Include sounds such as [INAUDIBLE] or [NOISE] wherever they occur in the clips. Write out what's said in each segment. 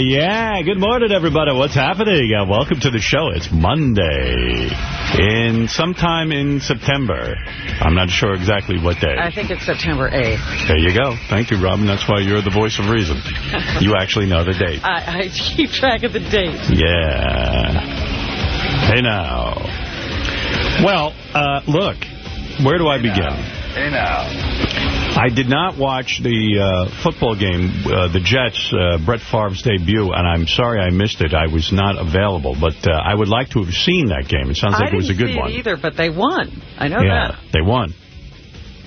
yeah. Good morning, everybody. What's happening? Uh, welcome to the show. It's Monday in sometime in September. I'm not sure exactly what day. I think it's September 8th. There you go. Thank you, Robin. That's why you're the voice of reason. [LAUGHS] You actually know the date. I, I keep track of the date. Yeah. Hey, now. Well, uh, look, where do I begin? Hey, now. I did not watch the uh, football game, uh, the Jets, uh, Brett Favre's debut, and I'm sorry I missed it. I was not available, but uh, I would like to have seen that game. It sounds like it was a good didn't one. either, but they won. I know yeah, that. they won.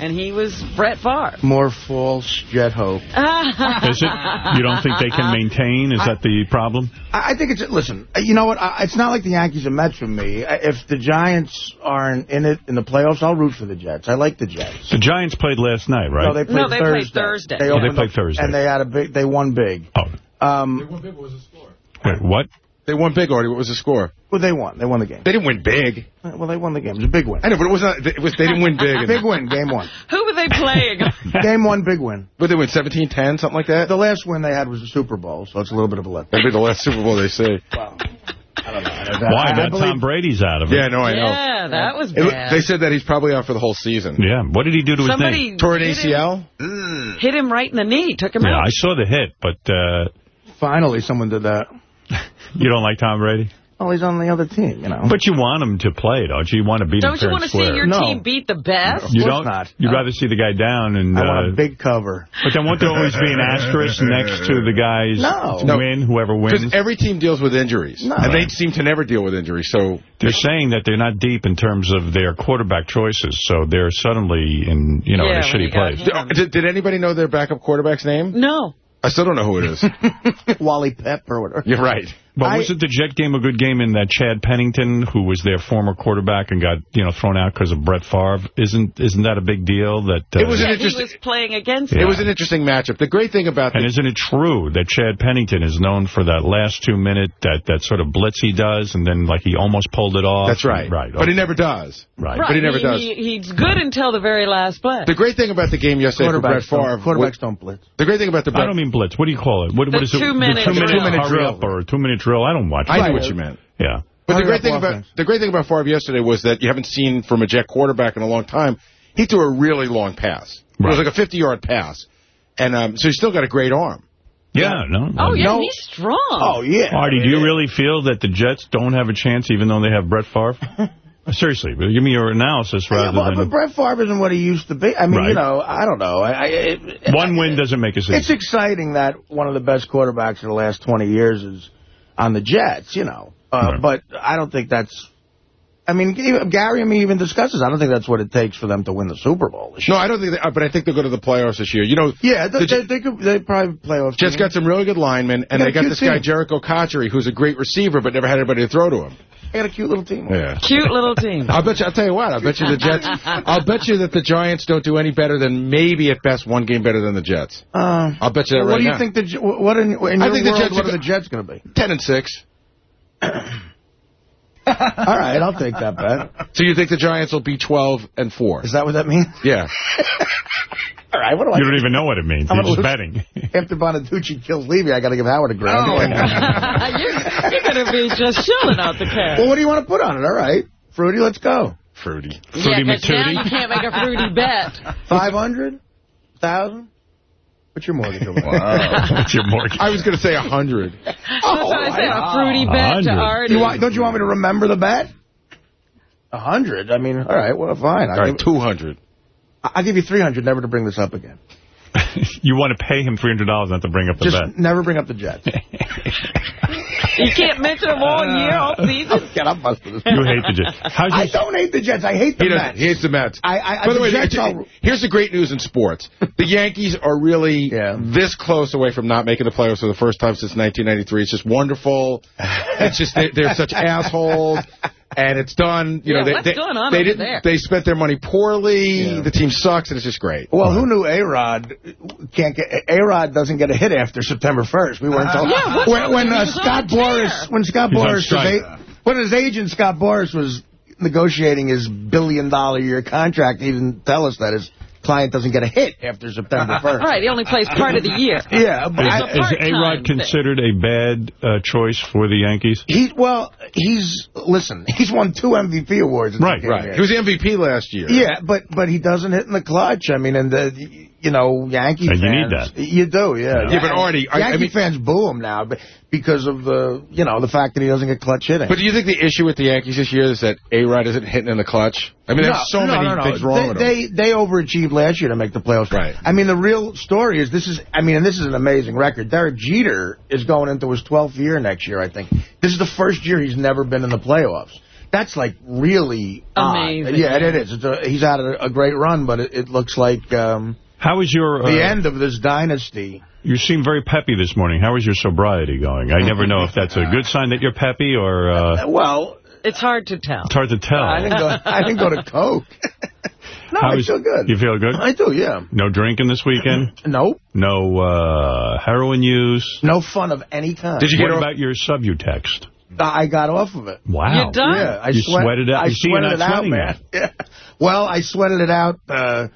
And he was Brett Favre. More false jet hope. [LAUGHS] Is it? You don't think they can maintain? Is that the problem? I, I think it's, listen, you know what? I, it's not like the Yankees and Mets for me. If the Giants aren't in it in the playoffs, I'll root for the Jets. I like the Jets. The Giants played last night, right? No, they played No, they played Thursday. Thursday. They Yeah. Oh, they opened played up- Thursday. And they had a big, they won big. Oh, Um, they won big, what was the score? wait, what? They won big, Artie. What was the score? Well, they won. They won the game. They didn't win big. Well, they won the game. It was a big win. I know, but it was not. It was. They didn't win big. [LAUGHS] Big win, game one. Who were they playing? [LAUGHS] Game one, big win. But they win 17-10, something like that. The last win they had was the Super Bowl, so it's a little bit of a letdown. That'd be the last Super Bowl they see. Well, I don't know. Why? I, I That believe- Tom Brady's out of it. Yeah, no, I know. yeah, that was It- bad. they said that he's probably out for the whole season. Yeah. What did he do to his Somebody knee? Tore an hit him- ACL. Hit him right in the knee, took him Yeah, out. I saw the hit, but uh, Finally, someone did that. [LAUGHS] you don't like Tom Brady? Well, he's on the other team, you know. But you want him to play, don't you? You want to beat him Don't you want and to see square. your No. team beat the best? You don't. not. You'd No. rather see the guy down and. I want uh, a big cover. But then won't there always be an [LAUGHS] asterisk next to the guy's No. No. win, whoever wins? Because every team deals with injuries, No. and they seem to never deal with injuries. So They're saying that they're not deep in terms of their quarterback choices, so they're suddenly in, you know, in a shitty place. did, did anybody know their backup quarterback's name? No. I still don't know who it is. [LAUGHS] Wally Pep or whatever. You're right. But I- wasn't the Jet game a good game in that Chad Pennington, who was their former quarterback and got, you know, thrown out because of Brett Favre? Isn't isn't that a big deal? That uh, It was an Yeah, he interesting- was playing against Yeah. It was an interesting matchup. The great thing about And the, isn't it true that Chad Pennington is known for that last two minute, that, that sort of blitz he does, and then, like, he almost pulled it off? that's right. Right. But he never does. Right. Right. But he never does. He, he's good until the very last play. The great thing about the game yesterday for Brett Quarterbacks, don't, quarterbacks was- don't blitz. the great thing about the I Brett, don't mean blitz. What do you call it? What, The what is it? two-minute the two-minute drill. Two-minute up or two-minute drill. I don't watch I that. knew what you meant. Yeah. But the great up thing about the great thing about Favre yesterday was that you haven't seen from a Jet quarterback in a long time. He threw a really long pass. It was like a 50-yard pass, and um, so he's still got a great arm. Yeah, no. oh, yeah, No. he's strong. Oh, yeah. Artie, do you really feel that the Jets don't have a chance even though they have Brett Favre? [LAUGHS] Seriously, but give me your analysis Yeah, rather but, but than... Brett Favre isn't what he used to be. I mean, Right. you know, I don't know. I, I, it, One win doesn't make a It's exciting that one of the best quarterbacks in the last 20 years is on the Jets, you know. Uh, Right. But I don't think that's... I mean, even- Gary and me even discusses. I don't think that's what it takes for them to win the Super Bowl this year. No. I don't think. They, uh, but I think they'll go to the playoffs this year. You know, Yeah, they, the they, they could they probably play off. Jets got some really good linemen, and They got they got cute this guy. Jerricho Cotchery, who's a great receiver, but never had anybody to throw to him. They got a cute little team. Yeah. Cute little team. I'll bet you. I'll tell you what. I'll bet you the Jets. [LAUGHS] I'll bet you that the Giants don't do any better than maybe at best one game better than the Jets. Uh, I'll bet you that what right do you now. think the what in, in your I think the world, Jets what are are the Jets going to be? Ten and six. [LAUGHS] All right, I'll take that bet. So you think the Giants will be twelve and four? Is that what that means? Yeah. [LAUGHS] All right, what do I You don't even know what it means. I'm You're gonna just lose. betting. After Bonaducci kills Levy, I got to give Howard a grand. you're you're going to be just chilling out the cat. Well, what do you want to put on it? All right, Fruity, let's go. Fruity. yeah, Fruity 'cause now you can't make a fruity bet. [LAUGHS] 500? 1,000? What's your mortgage over there? [LAUGHS] What's your mortgage? I was going to say a hundred. [LAUGHS] That's what I said, a fruity bet to 100. Artie. You want, don't you want me to remember the bet? A hundred? I mean, all right, well, fine. All I'll, right, give, two hundred. I'll give you 300 never to bring this up again. [LAUGHS] you want to pay him $300 not to bring up the Just bet. never bring up the Jets. [LAUGHS] You can't mention them all year, all uh, season. [LAUGHS] Get up, busted. You hate the Jets. How's I don't hate the Jets. I hate the He. Mets. He hates the Mets. I, I, By the the way, Jets are- here's the great news in sports. The Yankees are really Yeah. this close away from not making the playoffs for the first time since 1993. It's just wonderful. It's just they, they're such assholes. And it's done. You Yeah, know, they, what's they, going on they over didn't. there? They spent their money poorly. Yeah. The team sucks, and it's just great. Well, who knew A-Rod can't get A-Rod doesn't get a hit after September 1st. We weren't told. Yeah, what's when when uh, him? He was on Scott. Boras when Scott He's Boras was when his agent Scott Boras was negotiating his billion dollar year contract, he didn't tell us that his client doesn't get a hit after September [LAUGHS] 1st. Right, he only plays part of the year. [LAUGHS] Yeah, but Is, It's is A-Rod considered a bad uh, choice for the Yankees? he well, he's listen, he's won two MVP awards. Right, Right. here. He was the MVP last year. Yeah, but but he doesn't hit in the clutch. I mean, and the you know Yankee And you need that. You do, yeah. Yeah, but Artie, I- I Yankee mean- fans boo him now but- because of the you know the fact that he doesn't get clutch hitting. But do you think the issue with the Yankees this year is that A-Rod isn't hitting in the clutch? I mean, there's so no, many no, no. things wrong they, with him. they they overachieved last year to make the playoffs. Right. I mean, the real story is this is. I mean, and this is an amazing record. Derek Jeter is going into his 12th year next year. I think this is the first year he's never been in the playoffs. That's like really odd. Amazing. Yeah, it is. It's a, he's had a, a great run, but it, it looks like um, How is your... Uh, the end of this dynasty. You seem very peppy this morning. How is your sobriety going? I never know if that's a good sign that you're peppy or... Uh, Well, It's hard to tell. it's hard to tell. I didn't go. I didn't go to Coke. [LAUGHS] no, How I is- feel good. You feel good? I do. Yeah. No drinking this weekend? Nope. No uh, heroin use? No fun of any kind. Did you What get about your Subutex? I got off of it. Wow. You're done? Yeah, I You sweat, sweated it out. I You see, you're sweated not it out, man. Yeah. [LAUGHS] Well, I sweated it out. Uh,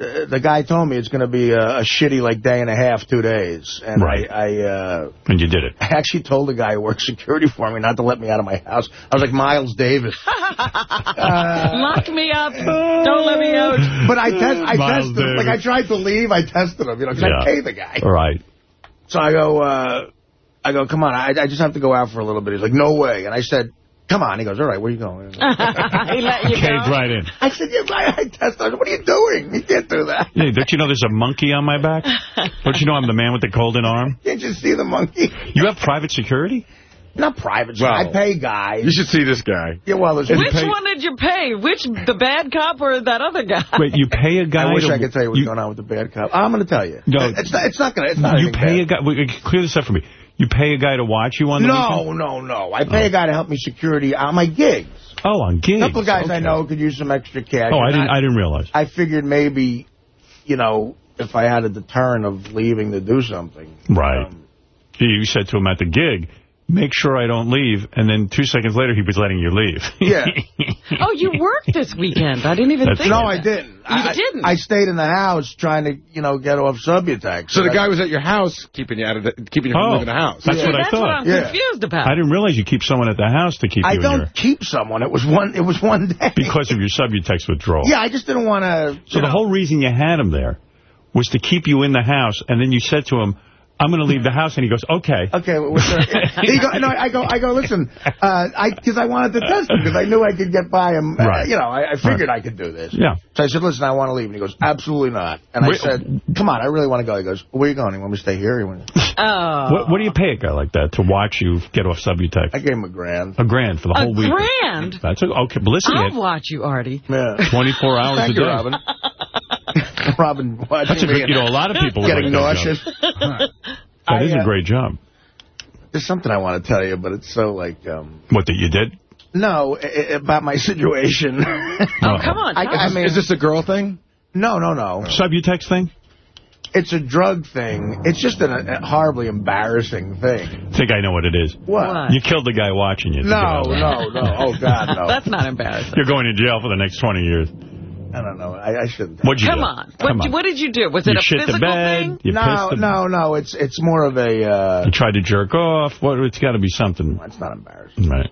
uh, the guy told me it's going to be a, a shitty like day and a half, two days, and Right. I, I, uh, And you did it. [LAUGHS] I actually told the guy who works security for me not to let me out of my house. I was like Miles Davis, uh, [LAUGHS] Lock me up. Don't let me out. but I test, I Miles tested him. Like I tried to leave, I tested him, you know, because Yeah. I pay the guy. All right. So I go, uh, I go, come on, I, I just have to go out for a little bit. He's like, no way. And I said, come on. He goes, all right, where are you going? [LAUGHS] he let you Caved go. right in. I said, yeah, I, I tested. I said, what are you doing? You can't do that. Hey, don't you know there's a monkey on my back? [LAUGHS] Don't you know I'm the man with the golden arm? Can't you see the monkey? You have private security? Not private. Well, I pay guys. You should see this guy. yeah, well, there's Which pay- one did you pay? Which, the bad cop or that other guy? Wait, you pay a guy I wish to... I could tell you what's going on with the bad cop. I'm going to tell you. No. It's not, it's not going to, it's You anything pay a guy... Wait, clear this up for me. You pay a guy to watch you on the No, weekend? no, no. I pay a guy to help me security on my gigs. Oh, on gigs. A couple of guys I know could use some extra cash. Oh, I didn't. I didn't realize. I figured maybe, you know, if I had a deterrent of leaving to do something. Right. Um, You said to him at the gig, "Make sure I don't leave," and then two seconds later, he was letting you leave. Yeah. [LAUGHS] Oh, you worked this weekend. I didn't even That's think no, I didn't. I, didn't? I stayed in the house trying to, you know, get off Subutex. So the guy was at your house keeping you out of the, keeping you from Oh. leaving the house. That's See, what I thought. that's thought. what I'm Yeah. confused about. I didn't realize you keep someone at the house to keep I you in I don't your keep someone. It was one. It was one day. because of your subutex withdrawal. Yeah, I just didn't want to. So the whole reason you had him there was to keep you in the house, and then you said to him, "I'm going to leave the house," and he goes, "Okay." Okay, well, [LAUGHS] he go, no, I go, I go. Listen, uh, I because I wanted to test him because I knew I could get by him. Uh, Right. you know, I, I figured I could do this. Yeah. So I said, listen, I want to leave, and he goes, absolutely not. And I Wait- said, come on, I really want to go. He goes, where are you going? You want me to stay here? He went, [LAUGHS] Oh. What, what do you pay a guy like that to watch you get off subutex? I gave him a grand. A grand for the A whole week. A grand? That's a, okay. But listen, I'll it watch you, Artie. Yeah. [LAUGHS] 24 hours Thank a you, day. Robin. Robin watching That's a me good, you know, a lot of people getting like that nauseous. job. That is I, a uh, great job. There's something I want to tell you, but it's so like, um, What, that you did? no, i- i- about my [LAUGHS] situation. Oh, come on. I- I us. mean- Is this a girl thing? no, no, no. Subutex thing? It's a drug thing. It's just an, a horribly embarrassing thing. I think I know what it is. What? What? You killed the guy watching you. No, no, no. Oh, God, no. [LAUGHS] That's not embarrassing. You're going to jail for the next 20 years. I don't know. I, I shouldn't. What'd you Come do? on. Come What, on. what did you do? Was you it a shit the physical bed? thing? You no, the no, no. It's it's more of a. Uh, You tried to jerk off? What? It's got to be something. it's not embarrassing. Right.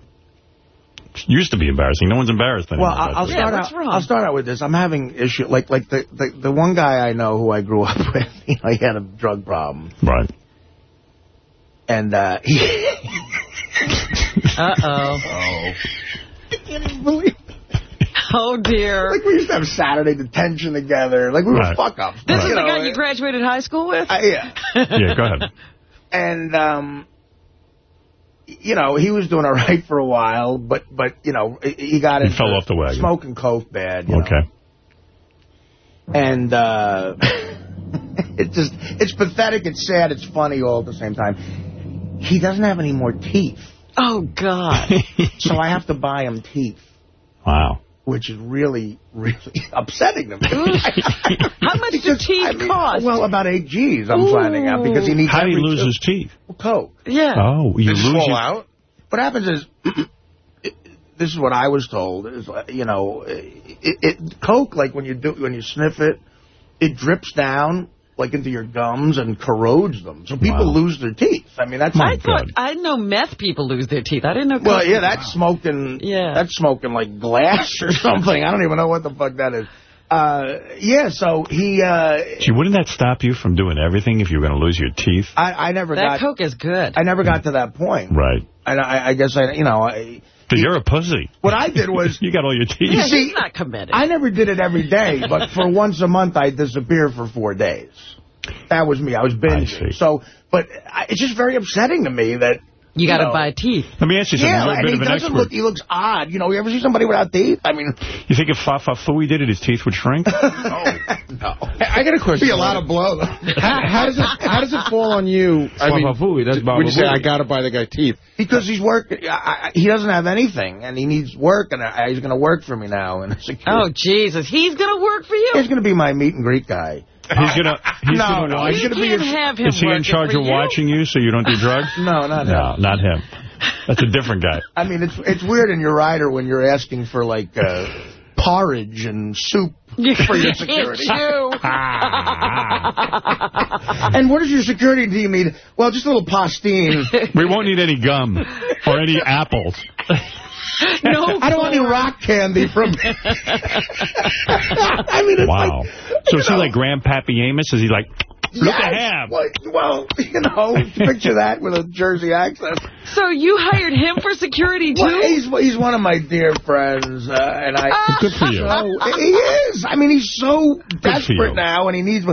It used to be embarrassing. No one's embarrassed anymore. Well, I'll, I'll That's. Yeah, start out. wrong? I'll start out with this. I'm having issue like like the, the the one guy I know who I grew [LAUGHS] up with. You know, he had a drug problem, Right. and uh, he. Uh-oh. I can't even believe. It. Oh, dear. Like we used to have Saturday detention together. Like we were fuck ups. This Right. is the know, guy you graduated high school with? uh, yeah. [LAUGHS] Yeah, go ahead. and um you know he was doing all right for a while but but you know he- he got He into fell off the wagon. smoking coke bad you know. Okay. and uh [LAUGHS] it just it's pathetic it's sad it's funny all at the same time he doesn't have any more teeth Oh, God. [LAUGHS] so i have to buy him teeth wow. Which is really really [LAUGHS] upsetting to me [LAUGHS] How much do Because, teeth I mean, cost? well about eight g's i'm finding out because he needs How do you lose his teeth? coke yeah. Oh, you Did it lose your... out? what happens is, [CLEARS THROAT] this is what I was told, is, uh, you know, it, it, Coke, like when you do, when you sniff it it drips down like into your gums and corrodes them. So people Wow. lose their teeth. I mean, that's My I thought God. I know meth people lose their teeth. I didn't know. well, yeah, that's smoking. Yeah. that's smoking like glass or [LAUGHS] something. I don't even know what the fuck that is. Uh, yeah, so he, uh, Gee, wouldn't that stop you from doing everything if you were going to lose your teeth? I, I never that got, coke is good. I never got to that point. Right. And I, I guess I, you know, I, Because you're a pussy. what I did was, [LAUGHS] You got all your teeth. yeah, see, he's not committed. I never did it every day, but for once a month, I'd disappear for four days. That was me. I was binging. see. So, but I, it's just very upsetting to me that you got to buy teeth. Let me ask you something. Yeah, you're a and bit he of an doesn't expert. look, he looks odd. You know, you ever see somebody without teeth? I mean, You think if Fa Fa Fooey did it, his teeth would shrink? [LAUGHS] no. I got a question. Be a lot of blow. [LAUGHS] How, how does it how does it fall on you? I mean, Fafafui, that's when you say I got to buy the guy teeth, because he's working. I, I, he doesn't have anything, and he needs work, and I, he's going to work for me now. And Oh, Jesus. He's going to work for you? he's going to be my meet and greet guy. He's gonna he's No, gonna no, watch. he's gonna be can't a- have him Is he in charge of you. watching you so you don't do drugs? [LAUGHS] No, not No, him. not him. That's a different guy. I mean, it's it's weird in your rider when you're asking for like uh, porridge and soup for your It's security. you. [LAUGHS] And what does your security team need? Well, just a little pastine. We won't need any gum or any [LAUGHS] apples. [LAUGHS] no. I don't want any rock candy from. [LAUGHS] [LAUGHS] I mean, it's Wow. like. So you is he like Grandpappy Amos? Is he like, look yes, at him? Well, well, [LAUGHS] you know, picture that with a Jersey accent. So you hired him for security, too? Well, he's he's one of my dear friends, uh, and I. Good for you. So, he is. I mean, he's so desperate now, and he needs,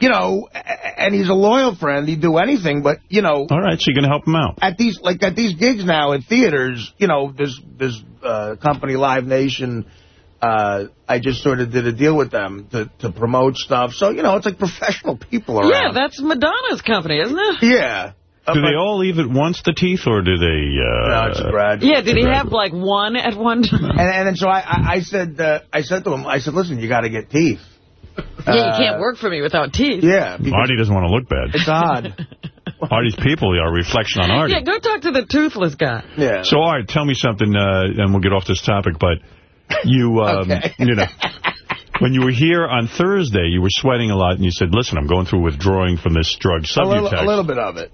you know, and he's a loyal friend. He'd do anything, but you know, All right, so you're going to help him out. at these like at these gigs now at theaters, you know, this this uh, company Live Nation. Uh, I just sort of did a deal with them to to promote stuff. So you know, it's like professional people around. Yeah, that's Madonna's company, isn't it? yeah. Uh, Do but- they all leave at once, the teeth, or do they... Uh, No, it's a grad. Yeah, did he Right. have like one at one time? And, and then so I, I, I said, uh, I said to him, I said, listen, you got to get teeth. yeah, you can't work for me without teeth. Yeah, because Artie doesn't want to look bad. it's odd. [LAUGHS] Artie's people are a reflection on Artie. Yeah, go talk to the toothless guy. Yeah. So, Art, tell me something, uh, and we'll get off this topic, but you, um, Okay. you know, when you were here on Thursday, you were sweating a lot, and you said, listen, I'm going through withdrawing from this drug a little, Subutex. a little bit of it.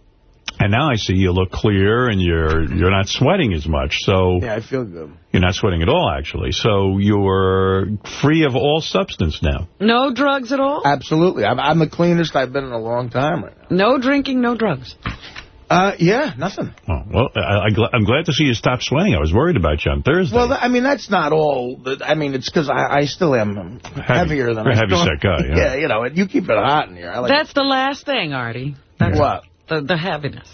And now I see you look clear, and you're you're not sweating as much, so Yeah, I feel good. you're not sweating at all, actually. So you're free of all substance now. No drugs at all? Absolutely. I'm, I'm the cleanest I've been in a long time right now. No drinking, no drugs. Uh, yeah, nothing. Oh, well, I, I, gl- I'm glad to see you stop sweating. I was worried about you on Thursday. Well, I mean, that's not all. that- I mean, it's because I, I still am heavier than You're a I heavy set guy, yeah. [LAUGHS] yeah, you know, you keep it hot in here. I like That's the last thing, Artie. That's what? the, the heaviness.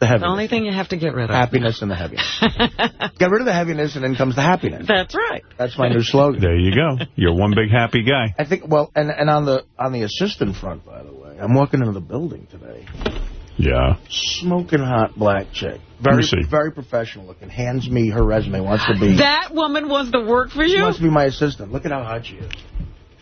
The The only thing you have to get rid of. Happiness and the heaviness. [LAUGHS] Get rid of the heaviness and then comes the happiness. That's right. That's my new slogan. there you go. You're one big happy guy. I think, well, and, and on the on the assistant front, by the way, I'm walking into the building today. Yeah. Smoking hot black chick. Very very professional looking. Hands me her resume. Wants to be That woman wants to work for you? she wants to be my assistant. Look at how hot she is.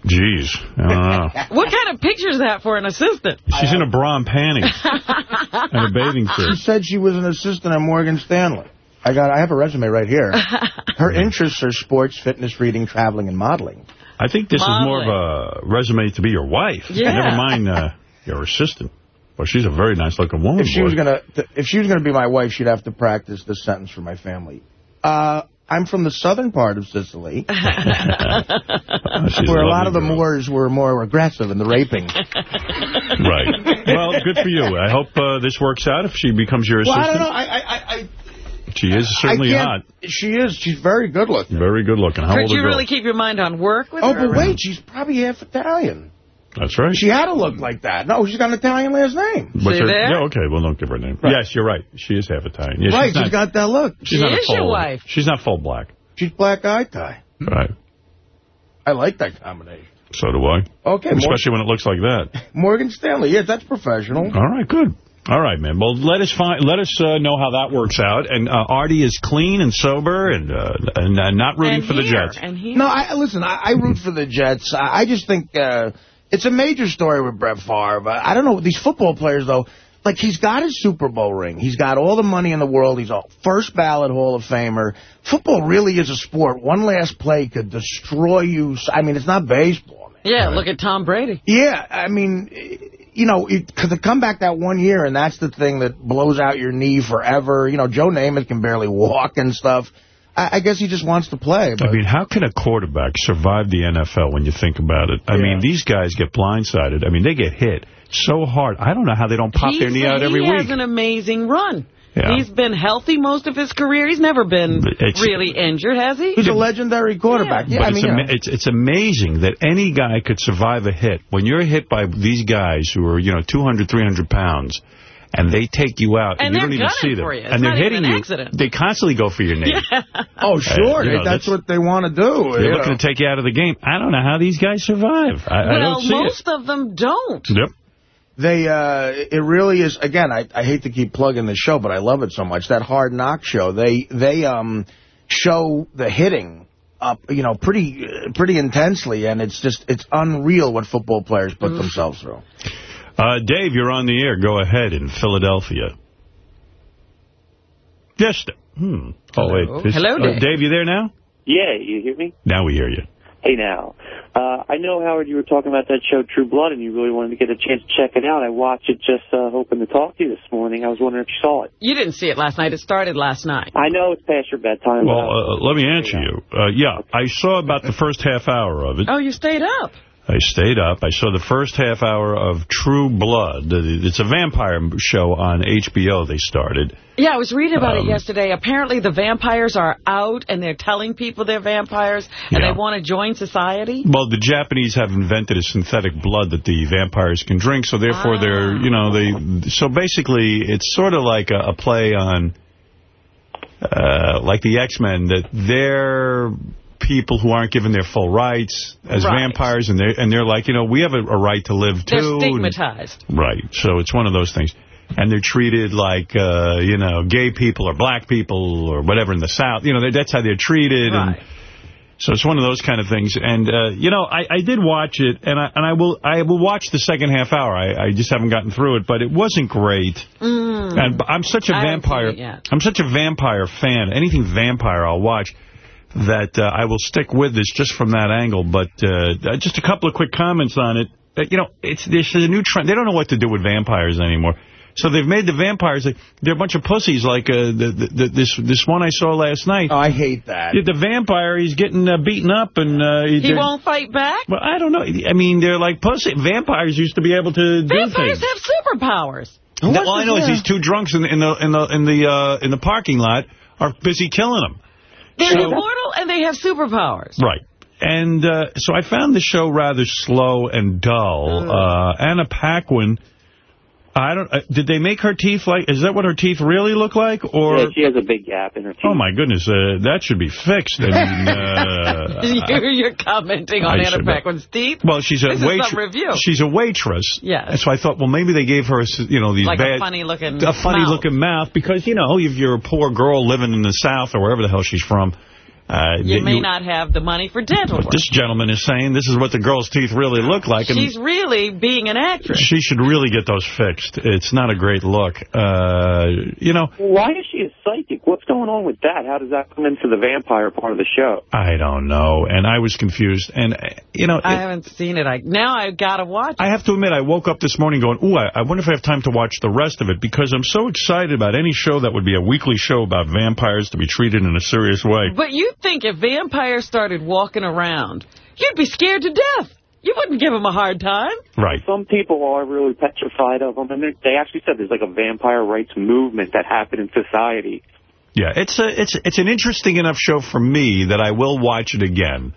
Jeez. I don't know. [LAUGHS] What kind of picture is that for an assistant? She's in a bra and panties [LAUGHS] and a bathing suit. She said she was an assistant at Morgan Stanley. I got. I have a resume right here. [LAUGHS] Her interests are sports, fitness, reading, traveling, and modeling. I think this is more of a resume to be your wife. Yeah. Never mind uh, your assistant. Well, she's a very nice-looking woman. If she boy. was gonna, if she was gonna be my wife, she'd have to practice this sentence for my family. Uh, I'm from the southern part of Sicily, [LAUGHS] Oh, where a lot of the girl. Moors were more aggressive in the raping. [LAUGHS] Right. Well, good for you. I hope uh, this works out if she becomes your Well, I assistant. don't know. I, I, I, I She is certainly hot. can't- She is. She's very good looking. Very good looking. How Could old a you girl? really keep your mind on work with Oh, her? but wait, she's probably half Italian. That's right. She had to look like that. No, she's got an Italian last name. What's See her, there? Yeah, okay. Well, don't give her a name. Right. Yes, you're right. She is half Italian. Yeah, right, she's not, she's got that look. she's She not a is your full- wife. She's not full black. She's black eye tie. Right. I like that combination. So do I. Okay, Mor- Especially when it looks like that. Morgan Stanley. Yes, that's professional. All right, good. All right, man. Well, let us find, let us uh, know how that works out. And uh, Artie is clean and sober and uh, and uh, not rooting and for the Jets. And here. No, I listen. I, I root for the Jets. I, I just think uh, it's a major story with Brett Favre. I don't know these football players though. Like he's got his Super Bowl ring. He's got all the money in the world. He's a first ballot Hall of Famer. Football really is a sport. One last play could destroy you. I mean, it's not baseball. Man. Yeah, look at Tom Brady. Yeah, I mean, you know, because to come back that one year, and that's the thing that blows out your knee forever. You know, Joe Namath can barely walk and stuff. I, I guess he just wants to play. But. I mean, how can a quarterback survive the NFL when you think about it? I Yeah. mean, these guys get blindsided. I mean, they get hit so hard. I don't know how they don't pop their knee out every week. he has an amazing run. Yeah. He's been healthy most of his career. He's never been it's- really injured, has he? He's a legendary quarterback. Yeah, but I it's, mean, you ama know. it's it's amazing that any guy could survive a hit. When you're hit by these guys who are, you know, 200, 300 pounds, and they take you out, And you don't even see them. for you. It's And they're not even hitting an you. accident. They constantly go for your knee. [LAUGHS] oh, sure. you know, that's, that's- what they want to do. They're looking know. to take you out of the game. I don't know how these guys survive. I, I well, don't see most of them don't. Yep. They, uh, it really is, again, I, I hate to keep plugging the show, but I love it so much. That Hard Knock show, they, they, um, show the hitting up, you know, pretty, uh, pretty intensely, and it's just, it's unreal what football players put themselves through. Uh, Dave, you're on the air. Go ahead in Philadelphia. Yes. Hmm. Oh, wait. This- Hello, uh, Dave. Dave, you there now? Yeah, you hear me? Now we hear you. Hey now. Uh, I know, Howard, you were talking about that show True Blood, and you really wanted to get a chance to check it out. I watched it just uh, hoping to talk to you this morning. I was wondering if you saw it. You didn't see it last night. It started last night. I know it's past your bedtime. Well, uh, let me answer you. Uh, yeah, I saw about the first half hour of it. Oh, you stayed up. I stayed up. I saw the first half hour of True Blood. It's a vampire show on HBO they started. Yeah, I was reading about Um, it yesterday. Apparently the vampires are out, and they're telling people they're vampires, and Yeah. they want to join society. Well, the Japanese have invented a synthetic blood that the vampires can drink, so therefore Ah. they're, you know, they. So basically, it's sort of like a, a play on, uh, like the X-Men, that they're people who aren't given their full rights as Right. vampires, and they're and they're like, you know, we have a, a right to live too. They're and- stigmatized. Right. So it's one of those things. And they're treated like, uh, you know, gay people or black people or whatever in the South. You know, that's how they're treated. Right. And so it's one of those kind of things. And, uh, you know, I, I did watch it, and I and I will I will watch the second half hour. I, I just haven't gotten through it, but it wasn't great. Mm. And I'm such a vampire. seen it yet. I'm such a vampire fan. Anything vampire, I'll watch. That uh, I will stick with this just from that angle. But uh, just a couple of quick comments on it. Uh, you know, it's this is a new trend. They don't know what to do with vampires anymore. So they've made the vampires, like, they're a bunch of pussies, like uh, the, the, the, this this one I saw last night. Oh, I hate that. Yeah, the vampire, he's getting uh, beaten up. and uh, He won't fight back? Well, I don't know. I mean, they're like pussy. Vampires used to be able to do Vampires have superpowers. No, all I know is these two drunks in the in the in the in the, uh, in the parking lot are busy killing them. They're So- immortal, and they have superpowers. Right. And uh, so I found the show rather slow and dull. Uh, Anna Paquin, I don't. Uh, did they make her teeth like? Is that what her teeth really look like? Or yeah, she has a big gap in her teeth. oh my goodness, uh, that should be fixed. I mean, uh, [LAUGHS] You're, you're commenting on I Anna should- Paquin's teeth? Well, she's a This is some waitress. review. She's a waitress. Yes. And so I thought, well, maybe they gave her, you know, these Like bad, a funny-looking a funny mouth. looking mouth because you know if you're a poor girl living in the South or wherever the hell she's from, uh, You that may not have the money for dental work. This gentleman is saying this is what the girl's teeth really look like, and She's really being an actress. she should really get those fixed. It's not a great look. Uh, you know, Why is she a psychic? What's going on with that? How does that come into the vampire part of the show? I don't know, and I was confused, and uh, you know. I it- haven't seen it. I Now I've got to watch it. I have to admit, I woke up this morning going, ooh, I, I wonder if I have time to watch the rest of it, because I'm so excited about any show that would be a weekly show about vampires to be treated in a serious way. But you think if vampires started walking around, you'd be scared to death. You wouldn't give them a hard time. Right. Some people are really petrified of them, and they- they actually said there's like a vampire rights movement that happened in society. Yeah, it's a, it's it's an interesting enough show for me that I will watch it again.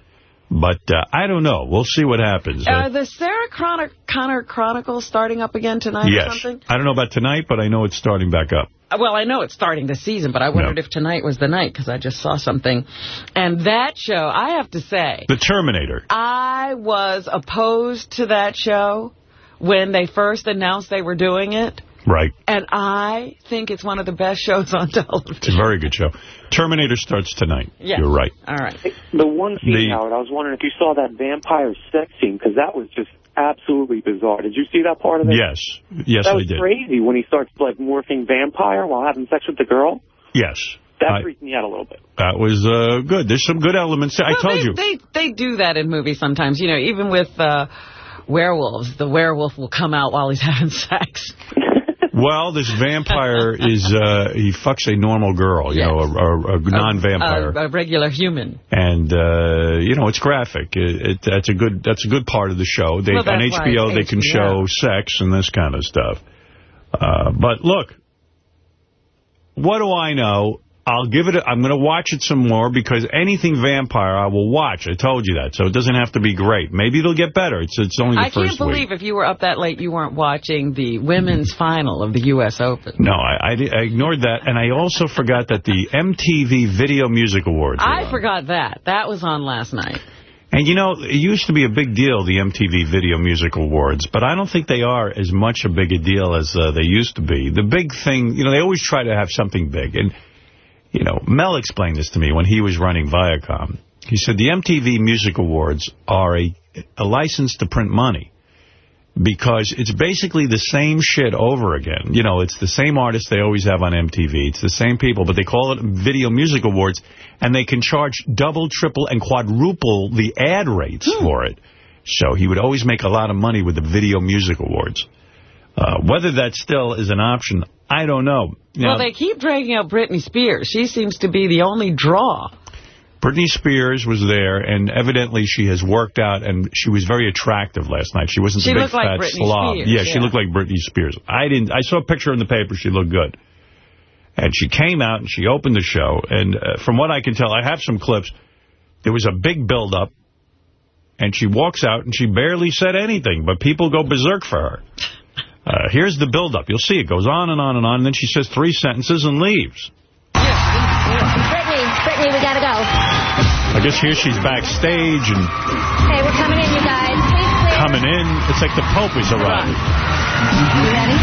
But uh, I don't know. We'll see what happens. Uh, the Sarah Connor, Connor Chronicles starting up again tonight or yes. I don't know about tonight, but I know it's starting back up. Well, I know it's starting the season, but I wondered Yeah. if tonight was the night because I just saw something. And that show, I have to say, The Terminator. I was opposed to that show when they first announced they were doing it. Right. And I think it's one of the best shows on [LAUGHS] television. It's a very good show. Terminator starts tonight. Yes. You're right. All right. The one scene, The- Howard, I was wondering if you saw that vampire sex scene, because that was just absolutely bizarre. Did you see that part of it? Yes. Yes, That I was did. crazy when he starts like morphing vampire while having sex with the girl. Yes. That I- freaked me out a little bit. That was uh, good. There's some good elements. there. I told they, you. They, they do that in movies sometimes. You know, even with uh, werewolves, the werewolf will come out while he's [LAUGHS] having sex. [LAUGHS] Well, this vampire is, uh, he fucks a normal girl, you Yes. know, a, a, a non-vampire. A, a regular human. and, uh, you know, it's graphic. It, it, that's a good that's a good part of the show. They, Well, on HBO, they it's can show sex and this kind of stuff. Uh, but look, what do I know? I'll give it, a, I'm going to watch it some more because anything vampire I will watch. I told you that. So it doesn't have to be great. Maybe it'll get better. It's it's only the I can't first believe week. if you were up that late you weren't watching the women's final of the U.S. Open. No, I, I, I ignored that. And I also forgot that the MTV Video Music Awards. I on. forgot that. That was on last night. And, you know, it used to be a big deal, the MTV Video Music Awards, but I don't think they are as much a big a deal as uh, they used to be. The big thing, you know, they always try to have something big. And, you know, Mel explained this to me when he was running Viacom. He said the MTV Music Awards are a, a license to print money because it's basically the same shit over again. You know, it's the same artists they always have on MTV. It's the same people, but they call it Video Music Awards, and they can charge double, triple, and quadruple the ad rates hmm. for it. So he would always make a lot of money with the Video Music Awards. Uh, whether that still is an option, I don't know. Now, well, they keep dragging out Britney Spears. She seems to be the only draw. Britney Spears was there, and evidently she has worked out, and she was very attractive last night. She wasn't She a big looked like fat Britney slob. Spears, yeah, she looked like Britney Spears. I didn't. I saw a picture in the paper. She looked good. And she came out, and she opened the show, and uh, from what I can tell, I have some clips. There was a big build-up, and she walks out, and she barely said anything, but people go berserk for her. Uh, here's the build-up. You'll see it goes on and on and on, and then she says three sentences and leaves. Britney, Britney, we gotta go. I guess here she's backstage and Hey, we're coming in, you guys. Please clear. coming in. It's like the Pope is arriving. You ready?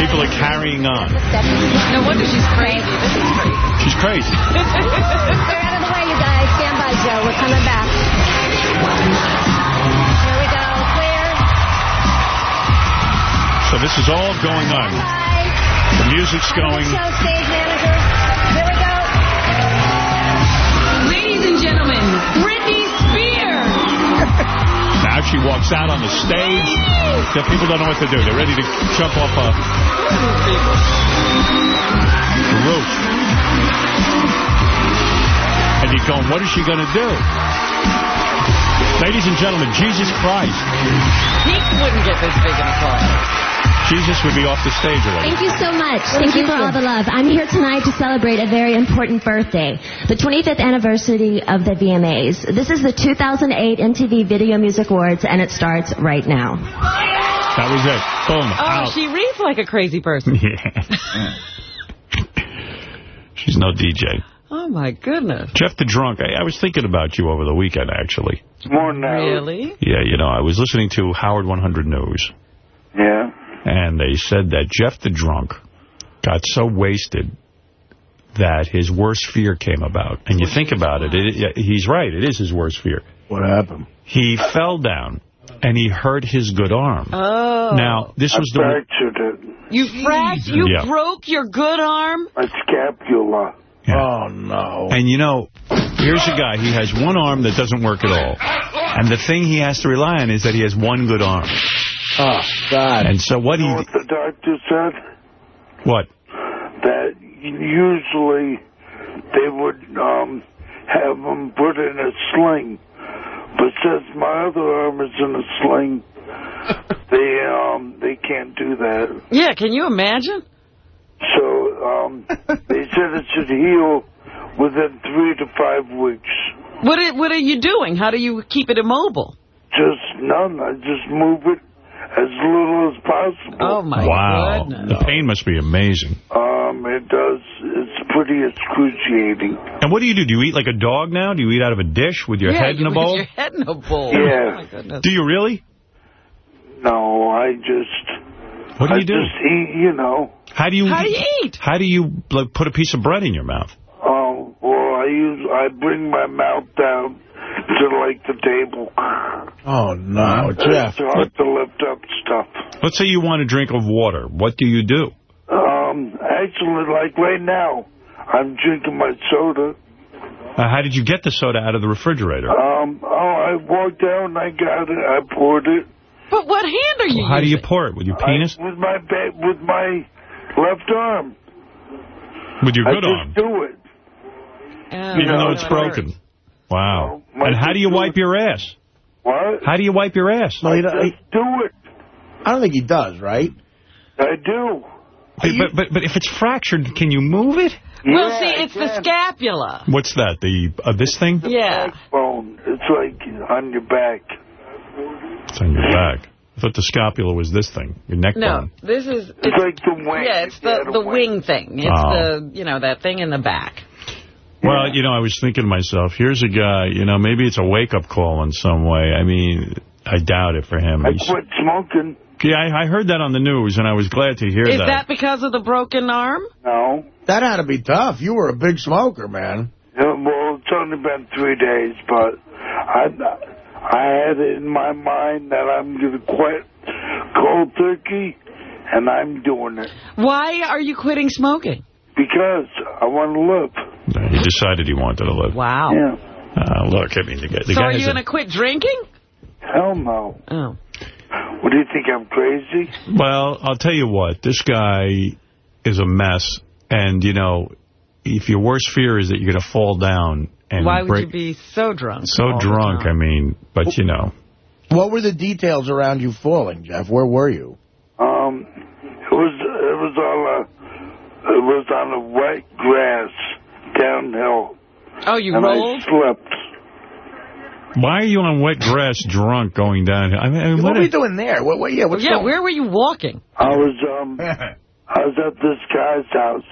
People are carrying on. No wonder she's crazy. This is crazy. She's crazy. [LAUGHS] Clear out of the way, you guys. Stand by, Joe. We're coming back. So this is all going on. The music's going. Show stage manager. Here we go. Ladies and gentlemen, Britney Spears. [LAUGHS] Now she walks out on the stage. The people don't know what to do. They're ready to jump off a roof. And you're going, what is she going to do? Ladies and gentlemen, Jesus Christ. He wouldn't get this big in a car. Jesus would be off the stage already. Thank you so much. Thank you for all the love. I'm here tonight to celebrate a very important birthday, the 25th anniversary of the VMAs. This is the 2008 MTV Video Music Awards, and it starts right now. That was it. Boom. Oh, out. she reads like a crazy person. [LAUGHS] Yeah. She's no DJ. Oh, my goodness. Jeff the Drunk, I, I was thinking about you over the weekend, actually. It's More now. Really? Yeah, you know, I was listening to Howard 100 News, Yeah. And they said that Jeff the Drunk got so wasted that his worst fear came about. And you think about it, it, he's right, it is his worst fear. What happened? He fell down, and he hurt his good arm. Oh. Now, this I was the... fractured it. You fracked? You Yeah. broke your good arm? My scapula. Yeah. Oh, no. And, you know, here's a guy, he has one arm that doesn't work at all. And the thing he has to rely on is that he has one good arm. Oh, God. And so what You he... what the doctor said? What? That usually they would um, have him put in a sling. But since my other arm is in a sling, [LAUGHS] they um they can't do that. Yeah, can you imagine? So um, they said it should heal within three to five weeks. What are, what are you doing? How do you keep it immobile? Just none. I just move it as little as possible. Oh, my wow. goodness. The pain must be amazing. Um, it does. It's pretty excruciating. And what do you do? Do you eat like a dog now? Do you eat out of a dish with your yeah, head in you a with bowl? your head in a bowl. Yeah. Oh, my goodness. Do you really? No, I just. What do I you do? just eat. You know. How do you How do you eat? How do you like, put a piece of bread in your mouth? Well, I use. I bring my mouth down to like the table. Oh, no, Jeff. It's hard to lift up stuff. Let's say you want a drink of water. What do you do? Um, actually, like right now, I'm drinking my soda. Uh, how did you get the soda out of the refrigerator? Um, oh, I walked out and I got it. I poured it. But what hand are you Well, how do you pour it? With your penis? I, with my ba- with my left arm. With your I good just arm? do it. Oh, Even know, though it's it broken. hurts. Wow. And how do you wipe your ass? What? How do you wipe your ass? No, you don't, Just do it. I don't think he does, right? I do. But, but, but, but if it's fractured, can you move it? Well, Yeah, see, it's the scapula. What's that? The uh, This thing? Yeah. Backbone. It's like on your back. It's on your back. I thought the scapula was this thing, your neck No, bone. this is... It's like the wing. Yeah, it's If the, had the wing thing. It's Oh. the, you know, that thing in the back. Well, you know, I was thinking to myself, here's a guy, you know, maybe it's a wake-up call in some way. I mean, I doubt it for him. I He's- quit smoking. yeah, I, I heard that on the news, and I was glad to hear Is that. that because of the broken arm? No. That had to be tough. You were a big smoker, man. Yeah, well, it's only been three days, but I, I had it in my mind that I'm going to quit cold turkey, and I'm doing it Why are you quitting smoking? Because I want to live. He decided he wanted to live. Wow. Yeah. Uh, look, I mean, the guy, the So guy are you going to quit drinking? Hell no. Oh. What do you think? I'm crazy? Well, I'll tell you what. This guy is a mess. And, you know, if your worst fear is that you're going to fall down and Why would break... you be so drunk? So drunk, I mean, but, you know. What were the details around you falling, Jeff? Where were you? Um, it was it was on a it was on the wet grass downhill, Oh, you and rolled? I slipped. Why are you on wet grass drunk going downhill? I mean, What, what are a- we doing there? What, what, yeah, what's yeah, going where were you walking? I was um [LAUGHS] I was at this guy's house.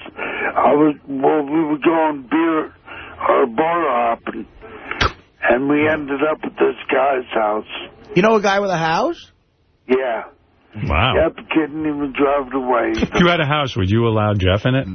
I was well, we were going beer or bar hopping, and we ended up at this guy's house. You know a guy with a house? Yeah, Wow. yep, couldn't even drive it away. [LAUGHS] If you had a house, would you allow Jeff in it?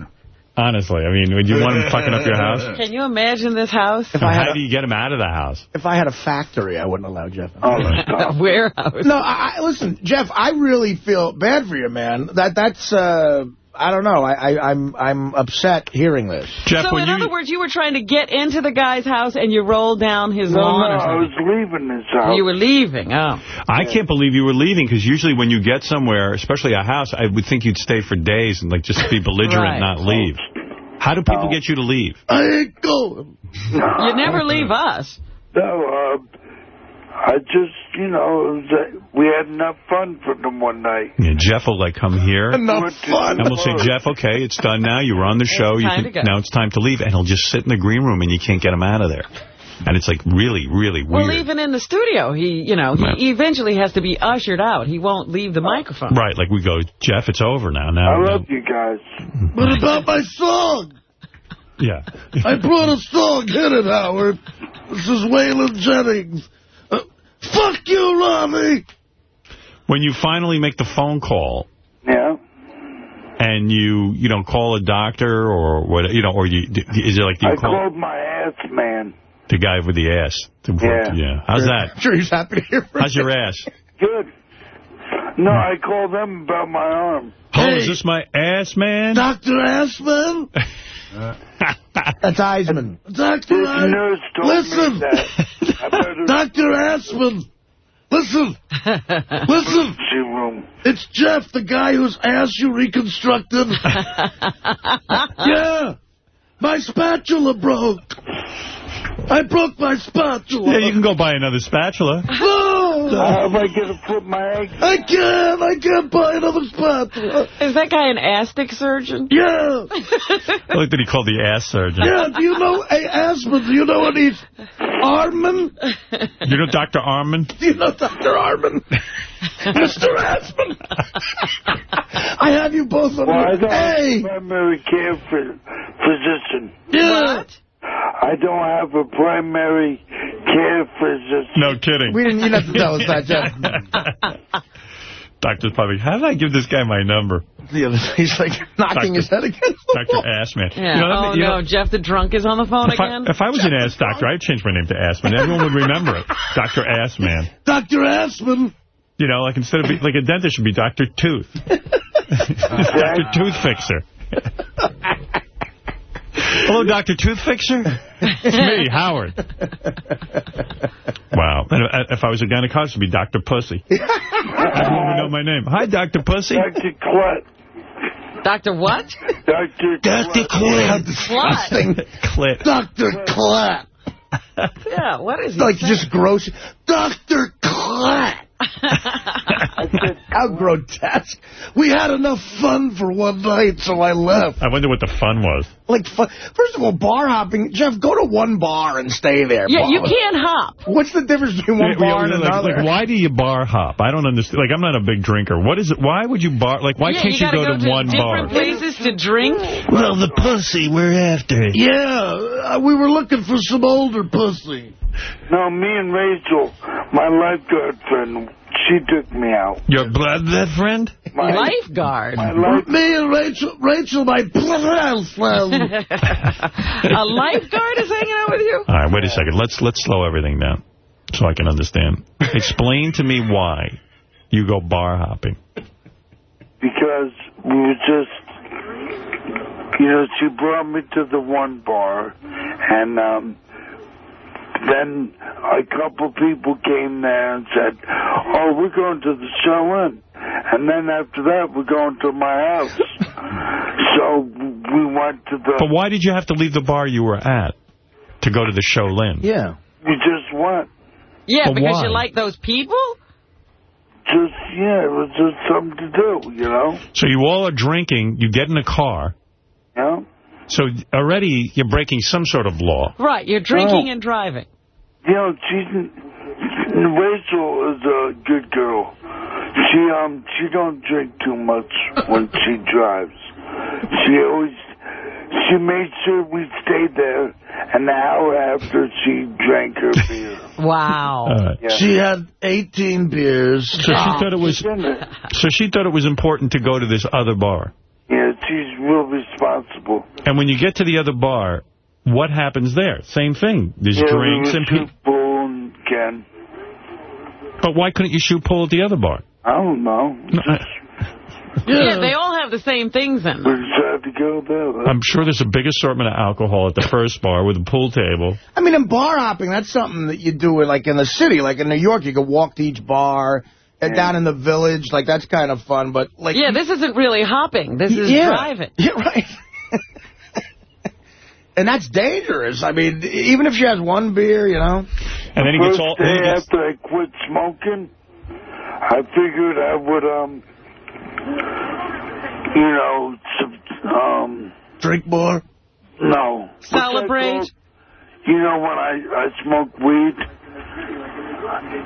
Honestly, I mean, would you want him fucking up your house? [LAUGHS] Can you imagine this house? If I had How a, do you get him out of the house? if I had a factory, I wouldn't allow Jeff. in. Oh, stop. [LAUGHS] A warehouse. No, I, I listen, Jeff. I really feel bad for you, man. That that's uh, I don't know. I, I I'm I'm upset hearing this. Jeff, So in you... other words, you were trying to get into the guy's house and you rolled down his No, lawn no, I was leaving this house. You were leaving. Oh. I can't believe you were leaving, because usually when you get somewhere, especially a house, I would think you'd stay for days and like just be [LAUGHS] belligerent Right. and not leave. How do people No. get you to leave? I ain't going. You never leave us. No, uh, I just, you know, it was, we had enough fun for them one night. Yeah, Jeff will like come here. And Enough fun. And we'll say, Jeff, okay, it's done now. You were on the show. You can, now it's time to leave. And he'll just sit in the green room and you can't get him out of there. And it's like really, really weird. Well, even in the studio, he, you know, Right. he eventually has to be ushered out. He won't leave the microphone. Right, like we go, Jeff, it's over now. Now, I now- love you guys. What about my song? yeah. I brought a song. Hit it, Howard. This is Waylon Jennings. Fuck you, Ronnie. when you finally make the phone call Yeah. and you, you know, call a doctor or what, you know, or you, is it like you I call called my ass man. the guy with the ass? Yeah. Yeah. How's that? Sure, he's happy to hear from How's your ass? Good. No, hmm. I called them about my arm. Oh, Hey. is this my ass, man? Dr. Assman? [LAUGHS] Uh. [LAUGHS] That's Eisman. Dr. This nurse told Listen. me that. I better Dr. Assman. Listen. [LAUGHS] Listen. It's Jeff, the guy whose ass you reconstructed. [LAUGHS] yeah. My spatula broke. I broke my spatula. Yeah, you can go buy another spatula. No. How am I going to put my egg? I can't. I can't buy another spatula. Is that guy an astic surgeon? Yeah. I like that he called the ass surgeon. Yeah. Do you know, hey, Asman, do you know what he's, Arman? You know Dr. Arman? Do you know Dr. Arman? Mr. Asman. I have you both on Well, I the... don't have Hey. a primary care physician. Yeah. What? I don't have a primary care physician. No kidding. We didn't, you didn't have to tell us that, Jeff. Doctor's probably, how did I give this guy my number? He's like knocking his head against the Dr. wall. Assman. Yeah. You know, oh, you no. Jeff the drunk is on the phone if, I, again? if I was an ass doctor, I'd change my name to Assman. Everyone would remember it. Dr. Assman. Dr. Assman. You know, like instead of, be, like a dentist should be Dr. Tooth. [LAUGHS] [LAUGHS] Dr. Tooth Fixer. [LAUGHS] Hello, Dr. Tooth Fixer. It's me, Howard. Wow. And If I was a gynecologist, it'd be Dr. Pussy. [LAUGHS] Everyone would know my name. Hi, Dr. Pussy. Dr. Clet. Dr. what? Dr. Dr. Clet. Clet. Disgusting. Clit. Dr. Clet. Yeah, what is he Like, saying? just gross. Dr. Clet. [LAUGHS] How grotesque. We had enough fun for one night, so I left. I wonder what the fun was. Like, fu- first of all, bar hopping. Jeff, go to one bar and stay there. Yeah, you can't hop. What's the difference between one Yeah, bar yeah, and like, another? like, why do you bar hop? I don't understand. Like, I'm not a big drinker. What is it? Why would you bar? Like, why yeah, can't you, gotta go, to, one different bar? places to drink? Well, the pussy, we're after it. Yeah, uh, we were looking for some older pussy. No, me and Rachel, my lifeguard friend, she took me out. Your blood, that friend? My, Lifeguard. my life, Me and Rachel, Rachel, my blood friend. [LAUGHS] A lifeguard is hanging out with you? All right, wait a second. Let's let's slow everything down so I can understand. Explain to me why you go bar hopping. because we were just, you know, she brought me to the one bar, and um, then a couple people came there and said, "Oh, we're going to the show in," and then after that, we're going to my house. [LAUGHS] so we went to the. But why did you have to leave the bar you were at to go to the show Lynn? yeah. We just went. Yeah, But because why? you like those people? Just yeah, it was just something to do, you know. So you all are drinking, you get in a car, You know. So already you're breaking some sort of law. Right, you're drinking Oh. and driving. You know, she's Rachel is a good girl. She um she don't drink too much when [LAUGHS] she drives. She always she made sure we stayed there an hour after she drank her [LAUGHS] beer. Wow. All right. Yeah. She had 18 beers. So she thought it was so she thought it was important to go to this other bar. Yeah, she's real responsible. And when you get to the other bar, what happens there? Same thing. There's Yeah, drinks and people. Bull and Ken. But why couldn't you shoot pool at the other bar? I don't know. [LAUGHS] Yeah, they all have the same things in them. We them. decided to go there. I'm sure there's a big assortment of alcohol at the first bar with a pool table. I mean, in bar hopping, that's something that you do like in the city. Like in New York, you can walk to each bar. And down in the village, like that's kind of fun. But like, Yeah, this isn't really hopping. This is yeah, driving. [LAUGHS] Yeah, right. [LAUGHS] and that's dangerous. I mean, even if she has one beer, you know. And then he gets all. then day gets- after I quit smoking, I figured I would, um, you know, um, Drink more. no. Celebrate. called? You know, when I, I smoke weed,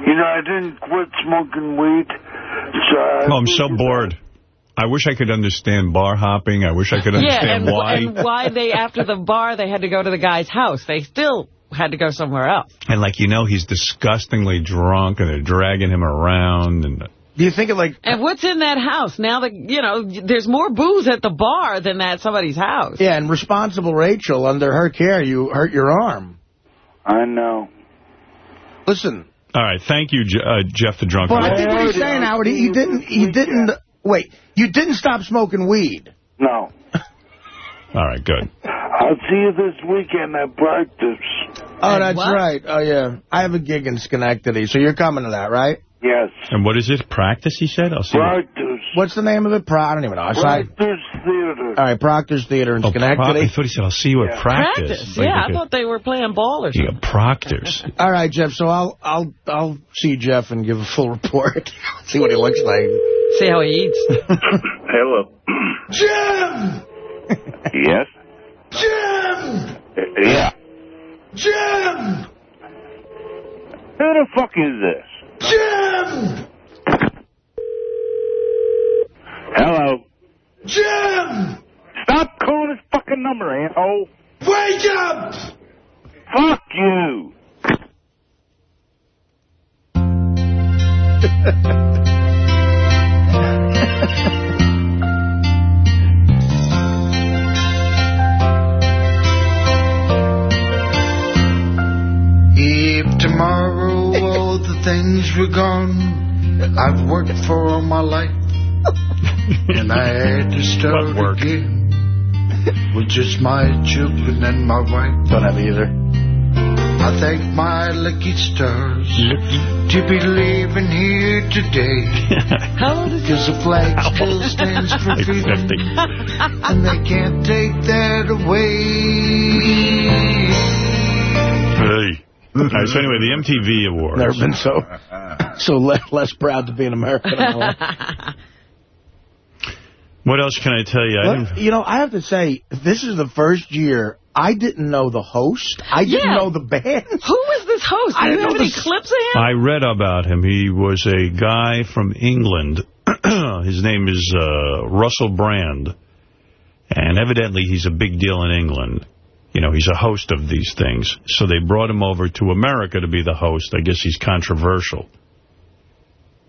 you know, I didn't quit smoking weed, so I Oh, I'm so bored. I wish I could understand bar hopping. I wish I could Yeah, understand and why. and why they, after the bar, they had to go to the guy's house. They still had to go somewhere else. And like, you know, he's disgustingly drunk and they're dragging him around. And Do you think of like, And what's in that house? Now that, you know, there's more booze at the bar than at somebody's house. yeah, and responsible Rachel, under her care, you hurt your arm. I know. Listen, all right, thank you, uh, Jeff the drunk. but I think what he's saying, Howard, he, he didn't, he didn't, wait, you didn't stop smoking weed. No. [LAUGHS] All right, good. I'll see you this weekend at practice. Oh, that's what? right. Oh, yeah. I have a gig in Schenectady, so you're coming to that, right? Yes. And what is it? Practice, he said? I'll see. what- Practice. What's the name of it? Pro I don't even know. I saw- Practice Theater. All right, Proctor's Theater in Oh, pro- Schenectady. I thought he said, I'll see you at Yeah. practice. Practice. Like, yeah, I thought they were playing ball or something. Yeah, proctors. [LAUGHS] All right, Jeff. So I'll I'll I'll see Jeff and give a full report. [LAUGHS] see what he looks like. See how he eats. [LAUGHS] Hello. Jim! Yes? Jim! Uh, yeah. Jim! Who the fuck is this? Jim! Hello. Jim! Stop calling this fucking number, asshole. Wake up! Fuck you. If tomorrow all the things were gone I've worked for all my life [LAUGHS] and I had to start What work? again with just my children and my wife. Don't have either. I thank my lucky stars to be living here today. [LAUGHS] How old is Because the flag still stands for Like freedom, and they can't take that away. Hey. All right, so anyway, the MTV Awards. Never been so [LAUGHS] so le less proud to be an American. in my life. What else can I tell you? Look, didn't, you know, I have to say, this is the first year I didn't know the host. I didn't Yeah. know the band. Who was this host? I Do you didn't have know any clips of him? I read about him. He was a guy from England. [CLEARS THROAT] His name is uh, Russell Brand. And evidently he's a big deal in England. You know, he's a host of these things. So they brought him over to America to be the host. I guess he's controversial.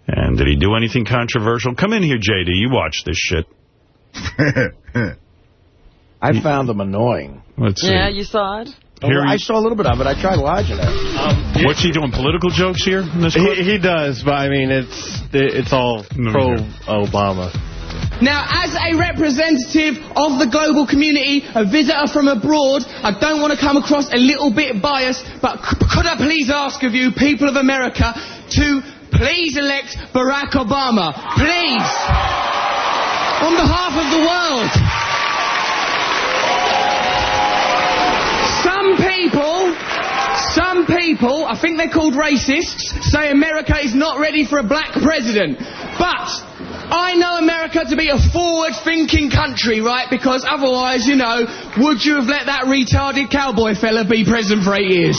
And did he do anything controversial? Come in here, J.D. You watch this shit. [LAUGHS] I found them annoying. Let's see. Yeah, you saw it? Oh, here I saw a little bit of it. I tried watching it. Um, What's he doing? Political jokes here in this? He, he does, but I mean, it's it's all pro no. Obama. Now, as a representative of the global community, a visitor from abroad, I don't want to come across a little bit biased, but could I please ask of you, people of America, to please elect Barack Obama? Please. On behalf of the world. Some people, some people, I think they're called racists, say America is not ready for a black president. But I know America to be a forward-thinking country, right? Because otherwise, you know, would you have let that retarded cowboy fella be president for eight years?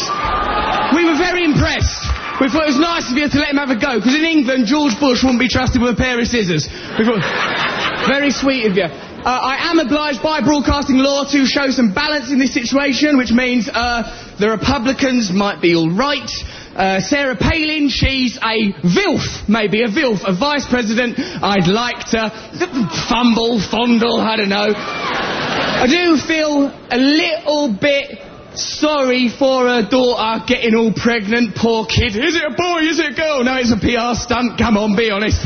We were very impressed. We thought it was nice of you to let him have a go, because in England, George Bush wouldn't be trusted with a pair of scissors. We thought, very sweet of you. Uh, I am obliged by broadcasting law to show some balance in this situation, which means uh, the Republicans might be all right. Uh, Sarah Palin, she's a VILF, maybe a VILF, a vice president. I'd like to fumble, fondle, I don't know. I do feel a little bit sorry for her daughter getting all pregnant, poor kid. Is it a boy, is it a girl? No, it's a PR stunt, come on, be honest.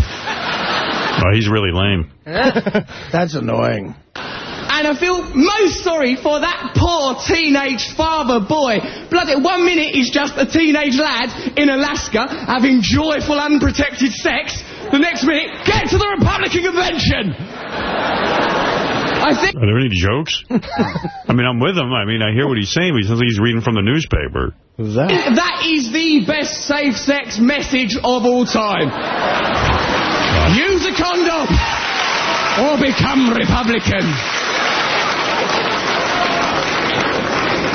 Oh, he's really lame. [LAUGHS] That's annoying. And I feel most sorry for that poor teenage father boy. Bloody, one minute he's just a teenage lad in Alaska having joyful, unprotected sex. The next minute, get to the Republican convention. I think Are there any jokes? I mean, I'm with him. I mean, I hear what he's saying, but he sounds like he's reading from the newspaper. That? that is the best safe sex message of all time. Use a condom or become Republican.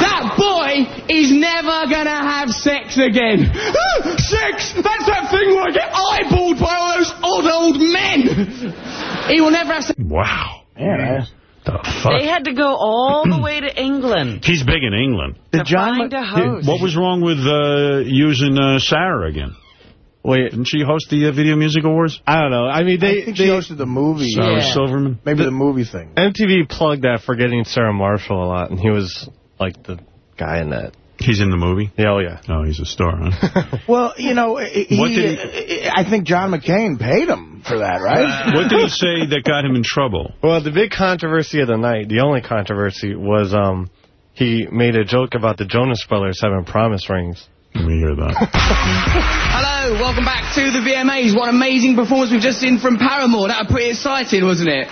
That boy is never gonna have sex again. Sex! That's that thing where I get eyeballed by all those odd old men. He will never have sex. Wow. Yeah. The fuck? They had to go all the way to England He's big in England. to find a host. What was wrong with uh, using uh, Sarah again? Wait, Didn't she host the uh, Video Music Awards? I don't know. I mean, they I they, think they she hosted the movie. Sarah Yeah. Silverman? Maybe the movie thing. MTV plugged that Forgetting Sarah Marshall a lot, and he was like the guy in that. He's in the movie? Yeah, oh yeah. Oh, he's a star, huh? [LAUGHS] Well, you know, he, What did he, I think John McCain paid him for that, right? [LAUGHS] what did he say that got him in trouble? Well, the big controversy of the night, the only controversy, was um, he made a joke about the Jonas Brothers having promise rings. Let me hear that. [LAUGHS] Hello, welcome back to the VMAs. What amazing performance we've just seen from Paramore. That was pretty exciting, wasn't it?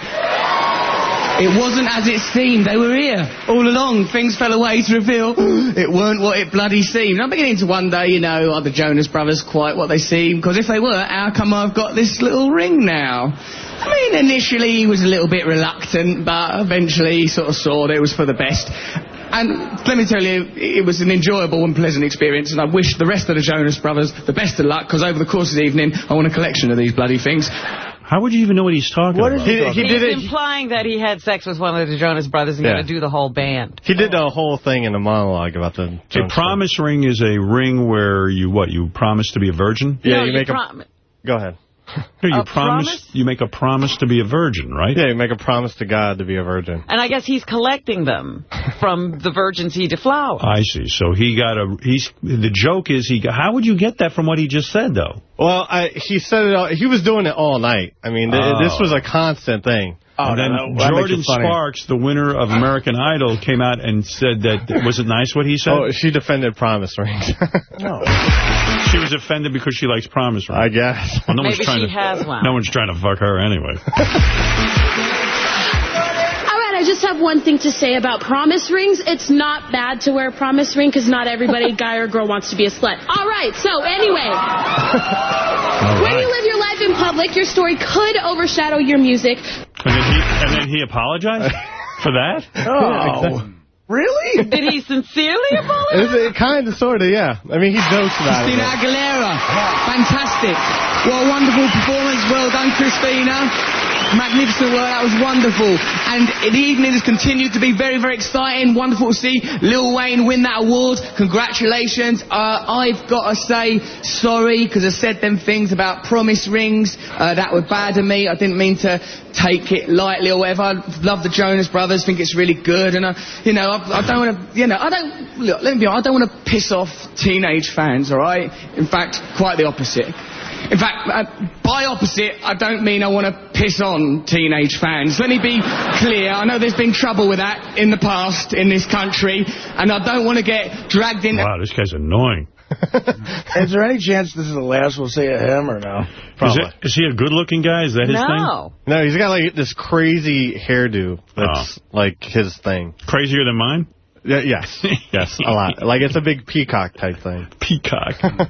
It wasn't as it seemed. They were here all along. Things fell away to reveal it weren't what it bloody seemed. I'm beginning to wonder, you know, are the Jonas Brothers quite what they seem? Because if they were, how come I've got this little ring now? I mean, initially he was a little bit reluctant, but eventually he sort of saw that it was for the best. And let me tell you, it was an enjoyable and pleasant experience, and I wish the rest of the Jonas Brothers the best of luck, because over the course of the evening, I want a collection of these bloody things. How would you even know what he's talking What about? he He, he He's did it. implying that he had sex with one of the Jonas Brothers and Yeah. got to do the whole band. He did the whole thing in a monologue about the. A Jonas promise ring is a ring where you, what, you promise to be a virgin? Yeah, No, you make a. Go ahead. No, you promise, promise? You make a promise to be a virgin, right? Yeah, you make a promise to God to be a virgin. And I guess he's collecting them from the virgins he deflowered. I see. So he got a. He's the joke is he. got- How would you get that from what he just said, though? Well, I, he said it. All, he was doing it all night. I mean, th- Oh. this was a constant thing. Oh, and then no, that makes Jordin. Sparks, the winner of American Idol, came out and said that, was it nice what he said? Oh, she defended promise rings. [LAUGHS] No. She was offended because she likes promise rings. I guess. Well, no one's Maybe trying she to, has one. No one's trying to fuck her anyway. [LAUGHS] All right, I just have one thing to say about promise rings. It's not bad to wear a promise ring because not everybody, [LAUGHS] guy or girl, wants to be a slut. All right, so anyway. When you live your life in public, your story could overshadow your music. And then he, and then he apologized [LAUGHS] for that? Oh. Really? Did he sincerely apologize? It, kind of, sort of, yeah. I mean, he jokes about Christina it. Aguilera. Fantastic. What a wonderful performance. Well done, Christina. Magnificent work. That was wonderful. And the evening has continued to be very, very exciting. Wonderful to see Lil Wayne win that award. Congratulations. Uh, I've got to say sorry because I said them things about promise rings uh, that were bad of me. I didn't mean to take it lightly or whatever. I love the Jonas Brothers. Think it's really good. And, uh, you know, I, I don't want to, you know, I don't, look, let me be honest, I don't want to piss off teenage fans, all right? In fact, quite the opposite. In fact, uh, by opposite, I don't mean I want to piss on teenage fans. Let me be clear. I know there's been trouble with that in the past in this country, and I don't want to get dragged into... Wow, this guy's annoying. [LAUGHS] Is there any chance this is the last we'll see of him or no? Probably. Is, it, is he a good-looking guy? Is that his thing? No, he's got like this crazy hairdo that's like his thing. Crazier than mine? Yeah, yes, [LAUGHS] yes, a lot. Like it's a big peacock type thing. [LAUGHS] Peacock.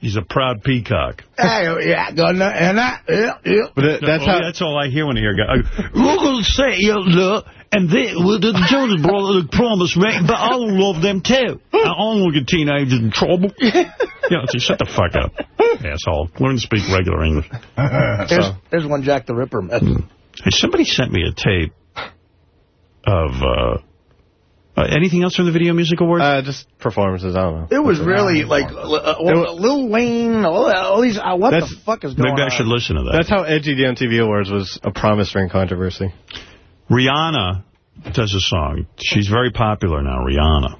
He's a proud peacock. Hey, yeah, gonna, and I, yeah, yeah. But it, that's Oh, how. That's all I hear when I hear a guy. We're going to say, look, and then with the Jonas [LAUGHS] Brothers promise ring, but I don't love them too. I don't want to get teenagers in trouble. [LAUGHS] Yeah, so shut the fuck up, [LAUGHS] asshole. Learn to speak regular English. There's, there's one Jack the Ripper myth. Hey, somebody sent me a tape of uh, uh, anything else from the Video Music Awards? Uh, just performances. I don't know. It was really like uh, uh, Lil Wayne, all, all these. Uh, what the fuck is going on? Maybe I should listen to that. That's how edgy the MTV Awards was a promise ring controversy. Rihanna does a song. She's very popular now, Rihanna.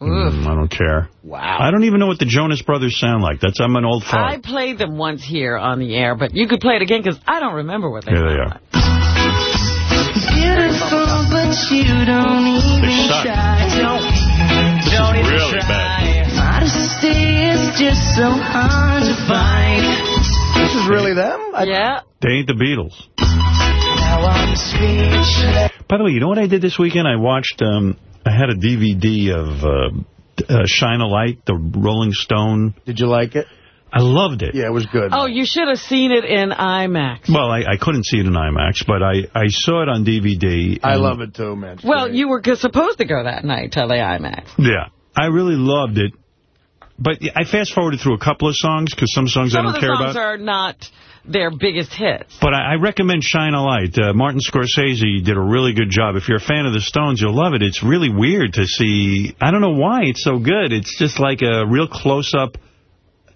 Mm, I don't care. Wow. I don't even know what the Jonas Brothers sound like. That's I'm an old I played them once here on the air, but you could play it again because I don't remember what they Here they sound are. like. Beautiful, but you don't even They suck. try. Don't, This don't is even really try. bad. Modesty is just so hard to find. This is really them? I, Yeah. They ain't the Beatles. Now I'm speechless. By the way, you know what I did this weekend? I watched, um, I had a DVD of uh, uh, Shine a Light, the Rolling Stone. Did you like it? I loved it. Yeah, it was good. Oh, you should have seen it in IMAX. Well, I, I couldn't see it in IMAX, but I, I saw it on DVD. I love it too, man. Well, you were supposed to go that night to the IMAX. Yeah, I really loved it. But I fast-forwarded through a couple of songs, because some songs I don't of the care songs about. are not their biggest hits. But I, I recommend Shine a Light. Uh, Martin Scorsese did a really good job. If you're a fan of the Stones, you'll love it. It's really weird to see. I don't know why it's so good. It's just like a real close-up,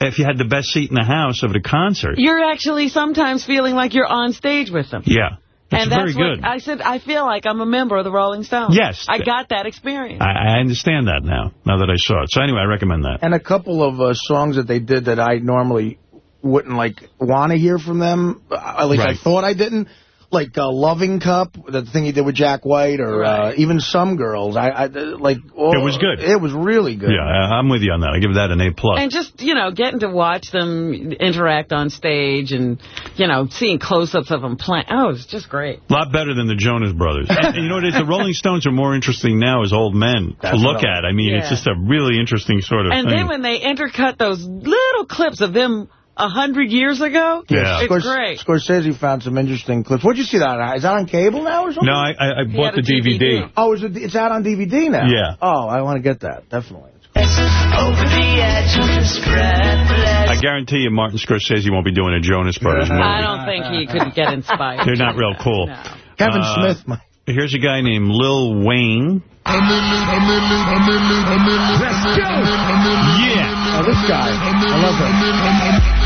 if you had the best seat in the house of the concert. You're actually sometimes feeling like you're on stage with them. Yeah. It's and very that's good. what I said. I feel like I'm a member of the Rolling Stones. Yes. I got that experience. I, I understand that now, now that I saw it. So anyway, I recommend that. And a couple of uh, songs that they did that I normally wouldn't like want to hear from them. uh, At least Right. I thought I didn't. Like uh, Loving Cup, the thing he did with Jack White, or uh, even Some Girls. I, I like. Oh, It was good. It was really good. Yeah, I, I'm with you on that. I give that an A+. plus. And just, you know, getting to watch them interact on stage and, you know, seeing close-ups of them playing. Oh, it's just great. A lot better than the Jonas Brothers. and, [LAUGHS] and you know what it is? The Rolling Stones are more interesting now as old men to look at. I mean, it's just a really interesting sort of And thing. then when they intercut those little clips of them a hundred years ago, Yeah. it's Scors- great. Scorsese found some interesting clips. Where'd you see that? on? Is that on cable now or something? no, I, I, I bought the DVD. DVD. Oh, is it, it's out on DVD now? Yeah. Oh, I want to get that, definitely. Over the edge of this breathless. I guarantee you Martin Scorsese won't be doing a Jonas Brothers movie. I don't think he could get inspired. They're not real cool. No. Kevin Uh, Smith. My, Here's a guy named Lil Wayne. Let's go! Yeah. oh, this guy. I love him.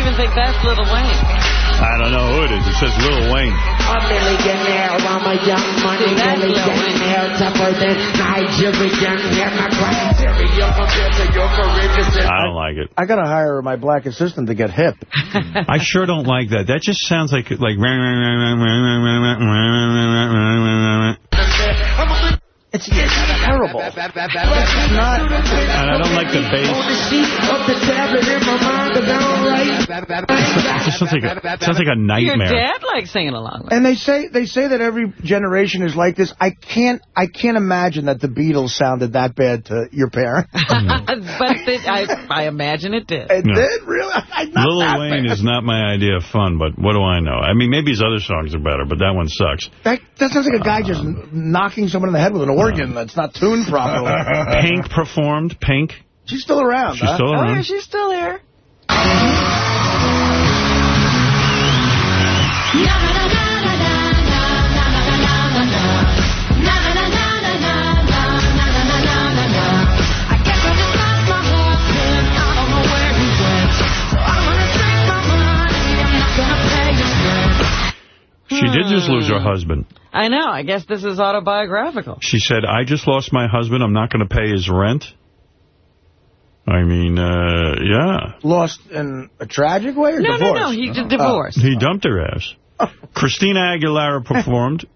I don't even think that's Little Wayne. I don't know who it is. It says Lil Wayne. A millionaire, I'm a young money See, that's Lil Wayne. millionaire, tougher than Nigerian. Hear my criteria, I'm a bit I don't like it. I got to hire my black assistant to get hip. I sure don't like that. That just sounds like like. It's, it's terrible. And I don't like the bass. It just sounds like a, it sounds like a Your nightmare. dad likes singing along with And they say they say that every generation is like this. I can't I can't imagine that the Beatles sounded that bad to your parents. [LAUGHS] but it, I, I imagine it did. It No. did really. [LAUGHS] I, Lil that Wayne bad. is not my idea of fun, but what do I know? I mean, maybe his other songs are better, but that one sucks. That, that sounds like a guy just uh, knocking someone in the head with an organ that's not tuned properly. [LAUGHS] Pink performed. Pink. She's still around. She's huh? still Oh, yeah, around. she's still here. She did just lose her husband. I know. I guess this is autobiographical. She said, I just lost my husband. I'm not going to pay his rent. I mean, uh, yeah. Lost in a tragic way or No, no, divorced? no. He did divorce. He dumped her ass. [LAUGHS] Christina Aguilera performed.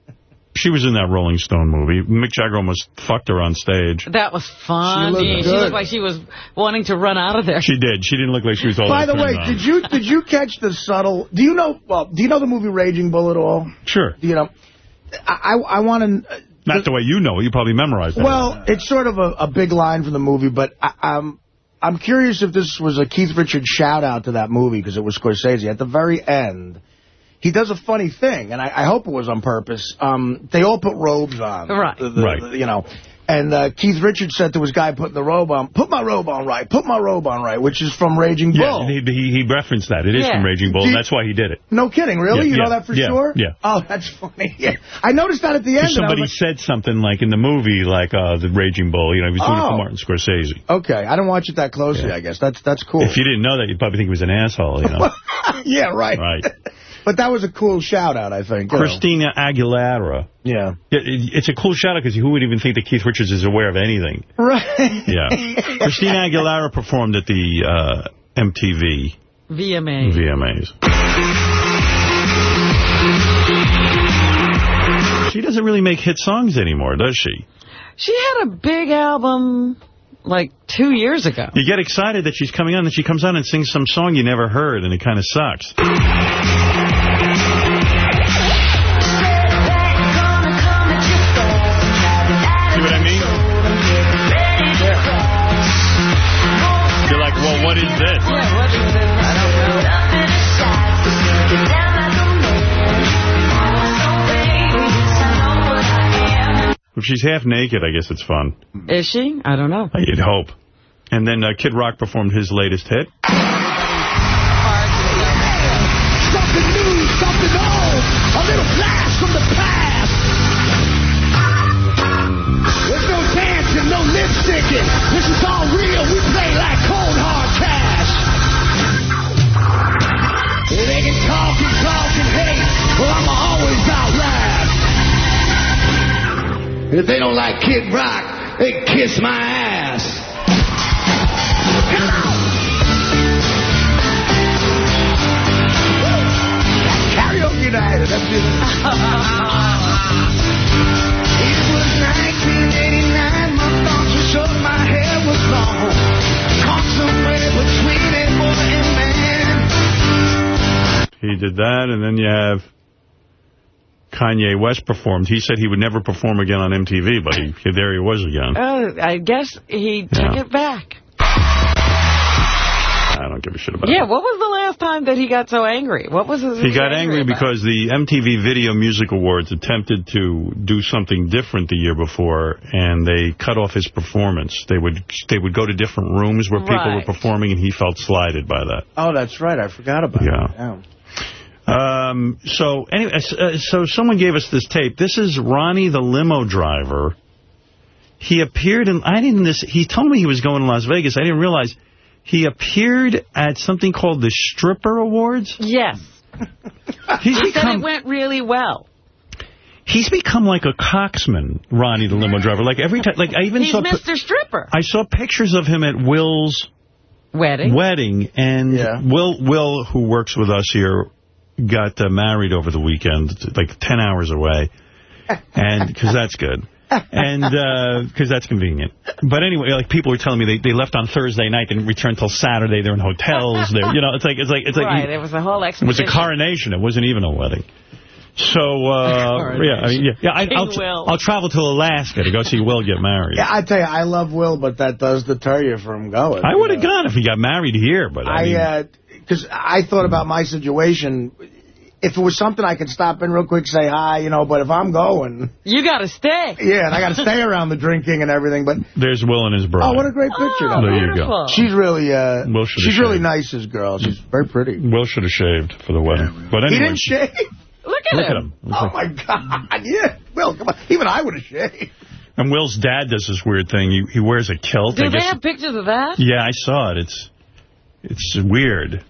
She was in that Rolling Stone movie. Mick Jagger almost fucked her on stage. That was fun. She looked She, looked like she was wanting to run out of there. She did. She didn't look like she was all By that the way, turned on. did you did you catch the subtle? Do you know? Well, do you know the movie Raging Bull at all? Sure. Do you know? I I, I want to. Not the way you know it. You probably memorized it. Well, it's sort of a, a big line from the movie, but I, I'm I'm curious if this was a Keith Richards shout out to that movie because it was Scorsese. At the very end, he does a funny thing, and I, I hope it was on purpose. Um, they all put robes on, Right. The- the- Right. the- you know. And uh, Keith Richards said to his guy putting the robe on, put my robe on right, put my robe on right, which is from Raging Bull. yeah, he, he, he referenced that. It is Yeah. from Raging Bull, you- that's why he did it. No kidding, really? Yeah, you know that for yeah, sure? yeah. Oh, that's funny. Yeah. [LAUGHS] I noticed that at the end. and I was Somebody like, said something like in the movie, like uh, the Raging Bull. You know, he was doing it Oh. for Martin Scorsese. Okay, I didn't watch it that closely, I guess. That's that's cool. If you didn't know that, you'd probably think he was an asshole. You know, [LAUGHS] yeah, right. right? But that was a cool shout-out, I think. you know. Christina Aguilera. Yeah. Yeah, it- It's a cool shout out because who would even think that Keith Richards is aware of anything? Right. Yeah. [LAUGHS] Christina Aguilera performed at the uh, MTV VMA. VMAs. She doesn't really make hit songs anymore, does she? She had a big album like two years ago. You get excited that she's coming on, and she comes on and sings some song you never heard, and it kind of sucks. Like, well, what is this? If she's half naked, I guess it's fun. Is she? I don't know. You'd hope. And then uh, Kid Rock performed his latest hit. If like Kid Rock, they kiss my ass. Come on. Karaoke night. That's it. [LAUGHS] it was 1989. My thoughts were short. My hair was long. Caught somewhere between a boy and man. He did that, and then you have Kanye West performed. He said he would never perform again on MTV, but he, there he was again. Oh, I guess he took it back. I don't give a shit about Yeah, it. what was the last time that he got so angry? What was his He got angry about? because the MTV Video Music Awards attempted to do something different the year before, and they cut off his performance. They would they would go to different rooms where people Right. were performing, and he felt slighted by that. Oh, that's right. I forgot about Yeah. it. Yeah. Um, so anyway, uh, so someone gave us this tape. This is Ronnie the limo driver. He appeared in, I didn't, this, he told me he was going to Las Vegas. I didn't realize he appeared at something called the Stripper Awards. Yes. He's he said become, it went really well. he's become like a coxman, Ronnie the limo driver. Like every time, like I even He's saw, pi- Mr. Stripper. I saw pictures of him at Will's Wedding. wedding, and Will, Will, who works with us here, got uh, married over the weekend, like 10 hours away, and because that's good. and because that's convenient. But anyway, like people were telling me they, they left on Thursday night and returned till Saturday. They're in hotels. They're you know it's like it's like it's like right, it was a whole it was a coronation. It wasn't even a wedding. So uh, [LAUGHS] yeah, I mean, yeah, yeah. I, King I'll, Will. I'll travel to Alaska to go see Will get married. Yeah, I tell you, I love Will, but that does deter you from going. I would have gone if he got married here, but I, mean, I, because I thought about my situation. If it was something I could stop in real quick, say hi, you know, but if I'm going... You got to stay. Yeah, and I got to stay around the drinking and everything, but... there's Will and his bride. Oh, what a great picture. Oh, though. There you go. She's really, uh, Will should've she's really nice, this girl. She's very pretty. Will should have shaved for the wedding. But He didn't shave? Look at him. look him. at him. Oh, my God. Yeah. Will, come on. Even I would have shaved. And Will's dad does this weird thing. He, he wears a kilt. Do I they guess- have pictures of that? Yeah, I saw it. It's it's weird.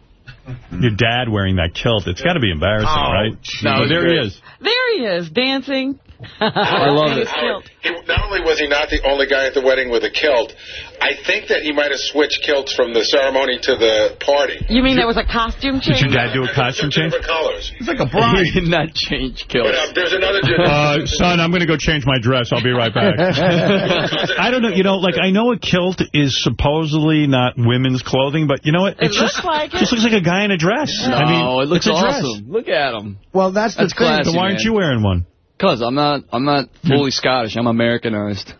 Mm-hmm. Your dad wearing that kilt. It's got to be embarrassing, Oh, right? geez. No, there he is. There he is, dancing. I love In it. his. He, not only was he not the only guy at the wedding with a kilt, I think that he might have switched kilts from the ceremony to the party. You mean there was a costume change? Did change? your dad do a costume change? Different colors. It's like a He did not change kilts. But uh, there's another. Uh, son, I'm going to go change my dress. I'll be right back. [LAUGHS] I don't know. You know, like, I know a kilt is supposedly not women's clothing, but you know what? It It's looks just, like it. just looks like a guy in a dress. No, I mean, it looks it's a dress. awesome. Look at him. Well, that's the That's thing. classy, Then why aren't man. you wearing one? Because I'm not, I'm not fully Scottish. I'm Americanized.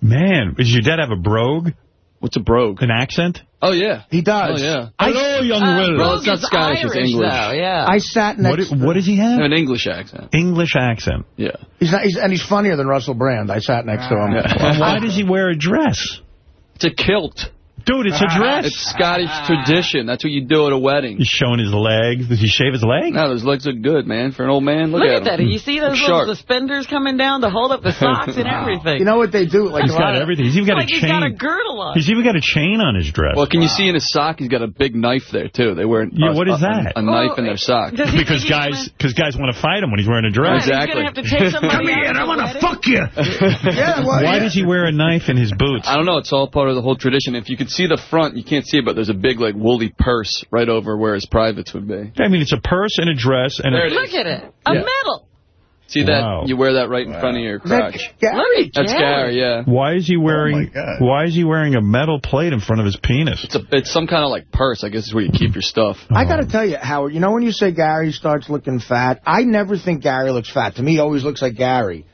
Man, does your dad have a brogue? What's a brogue? An accent? Oh, yeah. He does. Oh, yeah. Hello, young Uh, Will. Well, it's not Rogue is Scottish, it's English. though, yeah. I sat What, next what does he have? An English accent. English accent. Yeah. He's not, he's, and he's funnier than Russell Brand. I sat next to him. Well, why does he wear a dress? It's a kilt. Dude, it's a dress. It's Scottish tradition. That's what you do at a wedding. He's showing his legs. Does he shave his legs? No, those legs look good, man. For an old man, look, Look at that. him. You see those little sharp. suspenders coming down to hold up the socks and [LAUGHS] everything. You know what they do? Like He's a lot got of- everything. He's even got like a he's chain. got a girdle on. He's even got a chain on his dress. Well, can you see in his sock he's got a big knife there, too. They wear Yeah, a, what is a- that? A, knife Oh, in their sock. Because guys, because guys want to fight him when he's wearing a dress. He's going to have to take [LAUGHS] somebody out. I want to fuck you. yeah, Why does he wear a knife in his boots? I don't know. It's all part of the whole tradition. If you could see the front, you can't see it, but there's a big, like, woolly purse right over where his privates would be. I mean, it's a purse and a dress and There a. it is. Look at it. A Yeah. medal. See Wow. that? You wear that right in front of your Is that crotch. Gary? Look at That's Gary, yeah. Why is he oh, wearing? God. why is he wearing a metal plate in front of his penis? It's a, it's some kind of like purse, I guess, is where you keep your stuff. I got to tell you, Howard, you know when you say Gary starts looking fat, I never think Gary looks fat. To me, he always looks like Gary.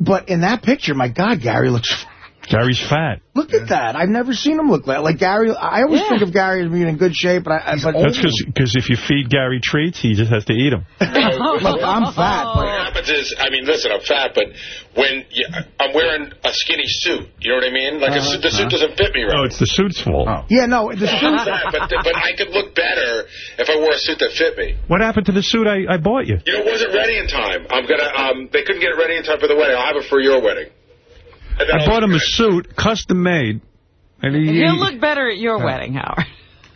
But in that picture, my God, Gary looks fat. Gary's fat. Look at that. I've never seen him look like like Gary. I always Yeah. think of Gary as being in good shape, but, I, but That's because if you feed Gary treats, he just has to eat them. [LAUGHS] look, I'm fat. What But happens is, I mean, listen, I'm fat, but when you, I'm wearing a skinny suit, you know what I mean? Like a suit, the suit doesn't fit me Oh, right. it's the suit's fault. yeah, no, the I'm suit. fat, but, but I could look better if I wore a suit that fit me. What happened to the suit I, I bought you? You know, it wasn't ready in time. I'm gonna. Um, they couldn't get it ready in time for the wedding. I'll have it for your wedding. And I bought him a suit, custom made. And he, He'll look better at your wedding, Howard.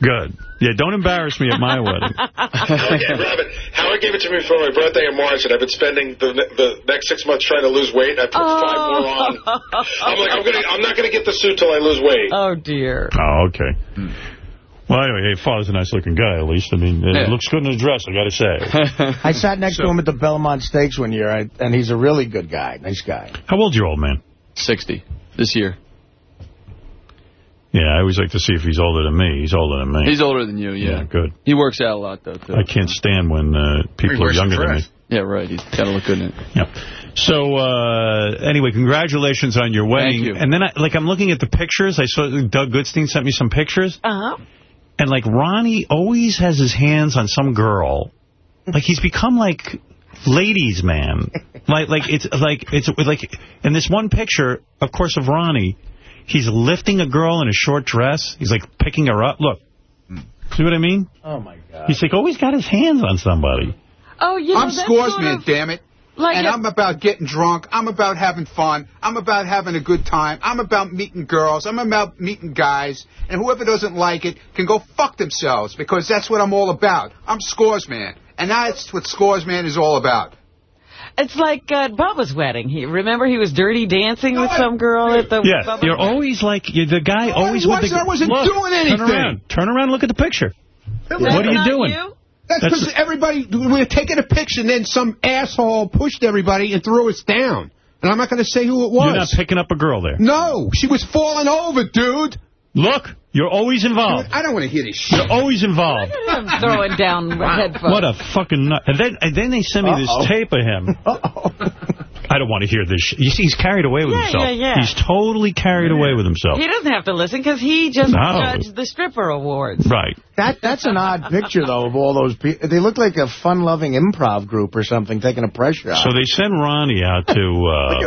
good. Yeah, don't embarrass me at my [LAUGHS] wedding. Okay, Robin, Howard gave it to me for my birthday in March, and I've been spending the the next six months trying to lose weight. I put five more oh. on. I'm like, I'm gonna, I'm not gonna get the suit till I lose weight. Oh, dear. Oh, okay. Well, anyway, hey, Father's a nice-looking guy, at least. I mean, it Yeah. looks good in his dress, I got to say. I sat next to him at the Belmont Stakes one year, and he's a really good guy, nice guy. How old's your old man? 60 this year. Yeah, I always like to see if he's older than me. He's older than me. He's older than you, yeah. Yeah, good. He works out a lot, though, too. I can't stand when uh, people are younger than me. Yeah, right. He's got to look good in it. Yeah. So, uh, anyway, congratulations on your wedding. Thank you. And then, I, like, I'm looking at the pictures. I saw Doug Goodstein sent me some pictures. Uh-huh. And, like, Ronnie always has his hands on some girl. Like, he's become, like, ladies' man. [LAUGHS] like, like it's like, it's like, in this one picture, of course, of Ronnie, he's lifting a girl in a short dress. He's, like, picking her up. Look. See what I mean? Oh, my God. He's, like, always got his hands on somebody. Oh, yeah, I'm that's scores sort man, of damn it. Like and a- I'm about getting drunk. I'm about having fun. I'm about having a good time. I'm about meeting girls. I'm about meeting guys. And whoever doesn't like it can go fuck themselves because that's what I'm all about. I'm scores man. And that's what scores man is all about. It's like uh, Bubba's wedding. He Remember he was dirty dancing with some girl at the Yeah, Bubba you're always like, you're the guy No, always I with the... wasn't. I wasn't Look, doing anything. Turn around. Turn around and look at the picture. That's What are you doing? That's That's- because everybody, we were taking a picture, and then some asshole pushed everybody and threw us down. And I'm not going to say who it was. You're not picking up a girl there. No, she was falling over, dude. Look, you're always involved. I don't want to hear this shit. You're always involved. [LAUGHS] him throwing down headphones. [LAUGHS] What a fucking nut. And then, and then they send me Uh-oh. this tape of him. [LAUGHS] Oh. I don't want to hear this shit. You see, he's carried away with Yeah, himself. yeah, yeah. He's totally carried away with himself. He doesn't have to listen because he just No. judged the stripper awards. Right. That That's an odd picture, though, of all those people. They look like a fun-loving improv group or something, taking a pressure out. So they send Ronnie out to... Uh,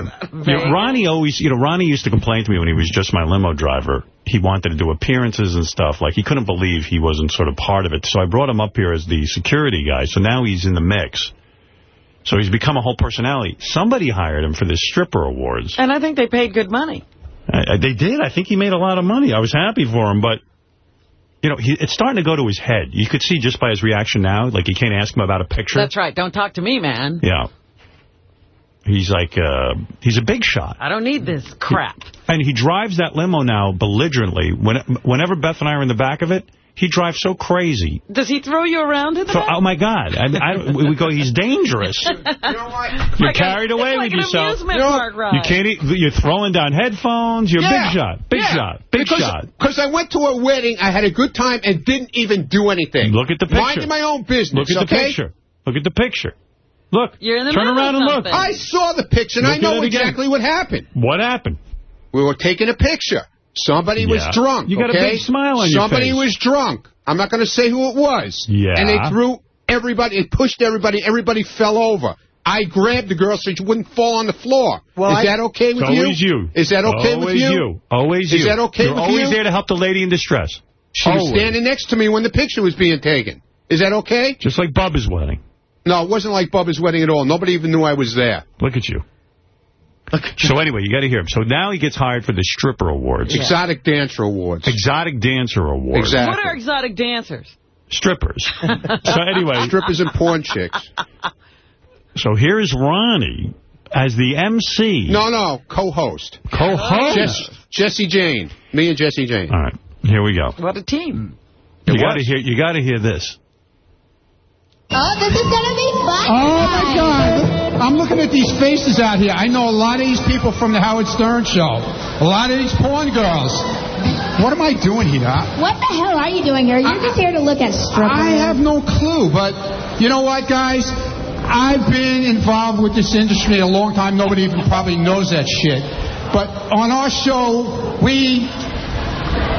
you know, Ronnie always... You know, Ronnie used to complain to me when he was just my limo driver. He wanted to do appearances and stuff. Like, he couldn't believe he wasn't sort of part of it. So I brought him up here as the security guy. So now he's in the mix. So he's become a whole personality. Somebody hired him for this stripper awards. And I think they paid good money. I, I- they did. I think he made a lot of money. I was happy for him, but... You know, he, it's starting to go to his head. You could see just by his reaction now, like you can't ask him about a picture. That's right. Don't talk to me, man. Yeah. He's like, uh, he's a big shot. I don't need this crap. And he drives that limo now belligerently. When, whenever Beth and I are in the back of it, he drives so crazy. Does he throw you around in the So, back? oh, my God. I, I, we go, he's dangerous. [LAUGHS] You're carried away it's like with an yourself. amusement park ride. You can't. e- You're throwing down headphones. You're Yeah. big shot. Big Yeah. shot. Big because, shot. Because I went to a wedding, I had a good time, and didn't even do anything. Look at the picture. Minding my own business, Look at the picture. Look at the picture. Look. You're in the Turn around and look. I saw the picture, and Look I know it again. exactly what happened. What happened? We were taking a picture. Somebody was drunk. You got a big smile on your face. Somebody was drunk. I'm not going to say who it was. Yeah. And they threw everybody, it pushed everybody, everybody fell over. I grabbed the girl so she wouldn't fall on the floor. Well, Is I- that okay with It's you? always you. Is that okay always with you? Always you. Is you. that okay with You're with always you? there to help the lady in distress. She was standing next to me when the picture was being taken. Is that okay? Just like Bubba's wedding. No, it wasn't like Bubba's wedding at all. Nobody even knew I was there. Look at you. So anyway, you got to hear him. So now he gets hired for the stripper awards. Exotic Dancer Awards. Exotic dancer awards. Exactly. What are exotic dancers? Strippers. [LAUGHS] so anyway, Strippers and porn chicks. so here's Ronnie as the MC. No, no, co-host. Co-host. Jess, Jesse Jane. Me and Jesse Jane. All right, here we go. What a team. You got to hear. You got to hear this. Oh, this is going to be fun. Oh, my God. I'm looking at these faces out here. I know a lot of these people from the Howard Stern show. A lot of these porn girls. What am I doing here? What the hell are you doing here? You're just here to look at strippers. I have no clue, but you know what, guys? I've been involved with this industry a long time. Nobody even probably knows that shit. But on our show, we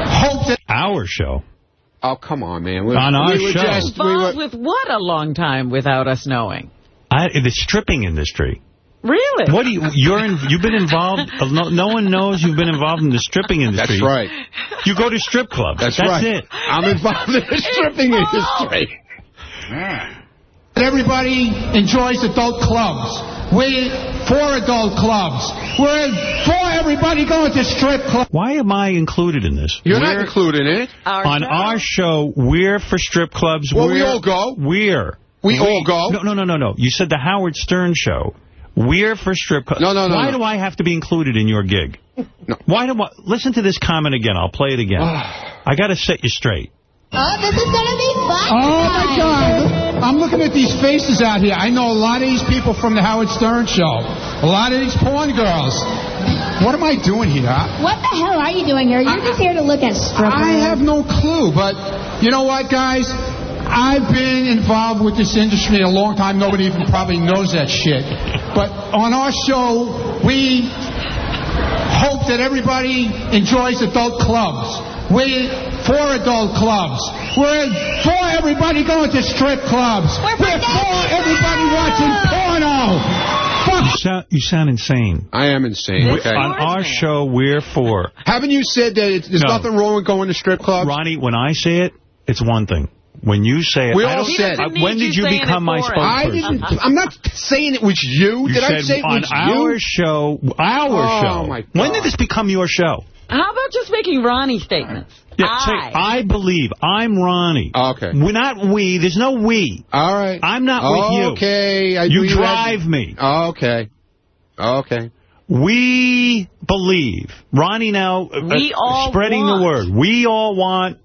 hope that... Our show. Oh, come on, man. We, On our we were show. Just, we were, Involved with what a long time without us knowing? I, the stripping industry. Really? What do you? You're in, you've been involved. Uh, no, no one knows you've been involved in the stripping industry. That's right. You go to strip clubs. That's, That's right. it. I'm involved in the stripping industry. [LAUGHS] Everybody enjoys adult clubs. We're for adult clubs. We're for everybody going to strip clubs. Why am I included in this? You're not We're- included in it. Our on show? our show. We're for strip clubs. Well, we We're- all go. We're. We all go. No, no, no, no, no. You said the Howard Stern show. We're for strip clubs. No, no, no, Why no. do I have to be included in your gig? No. Why do I... Listen to this comment again. I'll play it again. Ah. I got to set you straight. Oh, this is going to be fun. Oh, my God. I'm looking at these faces out here. I know a lot of these people from the Howard Stern show. A lot of these porn girls. What am I doing here? What the hell are you doing here? You're just here to look at strippers. I have no clue, but you know what, guys? I've been involved with this industry a long time. Nobody even probably knows that shit. But on our show, we hope that everybody enjoys adult clubs. We're for adult clubs. We're for everybody going to strip clubs. We're, for everybody watching porno. You sound, you sound insane. I am insane. We- on our show, we're for... Haven't you said that it's, there's No. nothing wrong with going to strip clubs? Ronnie, when I say it, it's one thing. When you say it... We I all don't- said- I- uh, when did you become my spokesperson? I didn't. [LAUGHS] I'm not saying it was you. You did said I say it on was our show, our Oh, show. my When did this become your show? How about just making Ronnie statements? Yeah, say, I believe. I'm Ronnie. Okay. We're not we. There's no we. All right. I'm not with you. Okay. I You drive had- me. Okay. Okay. We believe. Ronnie now uh, We uh, all spreading want. the word. We all want.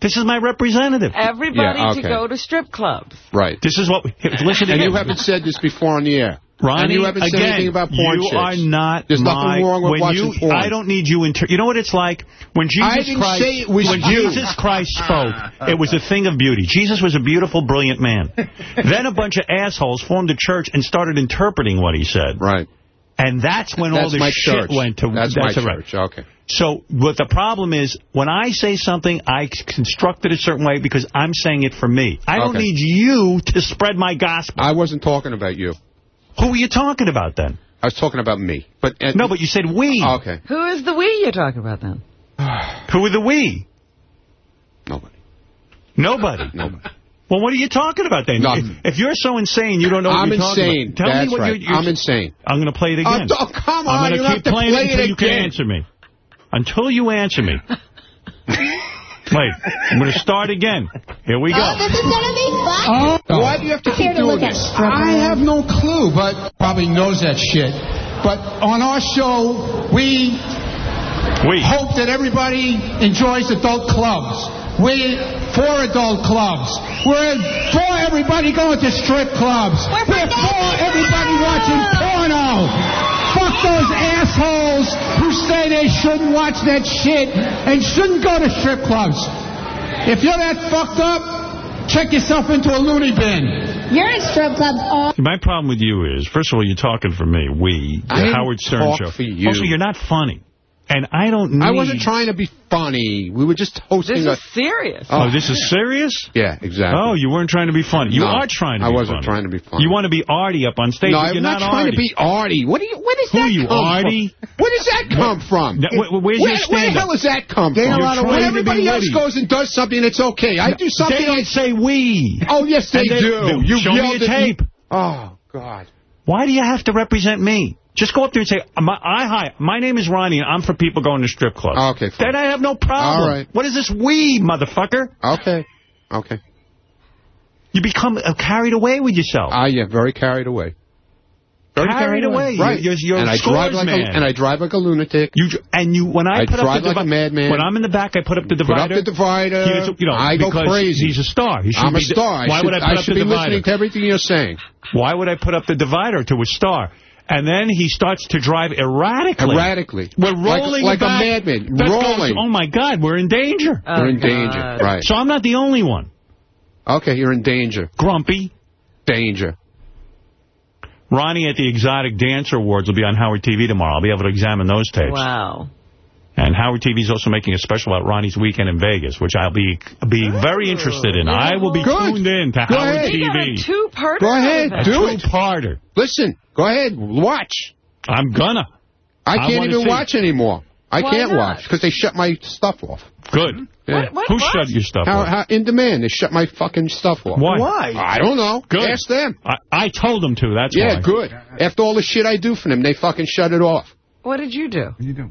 This is my representative. Everybody Yeah, to go to strip clubs. Right. This is what. We, Listen to And again. you haven't said this before on the air. Ronnie, and you haven't said again, anything about porn you chicks. are not There's my, nothing wrong with when watching you, porn. I don't need you. Inter you know what it's like? When Jesus Christ, say it was when you. Jesus Christ spoke, it was a thing of beauty. Jesus was a beautiful, brilliant man. [LAUGHS] then a bunch of assholes formed a church and started interpreting what he said. Right. And that's when all That's this my shit church. went to. That's my a right. church. Okay. So what the problem is, when I say something, I construct it a certain way because I'm saying it for me. I don't need you to spread my gospel. I wasn't talking about you. Who are you talking about then? I was talking about me. But uh, No, but you said we. Okay. Who is the we you're talking about then? Who are the we? Nobody. Nobody. [LAUGHS] Nobody. Well, what are you talking about then? Nothing. If, if you're so insane, you don't know what I'm you're talking insane. about. Tell That's me what right. you're, you're... I'm insane. I'm going to play it again. Oh, oh, come on, I'm you going to keep have to playing play it until it you can again. answer me. Until you answer me. [LAUGHS] Wait, I'm going to start again. Here we go. Oh, this is gonna be fun. Oh, Why do you have to keep doing this? I have no clue, but probably knows that shit. But on our show, we We. hope that everybody enjoys adult clubs. We for adult clubs. We're for everybody going to strip clubs. We're for everybody watching porno. Fuck those assholes who say they shouldn't watch that shit and shouldn't go to strip clubs. If you're that fucked up, check yourself into a loony bin. You're in strip clubs all My problem with you is, first of all, you're talking for me, we, the I Howard Stern talk show. for you. Also, you're not funny. And I don't need... I wasn't trying to be funny. We were just hosting This a... is serious. Oh, oh, this is serious? Yeah, exactly. Oh, you weren't trying to be funny. You No, are trying to I be wasn't funny. trying to be funny. You want to be arty up on stage, no, but I'm you're not, not, trying arty. to be arty. What do you? Where does Who that are you, come arty? from? Where does that come from? Now, wh- where's where, your where the hell does that come Gain a from? lot of when weight to everybody be else witty. goes and does something, it's okay. I do something. They don't I- say we. Oh yes, they they- do. they- you show me a at me- tape. Oh God. Why do you have to represent me? Just go up there and say, my, I, hi, my name is Ronnie, and I'm for people going to strip clubs. Okay, fine. Then I have no problem. All right. What is this we, motherfucker? Okay. Okay. You become uh, carried away with yourself. I am very carried away. Very Carried away. Right. You're, you're and I drive like man. a, and I drive like a lunatic. You and you when I, I put up drive the like a madman. When I'm in the back, I put up the divider. Put up the divider. He is- you know, I go crazy. He's a star. He I'm a the- star. I Why should, would I put I up should be listening to everything you're saying. Why would I put up the divider to a star? And then he starts to drive erratically. Erratically. We're Like- rolling like a back. madman, That goes- rolling. oh, my God, we're in danger. Oh, We're in oh, danger. Right. So I'm not the only one. Okay, you're in danger. Grumpy. Danger. Ronnie at the Exotic Dance Awards will be on Howard TV tomorrow. I'll be able to examine those tapes. Wow. And Howard TV is also making a special about Ronnie's weekend in Vegas, which I'll be be very interested in. I will be Good. tuned in to Go Howard ahead. They got a TV. two-parter. Go ahead, out of it. do it. two-parter. Listen, go ahead, watch. I'm gonna. I I can't wanna even see. watch anymore. I Why can't not? watch because they shut my stuff off. Good. Yeah. What, what, Who what? shut your stuff How, off? how, in demand, they shut my fucking stuff off. Why? Why? I don't know. Good. Ask them. I, I told them to. That's yeah, why. good. After all the shit I do for them, they fucking shut it off. What did you do? What do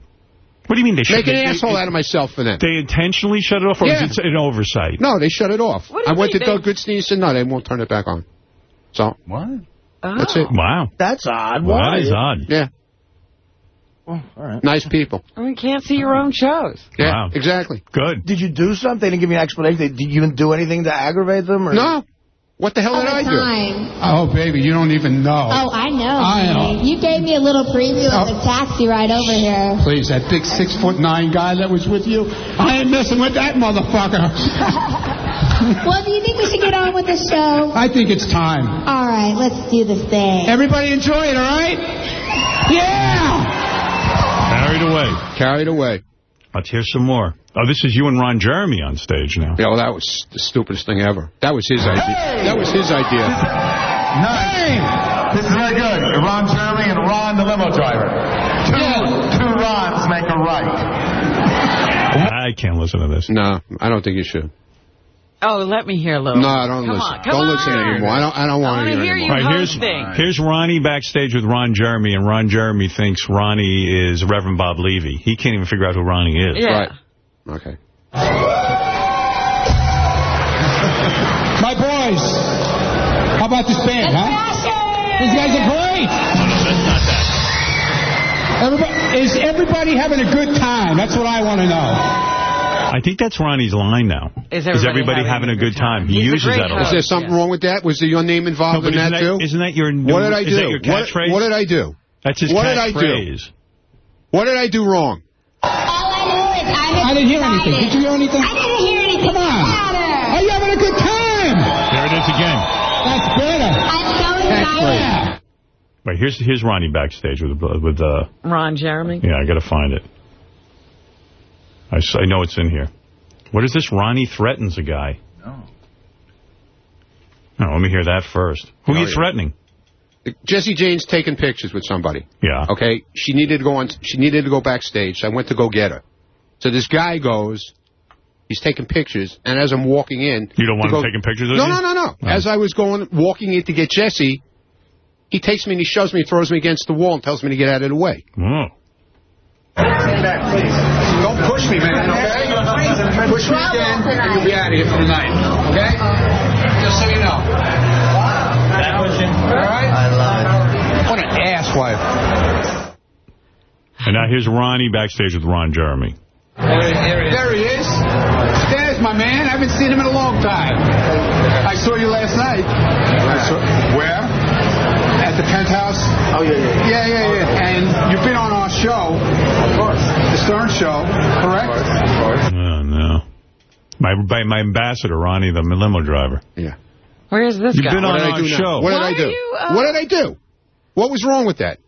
you mean they shut Make an they, asshole they, out of myself for them. They intentionally shut it off, or Yeah. is it an oversight? No, they shut it off. What do I you went mean to Doug they- Goodstein and said, no, they won't turn it back on. So, What? that's it. Oh. Wow. That's odd. Well, Why? that is odd. Yeah, Well, all right. nice people. I mean, can't see your own shows. Yeah, Wow. exactly. Good. Did you do something? They didn't give me an explanation. Did you even do anything to aggravate them? Or? No. What the hell all did the I do? Oh, baby, you don't even know. Oh, I know. I know. You gave me a little preview of Oh. the taxi ride over here. Please, that big six foot nine guy that was with you, I ain't messing with that motherfucker. [LAUGHS] well, do you think we should get on with the show? I think it's time. All right, let's do this thing. Everybody enjoy it, all right? Yeah! Carried away. Carried away. Let's hear some more. Oh, this is you and Ron Jeremy on stage now. Yeah, well, that was the stupidest thing ever. That was his idea. That was his idea. Nice. This is very good. Ron Jeremy and Ron the limo driver. Two, two Rons make a right. I can't listen to this. No, I don't think you should. Oh, let me hear a little. No, I don't come listen. On, come don't on. listen anymore. I don't. I don't want I to wanna hear hear anymore. you All right, here's, hosting. here's Ronnie backstage with Ron Jeremy, and Ron Jeremy thinks Ronnie is Reverend Bob Levy. He can't even figure out who Ronnie is. Yeah. Right. Okay. My boys, how about this band, huh? These guys are great. Everybody, is everybody having a good time? That's what I want to know. I think that's Ronnie's line now. Is everybody, having, a good time? He He's uses that a lot. Is there something wrong with that? Was there your name involved No, in that, that- too? isn't that your new- What did I is do? that your What- catchphrase? What, did I do? That's his What did I catchphrase. do? What did I do wrong? I didn't hear anything. Did you hear anything? I didn't hear anything. Come on. Are you having a good time? There it is again. That's better. Catchphrase. Wait, here's here's Ronnie backstage with with uh Ron Jeremy. yeah, I got to find it. I, I know it's in here. What is this? Ronnie threatens a guy. No. No, let me hear that first. Who are you threatening? Jesse Jane's taking pictures with somebody. Yeah. Okay. She needed to go on. She needed to go backstage. So I went to go get her. So this guy goes. He's taking pictures, and as I'm walking in, You don't want to him go- taking pictures of No, you? no, no, no. No. As I was going, walking in to get Jesse, he takes me and he shoves me, and throws me against the wall, and tells me to get out of the way. Oh. Please. Don't push me, man, okay? Push me again, and you'll be out of here for the night, okay? Just so you know. That was it. All right? I love it. What an asswipe. And now here's Ronnie backstage with Ron Jeremy. There he is. There's my man. I haven't seen him in a long time. I saw you last night. Saw- where? At the penthouse. Oh yeah, yeah, yeah, yeah, yeah. And you've been on our show, of course, the Stern Show, correct? Of course. Oh, no. My, by my ambassador, Ronnie, the limo driver. Yeah. Where is this You've guy? been What on did our do now? show. What did I do? you, uh, what did I do? What was wrong with that?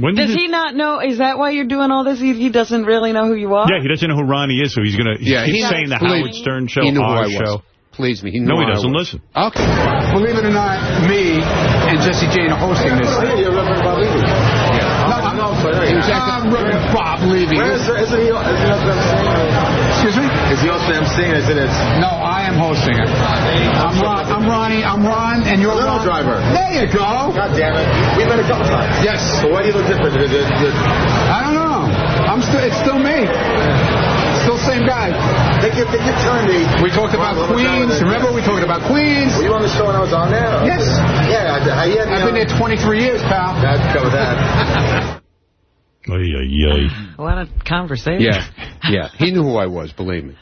When Does he not know? Is that why you're doing all this? He, he doesn't really know who you are? Yeah, he doesn't know who Ronnie is, so he's going to Yeah, keep he- saying the believe- Howard Stern show, he knew who our I was. show. Please me. He knew No, he doesn't was. listen. Okay. Believe it or not, me and Jesse Jane are hosting this. Yeah, You're Reverend Bob Levy. No, I'm not. I'm Reverend Bob Levy. Where is, isn't he, isn't he also emceeing? Excuse me? Is he also emceeing? Is it his? No, I am hosting it. I'm Ron. I'm Ronnie. I'm Ron, and you're Limo Ron. driver. There you go. God damn it. We've been a couple times. Yes. So why do you look different? Is it- is it- I don't know. I'm still. It's still me. Still same guy. They keep, they telling me. We talked about Queens. Remember, we talked about Queens. Were you on the show when I was on there? Yes. Yeah, I, I, me I've been there 23 years, pal. That cover that. [LAUGHS] Ay, ay, ay. What [SIGHS] a conversation. Yeah. Yeah. He knew who I was, believe me.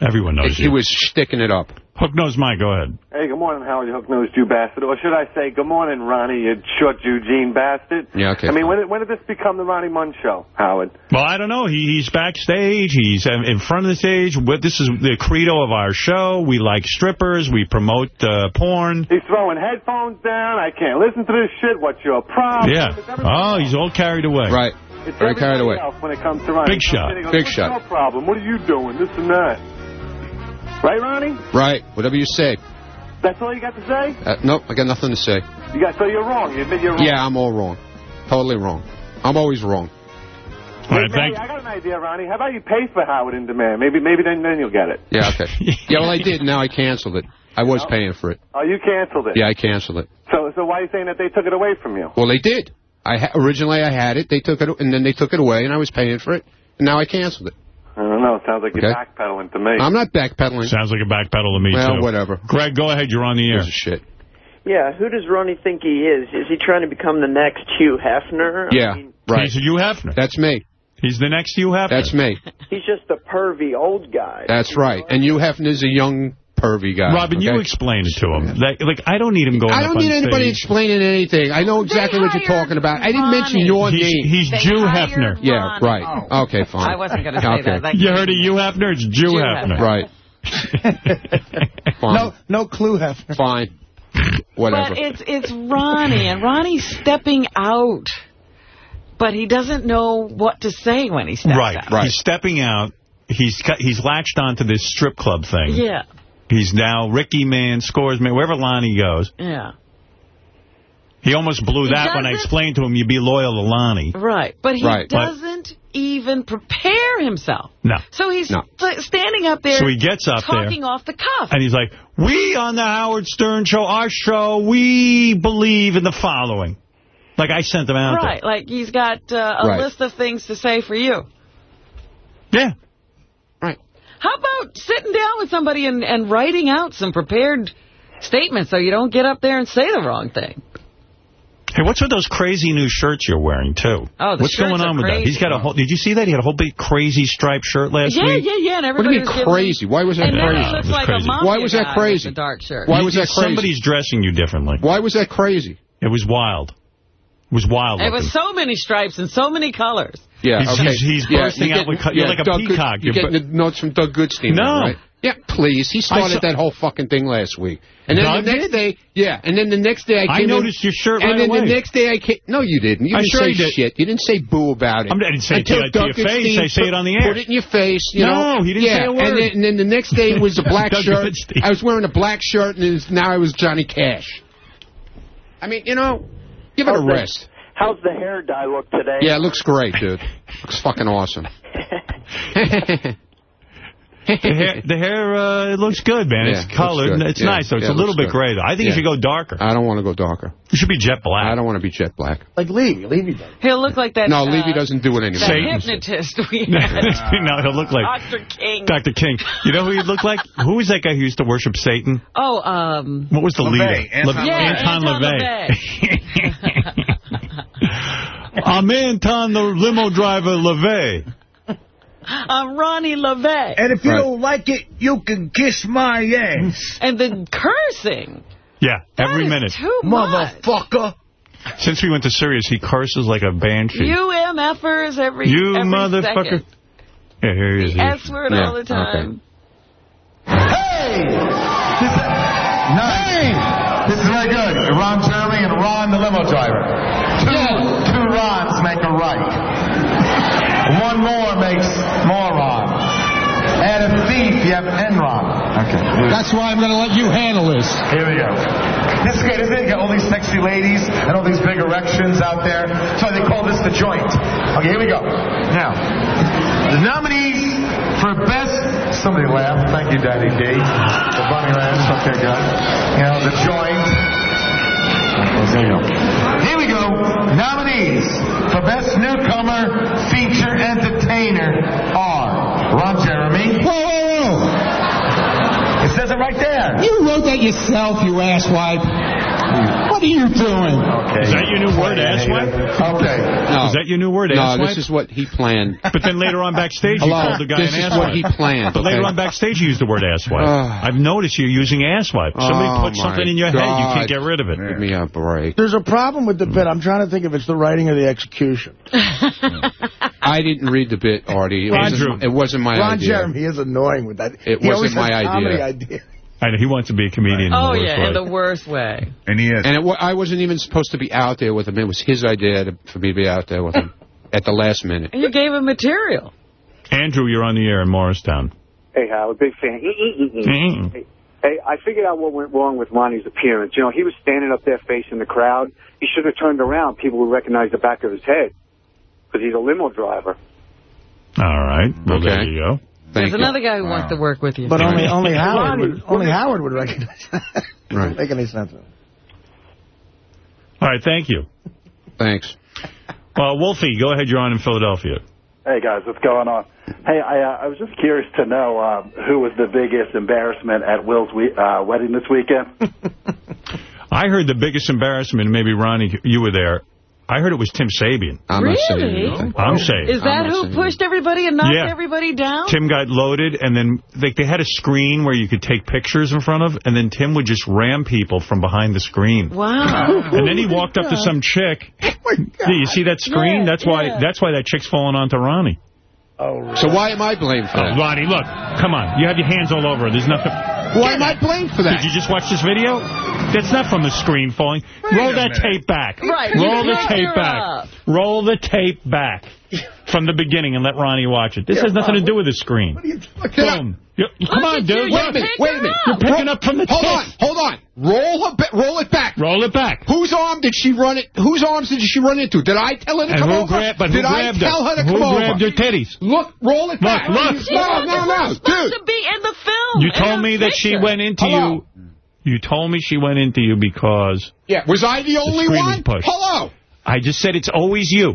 Everyone knows He you. was sticking it up. Hook Nose Mike, go ahead. Hey, good morning, Howard, you hook-nosed Jew bastard. Or should I say, good morning, Ronnie, you short Jew Gene bastard. Yeah, okay. I mean, when did, when did this become the Ronnie Mund show, Howard? Well, I don't know. He, he's backstage. He's uh, in front of the stage. This is the credo of our show. We like strippers. We promote uh, porn. He's throwing headphones down. I can't listen to this shit. What's your problem? Yeah. Oh, he's all carried away. Right. It's Very carried away. when it comes to Ronnie. Big shot. Goes, Big shot. your problem? What are you doing? This and that. Right, Ronnie? Right. Whatever you say. That's all you got to say? Uh, nope, I got nothing to say. You got so you're wrong. You admit you're wrong. Yeah, I'm all wrong. Totally wrong. I'm always wrong. All right, Maybe- thank I got an idea, Ronnie. How about you pay for Howard in Demand? Maybe maybe then then you'll get it. Yeah, okay. [LAUGHS] yeah, well, I did. Now I canceled it. I was paying for it. Oh, you canceled it. Yeah, I canceled it. So so why are you saying that they took it away from you? Well, they did. I ha Originally, I had it. They took it, and then they took it away, and I was paying for it. And now I canceled it. I don't know. It sounds like you're backpedaling to me. I'm not backpedaling. Sounds like a backpedal to me, Well, too. whatever. Greg, go ahead. You're on the air. Piece shit. Yeah, who does Ronnie think he is? Is he trying to become the next Hugh Hefner? I Yeah, mean, right. He's Hugh Hefner. That's me. He's the next Hugh Hefner. That's me. he's just a pervy old guy. That's right. And you Hefner's a young, pervy guy. Robin, you okay? explain it to him. Like, like, I don't need him going I don't on need anybody stage. explaining anything. I know exactly what you're talking about. I didn't mention your He's, name. he's They Jew hired Hefner. Yeah, right. Oh. Okay, fine. I wasn't going to say Okay. that. That You heard of from Hugh me. Hefner? It's Jew, Jew Hefner. Hefner. Right. [LAUGHS] Fine. No, no clue, Hefner. Fine. Whatever. But it's it's Ronnie, and Ronnie's stepping out. But he doesn't know what to say when he steps Right, out. right. right. He's stepping out. He's he's latched onto this strip club thing. Yeah, He's now Ricky Man, Scores Man, wherever Lonnie goes. yeah. He almost blew He that when I explained to him you'd be loyal to Lonnie. Right. But he Right. Doesn't even prepare himself. No. So he's No. standing up there So he gets up there. talking off the cuff. And he's like, we on the Howard Stern show, our show, we believe in the following. Like I sent him out Right. Like he's got uh, a Right. list of things to say for you. Yeah. Sitting down with somebody and, and writing out some prepared statements so you don't get up there and say the wrong thing. Hey, what's with those crazy new shirts you're wearing, too? Oh, the What's going are on with that? He's got a whole... Did you see that? He had a whole big crazy striped shirt last yeah, week. yeah, yeah, and What do you mean was giving crazy? Why was that and crazy? he looks It was like crazy. a mafia Why was that crazy? Dark shirt. Why You was that crazy? Somebody's dressing you differently. Why was that crazy? It was wild. It was wild It looking. was so many stripes and so many colors. Yeah, He's- okay. he's- he's Yeah, bursting out with getting- co- you're yeah, like a Doug Good- peacock. You're You're getting the notes from Doug Goodstein, No. then, right? Yeah, please. He started saw- that whole fucking thing last week. And then Doug the next did? day, yeah, and then the next day I I came in- noticed your shirt And right then away. the next day I came... No, you didn't. You didn't sure say you did. shit. You didn't say boo about it. I'm- I didn't say it to to your Doug face. Goodstein I say it on the air. Put it in your face, you No, know. he didn't yeah, say a word. And then, and then the next day was a [LAUGHS] black shirt. I was wearing a black shirt, and now I was Johnny Cash. I mean, you know, give it a How's the- rest. How's the hair dye look today? Yeah, it looks great, dude. looks fucking awesome. [LAUGHS] the hair, the hair uh, it looks good, man. Yeah, it's colored. good. It's Yeah, nice, though. It's yeah, a little bit good. gray, though. I think Yeah. you should go darker. I don't want to go darker. You should be jet black. I don't want to be jet black. Like Levy. Levy does. He'll look like that. No, uh, Levy doesn't do it That anymore. Satan. hypnotist we [LAUGHS] had. [LAUGHS] no, he'll look like Dr. King. Dr. King. You know who he'd look like? [LAUGHS] Who was that guy who used to worship Satan? Oh, um... What was the LaVey, leader? Anton Le- Yeah, Anton, Anton LaVey. I'm Anton the limo driver LaVey. [GASPS] I'm Ronnie LeVay. And if you don't like it, you can kiss my ass. [LAUGHS] And the cursing. Yeah, every is minute. too much. Motherfucker. Since we went to Sirius, he curses like a banshee. UMFers every You every motherfucker. second. Yeah, here he is. The S word Yeah, all the time. Hey! This is very good. Ron Jeremy and Ron the limo driver. Two, two Rons make a right. One more makes moron. Add a thief, you have Enron. Okay. That's why I'm going to let you handle this. Here we go. This is great, isn't it? You got all these sexy ladies and all these big erections out there. So they call this the joint. Okay, here we go. Now, the nominees for best. Somebody laughed. Thank you, Daddy D. The bunny laughs. Okay, good. You know, the joint. There you go. Here we go. Nominees for best newcomer entertainer are Ron Jeremy. Whoa, whoa, whoa. It says it right there. You wrote that yourself, you asswipe. What are you doing? Okay. Is that your new word, asswipe? Okay. No. Is that your new word, asswipe? No, asswipe? this is what he planned. [LAUGHS] But then later on backstage, you Hello? called the guy This an is what he planned, But later on backstage, you used the word asswipe. I've noticed you're using asswipe. Somebody Oh, puts something in your head, you can't get rid of it. Give me a break. There's a problem with the bit. I'm trying to think if it's the writing or the execution. [LAUGHS] I didn't read the bit, Artie. It Andrew. wasn't, it wasn't my Ron idea. Jeremy is annoying with that. It he wasn't my has comedy idea. Ideas. I know, he wants to be a comedian. Oh, in the worst yeah, in way. the worst way. And he is. And it, I wasn't even supposed to be out there with him. It was his idea to, for me to be out there with him [LAUGHS] at the last minute. And you gave him material. Andrew, you're on the air in Morristown. Hey, Howard, big fan. Hey, hey, I figured out what went wrong with Ronnie's appearance. You know, he was standing up there facing the crowd. He should have turned around. People would recognize the back of his head because he's a limo driver. All right. Well, there Okay. you go. There's another guy who wants to work with you. But only only Howard would, only Howard would recognize that. Right. [LAUGHS] Make any sense. All right, thank you. Thanks. Uh, Wolfie, go ahead. You're on in Philadelphia. Hey guys, what's going on? Hey, I uh, I was just curious to know uh, who was the biggest embarrassment at Will's we uh, wedding this weekend. [LAUGHS] [LAUGHS] I heard the biggest embarrassment, maybe Ronnie, you were there. I heard it was Tim Sabean. I'm Really? not saying. I'm saying. Is that I'm who saying pushed everybody and knocked Yeah. everybody down? Tim got loaded, and then like they had a screen where you could take pictures in front of, and then Tim would just ram people from behind the screen. Wow. And then he oh walked up to some chick. Oh yeah, you see that screen? Yeah, that's why. yeah. That's why that chick's falling onto Ronnie. Oh, So why am I blamed for Oh, that? Ronnie, look, come on. You have your hands all over. it. There's nothing. Why am I blamed for that? Did you just watch this video? That's not from the screen falling. Roll that tape back. Right, Roll the tape back. up. Roll the tape back from the beginning and let Ronnie watch it. This has nothing to do with the screen. Boom. You- come Look on, dude. Wait a minute, wait a minute. You're picking up from the Hold tip. on, hold on. Roll her, ba- roll it back. Roll it back. Whose arm did she run it? Whose arms did she run into? Did I tell her to And come over? grabbed? But did I tell her, to Who come grabbed over? your titties? Look, roll it back. look. She No, wasn't no, no, supposed dude. to be in the film. You told me that she went into Hello. you. You told me she went into you because Yeah, was I the only screen one? was. Hello. I just said it's always you.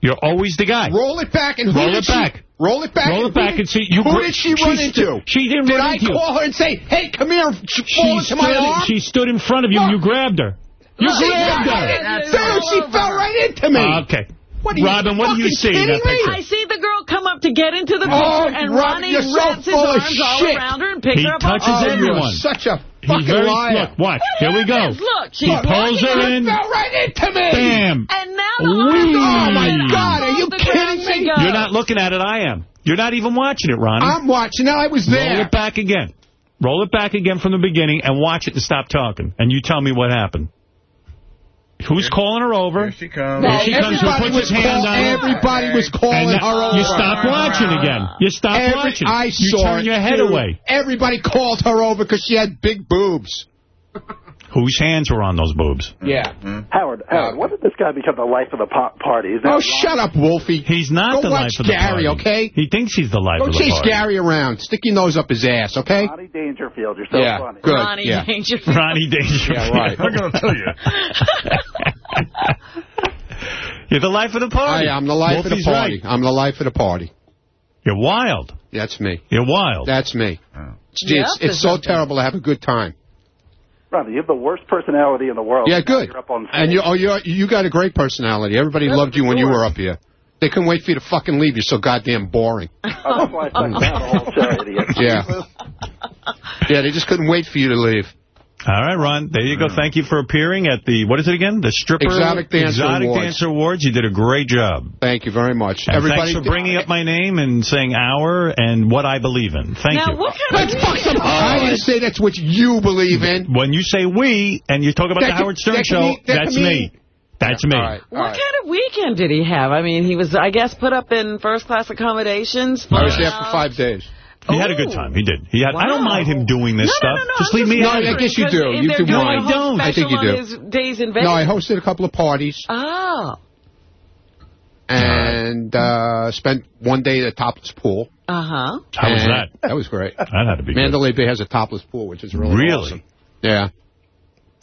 You're always the guy. Roll it back and who Roll did it she- back. Roll it back. Roll and it back who and see- you who gr- did she she run into? she didn't Did run I into you. call her and say, "Hey, come here"? She, fall into my stood, arm. she stood in front of you and you grabbed her. You She grabbed fell her. right Dude, she fell right into me. Ah, okay. What are you Robin, what do you fucking see in that picture? I see the girl come up to get into the picture, Oh, and Robin, Ronnie you're so wraps his full of arms all around her and picks He her up. He touches oh, off everyone. Such a He's very, liar. Look, watch. Here we go. Look, she He pulls her in. fell right into me. Bam. And now the arms Oh, my God, are you off the ground kidding me? You're not looking at it. I am. You're not even watching it, Ronnie. I'm watching. Now I was there. Roll it back again. Roll it back again from the beginning and watch it and stop talking. And you tell me what happened. Who's calling her over? Here she comes. Here she comes. Who Everybody puts his was hand on her? Everybody was calling And her over. You stop watching again. You stop Every- watching. I you saw turn it, your head dude. away. Everybody called her over because she had big boobs. Whose hands were on those boobs? Yeah. Mm-hmm. Howard, Howard, uh, when did this guy become the life of the party? Is that Oh, wrong? shut up, Wolfie. He's not Go the life of the Gary, party. okay? He thinks he's the life Go of the chase. Gary around. Stick your nose up his ass, okay? Ronnie Dangerfield, you're so Yeah, funny. good. Ronnie yeah. Dangerfield. Ronnie Dangerfield. Yeah, right. [LAUGHS] I'm going to tell you. [LAUGHS] You're the life of the party. I am the life Wolfie's of the party. right. I'm the life of the party. You're wild. That's me. You're wild. That's me. It's, You're it's, it's so terrible to have a good time. Ronnie, you have the worst personality in the world. Yeah, good. You're up on And you, oh, you you got a great personality. Everybody loved you when you were up here. They couldn't wait for you to fucking leave. You're so goddamn boring. Oh, [LAUGHS] that's why I stuck around the whole show, idiot. Yeah. Yeah, they just couldn't wait for you to leave. All right, Ron. There you go. Mm. Thank you for appearing at the, what is it again? The Stripper Exotic Dancer Exotic Awards. Dancer Awards. You did a great job. Thank you very much. And Everybody, thanks for bringing up my name and saying our and what I believe in. Thank Now, you. what kind Let's of fuck some I didn't say that's what you believe in. When you say we and you talk about That the Howard Stern that show, mean- that that's me. That's me. All right. all What right. kind of weekend did he have? I mean, he was, I guess, put up in first-class accommodations. I was there for uh, five days. He had a good time. He did. He had. I don't mind him doing this No, stuff. no, no, no, Just I'm leave me No, out. I of it. guess you do. You do doing mind. I don't. I think you do. days in Vegas. No, I hosted a couple of parties Oh. and uh, spent one day at a topless pool. Uh-huh. How was that? That was great. That had to be good. Mandalay Bay has a topless pool, which is really Really? awesome. Yeah.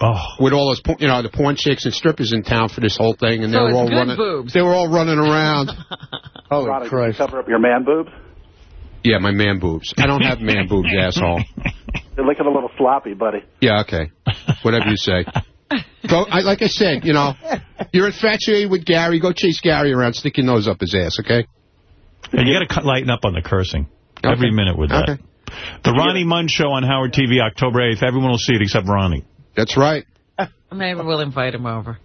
Oh, With all those, po- you know, the porn chicks and strippers in town for this whole thing, and So they were all running. boobs. They were all running around. [LAUGHS] Holy Ronnie, Christ. cover up your man boobs? Yeah, my man boobs. I don't have man boobs, [LAUGHS] asshole. They're looking a little sloppy, buddy. Yeah, okay. Whatever you say. Go, I, like I said, you know, you're infatuated with Gary. Go chase Gary around. Stick your nose up his ass, okay? and you got to lighten up on the cursing every minute with that. Okay. The Ronnie Mund show on Howard TV, October 8th. Everyone will see it except Ronnie. That's right. [LAUGHS] Maybe we'll invite him over.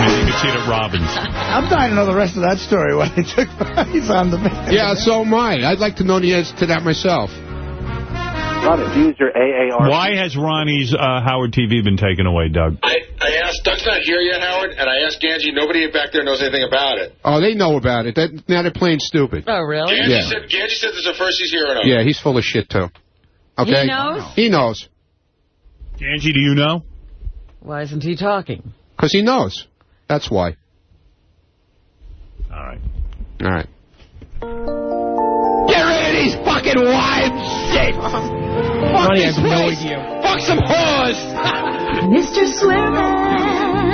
You can see it at Robbins. [LAUGHS] I'm dying to know the rest of that story when he took [LAUGHS] he's on the band. Yeah, so am I. I'd like to know the answer to that myself. Ronnie, do you use your AAR? Why has Ronnie's uh, Howard TV been taken away, Doug? I, I asked, Doug's not here yet, Howard, and I asked Ganji. Nobody back there knows anything about it. Oh, they know about it. That, now they're playing stupid. Oh, really? Ganji, Yeah. said, Ganji said this is the first he's hearing of. Yeah, he's full of shit, too. Okay? He knows? He knows. Angie, do you know? Why isn't he talking? Because he knows. That's why. All right. All right. Get rid of these fucking wives shit! Fuck Ronnie this has no place. idea. Fuck some whores! Mr. Swearman,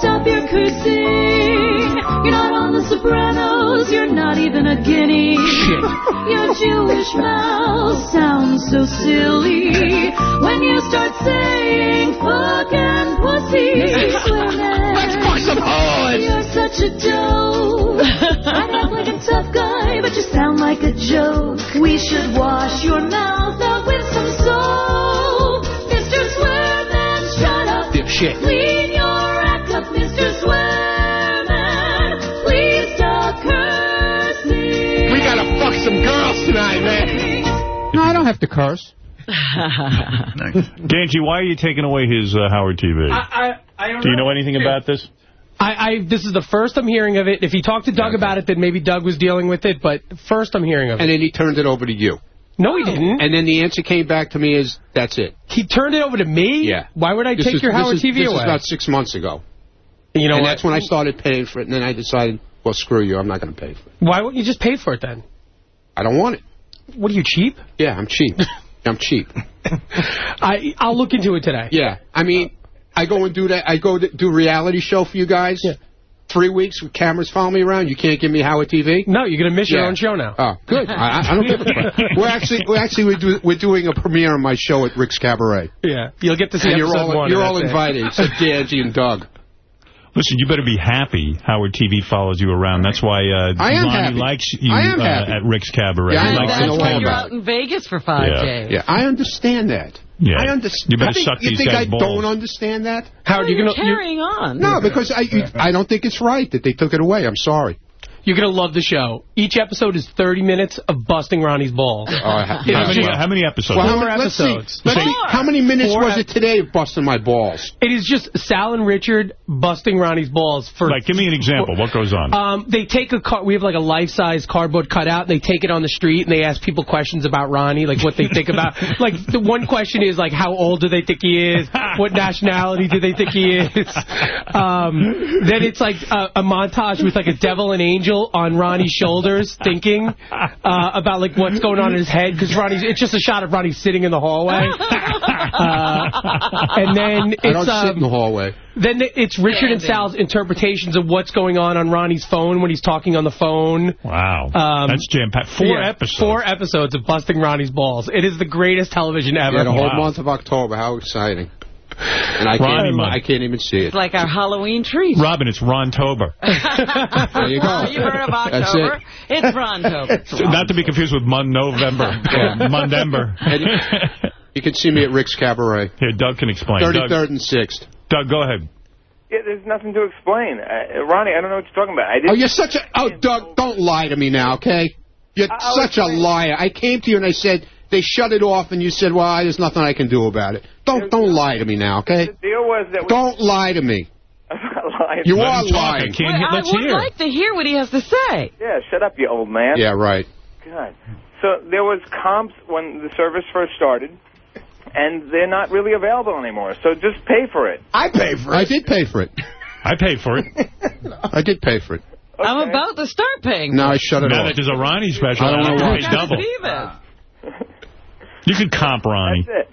stop your cursing. You're not on The Sopranos, you're not even a guinea. Shit. [LAUGHS] Your Jewish mouth sounds so silly when you start saying fuck and pussy. Swearman, [LAUGHS] Let's fuck some whores! you're such a dope. I act like a tough guy, but you sound like a joke. We should wash your mouth out with some soap. Shut up. Dipshit. Clean your act up, Mr. Swearman. Please stop cursing. We gotta fuck some girls tonight, man. No, I don't have to curse. Ganji, why are you taking away his uh, Howard TV? I, I, I don't do you know anything about this? I, I this is the first I'm hearing of it. If he talked to Doug about it, then maybe Doug was dealing with it. But first I'm hearing of it. And then he turned it over to you. No, he oh. didn't. And then the answer came back to me is, that's it. He turned it over to me. Yeah. Why would I This take is- your this Howard is- TV this away? is about six months ago. you know and what? that's when I started paying for it, and then I decided, well, screw you, I'm not going to pay for it. Why wouldn't you just pay for it then? I don't want it. What are you cheap? Yeah, I'm cheap. [LAUGHS] I'm cheap. I I'll look into it today. Yeah, I mean, I go and do that. I go to do reality show for you guys. Yeah. Three weeks with cameras following me around, you can't give me Howard TV? No, you're going to miss your Yeah. own show now. Oh, good. I, I don't give a crap. [LAUGHS] We're actually, we're actually we're, do, we're doing a premiere on my show at Rick's Cabaret. Yeah, you'll get to see and you're all, one. You're all invited, except [LAUGHS] Ganji and Doug. Listen, you better be happy Howard TV follows you around. That's why uh, I am Ronnie happy. likes you I am uh, happy. at Rick's Cabaret. Yeah, I He know. likes I Rick's You're out in Vegas for five Yeah. days. Yeah, I understand that. Yeah. I understand. You better I think, suck you these think guys' I balls. don't understand that? Howard, you're You're going to carrying on. No, because I you, I don't think it's right that they took it away. I'm sorry. You're going to love the show. Each episode is 30 minutes of busting Ronnie's balls. Oh, I ha- It How is many, how many episodes? Well, how Four many, let's see. Let's see. How many minutes Four was it today of busting my balls? It is just Sal and Richard busting Ronnie's balls for. like, give me an example. What goes on? Um, they take a car. We have like a life-size cardboard cutout. They take it on the street and they ask people questions about Ronnie, like what they think about. [LAUGHS] like the one question is like, how old do they think he is? What nationality do they think he is? [LAUGHS] Um, then it's like a, a montage with like a devil and angel on Ronnie's shoulders, [LAUGHS] thinking uh, about like what's going on in his head because Ronnie's. It's just a shot of Ronnie sitting in the hallway. [LAUGHS] Uh, and then it's I don't um, sit in the hallway. then it's Richard and Sal's interpretations of what's going on on Ronnie's phone when he's talking on the phone. wow. Um, That's jam-packed. Four Yeah, episodes. Four episodes of busting Ronnie's balls. It is the greatest television ever. Yeah, the whole Wow. month of October. How exciting! And I Ronnie can't, month. I can't even see it. It's like our Halloween treat. Robin, it's Ron Tober. [LAUGHS] There you go. you heard of That's October? it. It's Rontober. [LAUGHS] Not to be confused with Mun November. [LAUGHS] Yeah. Mundember. And you, you can see me at Rick's Cabaret. Here, Doug can explain. Doug, 33rd and 6th. Doug, go ahead. Yeah, there's nothing to explain. Uh, Ronnie, I don't know what you're talking about. I didn't, Oh, you're such a... Oh, Doug, don't lie to me now, okay? You're I- I was such a liar. I came to you and I said, they shut it off, and you said, well, there's nothing I can do about it. Don't don't lie to me now, okay? The deal was that we... Don't lie to me. [LAUGHS] Lying. You Let are him. I lying. can't Well, hear. I Let's would hear. like to hear what he has to say. Yeah, shut up, you old man. Yeah, right. God. So there was comps when the service first started, and they're not really available anymore. So just pay for it. I pay for it. I did pay for it. [LAUGHS] I paid for it. I did pay for it. I'm about to start paying. Now I shut it now off. that there's a Ronnie special, I don't know I why. pay I gotta double. [LAUGHS] see this. You can comp Ronnie. That's it.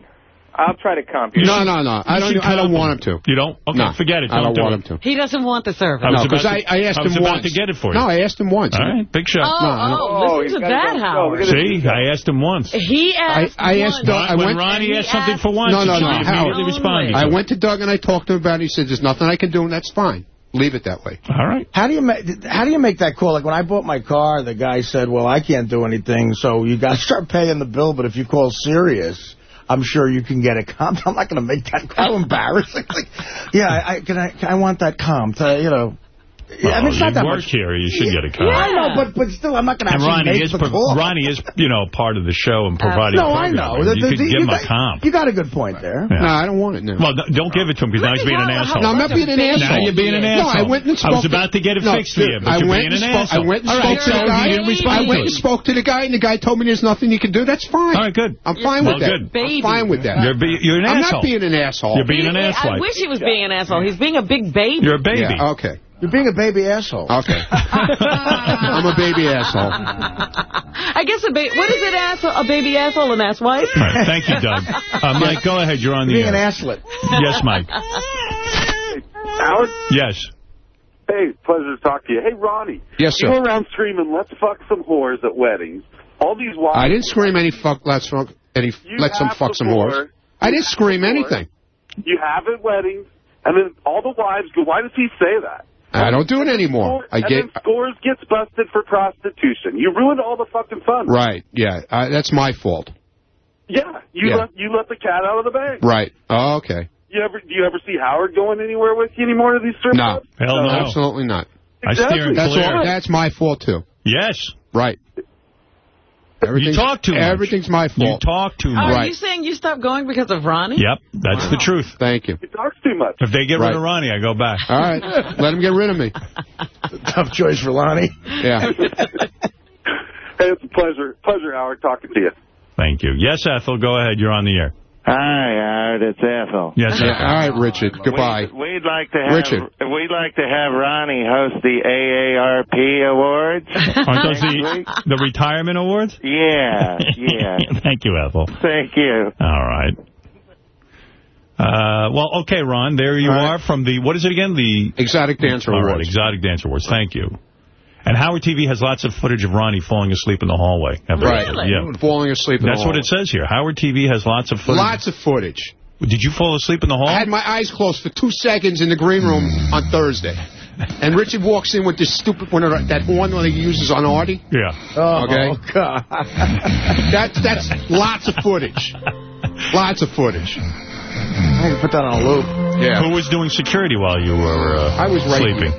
I'll try to comp you. No, no, no. I don't. should I don't comp want him to. You don't? Okay, No, forget it. I don't do want it. him to. He doesn't want the service. I was No, because about I, to- I asked I was him about once. to get it for you. No, I asked him once. All right, big shot. Oh, No, I don't- oh, Oh, listen to that, go. Howard. look See, I asked him once. He asked I asked. Doug- I when Ronnie and asked something for once, No, no, he no, immediately Howard. responded. I went to Doug and I talked to him about it. He said, "There's nothing I can do, and that's fine. Leave it that way." All right. How do you make how do you make that call? Like when I bought my car, the guy said, "Well, I can't do anything, so you got to [LAUGHS] start paying the bill. But if you call Sirius, I'm sure you can get a comp." [LAUGHS] I'm not going to make that. How embarrassing! [LAUGHS] Like, yeah, I, I can. I, I want that comp. To, you know. Well, I mean, it's not you that work much. here. You should get a comp. I know, but but still, I'm not going to actually Ronnie make is the pro- call. Ronnie is you know part of the show and providing. no, I know. programming. The- You the- could you give him a got- comp. You got a good point there. Yeah. No, I don't want it now. Well, don't give it to him because now he's being an asshole. No, I'm not being an asshole. Now you're being an asshole. No. I went and spoke I was to- about to get it fixed for you, but I you're went being and an spoke- asshole. I went and spoke to the guy. you didn't respond I went and spoke to the guy, and the guy told me there's nothing you can do. That's fine. All right, good. I'm fine with that. good. I'm fine with that. You're, an asshole. I'm not being an asshole. You're being an asshole. I wish he was being an asshole. He's being a big baby. You're a baby. Okay. You're being a baby asshole. Okay. [LAUGHS] I'm a baby asshole. I guess a baby. What is it, asshole? A baby asshole, an asswife? All right, thank you, Doug. Uh, [LAUGHS] Mike, go ahead. You're on the Being air. an asslet. Yes, Mike. Howard? Yes. Hey, pleasure to talk to you. Hey, Ronnie. Yes, You sir. go around screaming, let's fuck some whores at weddings. All these wives... I didn't scream any fuck. Let's fuck any. You let some have fuck some whores. I didn't scream anything. You have at weddings, and then all the wives go, why does he say that? I don't do it anymore. I and get then Scores gets busted for prostitution. You ruined all the fucking fun. right. Yeah, I, that's my fault. Yeah, you Yeah. let you let the cat out of the bag. Right. Oh, okay. You ever do you ever see Howard going anywhere with you anymore to these strip No. clubs? Hell no. Absolutely not. I steer That's clear. all, That's my fault too. Yes. Right. You talk too much. Everything's my fault. You fault. talk too much. Are much. you saying you stopped going because of Ronnie? Yep, that's the truth. Thank you. He talks too much. If they get Right. rid of Ronnie, I go back. All right. [LAUGHS] Let him get rid of me. [LAUGHS] Tough choice for Lonnie. Yeah. [LAUGHS] Hey, it's a pleasure, pleasure, Howard, talking to you. Thank you. Yes, Ethel, go ahead. You're on the air. Hi, Howard. It's Ethel. Yes, Yeah. All right, Richard. Goodbye. We'd, we'd like to have Richard. we'd like to have Ronnie host the AARP awards. [LAUGHS] Aren't those the, the retirement awards? [LAUGHS] Yeah, yeah. [LAUGHS] Thank you, Ethel. Thank you. All right. Uh, well, okay, Ron, there you are from the, what is it again? The Exotic Dancer All right, Awards. Exotic Dance Awards. Thank you. And Howard TV has lots of footage of Ronnie falling asleep in the hallway. Have they? Right. Yeah. Falling asleep in That's the what it says here. Howard TV has lots of footage. Lots of footage. Did you fall asleep in the hall? I had my eyes closed for two seconds in the green room on Thursday. And Richard walks in with this stupid one, of that horn that he uses on Artie. Yeah. Oh, Okay. God. [LAUGHS] That's, that's lots of footage. Lots of footage. I can put that on a loop. Yeah. Who was doing security while you were uh, I was right sleeping?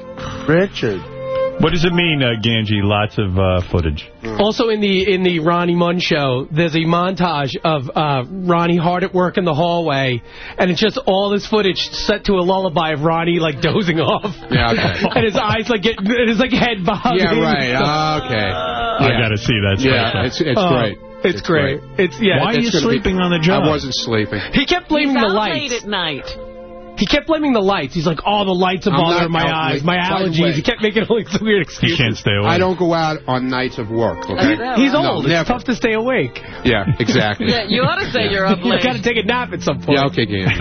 Richard. What does it mean, uh, Ganji? Lots of uh, footage. Also in the in the Ronnie Mund show, there's a montage of uh, Ronnie hard at work in the hallway, and it's just all this footage set to a lullaby of Ronnie like [LAUGHS] dozing off. Yeah, okay. [LAUGHS] and his eyes like get, and his like head bobbing. Yeah, right. [LAUGHS] Ah, okay. I got to see that. Yeah, special. it's, it's Oh, great. It's, great. It's yeah. Why are you gonna be- sleeping on the job? I wasn't sleeping. He kept blaming He's the out lights. late at night. He kept blaming the lights. He's like, oh, the lights are bothering my out eyes, my allergies. He kept making all these weird He excuses. can't stay awake. I don't go out on nights of work, okay? He's No, old. it's never. tough to stay awake. Yeah, exactly. Yeah, you ought to say you're up [LAUGHS] late. You late. got to take a nap at some point. Yeah, okay, Gam. [LAUGHS]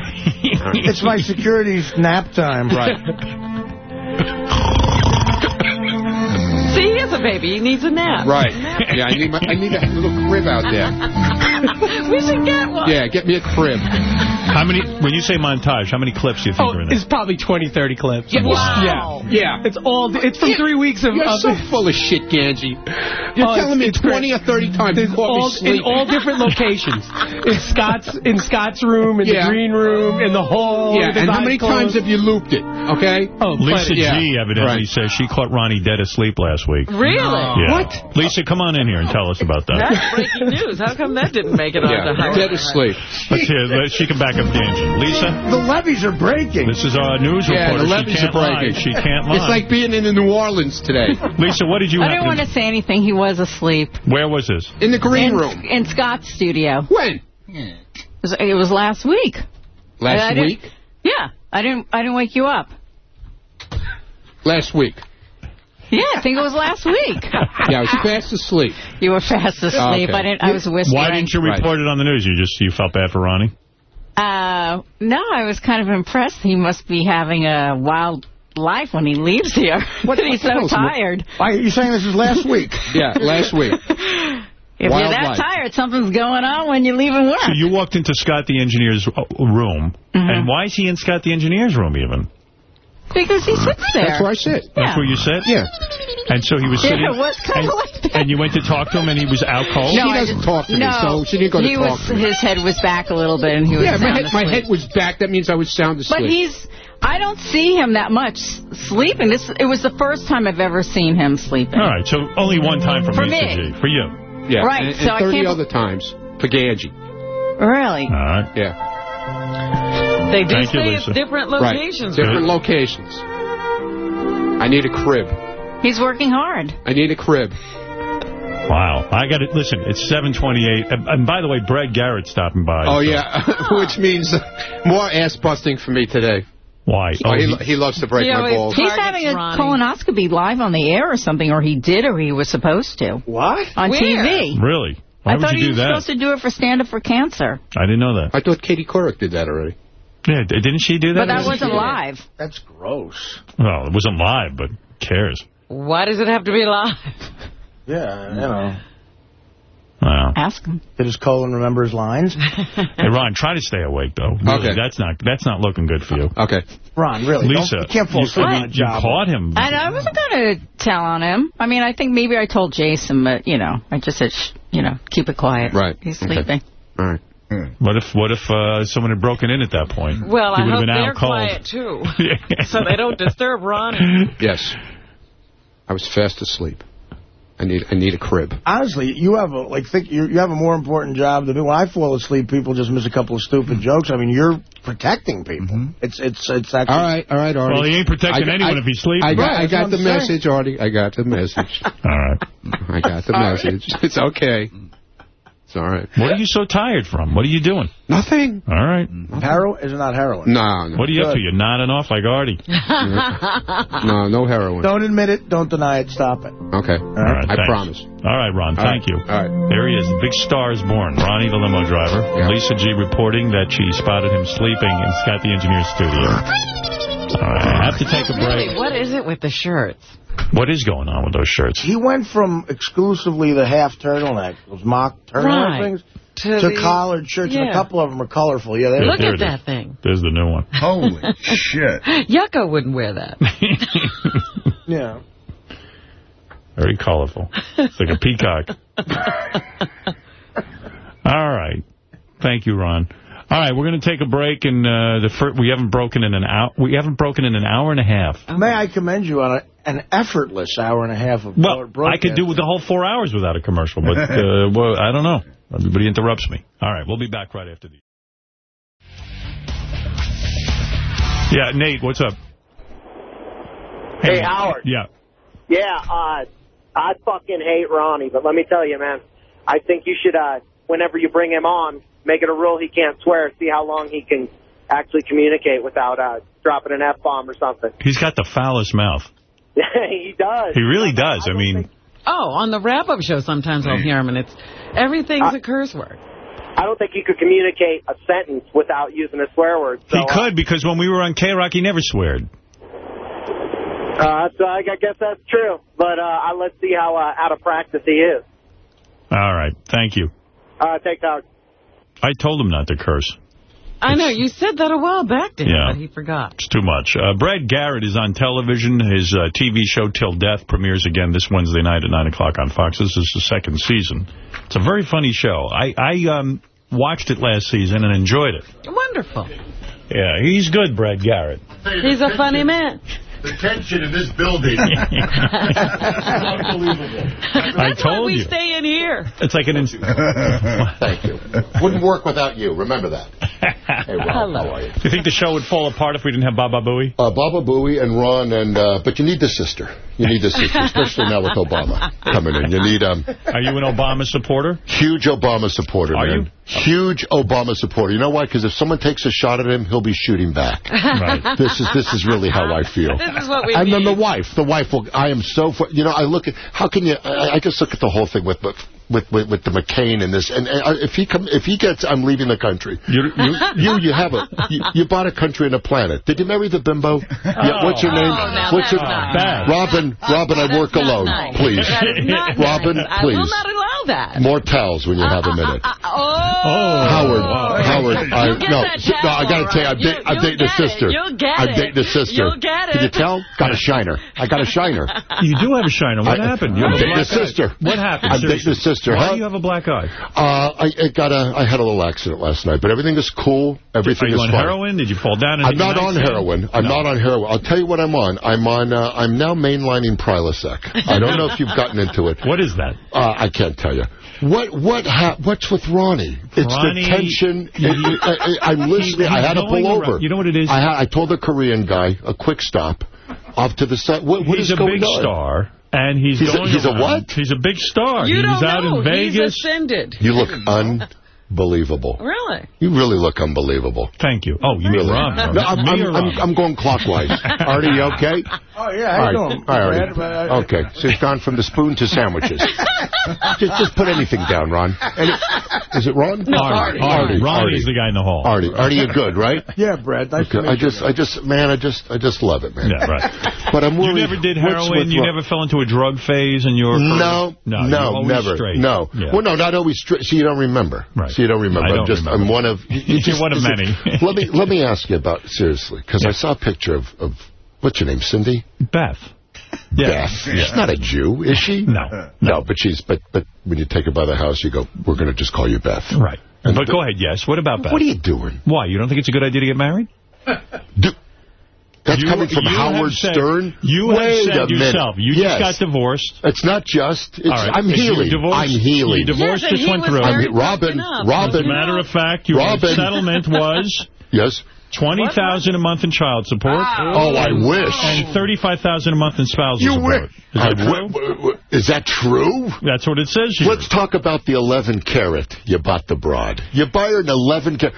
It's my security's nap time. Right. See, he has a baby. He needs a nap. Right. Yeah, I need my, I need a little crib out there. [LAUGHS] we should get one. Yeah, get me a crib. How many? When you say montage, how many clips do you think Oh, are in there? it's probably 20, 30 clips. Wow. Yeah. Yeah. It's all, it's from three weeks of... You're of so full of shit, Ganji. You're Oh, telling me 20 or 30 times you There's caught me all, in all different locations. In Scott's in Scott's room, in Yeah. the green room, in the hall. Yeah, with and how many closed. times have you looped it? Okay? Oh, Lisa plenty. yeah. G evidently Right. says she caught Ronnie dead asleep last week. Really? Yeah. What? Lisa, come on in here and tell us about that. That's breaking news. How come that didn't make it on the Howard? dead asleep. Let's hear. Let, she can back up the engine. Lisa, The levees are breaking. this is our news Yeah, reporter. the levees she are can't lie. breaking. She can't lie. It's like being in the New Orleans today. Lisa, what did you I didn't want to say anything. He was asleep. Where was this? In the green in, room. In Scott's studio. When? It was, it was last week. Last didn't- week? Yeah. I didn't I didn't wake you up. Last week. Yeah, I think it was last week. [LAUGHS] Yeah, I was fast asleep. You were fast asleep. Okay. I didn't. I was whispering. Why didn't you Right. report it on the news? You just you felt bad for Ronnie. Uh, no, I was kind of impressed. He must be having a wild life when he leaves here. [LAUGHS] What- He's what so hell's- tired. Why are you saying this is last week? [LAUGHS] Yeah, last week. If Wild you're that life. tired, something's going on when you're leaving work. So you walked into Scott the engineer's uh, room, Mm-hmm. and why is he in Scott the engineer's room even? Because he sits there. That's where I sit. That's where you sit? Yeah. And so he was sitting. it was kind and, of like that. and you went to talk to him, and he was out cold. No, She doesn't just- talk to me, no, so she didn't go to he talk was, to me. His head was back a little bit, and he was Yeah, my sound head, my head was back. That means I was sound asleep. But he's, I don't see him that much sleeping. This, it was the first time I've ever seen him sleeping. All right, so only one time from For Lisa me. G. For you. yeah, Right, and, so I and 30 can't- other times for Ganji. Really? All right. Yeah. They do Thank you, stay Lisa. at different Right. locations. Different locations. I need a crib. He's working hard. I need a crib. Wow. I got it. Listen, it's 728. And, and by the way, Brad Garrett stopping by. Oh, so- yeah, [LAUGHS] which means more ass busting for me today. Why? Oh, he, he- he loves to break my balls. He's having a Ronnie. colonoscopy live on the air or something, or he did, or he was supposed to. What? On Where? TV. really? Why I would thought he was that? supposed to do it for Stand Up for Cancer. I didn't know that. I thought Katie Couric did that already. Yeah, didn't she do that? But that wasn't live. That's gross. Well, it wasn't live, but cares? Why does it have to be live? [LAUGHS] Yeah, you know. Wow. Ask him. Did his colon remember his lines? [LAUGHS] Hey, Ron, try to stay awake, though. Really, Okay. That's not that's not looking good for you. Okay. Ron, really? don't- Lisa, you can't fall you, asleep I mean, on a you job. caught him. And I wasn't going to tell on him. I mean, I think maybe I told Jason, but, you know, I just said, shh, you know, keep it quiet. Right. He's Okay. sleeping. All right. Hmm. What if what if uh, someone had broken in at that point? Well, He I would have hope been they're out cold. quiet, too, [LAUGHS] so they don't disturb Ronnie. [LAUGHS] Yes. I was fast asleep. I need I need a crib. Honestly, you have a like think you you have a more important job than me. When I fall asleep, people just miss a couple of stupid hmm. jokes. I mean, you're protecting people. Mm-hmm. It's it's it's actually. All right, all right, Artie. Well, he ain't protecting I- anyone I- if he's sleeping. I got, Right, I got the saying. message, Artie. I got the message. [LAUGHS] All right. I got the message. It's okay. It's all right. What are you so tired from? What are you doing? Nothing. All right. Mm-hmm. Heroin? Is it not heroin? No, no. What are you up to? You're nodding off like Artie. [LAUGHS] No, no heroin. Don't admit it. Don't deny it. Stop it. Okay. All right, I thanks. promise. All right, Ron, All thank right. you. All right. There he is, big stars born. Ronnie, the limo driver. Lisa G reporting that she spotted him sleeping in Scott the Engineer studio. [LAUGHS] All right, I have to take a break. Really, what is it with the shirts? What is going on with those shirts? He went from exclusively the half turtleneck, those mock turtleneck Right. things, To to, the- collared shirts, and a couple of them are colorful. Yeah, they're Look at it is. that thing. There's the new one. Holy [LAUGHS] shit. Yucca wouldn't wear that. [LAUGHS] yeah. Very colorful. It's like a peacock. [LAUGHS] All right. Thank you, Ron. All right, we're going to take a break, and uh, the fir we haven't broken in an hour. We haven't broken in an hour and a half. May I commend you on a, an effortless hour and a half of Well, I could do the whole four hours without a commercial, but uh, [LAUGHS] well, I don't know. Everybody interrupts me. All right, we'll be back right after these. Yeah, Nate, what's up? Hey, Howard. Yeah. Yeah, uh, I fucking hate Ronnie, but let me tell you, man, I think you should, uh, whenever you bring him on, make it a rule he can't swear, see how long he can actually communicate without uh, dropping an F-bomb or something. He's got the foulest mouth. [LAUGHS] he does. He really does. I mean, Oh, on the wrap-up show sometimes I'll hear him, and it's everything's a curse word. I don't think he could communicate a sentence without using a swear word. So, he could, because when we were on K-Rock, he never sweared. Uh, so I guess that's true. But uh, let's see how uh, out of practice he is. All right, thank you. Uh, thanks, Howard. I told him not to curse. I know, you said that a while back to him, Yeah. but he forgot. It's too much. Uh, Brad Garrett is on television. His uh, TV show Till Death premieres again this Wednesday night at 9 o'clock on Fox. This is the second season. It's a very funny show. I, I um, watched it last season and enjoyed it. Wonderful. Yeah, he's good, Brad Garrett. He's a funny man. The tension in this building. [LAUGHS] Unbelievable. I That's why told we you. stay in here. It's like an... Ins Thank you. Wouldn't work without you. Remember that. [LAUGHS] Hey, Rob, Hello. how are you? Do you think the show would fall apart if we didn't have Baba Booey? Uh, Baba Booey and Ron, and uh, but you need the sister. You need the sister, especially now with Obama [LAUGHS] coming in. You need um. Are you an Obama supporter? Huge Obama supporter, Are man. you? Huge Obama supporter. You know why? Because if someone takes a shot at him, he'll be shooting back. Right. [LAUGHS] This is this is really how I feel. [LAUGHS] This is what we and then the wife, the wife will. I am so. fu- You know, I look at how can you? I, I just look at the whole thing with with with, with, with the McCain and this. And, uh, if he come, if he gets, I'm leaving the country. You you you, you have a you, you bought a country and a planet. Did you marry the bimbo? Oh. Yeah, what's your name? Oh, what's your that's nice. Robin? Robin, I work alone. nice. Please, That is not [LAUGHS] Robin, nice. I please. will not allow that. More towels when you have a uh, uh, minute. Uh, oh. Howard, oh. Howard, I, no, no, I got to tell you, I'm, Ron. da- I'm You'll dating a it. sister. You'll get I'm it. dating a sister. You'll get Can you tell? Got a shiner. I got a shiner. You do have a shiner. What I- happened? You I'm have dating a sister. What happened? I'm dating a Seriously. Sister. Why do you have a black eye? Uh, I, I got a. I had a little accident last night, but everything is cool. Everything Are you is on fine. heroin? Did you fall down? I'm not on heroin. I'm No. not on heroin. I'll tell you what I'm on. I'm on. Uh, I'm now mainlining Prilosec. I don't know if you've gotten into it. [LAUGHS] What is that? Uh, I can't tell you. What what ha what's with Ronnie? It's Ronnie- the tension. [LAUGHS] I, I, I'm [LAUGHS] listening. I had to pull over. you know what it is? I, I told the Korean guy a quick stop off to the side. What, what he's is a big star, and he's, He's a- going he's a what? He's a big star. You he's don't out know. in Vegas. He's ascended. You look unbelievable. Really? You really look unbelievable. Thank you. Oh, you mean Really? Ron? No, I'm, Me I'm, I'm, I'm going clockwise. [LAUGHS] Artie, you okay? Oh, yeah, how you All right. doing? All right. Brad? Okay, so it's gone from the spoon to sandwiches. [LAUGHS] just, just put anything down, Ron. Any, is it Ron? Artie. Artie. Ronnie is the guy in the hall. Artie. Artie, you're good, right? [LAUGHS] Yeah, Brad. Nice to Okay, meet I just, I just, man, I just, I just love it, man. Yeah, right. But I'm You never did heroin? with You never fell into a drug phase in your career? No, no, no, never. Straight. No. Yeah. Well, no, not always straight. So you don't remember. Right. So you don't remember. I I'm don't just, remember. I'm one of. you [LAUGHS] You're one of [LAUGHS] many. [LAUGHS] let me, let me ask you about seriously, because I saw a picture of, of what's your name, Cindy? Beth. Yeah. Beth. She's not a Jew, is she? No. No, but she's. But but when you take her by the house, you go. We're going to just call you Beth. Right. And but the- go ahead, yes. What about Beth? What are you doing? Why? You don't think it's a good idea to get married? That's You- coming from Howard said- Stern. You Wait have said yourself. You yes. just got divorced. It's not just. It's, All right. I'm If healing. divorced- I'm healing. your divorce Yes, and just he went through. I mean, Robin. Robin. As a matter of fact, your Robin. settlement was [LAUGHS] Yes. 20000 a month in child support. Oh, I wish. And 35000 a month in spousal You support. wish. Is I that true? w- w- Is that true? That's what it says here. Let's talk about the 11 carat you bought the broad. You buy her an 11 carat.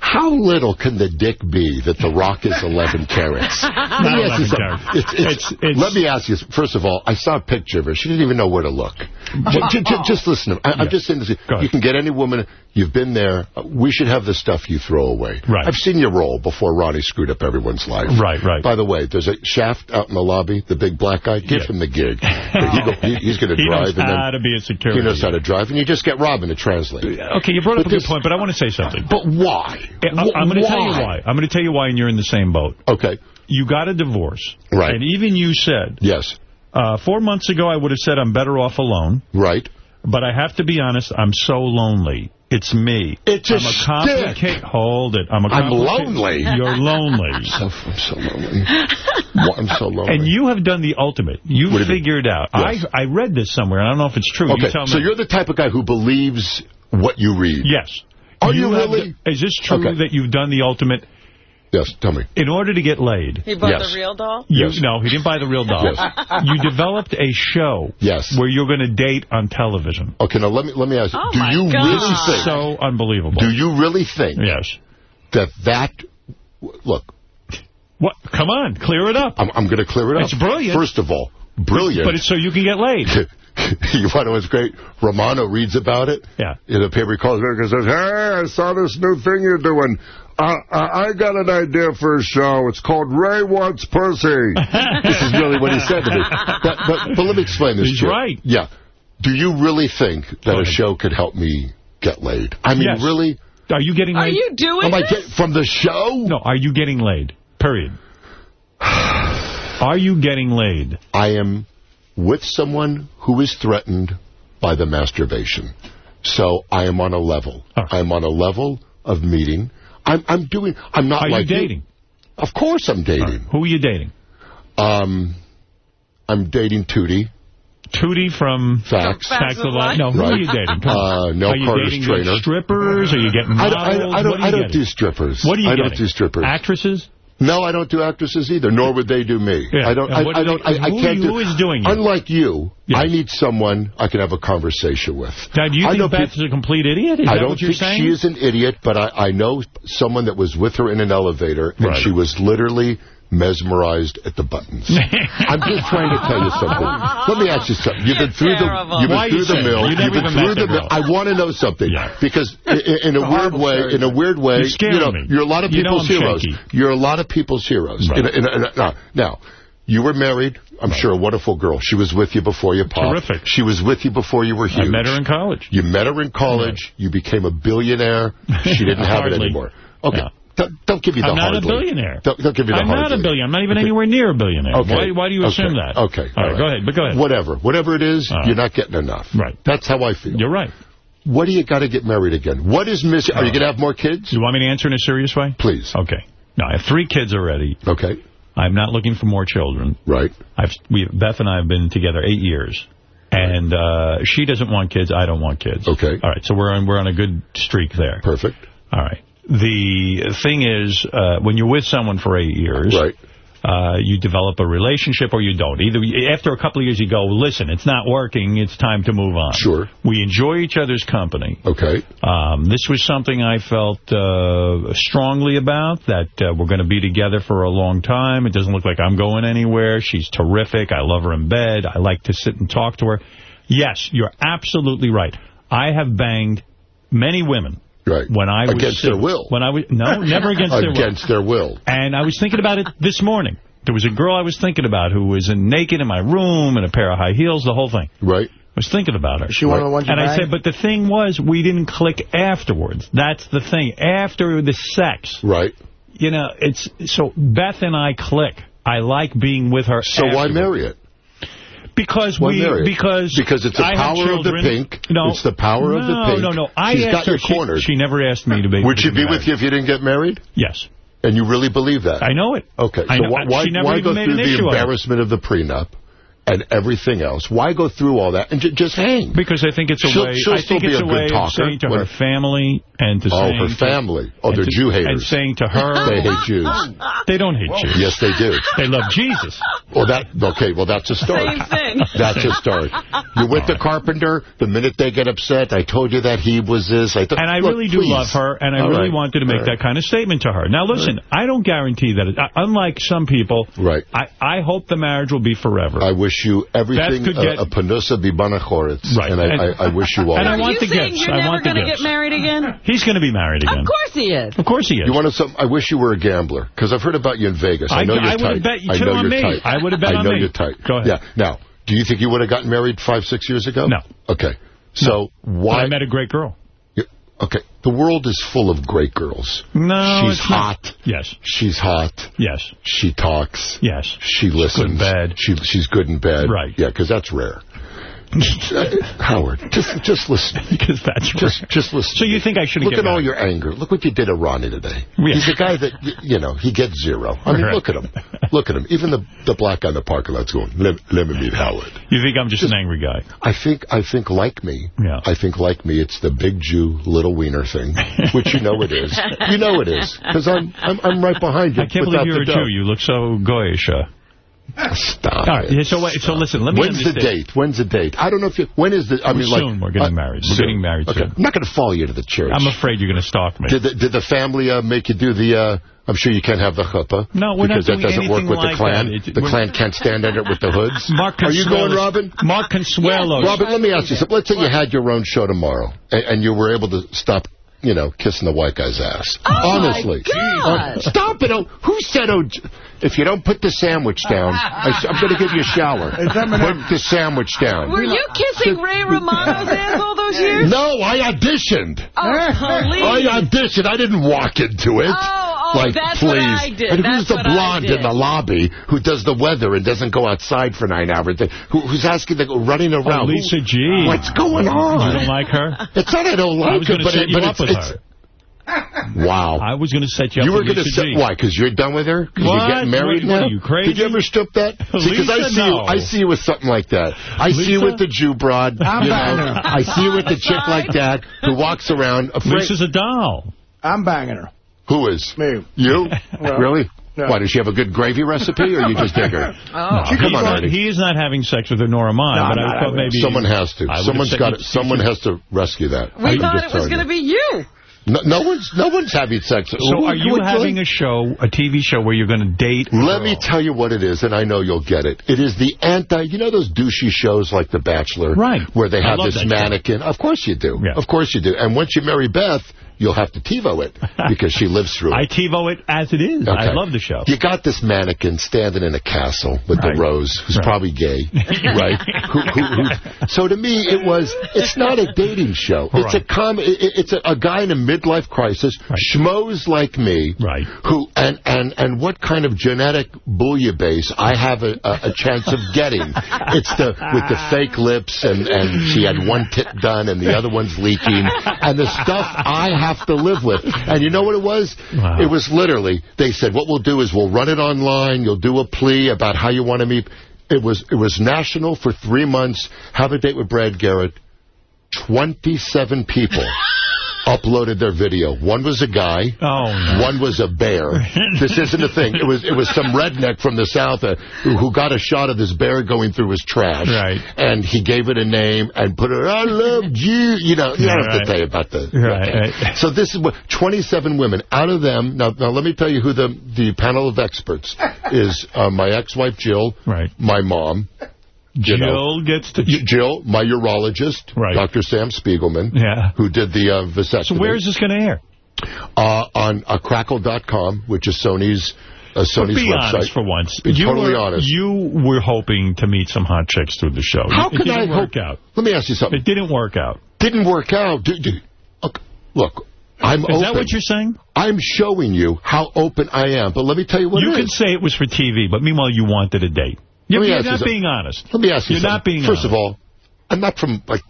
How little can the dick be that the rock is 11 [LAUGHS] carats? Let Not me ask you 11 something. carats. It's- it's- It's- let me ask you, first of all, I saw a picture of her. She didn't even know where to look. Ju- ju- ju- just listen. to me. I, I'm just saying this. You can get any woman. You've been there. Uh, We should have the stuff you throw away. Right. I've seen you roll before Ronnie screwed up everyone's life. Right, right. By the way, there's a shaft out in the lobby, the big black guy. Give him the gig. [LAUGHS] he he, he's going to He drive. knows and then, how to be a security. He knows how to drive, and you just get Robin to translate. Okay, you brought up But a good point, but I want to say something. But why? I, am going to tell you why. I'm going to tell you why, and you're in the same boat. Okay. You got a divorce. Right. And even you said. Yes. Uh, four months ago, I would have said I'm better off alone. Right. But I have to be honest, I'm so lonely. It's me. It's a I'm a complicated. Hold it. I'm a I'm lonely. You're lonely. [LAUGHS] So, I'm so lonely. I'm so lonely. And you have done the ultimate. You What do you mean? figured out. Yes. I I read this somewhere. I don't know if it's true. Okay, You tell me. so you're the type of guy who believes what you read. Yes. Are you have really? the- is this true Okay. that you've done the ultimate? Yes, tell me. In order to get laid. He bought Yes. the real doll? You, Yes. No, he didn't buy the real doll. Yes. [LAUGHS] You developed a show Yes. where you're going to date on television. Okay, now let me let me ask you. Oh, do my you God. really think? So unbelievable. do you really think Yes. that that? Look, What? Come on, clear it up. I'm, I'm going to clear it up. It's brilliant. First of all, brilliant. But it's so you can get laid. [LAUGHS] you want to know what's great? Romano reads about it. Yeah. In the paper, he calls back and says, "Hey, I saw this new thing you're doing. Uh, I, I got an idea for a show. It's called Ray Wants Percy. [LAUGHS] this is really what he said to me. But, but, but let me explain this He's to you. right. Yeah. Do you really think that a show could help me get laid? I mean, Yes. really? Are you getting laid? Are you doing Am I this? get from the show? No, are you getting laid? Period. Are you getting laid? I am with someone who is threatened by the masturbation. So I am on a level. I'm on a level of meeting. I'm, I'm doing, I'm not Are you like dating? Of course I'm dating. Who are you dating? Um, I'm dating Tootie. Tootie from Facts. Facts of Life? No, who are you dating? Come on. Uh, Nell are you Carter's dating trainer. strippers? Are you getting I models? don't, I, I don't, What are you I don't getting? do strippers. What are you I getting? don't do strippers. Actresses? No, I don't do actresses either, nor would they do me. Yeah. I don't. I, what I do don't. they- I, I can't do. who is doing you? Unlike you, Yes. I need someone I can have a conversation with. Now, do you I think Beth is a complete idiot? Is I don't think saying? she is an idiot, but I, I know someone that was with her in an elevator, and Right. she was literally mesmerized at the buttons. [LAUGHS] I'm just trying to tell you something. Let me ask you something. You've been through the you've been Why through you the mill. You You've been through the the mill. I want to know something Yeah. because i- i- in a weird way, stereotype. in a weird way, You're you know, me. you're a lot of You know people's heroes. shaky. You're a lot of people's heroes. Right. In a- in a- in a- now, now, you were married. I'm sure a wonderful girl. She was with you before you popped. Terrific. She was with you before you were huge. I met her in college. You met her in college. You became a billionaire. She [LAUGHS] didn't have it anymore. Okay. Yeah. Don't, don't give me the I'm not a billionaire. Don't, don't give me the I'm not a hardly. billionaire. I'm not even Okay. anywhere near a billionaire. Okay. Why, why do you assume Okay. that? Okay. All right, go ahead. But go ahead. Whatever. Whatever it is, All right. you're not getting enough. Right. That's how I feel. You're right. What do you got to get married again? What is missing? Are you going to have more kids? Do you want me to answer in a serious way? Please. Okay. No, I have three kids already. Okay. I'm not looking for more children. Right. I've we Beth and I have been together eight years, and uh, she doesn't want kids. I don't want kids. Okay. All right. So we're on we're on a good streak there. Perfect. All right. The thing is, uh, when you're with someone for eight years, Right. uh, you develop a relationship or you don't. Either after a couple of years, you go, listen, it's not working. It's time to move on. Sure. We enjoy each other's company. Okay. Um, this was something I felt uh, strongly about, that uh, we're going to be together for a long time. It doesn't look like I'm going anywhere. She's terrific. I love her in bed. I like to sit and talk to her. Yes, you're absolutely right. I have banged many women. Right. When I was Against sick. their will. When I was no, never [LAUGHS] against their will. Against their will. And I was thinking about it this morning. There was a girl I was thinking about who was in naked in my room in a pair of high heels, the whole thing. Right. I was thinking about her. She one of the ones you And I said, but the thing was, we didn't click afterwards. That's the thing. After the sex, Right. you know, it's so Beth and I click. I like being with her. So why marry it? Because we because Because it's the I power of the pink. No, It's the power of the no, pink. No, no, I She's asked got her. you she- cornered. She, never asked me to be. Would she be married. with you if you didn't get married? Yes. And you really believe that? I know it. Okay. So know- why, why, why go through the issue of embarrassment of the prenup and everything else. Why go through all that and j just hang? Because I think it's a She'll- way. she'll I think it's a a good way of talker saying to her family and to Oh, saying her to- family. Oh, they're to- Jew haters. And saying to her, They hate [LAUGHS] Jews. They don't hate Jews. Yes, they do. They love Jesus. Well, that okay. Well, that's a start. Same thing. That's a start. You're with the carpenter. The minute they get upset, I told you that he was this. I And I Look, really do please. love her, and I All really right. wanted to make All that kind of statement to her. Now, listen, I don't guarantee that. It, uh, unlike some people, right? I, I hope the marriage will be forever. I wish you everything. could uh, get- a panusa bibana choretz. Right. And I, And- I, I wish you all. And I the want you the gifts. you're I never going to get married again? He's going to be married again. Of course he is. Of course he is. You want? Some, I wish you were a gambler because I've heard about you in Vegas. I, I- know you're I tight. would've bet you I know on you're me. tight. I would've bet I on know you're tight. Go ahead. Yeah. Now, do you think you would have gotten married five, six years ago? No. Okay. So why? I met a great girl. Okay. The world is full of great girls. No, She's it's not. hot. Yes. She's hot. Yes. She talks. Yes. She listens. good in bed. She, she's good in bed. Right. Yeah, because that's rare. Howard, just just listen. [LAUGHS] Because that's just just listen. So you think I shouldn't Look at all your anger. Look what you did to Ronnie today. Yeah. He's a guy that you know he gets zero. I mean, Right. look at him. Look at him. Even the the black guy in the parking lot's going. Let, let me meet Howard. You think I'm just, an angry guy? I think I think like me. Yeah. I think like me, it's the big Jew little wiener thing, [LAUGHS] which you know it is. You know it is because I'm, I'm I'm right behind you. I can't believe you're a. Jew. You look so goyish. Uh. Stop. All right. it. So, wait, so listen. Let me When's the date? When's the date? I don't know if you. When is the? I mean, like soon we're getting uh, married. We're getting married Okay. soon. I'm not going to follow you to the church. I'm afraid you're going to stalk me. Did the, did the family uh, make you do the? Uh, I'm sure you can't have the chuppah. No, we're not because that doing doesn't work anything with like the clan. that. It- the we're- clan can't stand under it with the hoods. [LAUGHS] Mark Are you going, Robin? Mark Consuelo. Robin, let me ask you something. Let's say you had your own show tomorrow, and, and you were able to stop, you know, kissing the white guy's ass. Oh Honestly. God. Uh, stop it. Oh, who said, oh, j- if you don't put the sandwich down, I, am going to give you a shower. Put the sandwich down. Were you kissing Ray Romano's ass all those [LAUGHS] years? No, I auditioned. Oh, please. I auditioned. I didn't walk into it. Oh, oh, like, that's please. what I did. And That's who's the blonde in the lobby who does the weather and doesn't go outside for nine hours? Who, who's asking the, go running Oh, around? Lisa G. What's going on? You don't like her? It's not I don't I like was her, going to but, set it, you but up it's, with it's her. [LAUGHS] wow. I was going to set you up You were with going to Lisa say G. why? Because you're done with her? Because you're getting married What- what now? are you, crazy? Did you ever strip that? Because I Lisa, see you. no. I see you with something like that. I see you with the Jew broad. I'm you know. banging her. I see you with the chick like that who walks around afraid. Lisa's a doll. I'm banging her. Who is? Me. You? [LAUGHS] Well, really? yeah. Why, does she have a good gravy recipe, or you just dig her? [LAUGHS] No, oh. Come he's on, not, Artie. he is not having sex with her, nor am I. No, but I'm I thought having maybe Someone has to. I would've got you- it. Someone has to rescue that. We I'm thought it was going to be you. No, no one's no one's having sex. So are you having a show, a TV show, where you're going to date? Let me tell you what it is, and I know you'll get it. It is the anti, you know those douchey shows like The Bachelor? Right. Where they have this that show. mannequin. Of course you do. Yeah. Of course you do. And once you marry Beth, you'll have to TiVo it because she lives through [LAUGHS] it. I. TiVo it as it is. I love the show. You got this mannequin standing in a castle with Right. the rose, who's Right. probably gay, right? [LAUGHS] who, who, who, so to me, it was. It's not a dating show. It's a com. It, it's a, a guy in a midlife crisis, schmoes like me, Right. Who and and and what kind of genetic bouillabaisse I have a, a, a chance of getting? It's the with the fake lips and and she had one tit done and the other one's leaking and the stuff I have to live with. And you know what it was? Wow. It was literally they said what we'll do is we'll run it online. You'll do a plea about how you want to meet. It was it was national for three months. Have a date with Brad Garrett. Twenty-seven people [LAUGHS] uploaded their video. One was a guy. Oh, no. One was a bear. this isn't a thing. It was it was some redneck from the south uh, who, who got a shot of this bear going through his trash. Right. And he gave it a name and put it. I love you. You know. You Yeah, don't have right. to tell about the. Right, right. So this is what 27 women. Out of them, now now let me tell you who the the panel of experts is. Uh, my ex-wife Jill. Right. My mom. You know. Jill gets to... Jill, my urologist, Right. Dr. Sam Spiegelman, Yeah. who did the uh, vasectomy. So where is this going to air? Uh, on uh, Crackle.com, which is Sony's uh, Sony's be website. honest for once. Be you totally were, honest. You were hoping to meet some hot chicks through the show. How it didn't I work hope- out. Let me ask you something. It didn't work out. Didn't work out. Do, do, look, look, I'm Is open. that what you're saying? I'm showing you how open I am. But let me tell you what you can say it was for TV, but meanwhile you wanted a date. You're, you're not being honest. Let me ask you You're something. not being First honest. of all, I'm not from, like,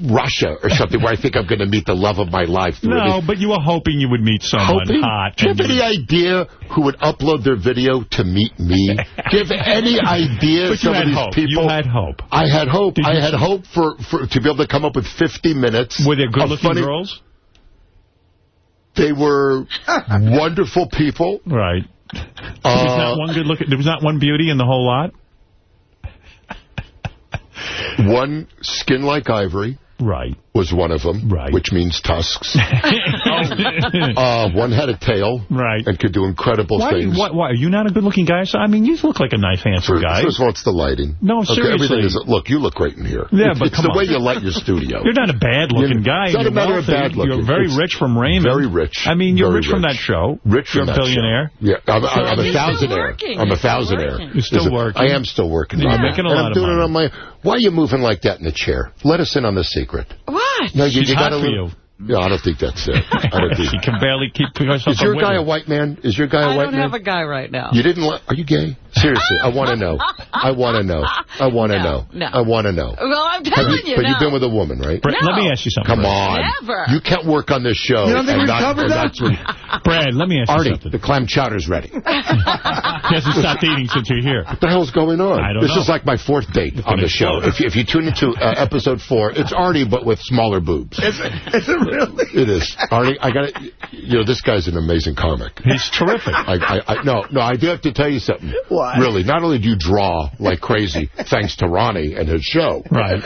Russia or something where I think I'm going to meet the love of my life. No, but you were hoping you would meet someone Hoping? hot. Do you have and any idea who would upload their video to meet me? Do you have any [LAUGHS] idea But you some had of these hope. people? You had hope. I had hope. Did I you- had hope for, for to be able to come up with 50 minutes. Were there of good-looking funny- girls? They were wonderful people. Right. Uh, there was not one good looking. There was not one beauty in the whole lot. One skin like ivory. Right. Was one of them. Right. Which means tusks. [LAUGHS] uh, one had a tail. Right. And could do incredible Why, things. why, why? Are you not a good-looking guy? So, I mean, you look like a nice, handsome First, guy. first of all, it's the lighting. No, Okay, seriously. everything is, look, you look great in here. Yeah, it's, but it's the on. way you light your studio. You're not a bad-looking guy. It's not a You're matter of bad looking. You're very It's rich from Raymond. Very rich. I mean, you're Very rich, from that show. Rich You're from a billionaire. show. Yeah, I'm, I'm, I'm a He's thousandaire. I'm a still thousandaire. working. You're still working. I am still working. You're Robin. making a And lot I'm of doing money. it on my. Why are you moving like that in the chair? Let us in on the secret. What? No, you, you gotta for leave- you. Yeah, I don't think that's it. I don't think. [LAUGHS] She can barely keep herself Is your up guy a white man? Is your guy a I white man? I don't have a guy right now. You didn't. Li- are you gay? Seriously, I want to know. I want to know. I want to know. no. I want to know. Well, I'm Have telling you, but no. you've been with a woman, right? Brett, let me ask you something. Come on. Never. You can't work on this show. You don't think we've covered that? Brad, [LAUGHS] let me ask Artie, you something. the clam chowder's ready. [LAUGHS] He hasn't stopped eating since you're here. What the hell's going on? I don't this know. is like my fourth date on the show. If you, if you tune into uh, episode four, it's Artie, but with smaller boobs. Is it, is it really? It is. Arnie, I got to You know, this guy's an amazing comic. He's terrific. I, I, I, no, no, I do have to tell you something. What? Really, not only do you draw like crazy, [LAUGHS] thanks to Ronnie and his show, Right.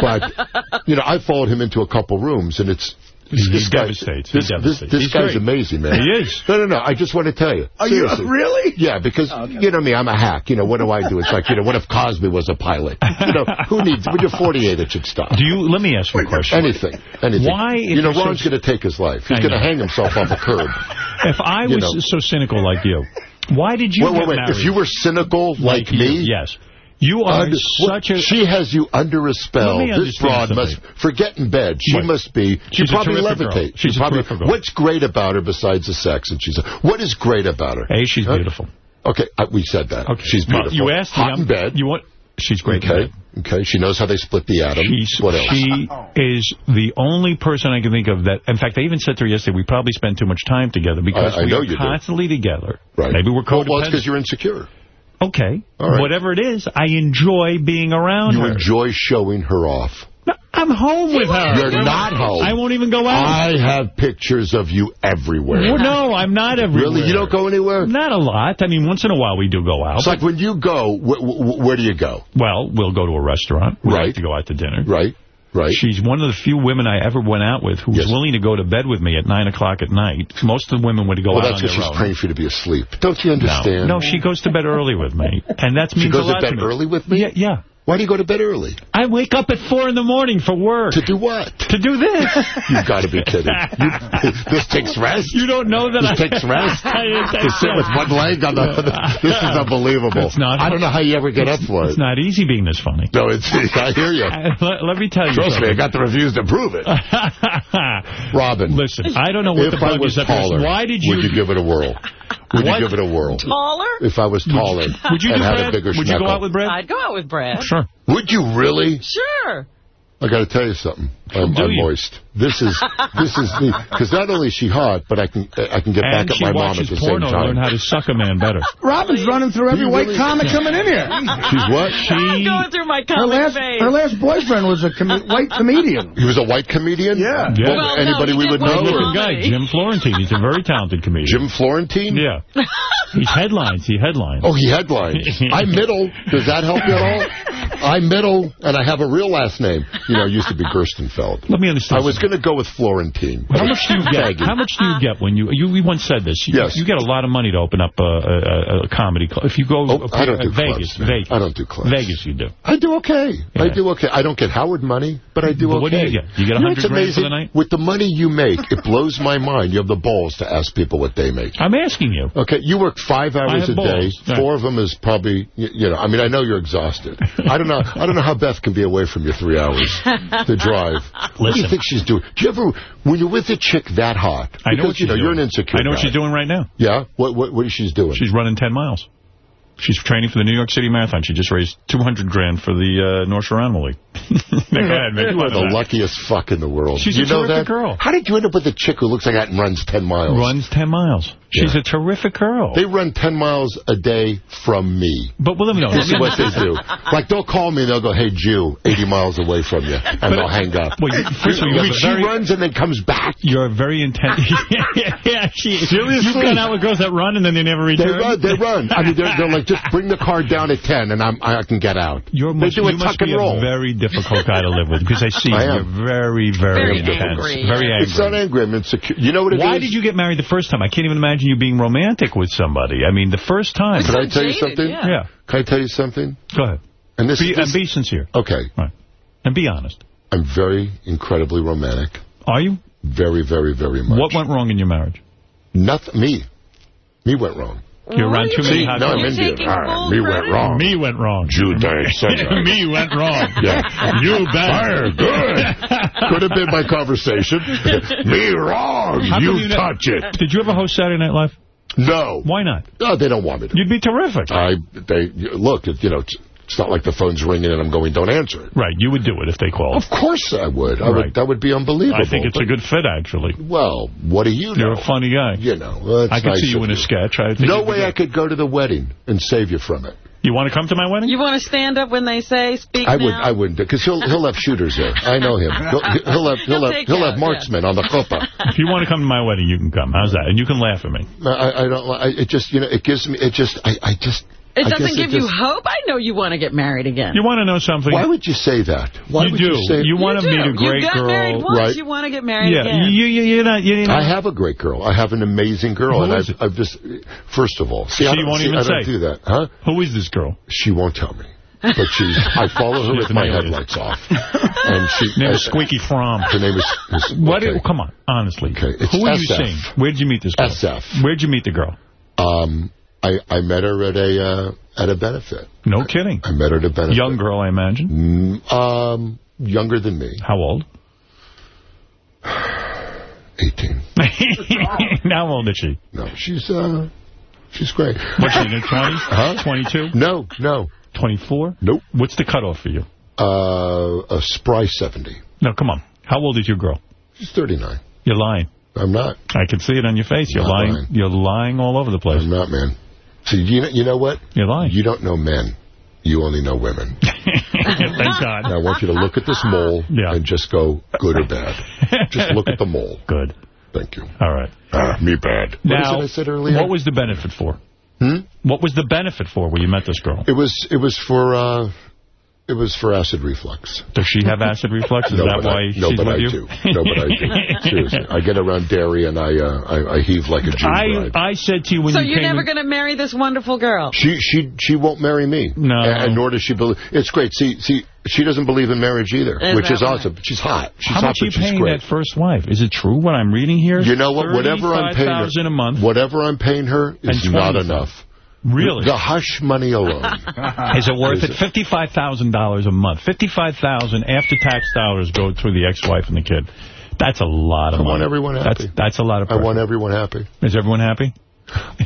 but, you know, I followed him into a couple rooms, and it's... He- he mm-hmm. this guy- devastates. This, this, devastates. this guy's great. amazing, man. He is. No, no, no. I just want to tell you. Are you really? Yeah, because, oh, you know me, I'm a hack. You know, what do I do? It's like, you know, what if Cosby was a pilot? You know, who needs... When you're 48, it should stop. Do you? Let me ask you a question. Anything. Anything. Why, You know, you're so- Ron's going to take his life. He's going to hang himself off a curb. [LAUGHS] If I was know. so cynical like you, why did you wait, wait, wait. married? If you were cynical like, you, me... yes. You are Under- such a... She has you under a spell. Me This broad must forget in bed. She must be. She She's probably girl. She's She probably. What's great about her besides the sex? And she's. A, what is great about her? A, she's Huh? beautiful. Okay, uh, we said that. Okay. She's beautiful. you asked. Hot I'm- in bed. You want... She's great. Okay. Okay. She knows how they split the atom. She's, what else? She is the only person I can think of that... In fact, I even said to her yesterday, we probably spend too much time together because I we know are you do. constantly together. right. Maybe we're Well, well, it's because you're insecure. Okay. Right. Whatever it is, I enjoy being around You her. enjoy showing her off. I'm home with her. You're not home. I won't even go out. I have pictures of you everywhere. Well, no, I'm not everywhere. Really? You don't go anywhere? Not a lot. I mean, once in a while we do go out. It's like when you go, wh wh where do you go? well, we'll go to a restaurant. We Right. like to go out to dinner. Right, right. She's one of the few women I ever went out with who was Yes. willing to go to bed with me at 9 o'clock at night. Most of the women would go Well, out that's because she's praying for you to be asleep. Don't you understand? no, she goes to bed early with me, and that's means She goes a lot to bed early with me? Yeah, yeah. Why do you go to bed early? I wake up at 4 in the morning for work. To do what? To do this. [LAUGHS] You've got to be kidding. You, [LAUGHS] this takes rest? You don't know that This I... takes rest? [LAUGHS] To sit with one leg on the... Other. This is unbelievable. It's not- I don't know how you ever get up for it. It's not easy being this funny. No, it's... I hear you. Uh, let, let me tell you Trust me, I got the reviews to prove it. Robin. Listen, I don't know what if the bug was is up Why did would you give it a whirl? Would What? you give it a whirl? Taller? If I was taller [LAUGHS] Would you and had Brad? a bigger Would you go out with Brad? I'd go out with Brad. Sure. Would you really? Sure. I got to tell you something. Oh, I'm, I'm moist. This is this is the because not only is she hot, but I can I can get And back at my mom at watches the same time. And she watches porno learn how to suck a man better. [LAUGHS] Robin's running through every white really- comic coming in here. She's what? I'm [LAUGHS] going through my Her last, phase. her last boyfriend was a com white comedian. He was a white comedian. Yeah. Yeah. What, Well, anybody he we would know? with or- Good guy, Jim Florentine. He's a very talented comedian. Jim Florentine. Yeah. He's headlines. He headlines. Oh, he headlines. [LAUGHS] I'm middle. Does that help you at all? I'm middle, and I have a real last name. You know, it used to be Gerstenfeld. Let me understand. I was going to go with Florentine. How much do you get? How much do you get when you you, you once said this? You, Yes. You get a lot of money to open up a, a, a comedy club. If you go Oh, I don't do Vegas, clubs. Vegas, I don't do clubs. Vegas, you do. I do okay. I do okay. I don't get Howard money, but I do But okay. what do you get? You get a know hundred what's grand for the night? With the money you make, it blows my mind. You have the balls to ask people what they make. I'm asking you. Okay, you work five hours have a day. balls. Right. Four of them is probably, you, you know, I mean, I know you're exhausted. I don't know. I don't know how Beth can be away from you three hours [LAUGHS] to drive. What do you think she's doing? Do you ever, when you're with a chick that hot, I know because, what you she's know, doing. you're an insecure I know what guy. she's doing right now. Yeah? What, what, what is she doing? She's running 10 miles. She's training for the New York City Marathon. She just raised 200 grand for the uh, North Shore Animal League. [LAUGHS] Go ahead, make You are the luckiest fuck in the world. She's you a know terrific that? girl. How did you end up with a chick who looks like that and runs 10 miles? Runs 10 miles. She's a terrific girl. They run 10 miles a day from me. But well, let me know. This is what they do. Like, they'll call me and they'll go, hey, Jew, 80 miles away from you. And But- they'll hang up. Well, you- first of all, you I mean, she very- runs and then comes back. You're very intense. [LAUGHS] yeah, she, Seriously? You've gone out with girls that run and then they never return? They run. They run. I mean, they're, they're like, just bring the car down at 10 and I'm, I can get out. You're they must, do a you tuck be and roll. a very difficult guy to live with because I see I you're very, very, Very intense. angry, Very angry. It's not angry. I'm insecure. You know what it is? Why did you get married the first time? I can't even imagine you being romantic with somebody. I mean, the first time. Can I tell you something? Yeah. Can I tell you something? Go ahead. And this, Be, this and be sincere. okay. Right. And be honest. I'm very incredibly romantic. Are you? Very, very, very much. What went wrong in your marriage? Nothing. Me. Me went wrong. You're around too many See, hot no, I'm girls. Indian. All right, me went wrong. Me went wrong. Jude sunrise. [LAUGHS] Me went wrong. [LAUGHS] Yeah. You bad. Fire, good. Could have been my conversation. [LAUGHS] me wrong. How come You ne- touch it. Did you ever host Saturday Night Live? No. Why not? No, they don't want me to. You'd be terrific. I, they, look, you know, it's, it's not like the phone's ringing and I'm going, don't answer it. Right, you would do it if they called. Of course I would. I Right. would. That would be unbelievable. I think it's a good fit, actually. Well, what do you know? You're a funny guy. You know. well, I could nice see you of in a sketch. I think No way I could go to the wedding and save you from it. You want to come to my wedding? You want to stand up when they say speak I now? would. I wouldn't because he'll he'll have shooters there. I know him. [LAUGHS] He'll, he'll have he'll, He'll have he'll you have out, marksmen on the chuppah. If you want to come to my wedding, you can come. How's that? And you can laugh at me. I, I don't. I, it just you know it gives me. It just I I just. It I doesn't give it you just- hope. I know you want to get married again. You want to know something? Why would you say that? Why you would do. you say You want to do. meet a great you girl. once. right? You want to get married Yeah, again. you, you, you're not. You're not I have a great girl. I have an amazing girl, Who and is I've, I've just. First of all, see, I She don't, won't see, even I don't say. do that, huh? Who is this girl? She won't tell me. But she's. I [LAUGHS] follow her with my headlights off, and she. [LAUGHS] Name is Squeaky Fromme. Her name is. is [LAUGHS] What? okay. Come on, honestly. Okay, it's Who are you seeing? Where'd you meet this girl? SF. Where'd you meet the girl? Um, I I met her at a uh, at a benefit. No kidding. I met her at a benefit. Young girl, I imagine. Mm, um, younger than me. How old? [SIGHS] 18. now [LAUGHS] how old is she? No, she's uh, she's great. What's she in her 20s? [LAUGHS] Huh? 22? No, no. 24? Nope. What's the cutoff for you? Uh, a spry 70. No, come on. How old is your girl? She's 39. You're lying. I'm not. I can see it on your face. You're lying. lying. You're lying all over the place. I'm not, man. See, you know, you know what? You're lying. You don't know men. You only know women. [LAUGHS] Thank God. Now, I want you to look at this mole Yeah. and just go good or bad. [LAUGHS] just look at the mole. Good. Thank you. All right. Ah, me bad. What now, is it I said earlier? what was the benefit for? Hmm? What was the benefit for when you met this girl? It was it was for uh, it was for acid reflux. Does she have acid reflux? Is no, that but why I, she's no, but with I you? do. No, but I do. [LAUGHS] Seriously, I get around dairy and I uh, I, I heave like a Jew I bride. I said to you when so you you're came never going to marry this wonderful girl. She she she won't marry me. No. and, and nor does she believe. It's great. See see, she doesn't believe in marriage either, Is which that is right? awesome. She's hot. She's How hot, much are you paying great. that first wife? Is it true what I'm reading here? You know what? Whatever I'm paying her, 35,000 a month. whatever I'm paying her is not enough. Really? The hush money alone. [LAUGHS] Is it worth it? Fifty-five thousand dollars a month. 55,000 after-tax dollars go through the ex-wife and the kid. That's a lot of I money. want everyone happy. that's a lot of. I want everyone happy. Is everyone happy?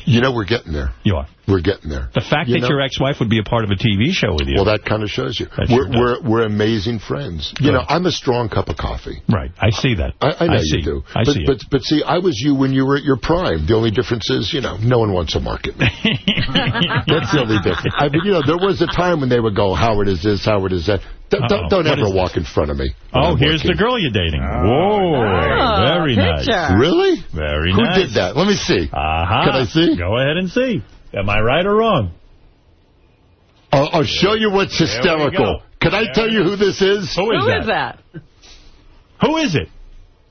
You know, we're getting there. You are. We're getting there. The fact You that know? your ex-wife would be a part of a TV show with you. Well, that kind of shows you. That we're, sure we're, we're amazing friends. You know, I'm a strong cup of coffee. right. I see that. I, I know see. you do. I but, see but, it. but see, I was you when you were at your prime. The only difference is, you know, no one wants to market me. [LAUGHS] That's the only difference. I mean, you know, there was a time when they would go, Howard is this, Howard is that. Don't, Uh-oh. don't, don't ever walk in front of me. Oh, I'm here's the girl you're dating. Whoa. Oh, very nice. Really? Very Who nice. Who did that? Let me see. Uh-huh. Can I see? Go ahead and see. Am I right or wrong? I'll, I'll show you what's hysterical. go. Can I tell you who this is? Who is Who that? is that? Who is it?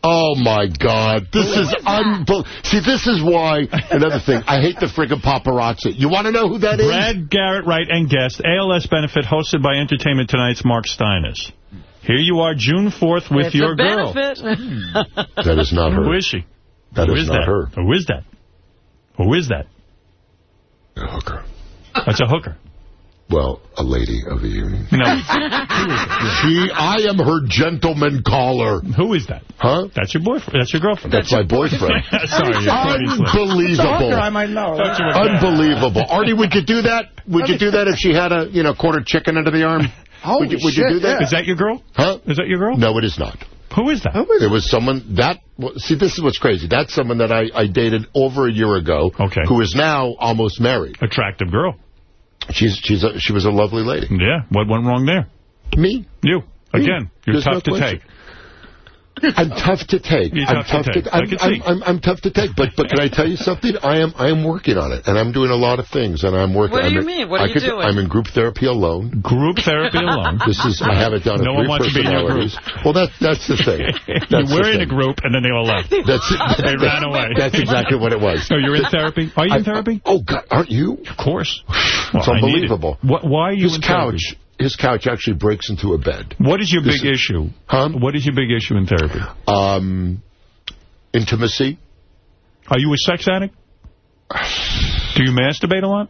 Oh, my God. This is unbelievable. See, this is why, another thing, I hate the friggin' paparazzi. You want to know who that is? Brad Garrett, Wright, and guest, ALS benefit hosted by Entertainment Tonight's Mark Steines. Here you are, June 4th, with it's your a girl. benefit. Hmm. That is not her. Who is she? That Who is is not that? her. Who is that? Who is that? A hooker. That's a hooker. Well, a lady of the union. No. [LAUGHS] she, I am her gentleman caller. Who is that? Huh? That's your boyfriend. That's your girlfriend. That's my boyfriend. [LAUGHS] Sorry. you're Unbelievable. I might know. Unbelievable. Artie, would you do that? Would you do that if she had a, you know, quarter chicken under the arm? [LAUGHS] Holy would you, would you do that? yeah. Is that your girl? Huh? Is that your girl? No, it is not. Who is that? Who is It was someone that, see, this is what's crazy. That's someone that I, I dated over a year ago. Okay. Who is now almost married. Attractive girl. She's, she's a, she was a lovely lady. Yeah. What went wrong there? Me? You. Again, you're There's tough no to question. take. I'm tough to take. You're I'm tough to take. I I'm, I'm. I'm, I'm tough to take. But but can I tell you something? I am I am working on it, and I'm doing a lot of things, and I'm working. What do I'm you in- mean? What are I you could- doing? I'm in group therapy alone. Group therapy alone. [LAUGHS] This is I have it down. No one wants to be in your group. Well, that's that's the thing. [LAUGHS] you That's were the in a group, and then they all left. [LAUGHS] That's They ran away. That's exactly what it was. So you're in therapy? Are you in I- therapy? Oh God, aren't you? Of course. It's Well, I need it. unbelievable. What, why are you His in couch, therapy? His couch actually breaks into a bed. What is your This big is- issue? Huh? What is your big issue in therapy? Um, intimacy. Are you a sex addict? Do you masturbate a lot?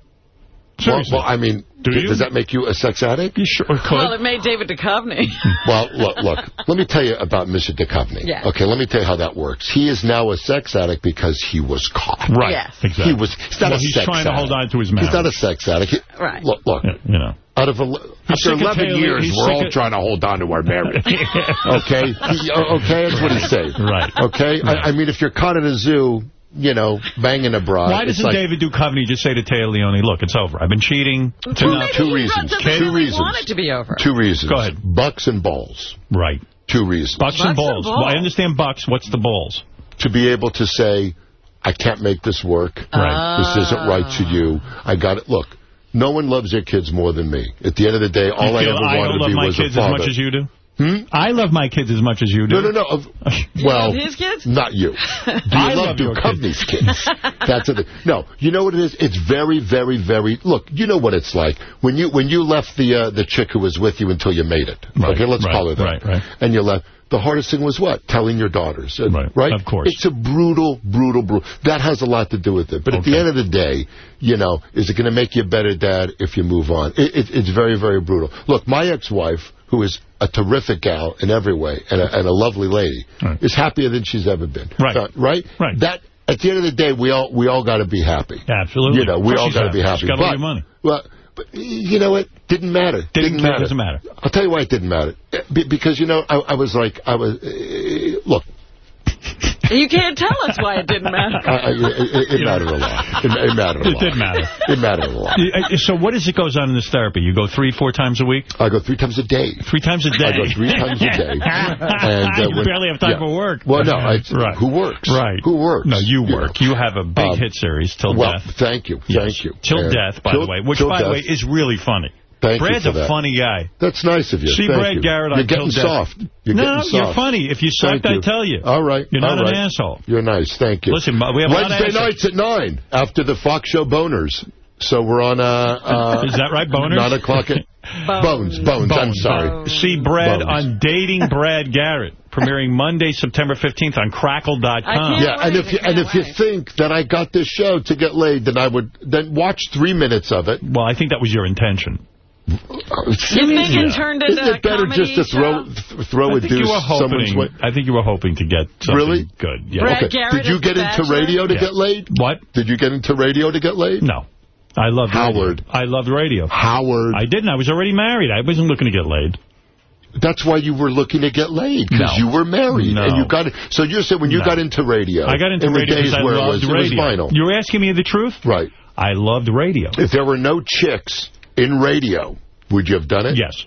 Well, Seriously. well, I mean, Do you? does that make you a sex addict? You sure could. Well, it made David Duchovny. [LAUGHS] Well, look, look. Let me tell you about Mr. Duchovny. Yeah. Okay, let me tell you how that works. He is now a sex addict because he was caught. right. Yes. Exactly. He was. He's not well, a he's sex trying to hold on to his marriage. He's not a sex addict. He- Right. Look, look. Yeah, you know. Out of after 11 Taylor- years, we're all trying to hold on to our marriage. [LAUGHS] okay? He- uh, okay, that's what he's saying. Right. Okay? I, I mean, if you're caught at a zoo, you know, banging a broad. Why doesn't like, David Duchovny just say to Téa Leoni, look, it's over. I've been cheating. It's Well, enough. maybe two reasons. Two reasons. want it to be over. Two reasons. Go ahead. Bucks and balls. Right. Two reasons. Bucks, and Bucks and balls. balls. Well, I understand bucks. What's the balls? To be able to say, I can't make this work. Right. This isn't right to you. I got it. Look, no one loves their kids more than me. At the end of the day, all You I feel ever I wanted don't to love my kids as much as you do? Hmm? I love my kids as much as you do. No, no, no. Of- [LAUGHS] Well, his kids? not you. [LAUGHS] Do you I love love your Duchovny's kids? [LAUGHS] That's a, no. You know what it is? It's very, very, very. Look, you know what it's like when you when you left the uh, the chick who was with you until you made it. Right, okay, let's right, call her that. right, right. And you left. The hardest thing was what? Telling your daughters. Right, Right. of course. It's a brutal, brutal, brutal. That has a lot to do with it. But at the end of the day, you know, is it going to make you a better dad if you move on? It, it, it's very, very brutal. Look, my ex-wife, who is a terrific gal in every way and a, and a lovely lady, Right. is happier than she's ever been. Right. Uh, right. Right. That at the end of the day, we all we all got to be happy. Absolutely. You know, we all got to be happy. She's got all your money. Well, but you know what? Didn't matter. Didn't- matter. doesn't matter. I'll tell you why it didn't matter. Because you know, I, I was like, I was. Uh, look, You can't tell us why it didn't matter. I, I, it, it, it mattered a lot. It, it mattered a lot. It lot. did matter. It mattered a lot. You- uh, So what is it goes on in this therapy? You go three, four times a week? I go three times a day. Three times a day? I go three times a [LAUGHS] day. [LAUGHS] And, uh, you when- barely have time yeah. for work. Well, no. I, [LAUGHS] Right. Who works? Right. Who works? No, you You work. know. You have a big Um, hit series, Till well, Death. thank you. Yes. Thank you. Till And Death, by Till- the way, which, Till by the way, is really funny. Thank you Brad's for a that. funny guy. That's nice of you. See Thank Brad you. Garrett on You're getting Death. soft. You're no, getting soft. you're funny. If you sucked, Thank. I'd tell you. All right. You're not all an asshole. You're nice. Thank you. Listen, we have a Wednesday nights at 9 after the Fox Show Boners. So we're on, uh... uh Is that right, Boners? 9 o'clock at... [LAUGHS] Bones. Bones. I'm sorry. See Brad Bones. on Dating Brad Garrett, premiering Monday, September 15th on Crackle.com. Yeah, and if you, and if you think that I got this show to get laid, then I would then watch three minutes of it. Well, I think that was your intention. You think it turned into Isn't it a better just to throw show? th- throw I a think you deuce were someone's hoping. way? I think you were hoping to get something Really? good. Yeah. Brad Okay. Garrett Did you is get the into Bachelor? radio to Yeah. get laid? What? Did you get into radio to get laid? No. I loved Howard. radio. I loved radio. Howard. I didn't. I was already married. I wasn't looking to get laid. That's why you were looking to get laid because No. you were married No. and you got it. So you're saying when you No. got into radio, I got into in radio the days because I where it loved was, it was radio. vinyl, You're asking me the truth? right? I loved radio. If there were no chicks in radio, would you have done it? Yes.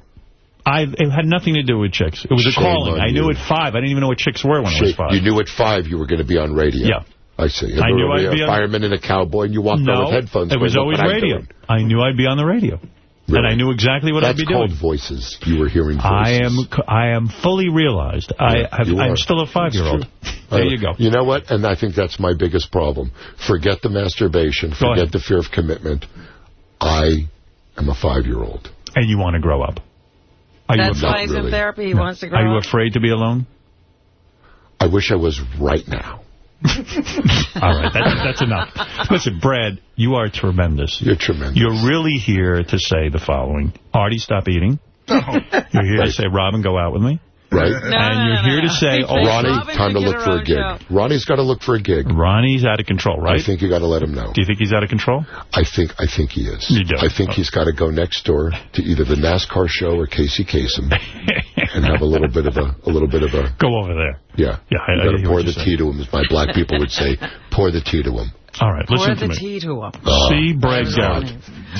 I It had nothing to do with chicks. It was a Shame calling. I knew you. at five. I didn't even know what chicks were when I was five. You knew at five you were going to be on radio. Yeah. I see. I knew I'd a be on- fireman and a cowboy, and you walked no, on with headphones. it was always "Look what I'm radio. I knew I'd be on the radio. And I knew exactly what That's I'd be doing. That's called voices. You were hearing voices. I am I am fully realized. Yeah, I have, I'm still a five-year-old. There Uh, you go. You know what? And I think that's my biggest problem. Forget the masturbation. Forget the fear of commitment. I am a five-year-old. And you want to grow up. Are That's you, why he's in therapy. He wants to grow are you up. afraid to be alone? I wish I was right now. [LAUGHS] All right, that's, that's enough. Listen, Brad, you are tremendous. You're tremendous. You're really here to say the following. Artie, stop eating. You're here to say, Robin, go out with me. Right. and you're here to say, oh, Ronnie, time to look for a gig. Ronnie's got to look for a gig. Ronnie's out of control, right? I think you got to let him know. Do you think he's out of control? I think I think he is. You do? I think he's got to go next door to either the NASCAR show or Casey Kasem [LAUGHS] and have a little bit of a a little bit of a Go over there. yeah. Yeah, I- you got to pour the tea to him, as my black people would say. [LAUGHS] Pour the tea to him. All right, Pour listen to the tea to him. Oh, See Brad God.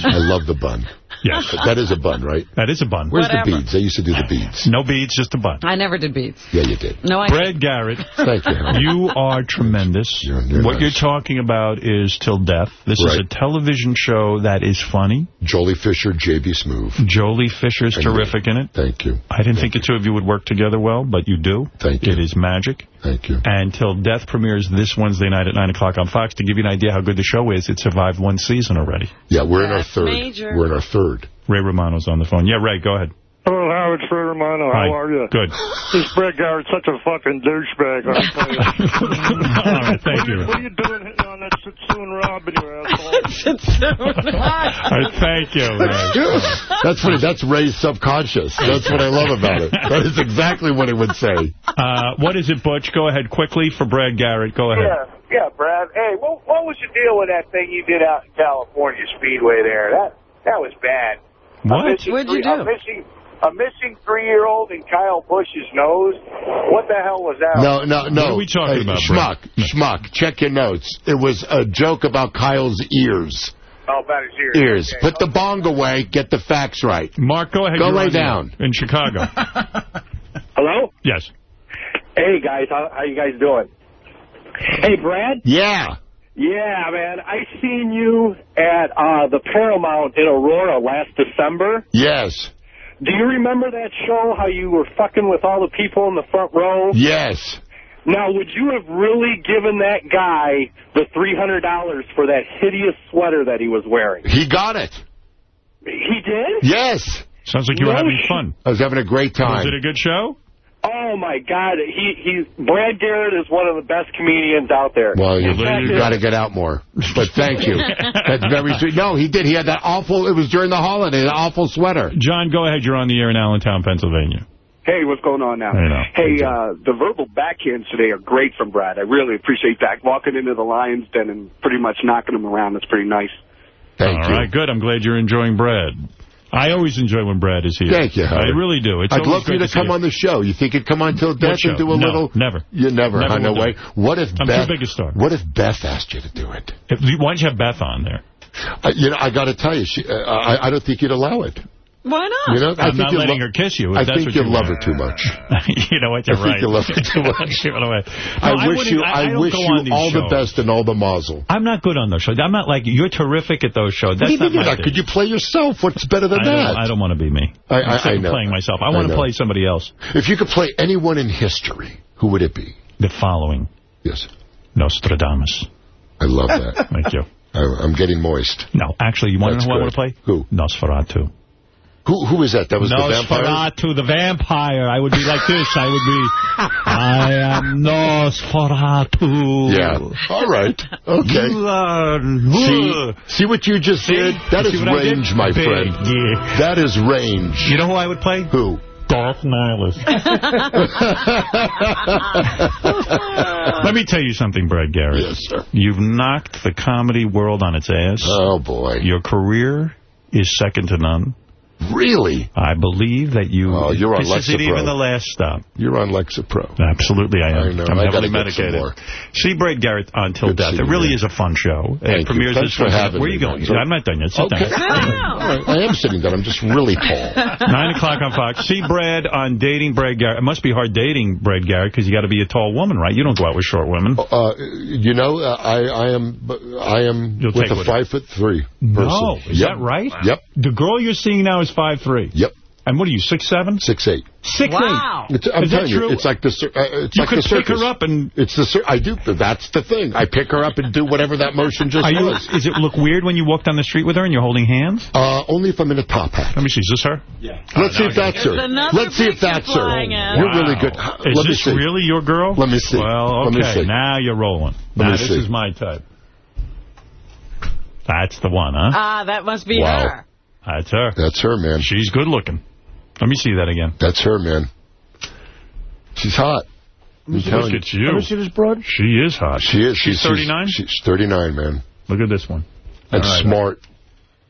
I love the bun. Yes. [LAUGHS] That is a bun, right? That is a bun. Where's Whatever. the beads? They used to do the beads. No beads, just a bun. I never did beads. Yeah, you did. No, I Brad Garrett, [LAUGHS] Thank you. Howard. you are tremendous. You're- you're what nice. you're talking about is Till Death. This is a television show that is funny. Joely Fisher, J.B. Smoove. Joely Fisher's Thank you. terrific in it. Thank you. I didn't think the two of you would work together well, but you do. Thank you. It is magic. Thank you. And Till Death premieres this Wednesday night at 9 o'clock on Fox. To give you an idea how good the show is, it survived one season already. Yeah, we're in our third. major. We're in our third. Ray Romano's on the phone. Yeah, Ray, go ahead. Hello, Howard Ray Romano. Hi. How are you? Good. This Brett Garrett's such a fucking douchebag. I'll tell you. [LAUGHS] All right, thank you. What are you doing hitting on that Sitsoon Robin, you asshole? [LAUGHS] All right, thank you, Ray. That's funny. That's Ray's subconscious. That's what I love about it. That is exactly what he would say. Uh, what is it, Butch? Go ahead quickly for Brad Garrett. Go ahead. Yeah, yeah, Brad. Hey, what, what was the deal with that thing you did out in California Speedway there? That that was bad. What? What'd you three- A do? missing, a missing three-year-old in Kyle Busch's nose. What the hell was that? No, no, no. What are we talking Hey, about, Schmuck, schmuck. Check your notes. It was a joke about Kyle's ears. Oh, about his ears. Ears. Okay. Put the bong away. Get the facts right. Mark, go ahead. Go You're lay on the air down. In Chicago. [LAUGHS] Hello? yes. Hey, guys. How, how you guys doing? Hey, Brad? Yeah. Yeah, man. I seen you at uh, the Paramount in Aurora last December. Yes. Do you remember that show, how you were fucking with all the people in the front row? Yes. Now, would you have really given that guy the $300 for that hideous sweater that he was wearing? He got it. He did? Yes. Sounds like you were having fun. I was having a great time. Was it a good show? Oh, my God. He, he, Brad Garrett is one of the best comedians out there. Well, you, In fact, you got to get out more. But thank you. [LAUGHS] That's very sweet. No, he did. He had that awful, it was during the holiday, that awful sweater. John, go ahead. You're on the air in Allentown, Pennsylvania. Hey, what's going on now? Hey, uh, the verbal backhands today are great from Brad. I really appreciate that. Walking into the Lions Den and pretty much knocking them around. That's pretty nice. Thank All you. right, good. I'm glad you're enjoying Brad. I always enjoy when Brad is here. Thank you, I really do. It's I'd love for you to see come on the show. You think you'd come on till death and do a No, little? never. You never, Never huh? No way. What if I'm Beth? too big a star. What if Beth asked you to do it? If, why don't you have Beth on there? Uh, you know, I got to tell you, she, uh, I, I don't think you'd allow it. Why not? You know, I I'm think not you letting her kiss you. I think what you you love her too much. [LAUGHS] you know what? You're I think right. you love her too [LAUGHS] much. Give away. I wish you, I, I, wish you on these all the best and all the mazel. I'm not good on those shows. I'm not like you're terrific at those shows. What That's do you not mean you're my not? Could you play yourself? What's better than I that? don't, I don't want to be me. I- I'm I- sick I know. playing myself. I I want to play somebody else. If you could play anyone in history, who would it be? The following. Yes. Nostradamus. I love that. [LAUGHS] Thank you. I, I'm getting moist. No, actually, you want to know who I want to play? Who? Nosferatu. Who who is that? That was the vampire. Nosferatu, the vampire. I would be like this. I would be, I am Nosferatu. Yeah. All right. Okay. See, see what you just did? That See is what I did? range, my Big, friend. yeah. That is range. You know who I would play? Who? Darth Nihilus. [LAUGHS] Let me tell you something, Brad Garrett. Yes, sir. You've knocked the comedy world on its ass. Oh, boy. Your career is second to none. Really? I believe that you... Oh, you're on Lexapro. even the last stop. You're on Lexapro. Absolutely, I am. I know. I'm I heavily gotta get some medicated. See Brad Garrett until Good Death. It really man. is a fun show. Thank it premieres Thanks this for Wednesday. Where are you going? man. I'm not done yet. Sit Okay. down. Right. I am sitting down. I'm just really tall. [LAUGHS] Nine o'clock on Fox. See Brad on Dating Brad Garrett. It must be hard dating Brad Garrett because you got to be a tall woman, right? You don't go out with short women. Uh, you know, uh, I, I am I am You'll with a five foot three person. No, is Yep. that right? Yep. The girl you're seeing now is five three. Yep. And what are you, six seven? Six eight. Six Wow. It's, I'm Is that telling you, true? it's like the cir- uh, it's You like could the pick her up and... It's the cir- I do. That's the thing. I pick her up and do whatever that motion just Are you, was. is it look weird when you walk down the street with her and you're holding hands? Uh, only if I'm in a top hat. Let me see. Is this her? Yeah. Let's see if that's her. Let's see if that's her. flying in. You're really good. Is Let me this see. really your girl? Let me see. Well, Let me okay. see. Now you're rolling. Let now me this see. is my type. That's the one, huh? Ah, that must be Wow. her. That's her. That's her, man. She's good looking. Let me see that again. That's her, man. She's hot. I'm Look telling you. at you. Ever see this broad? She is hot. She is. She's 39? She's 39, man. Look at this one. And All right. smart.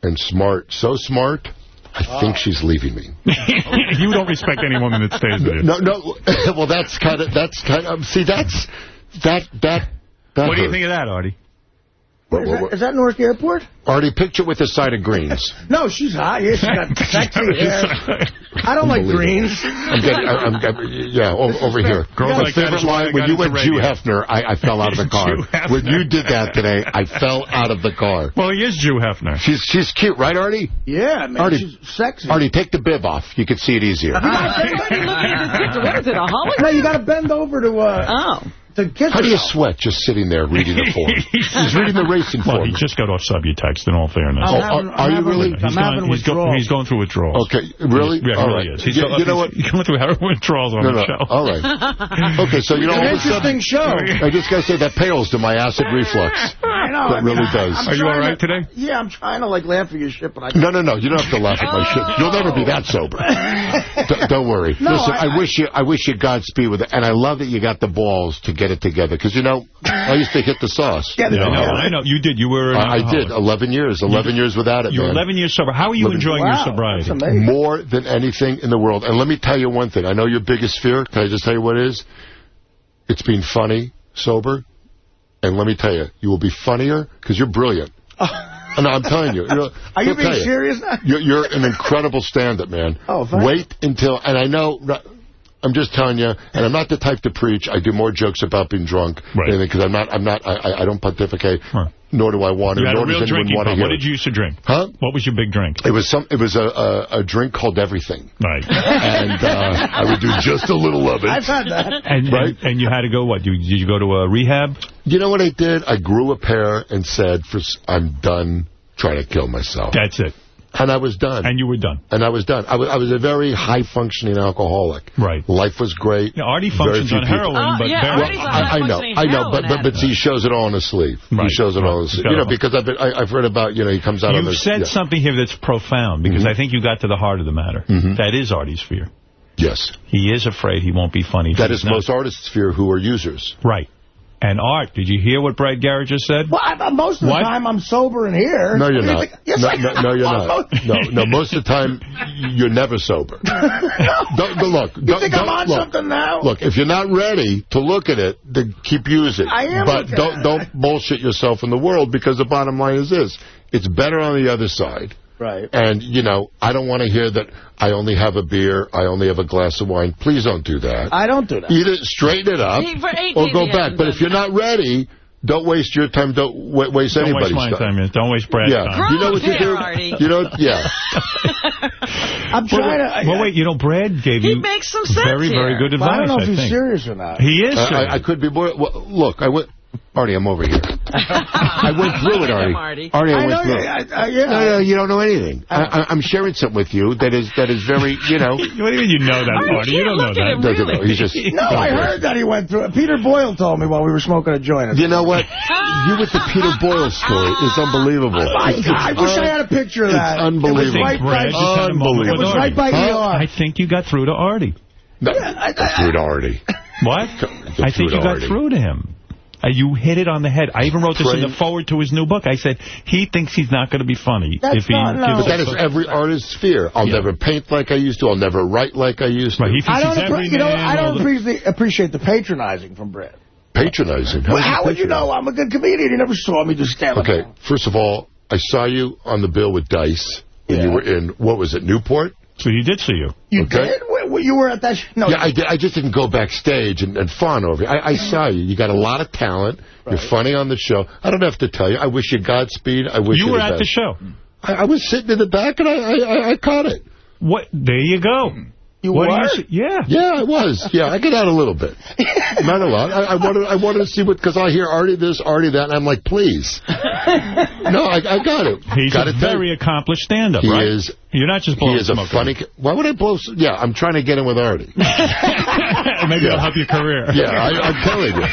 And smart. So smart, I think ah. she's leaving me. [LAUGHS] you don't respect any woman that stays with you. No, no. [LAUGHS] well, that's kind of, that's kind of, see, that's, that, that, that What do you think of that, Artie? Is that, is that Newark Airport? Artie, picture with a side of greens. [LAUGHS] No, she's hot. Yeah, she's got [LAUGHS] sexy hair. I don't like greens. I'm getting, I, I'm, I'm- yeah, over here. Girls My like favorite is line, when you went Jew radio. Hefner, I, I fell out of the [LAUGHS] car. When you did that today, I fell out of the car. Well, he is Jew Hefner. She's she's cute, right, Artie? Yeah, man. Artie- she's sexy. Artie, take the bib off. You can see it easier. Everybody looking at this picture. What is it, a hologram? No, you got to bend over to uh Oh. To kiss How do you sweat just sitting there reading the form? [LAUGHS] He's reading the racing Well, form. he just got off Subutex, in all fairness. Oh, having- are- are you I'm really? He's I'm going, having he's, go, he's going through withdrawals. Okay, really? Yeah, he really right. is. He's, You- go- you know [LAUGHS] he's- what? He's going through heroin withdrawals on No, the show. All right. Okay, so you know, An all of a interesting sudden, show. [LAUGHS] I just got to say that pales to my acid reflux. I know. That I mean, really I- does. I'm Are you all right to- today? Yeah, I'm trying to like laugh at your shit, but I No, no, no. You don't have to laugh at my shit. Oh. You'll never be that sober. Don't worry. No, Listen, I- I, wish you, I wish you Godspeed with it, and I love that you got the balls to get it together. Because you know, I used to hit the sauce. Yeah, you know, I know, I know. You did. You were an I, I did. 11 years. 11 years without it, You're man. 11 years sober. How are you Living- enjoying Wow, your sobriety? that's amazing. More than anything in the world. And let me tell you one thing. I know your biggest fear. Can I just tell you what it is? It's being funny, sober. And let me tell you, you will be funnier because you're brilliant. [LAUGHS] no, I'm telling you. you know, Are you I'll tell being serious? You're, you're an incredible stand-up, man. Oh, thanks. Wait until, and I know, I'm just telling you, and I'm not the type to preach. I do more jokes about being drunk, Right. because I'm not, I'm not, I, I- I don't pontificate, Right. nor do I want to, You had a nor real does anyone drinking want to problem. What did you used to drink? Huh? What was your big drink? It was some. It was a a, a drink called everything, Right. and uh, I would do just a little of it. I've had that. And, Right. and, and you had to go, what, did, did you go to a rehab? You know what I did? I grew a pair and said, "For s- I'm done trying to kill myself," That's it. And I was done. And you were done. And I was done. I was, I was a very high-functioning alcoholic. Right. Life was great. Yeah, Artie functions on people- heroin, Oh, but yeah, very- Artie's a I, I know, I know, but, but but he shows it all on his sleeve. Right. He shows it all on his sleeve. You know, because I've been, I, I've heard about you know he comes out on You've the said yeah. something here that's profound, because Mhm. I think you got to the heart of the matter. Mhm. That is Artie's fear. Yes, He is afraid he won't be funny. That is not. most artists fear who are users. Right. And Art, did you hear what Brad Garrett just said? Well, I, uh, most of the What? time I'm sober in here. No, you're What do you not. think? Yes, no, I no, am. no, you're not. No, no. Most of the time, [LAUGHS] you're never sober. Don't, don't- look. You don't- think I'm on look, something now? Look, if you're not ready to look at it, then keep using. I am But don't don't bullshit yourself in the world because the bottom line is this: it's better on the other side. Right. And you know, I don't want to hear that I only have a beer, I only have a glass of wine. Please don't do that. I don't do that. Either straighten it up He- for 18 or go back. But if you're not ready, don't waste your time. Don't wa- waste Don't anybody's waste my time. time. Don't waste Brad's Yeah. time. You know what you do? Artie. You know, yeah. [LAUGHS] I'm trying wait, to. well, wait, you know, Brad gave He you makes some sense very, very here. good Well, advice, I don't know if he's think. serious or not. He is I, I. I could be more. Well, look, I went. Artie, I'm over here. [LAUGHS] I went through it, Artie. Artie. Artie, I, I went know through you. it. I, I, yeah. No, no, you don't know anything. I, I, I'm sharing something with you that is that is very, you know. [LAUGHS] What do you mean you know that, Artie, Marty? You don't know look at him, that. Doesn't really. He's just. [LAUGHS] No, I heard that he went through it. Peter Boyle told me while we were smoking a joint. You know what? You with the Peter Boyle story is unbelievable. My God, I wish I had a picture of that. It's unbelievable. It was right Brad by, just had a moment Unbelievable. it was right by Artie. I ER. think you got through to Artie. No, I- I- through to Artie. What? I think you got through to him. Uh, you hit it on the head. I even wrote this in the forward to his new book. I said he thinks he's not going to be funny That's if he not- no. gives But that a- is every artist's fear. I'll Yeah. never paint like I used to. I'll never write like I used to. Right, I don't, he's appre- you know, man, I don't the- appreciate, appreciate the patronizing from Brett Patronizing. Well, how would you know I'm a good comedian? You never saw me do stand up. Okay, first of all, I saw you on the bill with Dice when you were in, what was it, Newport? So he did see you. You Okay. did? Wait, wait, you were at that? Sh- no. Yeah, I, did, I just didn't go backstage and, and fawn over you. I, I saw you. You got a lot of talent. You're funny on the show. I don't have to tell you. I wish you Godspeed. I wish you, You were the at the best. show. I, I was sitting in the back and I, I, I, I caught it. What? There you go. You what were? say- yeah. Yeah, I was. Yeah, I get out a little bit. [LAUGHS] Not a lot. I, I wanted I wanted to see what, because I hear Artie this, Artie that, and I'm like, please. no, I, I got it. He's got a very accomplished stand-up, He right? is. You're not just blowing He blowing is a funny... Why would I blow... Yeah, I'm trying to get in with Artie. [LAUGHS] Maybe it'll help your career. Yeah, I, I'm telling you.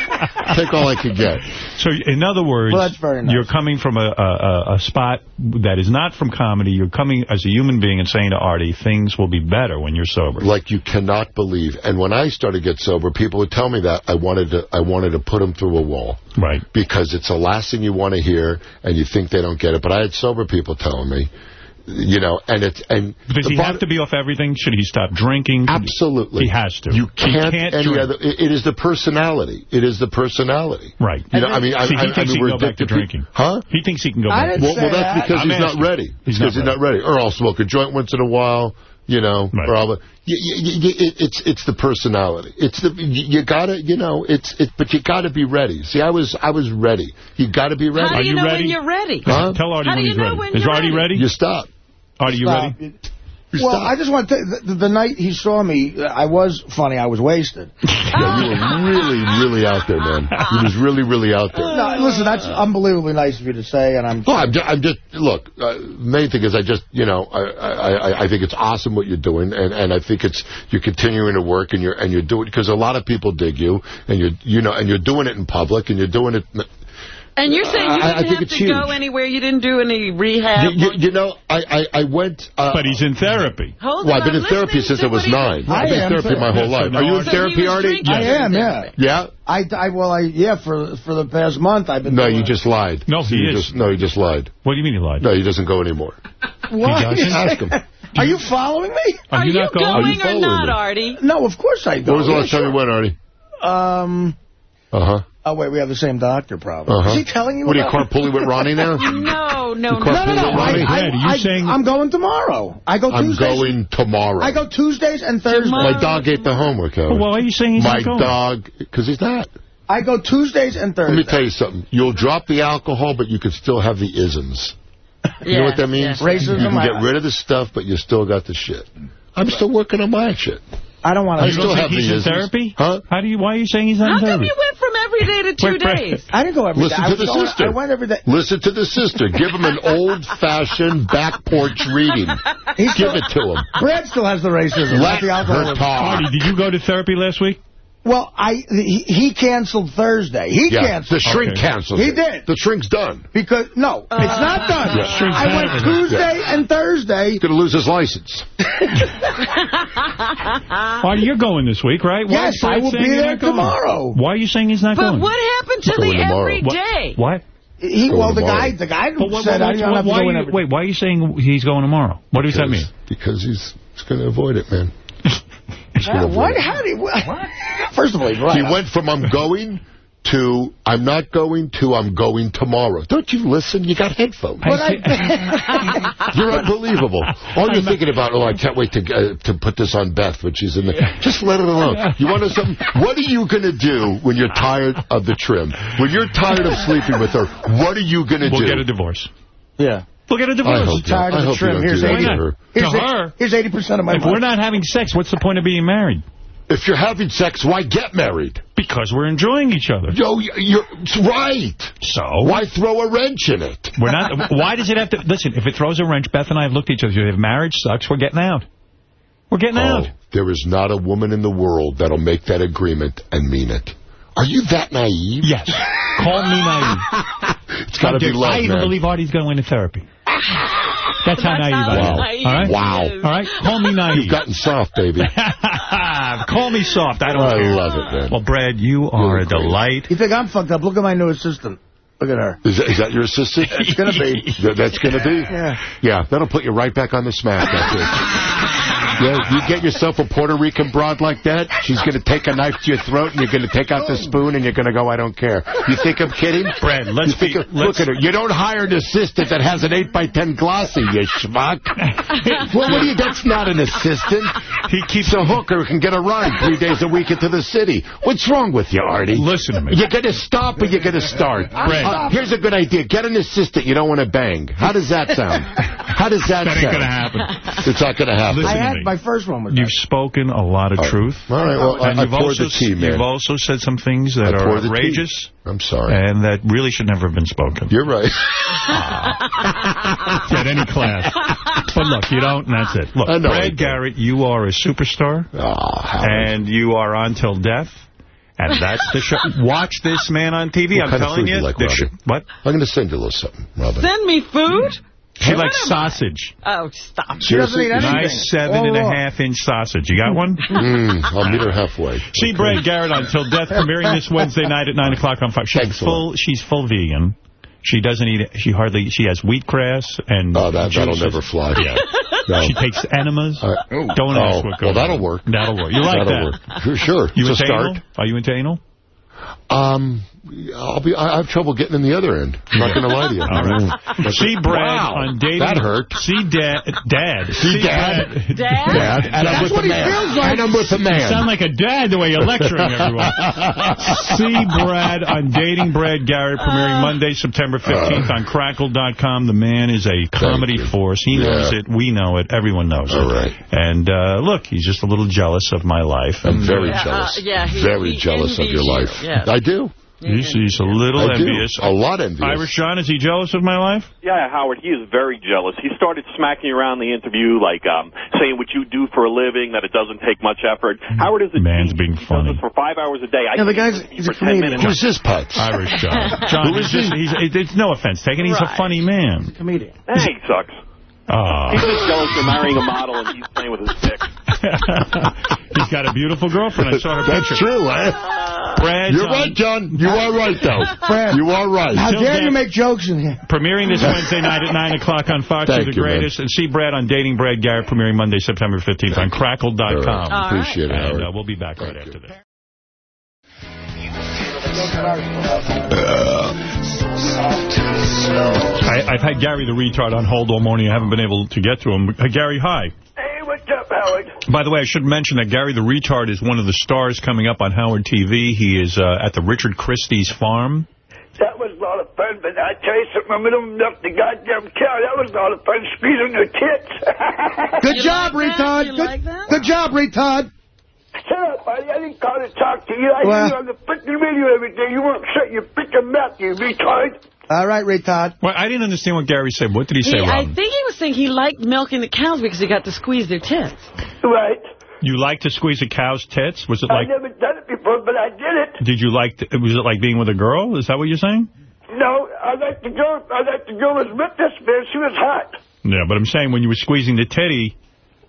Take all I can get. So, in other words, Well, nice. you're coming from a, a, a- a spot that is not from comedy. You're coming as a human being and saying to Artie, things will be better when you're sober. Like you cannot believe. And when I started to get sober, people would tell me that I wanted to I wanted to put them through a wall. Right. Because it's the last thing you want to hear, and you think they don't get it. But I had sober people telling me, you know, and it's and Does he have to be off everything? Should he stop drinking? Absolutely. He has to. You can't, can't any drink. other. It, it is the personality. It is the personality. Right. You know, I mean, I, See, he I, I thinks mean, he can go back to drinking. Huh? He thinks he can go I back. didn't Well, say well, that's that. because I'm he's not ready. He's because not he's not ready. Or I'll smoke a joint once in a while. You know, or I'll, y y y y it's it's the personality. It's the you, you gotta you know it's it, but you gotta be ready. See, I was I was ready. You gotta be ready. How do you, know when you're ready? Huh? Tell Artie How when do you he's know ready. when Is you're Artie ready? You stop. Artie, you Stop. ready? Well, I just want to tell the, the night he saw me, I was funny. I was wasted. [LAUGHS] Yeah, you were really really out there, man. You was really really out there. No, listen, that's unbelievably nice of you to say, and I'm. Well, I'm just, I'm just look. Uh, main thing is, I just, you know, I, I, I- I think it's awesome what you're doing, and, and I think it's you're continuing to work, and you're and you're doing because a lot of people dig you, and you're, you know, and you're doing it in public, and you're doing it. And you're saying you I- I didn't think have it's to go anywhere? You didn't do any rehab? You, you, you know, I, I, I went. Uh, But he's in therapy. Hold well, on, I've been in I'm therapy since I was nine. I I've been in therapy my whole life. Are you in Artie- therapy, So he Artie? drinking. I am, yeah. Yeah. I, I well, I yeah for for the past month I've been. No, you just lied. No, he You is. Just, no, he just lied. What do you mean he lied? No, he doesn't go anymore. [LAUGHS] What? He doesn't? Ask him. [LAUGHS] Are you following me? Are, Are you you not going? Are you going or not. Artie? No, of course I go. What was the Yeah, last time you went, Artie? Um. Uh-huh. Oh wait, we have the same doctor, probably. Uh-huh. Is he telling you? What are you, carpooling with Ronnie now? [LAUGHS] No, no, no. No, no, no. I, Ronnie? I, Brad, are you I, saying- I'm going tomorrow. I go I'm Tuesdays. going tomorrow. I go Tuesdays and Thursdays. My dog ate the homework, Howard. Well, why are you saying he's My not going? dog, because he's not. I go Tuesdays and Thursdays. Let me tell you something. You'll drop the alcohol, but you can still have the isms. You know what that means? Racism, You can get rid of the stuff, but you still got the shit. I'm still working on my shit. I don't want to. don't still think have he's in isms. therapy? Huh? How do you? Why are you saying he's not How in come you went from every day to two days? I didn't go every day. Listen I to was the going- sister. I went every day. Listen to the sister. Give him an [LAUGHS] old-fashioned back porch reading. He's Give it to him. Brad still has the racism. Let not the alcohol. her talk. Artie, did you go to therapy last week? Well, I he, he canceled Thursday. He Yeah, canceled. the shrink Okay. canceled. He it. did. The shrink's done. Because no, it's not uh, done. Yeah. Shrink's I went done. Tuesday and Thursday. He's going to lose his license. [LAUGHS] Artie, you're going this week, right? Why Yes, I will be there not going? tomorrow. Why are you saying he's not But going? what happened to the everyday? What? What? He Go well, the tomorrow. guy, the guy But what, said what, I don't have to why go you- wait, why are you saying he's going tomorrow? What does that mean? Because he's, he's going to avoid it, man. He's gonna what? it. How do? [LAUGHS] What? First of all. He went from I'm going to I'm not going to I'm going tomorrow. Don't you listen? You got headphones. But I, [LAUGHS] You're unbelievable. All you're thinking about, oh, I can't wait to uh, to put this on Beth when she's in there. Just let it alone. You want to know something? What are you going to do when you're tired of the trim? When you're tired of sleeping with her, what are you going to do? We'll do? get a divorce. yeah. We'll get a I divorce. hope, you, Tired of the trim. Here's 80, here's, to her, here's 80% of my If money. we're not having sex, what's the point of being married? If you're having sex, why get married? Because we're enjoying each other. Yo, you're right. So? Why throw a wrench in it? We're not. [LAUGHS] Why does it have to? Listen, if it throws a wrench, Beth and I have looked at each other. If marriage sucks, we're getting out. We're getting Oh, out. there is not a woman in the world that'll make that agreement and mean it. Are you that naive? Yes. Call me naive. [LAUGHS] It's got to be love, I even man. believe Artie's going into therapy. That's how naive I am. Wow. All right? Wow. All right? Call me naive. You've gotten soft, baby. [LAUGHS] Call me soft. I don't I care. love it, man. Well, Brad, you are a great. delight. You think I'm fucked up? Look at my new assistant. Look at her. Is that, is that your assistant? [LAUGHS] It's gonna be. That's going to be? Yeah. Yeah, that'll put you right back on the smack. That's [LAUGHS] it. Yeah, you get yourself a Puerto Rican broad like that, she's going to take a knife to your throat, and you're going to take out the spoon, and you're going to go, I don't care. You think I'm kidding? Brad, let's you think be- of- Look let's- at her. You don't hire an assistant that has an 8 by 10 glossy, you schmuck. well, what do you, that's not an assistant. He keeps a hooker who can get a ride three days a week into the city. What's wrong with you, Artie? Listen to me. You're going to stop or you're going to start? Brad. Uh, here's a good idea. Get an assistant you don't want to bang. How does that sound? How does that, That ain't sound? gonna happen. It's not going to happen. Listen I to me. My first one was You've spoken a lot of truth. All right, well, and I you've poured also, the tea, man. You've also said some things that I are poured the tea. outrageous. I'm sorry. And that really should never have been spoken. You're right. [LAUGHS] Get any class. [LAUGHS] But look, you don't, and that's it. Look, I know I Brad don't. Garrett, you are a superstar. Ah, and you are on till death. And that's the show. [LAUGHS] Watch this man on TV. What I'm kind of telling food you. you like, Robin? what? I'm going to send you a little something, Robin. Send me food? She What likes am I? sausage. Oh, stop. She doesn't eat anything. Nice seven All and a raw. half inch sausage. You got one? [LAUGHS] Mm, I'll meet her halfway. See Brad Garrett on Till Death premiering this Wednesday night at 9 o'clock on Fox. She's Thanks full, she's full vegan. She doesn't eat, she hardly, she has wheatgrass and Oh, that, that'll juices. never fly. Yeah. [LAUGHS] No. She takes enemas. Uh, Don't ask oh, what goes well, that'll on. work. That'll work. You like That'll that? work. Sure, Sure. You it's a into start. anal? Are you into anal? Um, I'll be. I have trouble getting in the other end. I'm not going to lie to you. [LAUGHS] All right. See Brad Wow, on dating. That hurt. See Dad. Dad. See Dad. Brad- Dad. And I'm with the man. And I'm with the You sound like a dad the way you're lecturing everyone. [LAUGHS] See Brad on Dating Brad Garrett, premiering Monday, September 15th on Crackle.com. The man is a comedy force. He knows it. We know it. Everyone knows All it. right. And uh, look, he's just a little jealous of my life. I'm very Yeah, jealous. uh, yeah, he- very he jealous of your you, life. yes. I do. He's, he's a little I do. envious. A lot envious. Irish John, is he jealous of my life? Yeah, Howard, he is very jealous. He started smacking around the interview, like um, saying what you do for a living, that it doesn't take much effort. Howard is a Man's being he does funny. this for five hours a day. I Yeah, the guy's- listen he's you a comedian. Who's this putz? Irish John. John, Who he's is just, he? he's, it's no offense taken. He's a funny man. Comedian. Hey, he sucks. Oh. He's just jealous you're marrying a model and he's playing with his dick. [LAUGHS] he's got a beautiful girlfriend. I saw her That's picture. true, eh? Brad You're John, right, John. You are right, though. [LAUGHS] Brad. You are right. How Till dare you make jokes in here? Premiering this [LAUGHS] Wednesday night at 9 o'clock on Fox Thank are the you, man. greatest. And see Brad on Dating Brad Garrett premiering Monday, September 15th on All Crackle.com. right. Appreciate it, And uh, we'll be back right after this. I, I've had Gary the retard on hold all morning. I haven't been able to get to him. Uh, Gary, hi. Hey, what's up, Howard? By the way, I should mention that Gary the retard is one of the stars coming up on Howard TV. He is uh, at the Richard Christie's farm. That was a lot of fun, but I tell you something, I'm going to up the goddamn cow. That was a lot of fun squeezing her tits. [LAUGHS] Good You job, like that? retard. You Good, like that? good job, retard. Shut up, buddy. I didn't call to talk to you. I Well- hear you on the freaking radio every day. You won't shut your freaking mouth, you retard. All right, retard. Well, I didn't understand what Gary said. What did he say, He, I think he was saying he liked milking the cows because he got to squeeze their tits. Right. You like to squeeze a cow's tits? Was it like? I've like? never done it before, but I did it. Did you like? To, was it like being with a girl? Is that what you're saying? No, I like the girl. I like the girl was with this man. She was hot. Yeah, but I'm saying when you were squeezing the titty,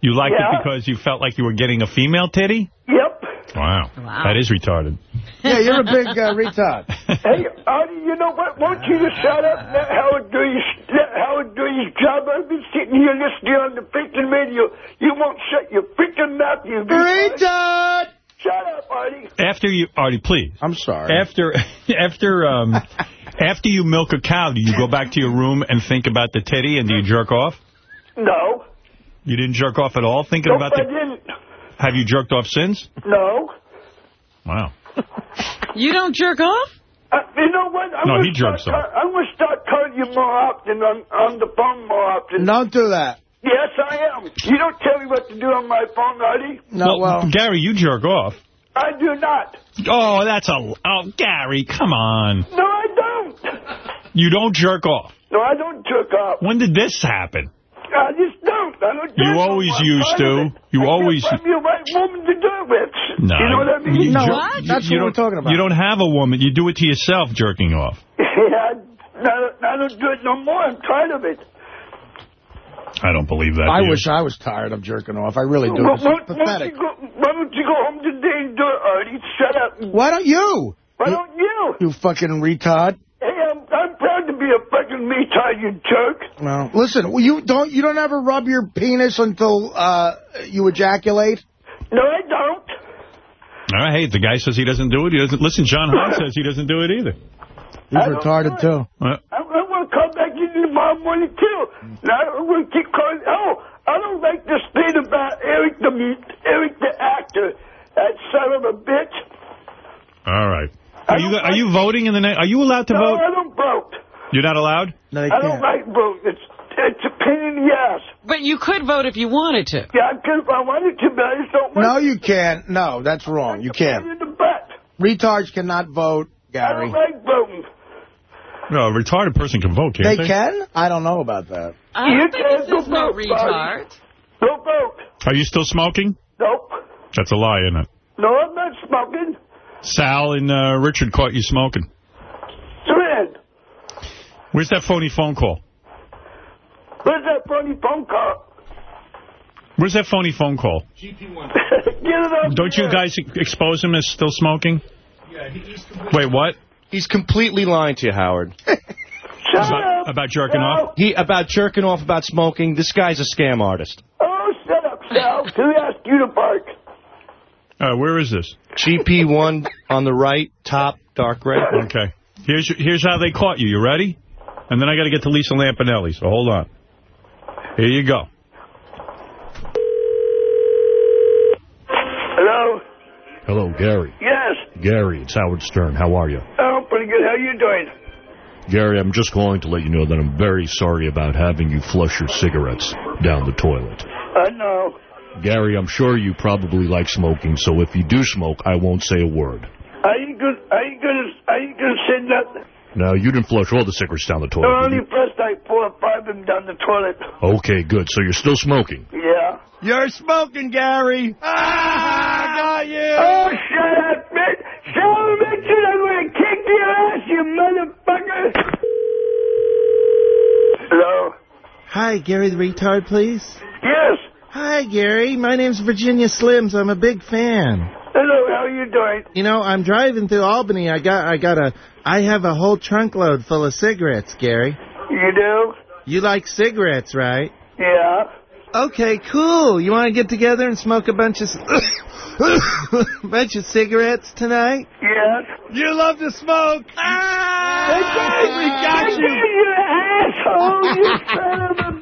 you liked Yeah. it because you felt like you were getting a female titty. Yep. Wow, Wow. that is retarded. Yeah, you're a big uh, retard. [LAUGHS] Hey, Artie, you know what? Won't you just shut up? Let Howard do his, let Howard do his job. I've been sitting here listening on the freaking radio. You won't shut your freaking mouth, you Retard! Shut up, Artie. After you, Artie, please. I'm sorry. After, [LAUGHS] after, um, [LAUGHS] after you milk a cow, do you go back to your room and think about the titty, and do you jerk off? No. You didn't jerk off at all, thinking Nope, about I the. didn't. Have you jerked off since? No. Wow. You don't jerk off? Uh, you know what? I'm No, gonna he jerks start, call- I'm going to start calling you more often on, on the phone more often. Don't do that. Yes, I am. You don't tell me what to do on my phone, Artie. No, well, Gary, you jerk off. I do not. Oh, that's a. Oh, Gary, come on. No, I don't. You don't jerk off. No, I don't jerk off. When did this happen? I just don't. I don't You always used to. You I always- Can't find me a right woman to do it with. No. You know what I mean? You No, what? That's you what we're don't- talking about. You don't have a woman. You do it to yourself, jerking off. [LAUGHS] yeah, I, I, don't, don't it no more. I'm tired of it. I don't believe that. I do you? wish I was tired of jerking off. I really do. Why, It's why, why, don't you go, why don't you go home today and do it, Artie? Shut up. Why don't you? Why don't you? You fucking retard. Hey, I'm, I'm proud to be a fucking retard, you jerk. No. Listen, you don't you don't ever rub your penis until uh, you ejaculate? No, I don't. All right, hey, the guy says he doesn't do it. He doesn't. Listen, John Hein [LAUGHS] says he doesn't do it either. He's I retarded too. I'm, I'm going to come back in tomorrow morning, too. Now, I'm going to keep calling. Oh, I don't like this thing about Eric the Eric the actor. That son of a bitch. all right. Are you are you voting in the next? Are you allowed to no, vote? I don't vote. You're not allowed. No, they I don't like vote. It's, it's a pain in the ass. But you could vote if you wanted to. Yeah, I could if I wanted to, but I just don't want No, you can't. No, that's wrong. You can't. in the butt. Retards cannot vote, Gary. I don't like voting. No, a retarded person can vote, can't They they? can? I don't know about that. I don't You think can't this is go no retard. Don't vote. Are you still smoking? Nope. That's a lie, isn't it? No, I'm not smoking. Sal and uh, Richard caught you smoking. Trend. Where's that phony phone call? Where's that funny phone call? Where's that phony phone call? [LAUGHS] Get it Don't you guys expose him as still smoking? Yeah, Wait, what? He's completely lying to you, Howard. [LAUGHS] About, about jerking off? He About jerking off, about smoking. This guy's a scam artist. Oh, shut up, Sal. Who asked you to bark? Uh, where is this? GP1 on the right, top, dark red. Okay. Here's here's how they caught you. You ready? And then I got to get to Lisa Lampanelli, so hold on. Here you go. Hello? Hello, Gary. Yes. Gary, it's Howard Stern. How are you? Oh, pretty good. How are you doing? Gary, I'm just calling to let you know that I'm very sorry about having you flush your cigarettes down the toilet. I know. Gary, I'm sure you probably like smoking, so if you do smoke, I won't say a word. I ain't gonna, I ain't gonna, I ain't gonna say nothing. Now, you didn't flush all the cigarettes down the toilet, did only pressed like four or five of them down the toilet. Okay, good. So you're still smoking. Yeah. You're smoking, Gary. Ah, got you. Oh, shut up, bitch. Shut Richard, I'm gonna kick your ass, you motherfucker. Hello? Hi, Gary the retard, please. Yes. Hi, Gary. My name's Virginia Slims. I'm a big fan. Hello, how are you doing? You know, I'm driving through Albany. I got, I got a, I have a whole trunk load full of cigarettes, Gary. You do? You like cigarettes, right? Yeah. Okay, cool. You want to get together and smoke a bunch of, [COUGHS] bunch of cigarettes tonight? Yes. You love to smoke. Ah, we got you. You asshole, you son of a.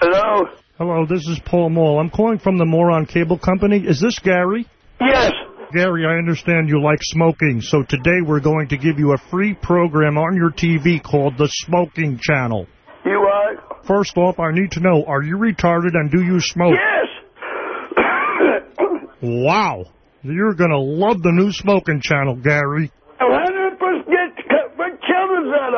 Hello? Hello, this is Pall Mall. I'm calling from the Moron Cable Company. Is this Gary? Yes. Gary, I understand you like smoking, so today we're going to give you a free program on your TV called the Smoking Channel. You are? First off, I need to know, are you retarded and do you smoke? Yes. Wow. You're going to love the new Smoking Channel, Gary.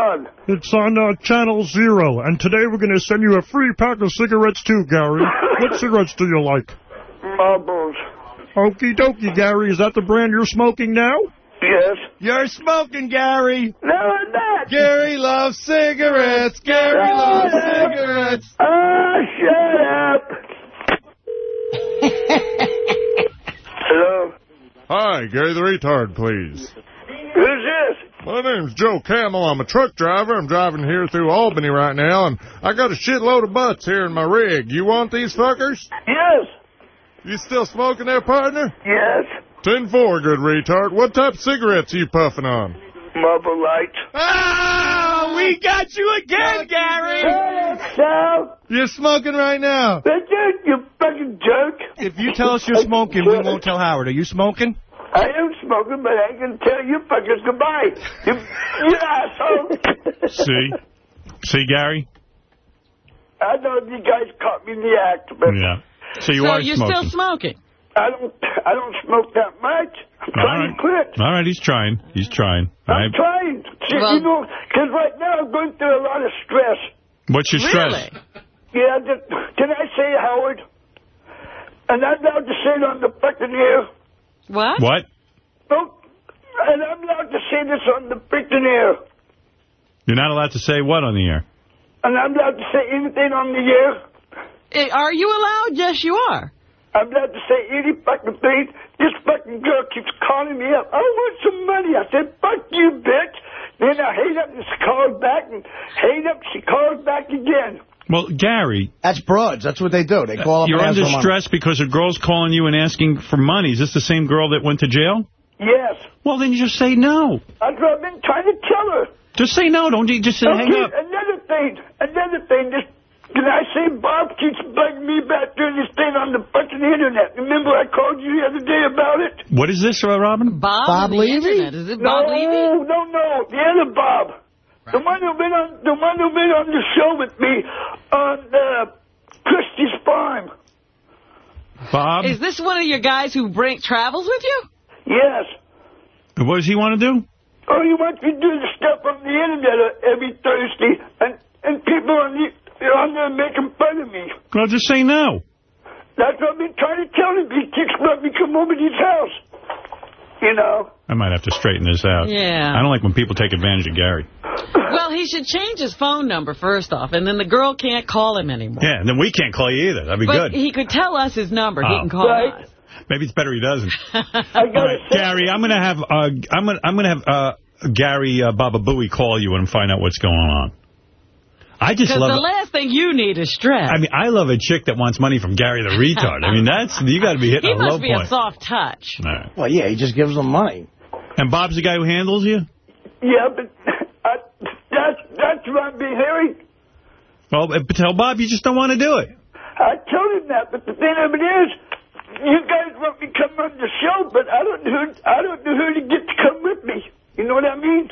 On? It's on uh, Channel Zero, and today we're going to send you a free pack of cigarettes too, Gary. [LAUGHS] what cigarettes do you like? Marbles. Okie dokie, Gary. Is that the brand you're smoking now? Yes. You're smoking, Gary. No, I'm not. Gary loves cigarettes. Gary Shut loves up. cigarettes. Ah, shut up. [LAUGHS] Hello? Hi, Gary the Retard, please. Who's this? My name's Joe Camel. I'm a truck driver. I'm driving here through Albany right now, and I got a shitload of butts here in my rig. You want these fuckers? Yes. You still smoking there, partner? Yes. 10-4, good retard. What type of cigarettes are you puffing on? Marble Light. Ah, we got you again, Gary. Hey, Sal. You're smoking right now. That's it, you fucking jerk. If you tell us you're smoking, we won't tell Howard. Are you smoking? I am smoking, but I can tell you fuckers goodbye. You, you asshole. See? See, Gary? I know you guys caught me in the act, but Yeah. So you so are you're smoking. still smoking? I don't, I don't smoke that much. I'm All trying right. to quit. All right, he's trying. He's trying. I'm right. trying. See, Well- you know, because right now I'm going through a lot of stress. What's your stress? Yeah, just, can I say, Howard? And I'm allowed to say it on the fucking air. What? What? No, and I'm allowed to say this on the freaking air. You're not allowed to say what on the air? And I'm allowed to say anything on the air. Eh, Are you allowed? Yes, you are. I'm allowed to say any fucking thing. This fucking girl keeps calling me up. I want some money. I said, fuck you, bitch. Then I hate up and she calls back and hate up, she calls back again. Well, Gary, That's broads. That's what they do. They call up you're under for money. stress because a girl's calling you and asking for money. Is this the same girl that went to jail? Yes. Well, then you just say no. I've been trying to tell her. Just say no. Don't you just say hang Okay, up. another thing, another thing, this, can I say Bob keeps bugging me about doing this thing on the fucking internet. Remember I called you the other day about it? What is this, uh, Robin? Bob, Bob on the Levy? internet. Is it Bob no, Levy? no, no, the other Bob. The one who been on the one who been on the show with me on uh, Christie's farm. Bob, Is this one of your guys who bring travels with you? Yes. what does he want to do? Oh, he wants me to do the stuff on the internet uh, every Thursday, and and people on the they're on there making fun of me. Well, just say no. That's what I've been trying to tell him. He keeps letting me come over to his house. [LAUGHS] You know. I might have to straighten this out. Yeah. I don't like when people take advantage of Gary. Well, he should change his phone number first off, and then the girl can't call him anymore. Yeah, and then we can't call you either. That'd be but good. he could tell us his number. He Oh. can call us. Maybe it's better he doesn't. [LAUGHS] All right, Gary, I'm gonna have uh, I'm gonna I'm gonna have uh, Gary uh, Baba Booey call you and find out what's going on. I just Because love. the last thing you need is stress. I mean, I love a chick that wants money from Gary the retard. I mean, that's you got to be hitting he a low [LAUGHS] point. He must be a soft touch. All right. Well, yeah, he just gives them money. And Bob's the guy who handles you. Yeah, but I, that's that's what I've been hearing. Well, uh, tell Bob you just don't want to do it. I told him that, but the thing of it is, you guys want me to come on the show, but I don't know who I don't know who to get to come with me. You know what I mean?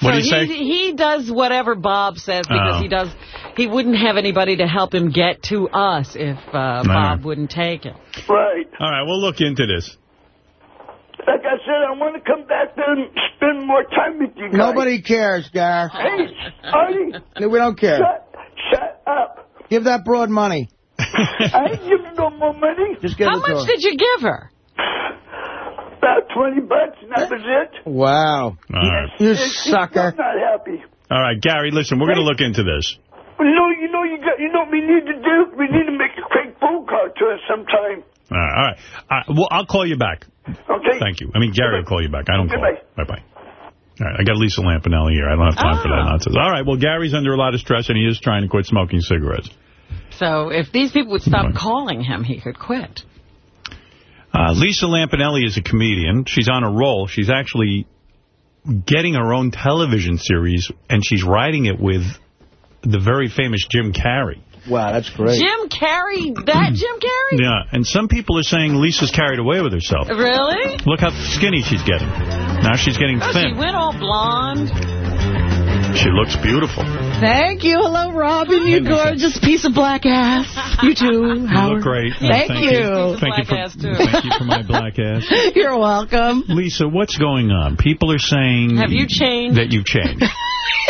What do so you say? He, he does whatever Bob says because Oh. he does. He wouldn't have anybody to help him get to us if uh, Bob wouldn't take him. Right. All right, we'll look into this. Like I said, I want to come back there and spend more time with you guys. Nobody cares, Gar. Hey, Artie. No, we don't care. Shut, shut up. Give that broad money. I ain't giving no more money. Just give How it to much her. did you give her? About 20 bucks, and that was it. Wow. All right. You It's- sucker. I'm not happy. All right, Gary, listen, we're going to look into this. You know, you know, you got, you know what we need to do? We need to make a quick phone call to us sometime. All right, all right. All right, well, I'll call you back. Okay. Thank you. I mean, Gary will call you back. I don't call. Goodbye. Bye-bye. All right, I got Lisa Lampanelli here. I don't have time for that Ah. nonsense. All right, well, Gary's under a lot of stress, and he is trying to quit smoking cigarettes. So if these people would stop calling him, he could quit. Uh, Lisa Lampanelli is a comedian. She's on a roll. She's actually getting her own television series, and she's writing it with the very famous Jim Carrey. Wow, that's great. Jim Carrey? That Jim Carrey? Yeah, and some people are saying Lisa's carried away with herself. Really? Look how skinny she's getting. Now she's getting Oh, she thin. went all blonde. She looks beautiful. Thank you. Hello, Robin, you gorgeous piece of black ass. You too, You look great. Thank, Thank you. Thank you, for, thank you for my black ass. [LAUGHS] You're welcome. Lisa, what's going on? People are saying... Have you changed? That you've changed. [LAUGHS]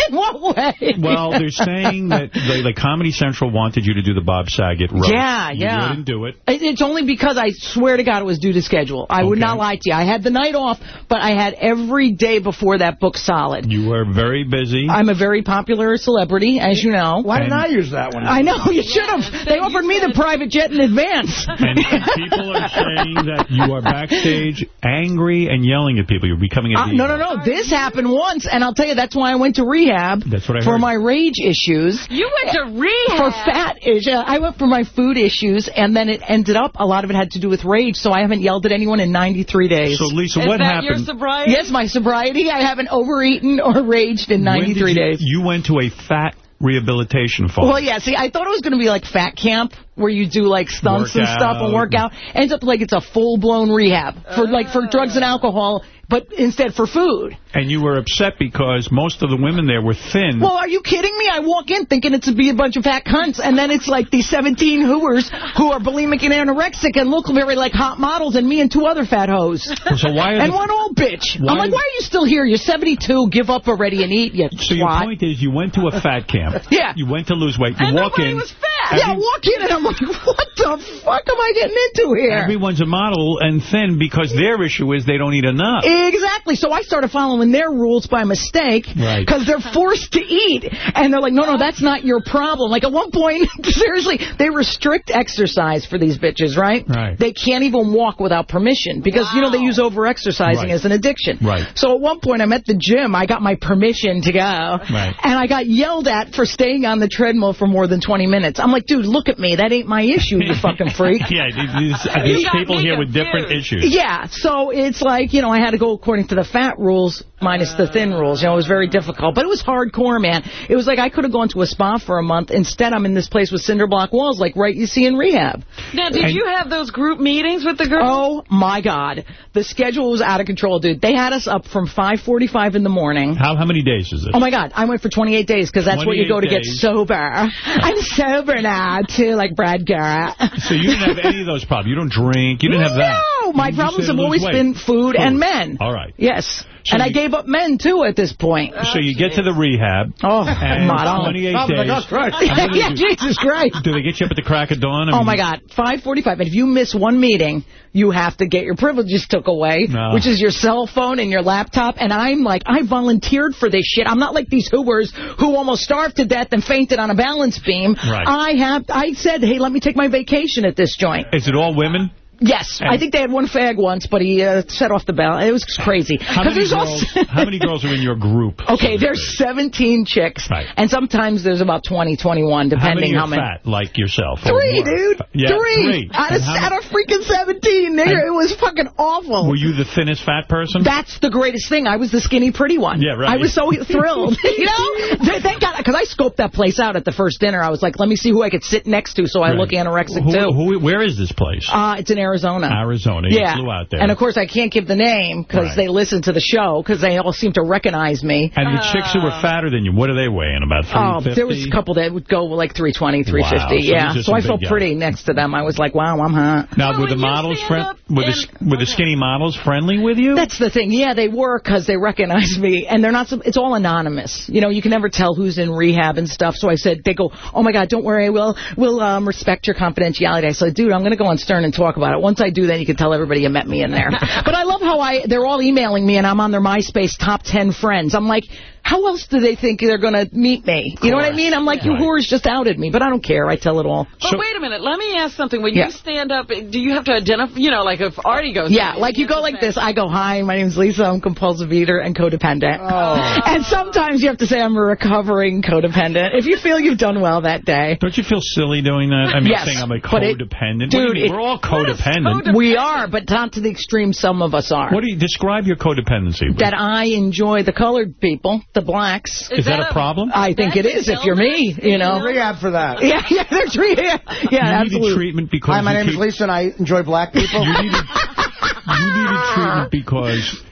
In what way? well, they're saying that the, like Comedy Central wanted you to do the Bob Saget roast. Yeah, You yeah. didn't do it. It- It's only because I swear to God it was due to schedule. I would not lie to you. I had the night off, but I had every day before that book solid. You were very busy. I'm a very popular celebrity, as you know. Why didn't I use that one? I know, you should have. They offered me the private jet in advance. And, and people are saying that you are backstage angry and yelling at people. You're becoming a Uh, no, no, no. This happened once, and I'll tell you, that's why I went to rehab. That's what I For heard. my rage issues. You went to rehab? For fat issues. I went for my food issues, and then it ended up, a lot of it had to do with rage, so I haven't yelled at anyone in 93 days. So, Lisa, Is what that your happened- sobriety? Yes, my sobriety. I haven't overeaten or raged in 93 you- days. You went to a fat rehabilitation farm. Well, yeah, see, I thought it was going to be like fat camp, where you do like stunts and stuff and workout. Ends up like it's a full-blown rehab for like for drugs and uh. alcohol, but instead for food. And you were upset because most of the women there were thin. Well, are you kidding me? I walk in thinking it's to be a bunch of fat cunts, and then it's like these 17 hooers who are bulimic and anorexic and look very like hot models, and me and two other fat hoes. So why and one old bitch. I'm like, why are you still here? You're 72. Give up already and eat, you so your point is you went to a fat camp. [LAUGHS] Yeah. You went to lose weight. You And walk in. was fat. Yeah, I walk in and I'm like, [LAUGHS] what the fuck am I getting into here? Everyone's a model and thin because their issue is they don't eat enough. Exactly. So I started following their rules by mistake Right. because they're forced to eat. And they're like, no, no, that's not your problem. Like at one point, [LAUGHS] seriously, they restrict exercise for these bitches, right? Right. They can't even walk without permission because, you know, they use over-exercising Right. as an addiction. Right. So at one point, I'm at the gym. I got my permission to go. Right. And I got yelled at for staying on the treadmill for more than 20 minutes. I'm like, dude, look at me. That ain't my issue, you [LAUGHS] fucking freak. yeah, these, these You people here with different issues. Yeah, so it's like, you know, I had to go according to the fat rules minus the thin rules. You know, it was very difficult. But it was hardcore, man. It was like I could have gone to a spa for a month. Instead, I'm in this place with cinder block walls like right you see in rehab. Now, did you have those group meetings with the girls? Oh, my God. The schedule was out of control, dude. They had us up from 5.45 in the morning. How how many days is it? Oh, my God. I went for 28 days because that's what you go to get sober. I'm sober now, too, like Brad Garrett. So you didn't have any of those problems. You don't drink. You didn't have that. No, my You problems have always weight. been food, and men. All right. Yes. So and I gave up men, too, at this point. So you get to the rehab. Oh, and not on. 28 Oh, days. my gosh, right. And what do you yeah, do? Jesus Christ. Do they get you up at the crack of dawn? I Oh, my God. 545. And if you miss one meeting, you have to get your privileges took away, No. which is your cell phone and your laptop. And I'm like, I volunteered for this shit. I'm not like these hooers who almost starved to death and fainted on a balance beam. Right. I have. I said, hey, let me take my vacation at this joint. Is it all women? Yes. I think they had one fag once, but he uh, set off the bell. It was crazy. How many, girls, [LAUGHS] how many girls are in your group? Okay, there's 17 chicks, and sometimes there's about 20, 21, depending How many how many. fat, like yourself? Three, dude. Yeah, three. Out, of, out of freaking 17, nigga. It was fucking awful. Were you the thinnest fat person? That's the greatest thing. I was the skinny pretty one. Yeah, right. I was so [LAUGHS] thrilled. [LAUGHS] you know? Thank God. Because I scoped that place out at the first dinner. I was like, let me see who I could sit next to so I Right. look anorexic, Who- too. who- where is this place? Uh, it's in Arizona. Arizona. You Yeah. flew out there. And, of course, I can't give the name because Right. they listen to the show because they all seem to recognize me. And the chicks who were fatter than you, what are they weighing? About Oh, there was a couple that would go like 320, 350. Wow, so yeah. these So I felt big pretty next to them. I was like, wow, I'm hot. Now, were the models friend? Were the were the skinny models friendly with you? That's the thing. Yeah, they were because they recognize me, and they're not. so- It's all anonymous. You know, you can never tell who's in rehab and stuff. So I said, they go, oh my God, don't worry, we'll we'll um, respect your confidentiality. I said, dude, I'm going to go on Stern and talk about it. Once I do that, you can tell everybody you met me in there. [LAUGHS] but I love how I they're all emailing me, and I'm on their MySpace top ten friends. I'm like. How else do they think they're going to meet me? You know what I mean? I'm like, you whores just outed me, but I don't care. I tell it all. But wait a minute. Let me ask something. When Yeah. you stand up, do you have to identify, you know, like if Artie goes... Yeah, like you go like this. I go, hi, my name's Lisa. I'm compulsive eater and codependent. Oh. And sometimes you have to say I'm a recovering codependent if you feel you've done well that day. Don't you feel silly doing that? I mean, Yes, saying I'm a but it- codependent. What do you dude, mean? it- We're all codependent. We are, but not to the extreme some of us are. What do you describe your codependency? that I enjoy the colored people, the blacks. Is that a problem? I think it is if you're me, you know. Rehab for that. [LAUGHS] Yeah, yeah, there's rehab. Yeah, you absolutely. needed treatment because Hi, my name is Lisa, and I enjoy black [LAUGHS] people. You needed, you needed treatment [LAUGHS] because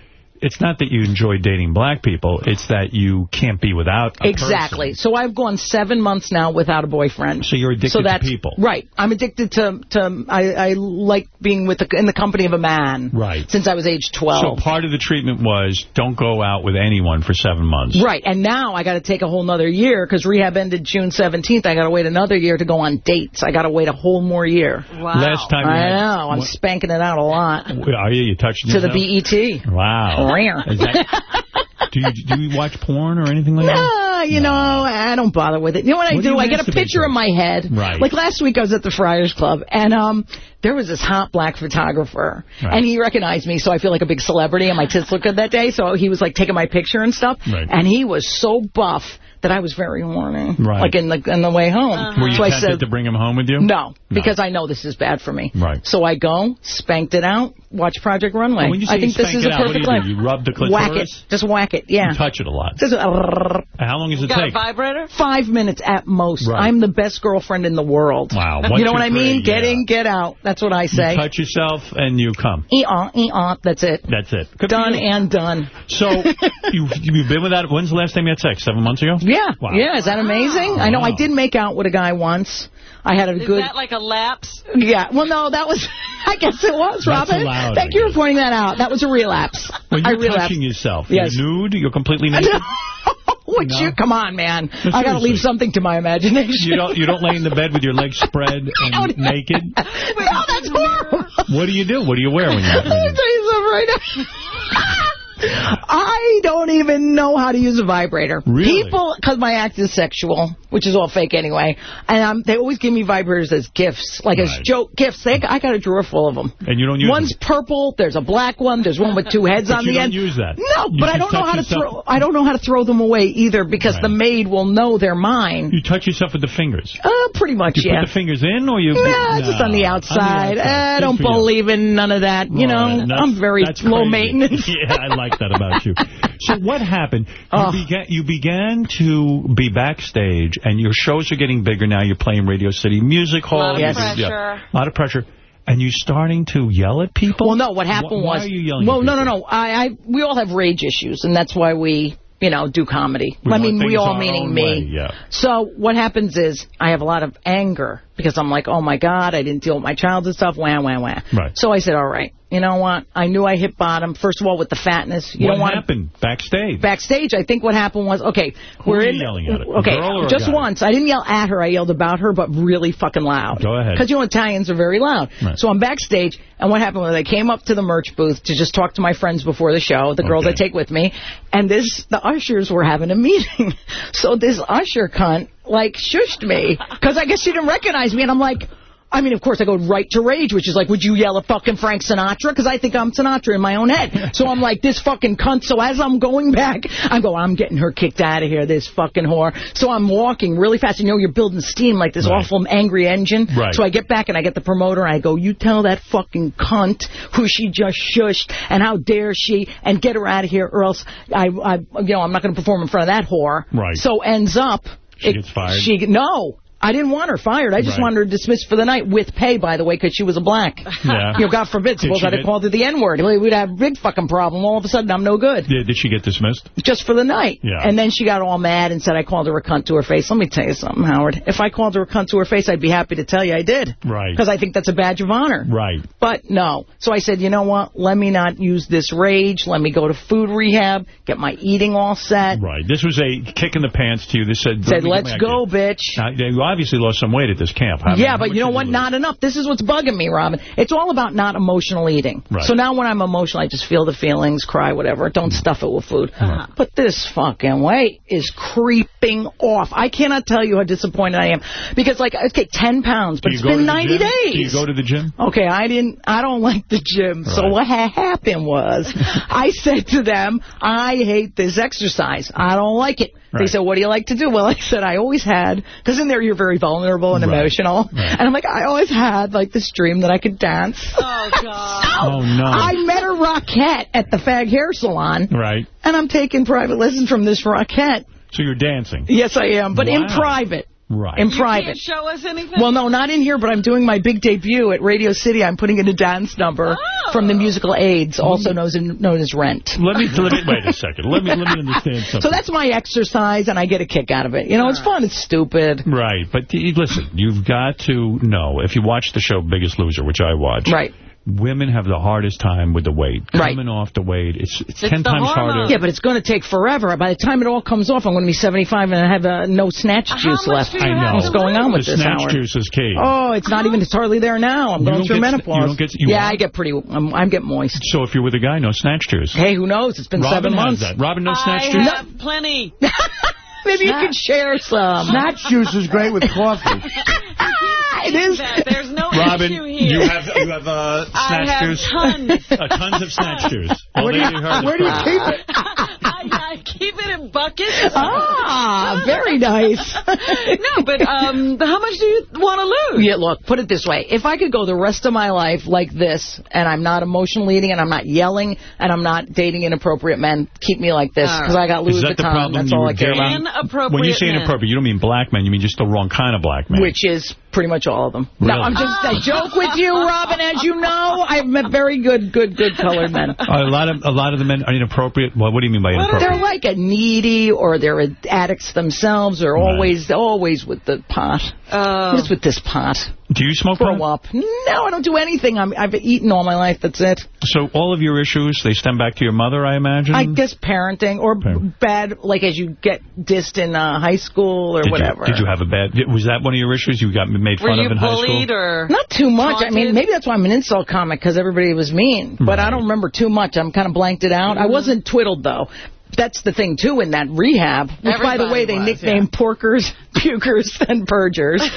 it's not that you enjoy dating black people. It's that you can't be without a Exactly. So I've gone seven months now without a boyfriend. So you're addicted so to that's, people. Right. I'm addicted to, to I, I like being with the, in the company of a man. Right. Since I was age 12. So part of the treatment was don't go out with anyone for seven months. Right, and now I got to take a whole nother year because rehab ended June 17th. I got to wait another year to go on dates. I got to wait a whole more year. Wow. Last time you I had- know. I'm what- spanking it out a lot. Are you? You touching To the? BET. Wow. That- [LAUGHS] do you do you watch porn or anything like that? Nah, you know, I don't bother with it. You know what I What do do? I get a picture to? in my head. Right. Like last week I was at the Friars Club, and um, there was this hot black photographer, Right. and he recognized me, so I feel like a big celebrity, and my tits look good that day, so he was like taking my picture and stuff, Right. and he was so buff that I was very horny, Right. like in the, in the way home. Uh-huh. Were you so I tempted said, to bring him home with you? no, because I know this is bad for me. Right. So I go, spanked it out, watch Project Runway. Well, when you say I think this is a out, what do perfect you life. You rub the clitoris? Whack it. Just whack it, yeah. You touch it a lot. Just, How long does it Got a take? vibrator? Five minutes at most. Right. I'm the best girlfriend in the world. Wow. you know two, what I mean? three, Get yeah. in, get out. That's what I say. You touch yourself and you come. E-aw, e-aw. That's it. That's it. Good for Done and done. So [LAUGHS] you you've been with that. When's the last time you had sex? Seven months ago? Yeah. Wow. Yeah, is that amazing? I know I did make out with a guy once. I had a Is good... Is that like a lapse? Yeah. Well, no, that was... [LAUGHS] I guess it was, Robin. allowed, Thank you for pointing that out. That was a relapse. When you're relapsed. touching yourself, Yes. you're nude. You're completely [LAUGHS] naked. Would No. you? Come on, man. I got to leave something to my imagination. You don't you don't lay in the bed with your legs spread [LAUGHS] and naked. oh, that's horrible. What do you do? What do you wear when you're? Let me tell you something right now. I don't even know how to use a vibrator. Really? People, because my act is sexual, which is all fake anyway, and um, they always give me vibrators as gifts, like as joke gifts. They, I got a drawer full of them. And you don't use One's purple. There's a black one. There's one with two [LAUGHS] heads on you the don't end. use that. No, You but I don't know how to yourself- throw. I don't know how to throw them away either because the maid will know they're mine. You touch yourself with the fingers. Uh, pretty much, You yeah. put the fingers in, or you? Nah, just on the outside. outside. I don't for you. believe in none of that. You know, that's- I'm very low crazy. maintenance. [LAUGHS] yeah, I like that about you. So what happened? You, Oh. began, you began to be backstage, and your shows are getting bigger now. You're playing Radio City Music Hall. Lot of You're- pressure. yeah, a lot of pressure. And you starting to yell at people? Well, no, what happened Why was... are you yelling Well, at no, no, no. I, I, we all have rage issues, and that's why we, you know, do comedy. We I mean, we things all our meaning me. yeah. So what happens is I have a lot of anger because I'm like, oh, my God, I didn't deal with my child and stuff, wah, wah, wah. Right. So I said, all right, you know what? I knew I hit bottom, first of all, with the fatness. You know what don't want happened backstage? Backstage, I think what happened was, okay, Who we're in... yelling at? A Okay, just once. I didn't yell at her. I yelled about her, but really fucking loud. Go ahead. Because, you know, Italians are very loud. Right. So I'm backstage, and what happened was I came up to the merch booth to just talk to my friends before the show, the girls I take with me, and this the ushers were having a meeting. [LAUGHS] so this usher cunt, like, shushed me, because I guess she didn't recognize me, and I'm like... I mean, of course, I go right to rage, which is like, would you yell at fucking Frank Sinatra? Because I think I'm Sinatra in my own head. So I'm like, this fucking cunt. So as I'm going back, I go, I'm getting her kicked out of here, this fucking whore. So I'm walking really fast. You know, you're building steam like this Right. awful angry engine. Right. So I get back and I get the promoter and I go, you tell that fucking cunt who she just shushed and how dare she and get her out of here or else I, I you know, I'm not going to perform in front of that whore. Right. So ends up. She gets fired? She No. I didn't want her fired. I just Right. wanted her dismissed for the night with pay, by the way, because she was a black. [LAUGHS] Yeah. You know, God forbid, suppose I'd have called her the N-word. We'd have a big fucking problem. All of a sudden, I'm no good. Did, did she get dismissed? Just for the night. Yeah. And then she got all mad and said I called her a cunt to her face. Let me tell you something, Howard. If I called her a cunt to her face, I'd be happy to tell you I did. Right. Because I think that's a badge of honor. Right. But no. So I said, you know what? Let me not use this rage. Let me go to food rehab, get my eating all set. Right. This was a kick in the pants to you. This said, Said, "Let me get let's go, bitch. Now, obviously lost some weight at this camp. How- yeah, but you know what? Not enough. This is what's bugging me, Robin. It's all about not emotional eating. Right. So now when I'm emotional, I just feel the feelings, cry, whatever. Don't mm. stuff it with food. But this fucking weight is creeping off. I cannot tell you how disappointed I am. Because, like, okay, 10 pounds, but it's been 90 gym? days. Do you go to the gym? Okay, I didn't, I don't like the gym. So what ha happened was, [LAUGHS] I said to them, I hate this exercise. I don't like it. They said, what do you like to do? Well, I said, I always had, because in there you're very vulnerable and Right. emotional. Right. And I'm like, I always had, like, this dream that I could dance. Oh, God. [LAUGHS] Oh, no. I met a Rockette at the Fag Hair Salon, Right. and I'm taking private lessons from this Rockette. So you're dancing. Yes, I am, but in private. Right. In You private. can't show us anything? Well, no, not in here, but I'm doing my big debut at Radio City. I'm putting in a dance number Oh. from the musical AIDS, also known as, known as Rent. Let me, let me [LAUGHS] wait a second. Let me let me understand something. So that's my exercise, and I get a kick out of it. You know, it's fun. It's stupid. Right, but listen, you've got to know, if you watch the show Biggest Loser, which I watch, Right. Women have the hardest time with the weight. Right. Coming off the weight, it's, it's, It's ten times hormones. harder. Yeah, but it's going to take forever. By the time it all comes off, I'm going to be 75 and I have uh, no snatch How juice left. I know. What's going on with the this, snatch Howard? juice is key. Oh, it's not even, it's hardly there now. I'm You going don't through get- menopause. you don't get- you yeah, are? I get pretty, I'm, I'm getting moist. So if you're with a guy, no snatch juice. Hey, who knows? It's been Robin seven months. that. Robin, no snatch I juice? have plenty. [LAUGHS] Maybe you could share some. Snatch juice is great with coffee. [LAUGHS] it is. That. There's no [LAUGHS] Robin, issue here. you have you have uh, I snatch have juice. tons. [LAUGHS] Uh, tons of snatch juice. [LAUGHS] Where do you, you heard it where do you keep it? I, I keep it in buckets. Ah, very nice. no, but um, how much do you want to lose? Yeah, look, put it this way. If I could go the rest of my life like this, and I'm not emotional eating, and I'm not yelling, and I'm not dating inappropriate men, keep me like this, All because I got Louis Is that the Vuitton. problem? That's you all were I care about. When you say men. inappropriate, you don't mean black men. You mean just the wrong kind of black man. Which is pretty much all of them. No, I'm just I joke with you, Robin. As you know, I've met very good, good, good colored men. [LAUGHS] a lot of a lot of the men are inappropriate. Well, what do you mean by inappropriate? They're like a needy, or they're addicts themselves, or Right. always, always with the pot. Oh. What's with this pot? Do you smoke Grow pot? up. No, I don't do anything. I'm, I've eaten all my life. That's it. So all of your issues, they stem back to your mother, I imagine? I guess parenting or Parent. bad, like as you get dissed in uh, high school or did whatever. You, did you have a bad... Was that one of your issues? You got made fun you of in high school? bullied or Not too much. I mean, maybe that's why I'm an insult comic, because everybody was mean. But I don't remember too much. I'm kind of blanked it out. I wasn't twiddled, though. That's the thing, too, in that rehab, which, by the way, they was, nicknamed porkers, [LAUGHS] pukers, and purgers. [LAUGHS] Were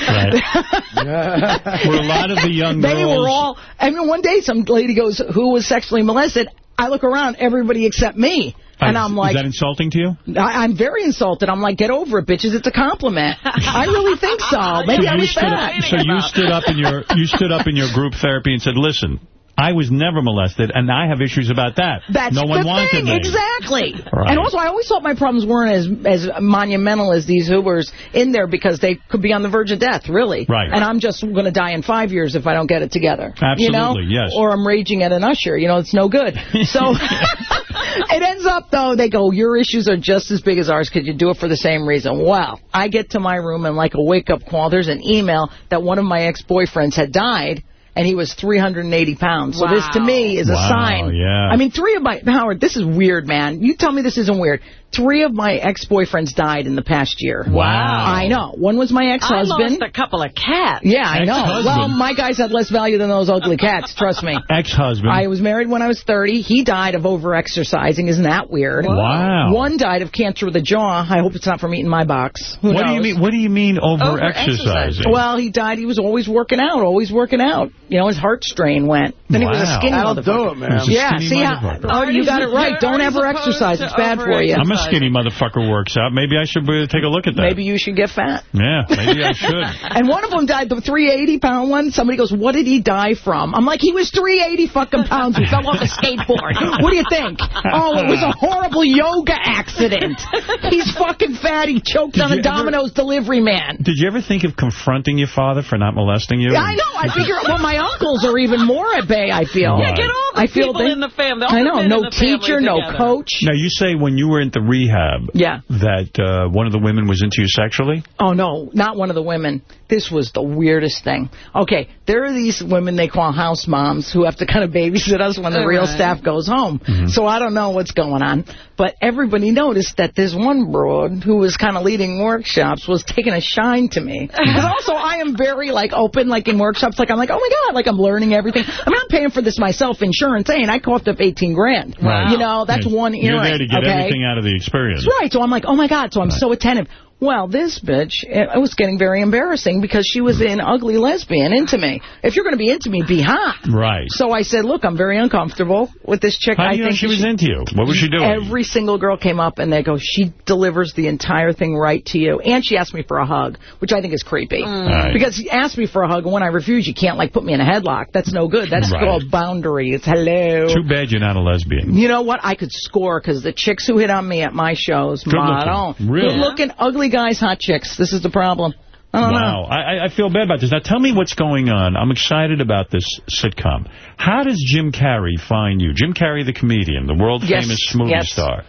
a lot of the young They girls... were all... I mean, one day some lady goes, who was sexually molested? I look around, everybody except me. Oh, and I'm like... Is that insulting to you? I, I'm very insulted. I'm like, get over it, bitches. It's a compliment. I really think so. [LAUGHS] Maybe so I was stood fat. up, so you stood up in your you stood up in your group therapy and said, "Listen, I was never molested, and I have issues about that. That's no one the wanted thing, me." exactly. Right. And also, I always thought my problems weren't as as monumental as these Ubers in there because they could be on the verge of death, really. Right. And I'm just going to die in five years if I don't get it together. You know? Absolutely, yes. Or I'm raging at an usher. You know, it's no good. [LAUGHS] So [LAUGHS] it ends up, though, they go, your issues are just as big as ours because you do it for the same reason. Well, I get to my room and like a wake-up call, there's an email that one of my ex-boyfriends had died. And he was 380 pounds. So this, to me, is a Wow, sign. yeah. I mean, three of my... Howard, this is weird, man. You tell me this isn't weird. Three of my ex-boyfriends died in the past year. Wow. I know. One was my ex-husband. lost a couple of cats. Yeah, I know. Well, my guys had less value than those ugly cats, trust me. [LAUGHS] Ex-husband. I was married when I was 30. He died of over-exercising. Isn't that weird? Wow. One died of cancer of the jaw. I hope it's not from eating my box. Who what do you mean? What do you mean over exercising? Well, he died. He was always working out, always working out. You know, his heart strain went. Then he was a Wow. skinny That'll do motherfucker. it, man. Yeah, see how... Oh, you got it right. Don't ever exercise. It's bad for you. I'm a skinny motherfucker works out. Maybe I should uh, take a look at that. Maybe you should get fat. Yeah, maybe I should. [LAUGHS] And one of them died, the 380-pound one. Somebody goes, what did he die from? I'm like, he was 380 fucking pounds. He fell off a skateboard. [LAUGHS] What do you think? Oh, it was a horrible yoga accident. He's fucking fat. He choked Did on a you ever- Domino's delivery man. Did you ever think of confronting your father for not molesting you? Yeah, I know. I figure, well, my uncles are even more at bay, I feel. Yeah, get all the I feel people they- in the family, all I know. No in the family teacher, no coach. Now, you say when you were into rehab Yeah. that uh, one of the women was into you sexually? Oh, no, not one of the women. This was the weirdest thing. Okay, there are these women they call house moms who have to kind of babysit us when the real Right. staff goes home. Mm-hmm. So I don't know what's going on. But everybody noticed that this one broad who was kind of leading workshops was taking a shine to me. [LAUGHS] Because also I am very, like, open, like, in workshops. Like, I'm like, oh, my God, like, I'm learning everything. I mean, I'm paying for this myself. Insurance ain't. I coughed up 18 grand. Right. You know, that's Yeah, one You're earring. there to get okay? everything out of the experience. That's right. So I'm like, oh, my God. So I'm so attentive. Well, this bitch, it it was getting very embarrassing because she was an ugly lesbian into me. If you're going to be into me, be hot. Right. So I said, look, I'm very uncomfortable with this chick. How do I you know think she was into you? What was she doing? Every single girl came up and they go, she delivers the entire thing right to you. And she asked me for a hug, which I think is creepy. Mm. Right. Because she asked me for a hug, and when I refuse, you can't, like, put me in a headlock. That's no good. That's Right. called boundary. It's hello. Too bad you're not a lesbian. You know what? I could score because the chicks who hit on me at my shows, Good looking. model, Really? good looking, ugly guys, hot chicks. This is the problem. I don't Wow. know. I, I- I feel bad about this. Now, tell me what's going on. I'm excited about this sitcom. How does Jim Carrey find you? Jim Carrey, the comedian, the world-famous Yes, movie yes. star.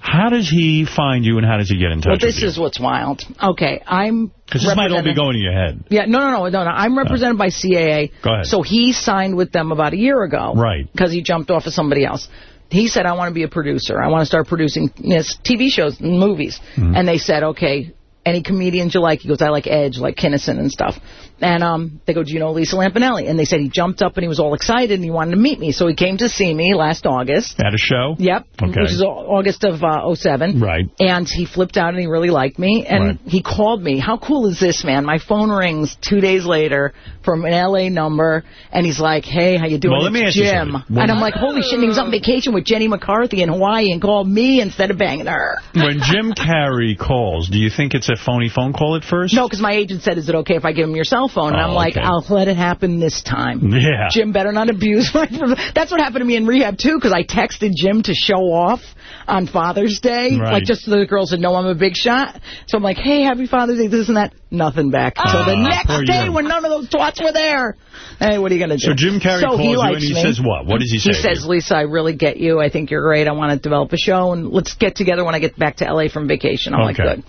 How does he find you and how does he get in touch Well, with this is what's wild. Okay, I'm Because this might all be going to your head. Yeah, no, no, no, no, no. I'm oh. represented by CAA. Go ahead. So he signed with them about a year ago. Right. Because he jumped off of somebody else. He said, I want to be a producer. I want to start producing you know, TV shows and movies. Mm-hmm. And they said, okay, any comedians you like? He goes, I like Edge, like Kinison and stuff. And um, they go, do you know Lisa Lampanelli? And they said he jumped up and he was all excited and he wanted to meet me. So he came to see me last August. At a show? Yep, Okay. which is August of uh, 07. Right. And he flipped out and he really liked me. And Right. he called me. How cool is this, man? My phone rings two days later from an L.A. number. And he's like, hey, how you doing? Well, let me ask you Jim. When- And I'm like, holy shit. And he was on vacation with Jenny McCarthy in Hawaii and called me instead of banging her. When Jim [LAUGHS] Carrey calls, do you think it's a phony phone call at first? No, because my agent said, is it okay if I give him your cell phone? And Oh, I'm like, okay. I'll let it happen this time. Yeah. Jim better not abuse my... [LAUGHS] That's what happened to me in rehab, too, because I texted Jim to show off on Father's Day. Right. Like, just so the girls would know I'm a big shot. So I'm like, hey, happy Father's Day, this and that. Nothing back. so the Ah, next day you. when none of those twats were there. Hey, what are you going to do? So Jim Carrey So calls he you and he me. says what? What does he say He to says, Lisa, I really get you. I think you're great. I want to develop a show, and let's get together when I get back to L.A. from vacation. I'm Okay. like, good.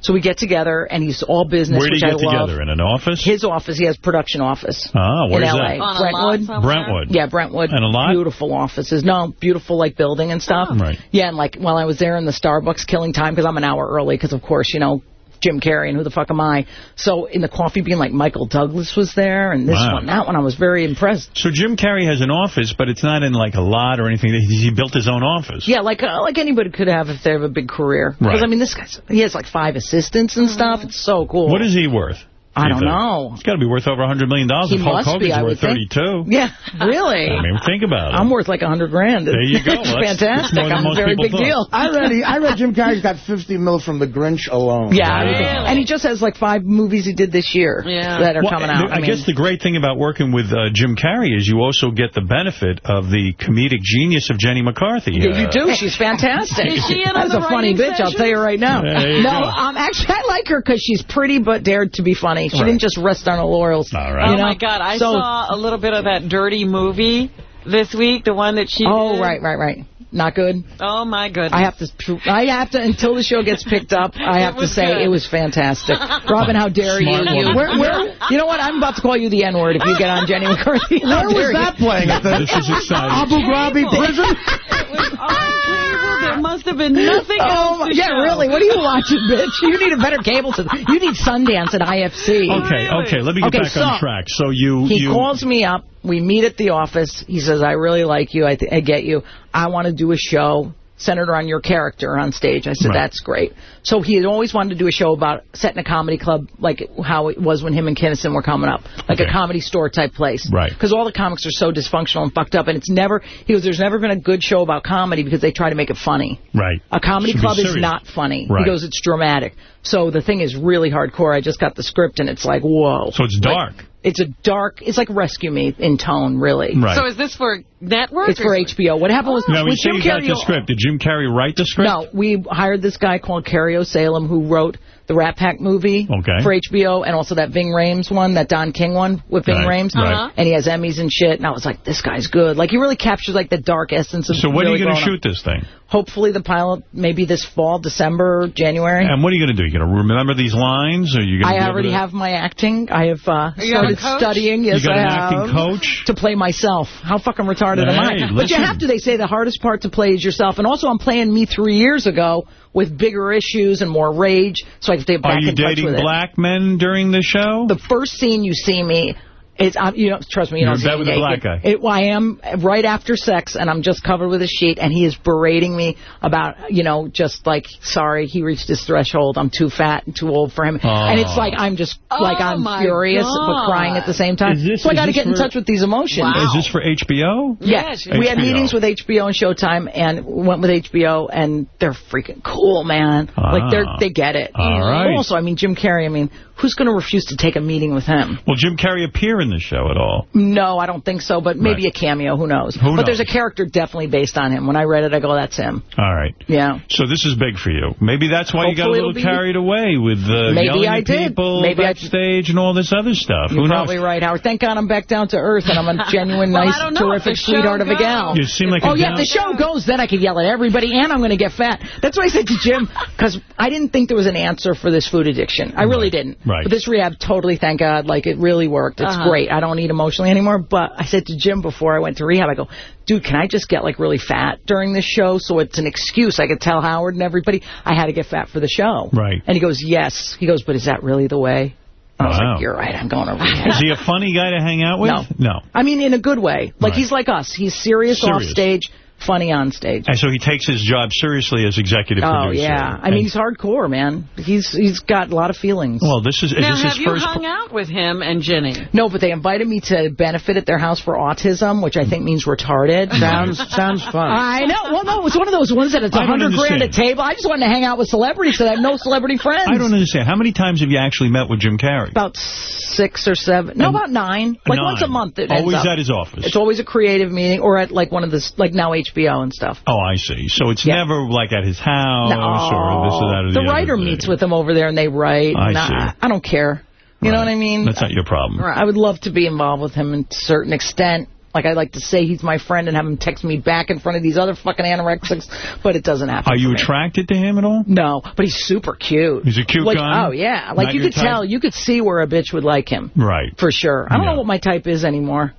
So we get together, and he's all business, Where do which you I get love. together? In an office? His office, he has production office. Ah, where's in that? L.A. On Brentwood. Brentwood. Yeah, Brentwood. And a lot? Beautiful offices. No, beautiful, like, building and stuff. Right. Yeah, and, like, while I was there in the Starbucks killing time, because I'm an hour early, because, of course, you know, Jim Carrey, and who the fuck am I? So in the coffee bean, like Michael Douglas was there, and this Wow. one, that one, I was very impressed. So Jim Carrey has an office, but it's not in like a lot or anything. He he built his own office. Yeah, like uh, like anybody could have if they have a big career. Because Right. I mean, this guy's he has like five assistants and stuff. It's so cool. What is he worth? I do you don't think? know. It's got to be worth over 100 million. dollars He if Hulk must Hogan's be, I worth would think. 32. [LAUGHS] Yeah, really. I mean, think about it. I'm worth like a hundred grand. There you go. It's [LAUGHS] Well, that's- fantastic. that's I'm a very big thought. deal. I read, he, I read Jim Carrey's got 50 mil from The Grinch alone. Yeah, and he just has like five movies he did this year that are Well, coming out. I, mean, guess the great thing about working with uh, Jim Carrey is you also get the benefit of the comedic genius of Jenny McCarthy. Yeah, you Uh, do. She's fantastic. Is she in That's a funny writing bitch, I'll tell you right now. You no, um, actually, I like her because she's pretty but dared to be funny. She Right. didn't just rest on her laurels. All right. Oh, You know? my God. I So- saw a little bit of that dirty movie this week, the one that she Oh, did. right, right, right. Not good. Oh, my goodness. I have to, I have to, until the show gets picked up, [LAUGHS] I have to say good. it was fantastic. Robin, how dare Smart you? woman. Where, where, you know what? I'm about to call you the N-word if you get on Jenny [LAUGHS] McCarthy. How Where was dare you? that playing? At the This is exciting. [LAUGHS] Abu Ghraib prison? It was on cable. There must have been nothing Oh, else my- to yeah, show. really? What are you watching, bitch? You need a better cable system. You need Sundance at IFC. Oh, okay, okay, let me get Okay, back on track. So you... He you, calls me up. We meet at the office. He says, I really like you. I, th- I get you. I want to do a show centered on your character on stage. I said, Right. that's great. So he had always wanted to do a show about setting a comedy club like how it was when him and Kinison were coming up. Like Okay. a comedy store type place. Right. Because all the comics are so dysfunctional and fucked up. And it's never, he goes, there's never been a good show about comedy because they try to make it funny. Right. A comedy club is not funny. Right. He goes, it's dramatic. So the thing is really hardcore. I just got the script and it's like, whoa. So it's Like, dark. it's a dark, it's like Rescue Me in tone, really. Right. So is this for network? It's for HBO. What happened was now, when you with Jim you got Carrey. the script, did Jim Carrey write the script? No, we hired this guy called Kario Salem who wrote the Rat Pack movie Okay. for HBO and also that Ving Rhames one, that Don King one with Ving Right, Rhames. right. Uh-huh. And he has Emmys and shit. And I was like, this guy's good. Like, he really captures like the dark essence of So when really are you going to growing shoot this thing? Hopefully the pilot, maybe this fall, December, January. And what are you going to do? You going to remember these lines? Or you going to I already have my acting. I have uh, you have started studying. Yes, You got I an have. acting coach? To play myself. How fucking retarded am Hey, I? But you have to. They say the hardest part to play is yourself. And also, I'm playing me three years ago with bigger issues and more rage, so I can stay back Are you in touch with it. black men during the show? The first scene you see me. It's, um, you know, trust me, you You're don't in see bed with a naked. black guy. It, well, I am right after sex, and I'm just covered with a sheet, and he is berating me about, you know, just like, sorry, he reached his threshold. I'm too fat and too old for him. And it's Oh. like I'm just Oh, like I'm my furious but God. crying at the same time. This- so I got to this get in touch with these emotions. Is this for HBO? Yes, Yes, we had meetings with HBO and Showtime, and went with HBO, and they're freaking cool, man. Like they're Ah. they get it. All right. Also, I mean Jim Carrey. I mean, who's going to refuse to take a meeting with him? Well, Jim Carrey appear in the show at all? No, I don't think so, but maybe Right. a cameo. Who knows? Who but there's a character definitely based on him. When I read it, I go, "That's him." All right. Yeah. So this is big for you. Maybe that's why you got a little carried away with uh, Maybe yelling I at did. people Maybe I- backstage and all this other stuff. You're Who probably knows? right, Howard. Thank God I'm back down to earth and I'm a [LAUGHS] genuine, Well, nice, don't know. If terrific the show sweetheart of a gal. You seem like a Oh, yeah, gal- if the show goes, then I could yell at everybody, and I'm going to get fat. That's what I said to Jim, because I didn't think there was an answer for this food addiction. I really didn't. Right. But this rehab, totally, thank God, like, it really worked. It's Uh-huh. great. I don't eat emotionally anymore, but I said to Jim before I went to rehab, I go, dude, can I just get, like, really fat during this show so it's an excuse? I could tell Howard and everybody I had to get fat for the show. Right. And he goes, yes. He goes, but is that really the way? I was Wow. like, you're right, I'm going [LAUGHS] to rehab. Is he a funny guy to hang out with? No. No. I mean, in a good way. Like, Right. he's like us. He's serious, off stage, funny on stage. And so he takes his job seriously as executive Oh, producer. yeah. I mean, he's hardcore, man. He's He's got a lot of feelings. well, this is, is Now, this have his you first... hung out with him and Jenny? No, but they invited me to benefit at their house for autism, which I think means retarded. [LAUGHS] Sounds sounds fun. I know. Well, no, it's one of those ones that it's a I don't hundred grand a table. I just wanted to hang out with celebrities because I have no celebrity friends. I don't understand. How many times have you actually met with Jim Carrey? About six or seven. No, And- about nine. Like Nine. once a month. It Always at his office. It's always a creative meeting or at like one of the like now HBO and stuff. Oh, I see. So it's Yeah. never like at his house or this or that or the, the writer meets with him over there and they write. I see. I don't care. You know what I mean? That's not your problem. I would love to be involved with him to a certain extent. Like, I like to say he's my friend and have him text me back in front of these other fucking anorexics, but it doesn't happen. Are you attracted to him at all? No, but he's super cute. He's a cute like, guy? Oh, yeah. Like, Not you could type? tell, you could see where a bitch would like him. Right. For sure. I don't Yeah. know what my type is anymore.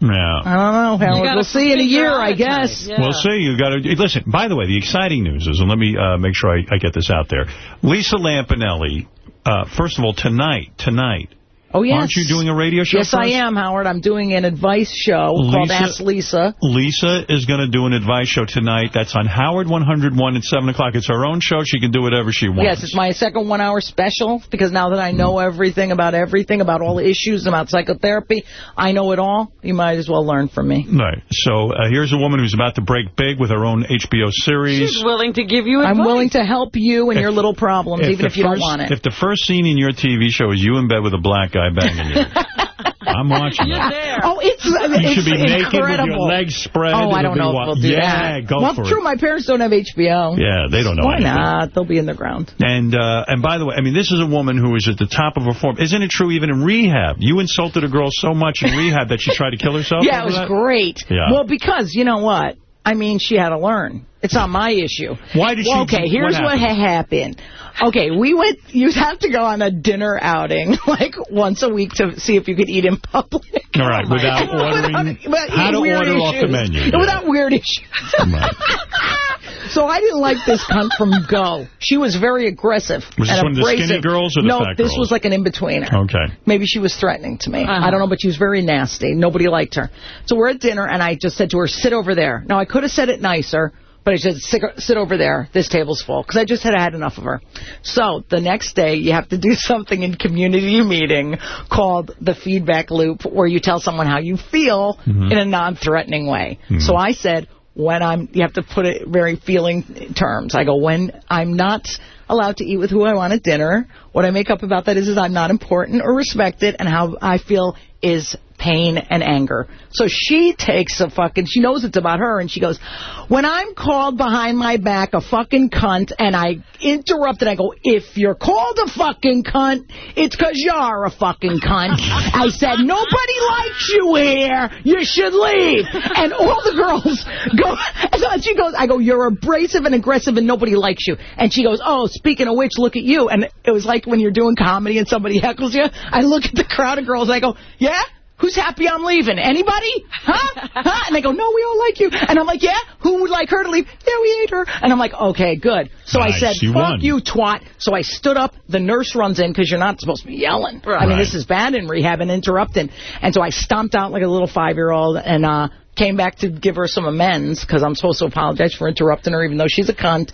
Yeah. I don't know, Howard. gotta We'll see in a year, I guess. yeah. We'll see. You got to listen. By the way, the exciting news is, and let me uh, make sure I, I get this out there. Lisa Lampanelli uh, first of all, tonight, tonight, Oh, yes. aren't you doing a radio show Yes, for I am, Howard. I'm doing an advice show called Lisa- Ask Lisa. Lisa is going to do an advice show tonight. That's on Howard 101 at 7 o'clock. It's her own show. She can do whatever she wants. Yes, it's my second one-hour special because now that I know everything about everything, about all the issues, about psychotherapy, I know it all. You might as well learn from me. Right. So uh, here's a woman who's about to break big with her own HBO series. She's willing to give you advice. I'm willing to help you and your little problems, even the if you don't want it. If the first scene in your TV show is you in bed with a black guy banging you, [LAUGHS] I'm watching You're it. there. Oh, it's You it's should be naked with your legs spread. Oh, I It'll don't know wa- if we'll do yeah, that. go well, for true, it. my parents don't have HBO. Yeah, they don't know Why anything. not? They'll be in the ground. And uh, and by the way, I mean, this is a woman who is at the top of her form. Isn't it true even in rehab? You insulted a girl so much in rehab that she tried to kill herself? Yeah, it was that? great. Yeah. Well, because, you know what? I mean, she had to learn. It's not my issue. Why did she? well, Okay, here's what what, happened. Okay, we went, you have to go on a dinner outing, [LAUGHS] like, once a week to see if you could eat in public. All right, [LAUGHS] [LAUGHS] without ordering, Without how to order off the issues. menu. Without weird issues. So I didn't like this cunt from [LAUGHS] go. She was very aggressive Was this and one of the skinny girls or the no, fat this was like an in-betweener. Okay. Maybe she was threatening to me. Uh-huh. I don't know, but she was very nasty. Nobody liked her. So we're at dinner, and I just said to her, sit over there. Now, I could have said it nicer, but I said, sit, sit over there. This table's full. Because I just had had enough of her. So the next day, you have to do [LAUGHS] something in community meeting called the feedback loop, where you tell someone how you feel Mhm. in a non-threatening way. Mhm. So I said, when I'm, you have to put it very feeling terms. I go, when I'm not allowed to eat with who I want at dinner, what I make up about that is, is I'm not important or respected, and how I feel is pain and anger. So she takes a fucking, she knows it's about her, and she goes, when I'm called behind my back a fucking cunt, and I interrupt and I go, if you're called a fucking cunt, it's because you're a fucking cunt. I said, nobody likes you here. You should leave. And all the girls go, and she goes, I go, you're abrasive and aggressive and nobody likes you. And she goes, oh, speaking of which, look at you. And it was like when you're doing comedy and somebody heckles you. I look at the crowd of girls and I go, yeah? Who's happy I'm leaving? Anybody? Huh? Huh? And they go, no, we all like you. And I'm like, yeah? Who would like her to leave? Yeah, we hate her. And I'm like, okay, good. So Nice, I said, you fuck won. you, twat. So I stood up. The nurse runs in because you're not supposed to be yelling. I mean, this is bad in rehab and interrupting. And so I stomped out like a little five-year-old and uh, came back to give her some amends because I'm supposed to apologize for interrupting her even though she's a cunt.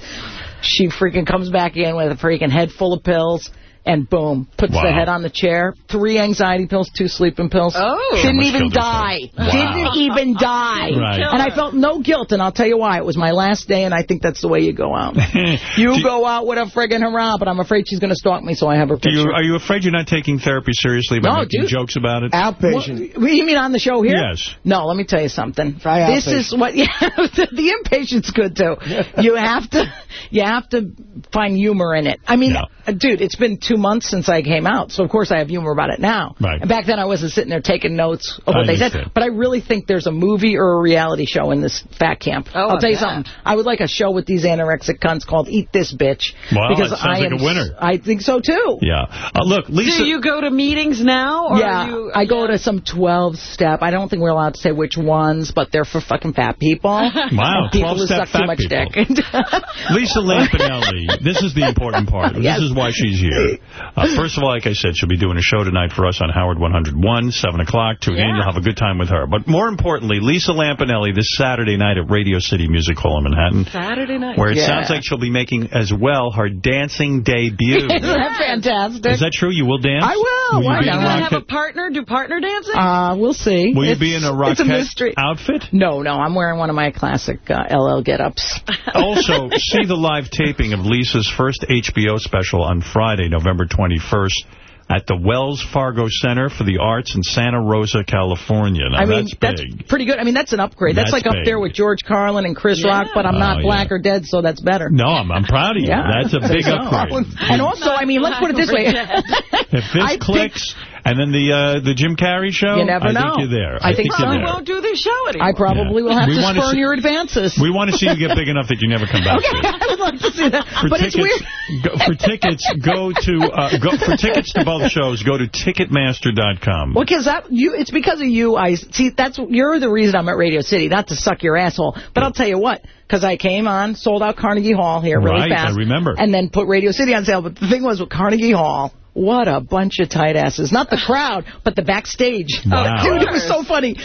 She freaking comes back in with a freaking head full of pills. And boom, puts Wow. the head on the chair. Three anxiety pills, two sleeping pills. Oh. Didn't even die. Wow. Didn't even [LAUGHS] die. Right. And I felt no guilt, and I'll tell you why. It was my last day, and I think that's the way you go out. [LAUGHS] You go out with a friggin' hurrah, but I'm afraid she's going to stalk me, so I have her Do picture. you, are you afraid you're not taking therapy seriously by No, making dude. jokes about it? Outpatient. What, you mean on the show here? Yes. No, let me tell you something. Try this outpatient. is what [LAUGHS] yeah, the, the inpatient's good too. you have to you have to find humor in it. I mean, uh, dude, it's been two months since I came out, so of course I have humor about it now. Right. And back then I wasn't sitting there taking notes of I what they said. understand. But I really think there's a movie or a reality show in this fat camp. Oh, I'll I tell you bet. something. I would like a show with these anorexic cunts called Eat This Bitch. Wow, because that sounds I like am a winner. I think so too. Yeah. Uh, look, Lisa. Do you go to meetings now? Or yeah, are you, I go to some 12-step. I don't think we're allowed to say which ones, but they're for fucking fat people. [LAUGHS] Wow, people who 12-step suck too fat much people. dick. [LAUGHS] Lisa Lampanelli, this is the important part. Yes. This is why she's here. Uh, first of all, like I said, she'll be doing a show tonight for us on Howard 101, 7 o'clock. Tune in. You'll have a good time with her. But more importantly, Lisa Lampanelli this Saturday night at Radio City Music Hall in Manhattan, Saturday night. where it Yeah. sounds like she'll be making as well her dancing debut. [LAUGHS] Isn't that fantastic? Is that true? You will dance? I will. you Why be not? in Do a you have a partner? Do partner dancing? Uh, we'll see. Will you be in a It's a mystery. outfit? No, no, I'm wearing one of my classic uh, LL get-ups. also, see the live taping of Lisa's first HBO special on Friday, November 21st, at the Wells Fargo Center for the Arts in Santa Rosa, California. Now, I mean, that's big. pretty good. I mean, that's an upgrade. That's, That's like up there with George Carlin and Chris Yeah. Rock, but I'm not Oh, black yeah. or dead, so that's better. No, I'm, I'm proud of you. Yeah. That's a big [LAUGHS] upgrade. And also, I mean, let's put it this way. If this [LAUGHS] I clicks, and then the uh, the Jim Carrey show, You never I know. think you're there. I think so. you're I won't do this show anymore. I probably will have We to wanna spurn see- your advances. We want to see you get big enough that you never come back Okay. [LAUGHS] I would love to see that. For but it's weird. go, for tickets, go to uh, go for tickets to both shows. Go to Ticketmaster.com. Well, because that you, it's because of you. I see. That's you're the reason I'm at Radio City, not to suck your asshole. But I'll tell you what, because I came on, sold out Carnegie Hall here really Right, I fast. remember. And then put Radio City on sale. But the thing was with Carnegie Hall. What a bunch of tight asses. Not the crowd, but the backstage. Wow. Dude, it was so funny.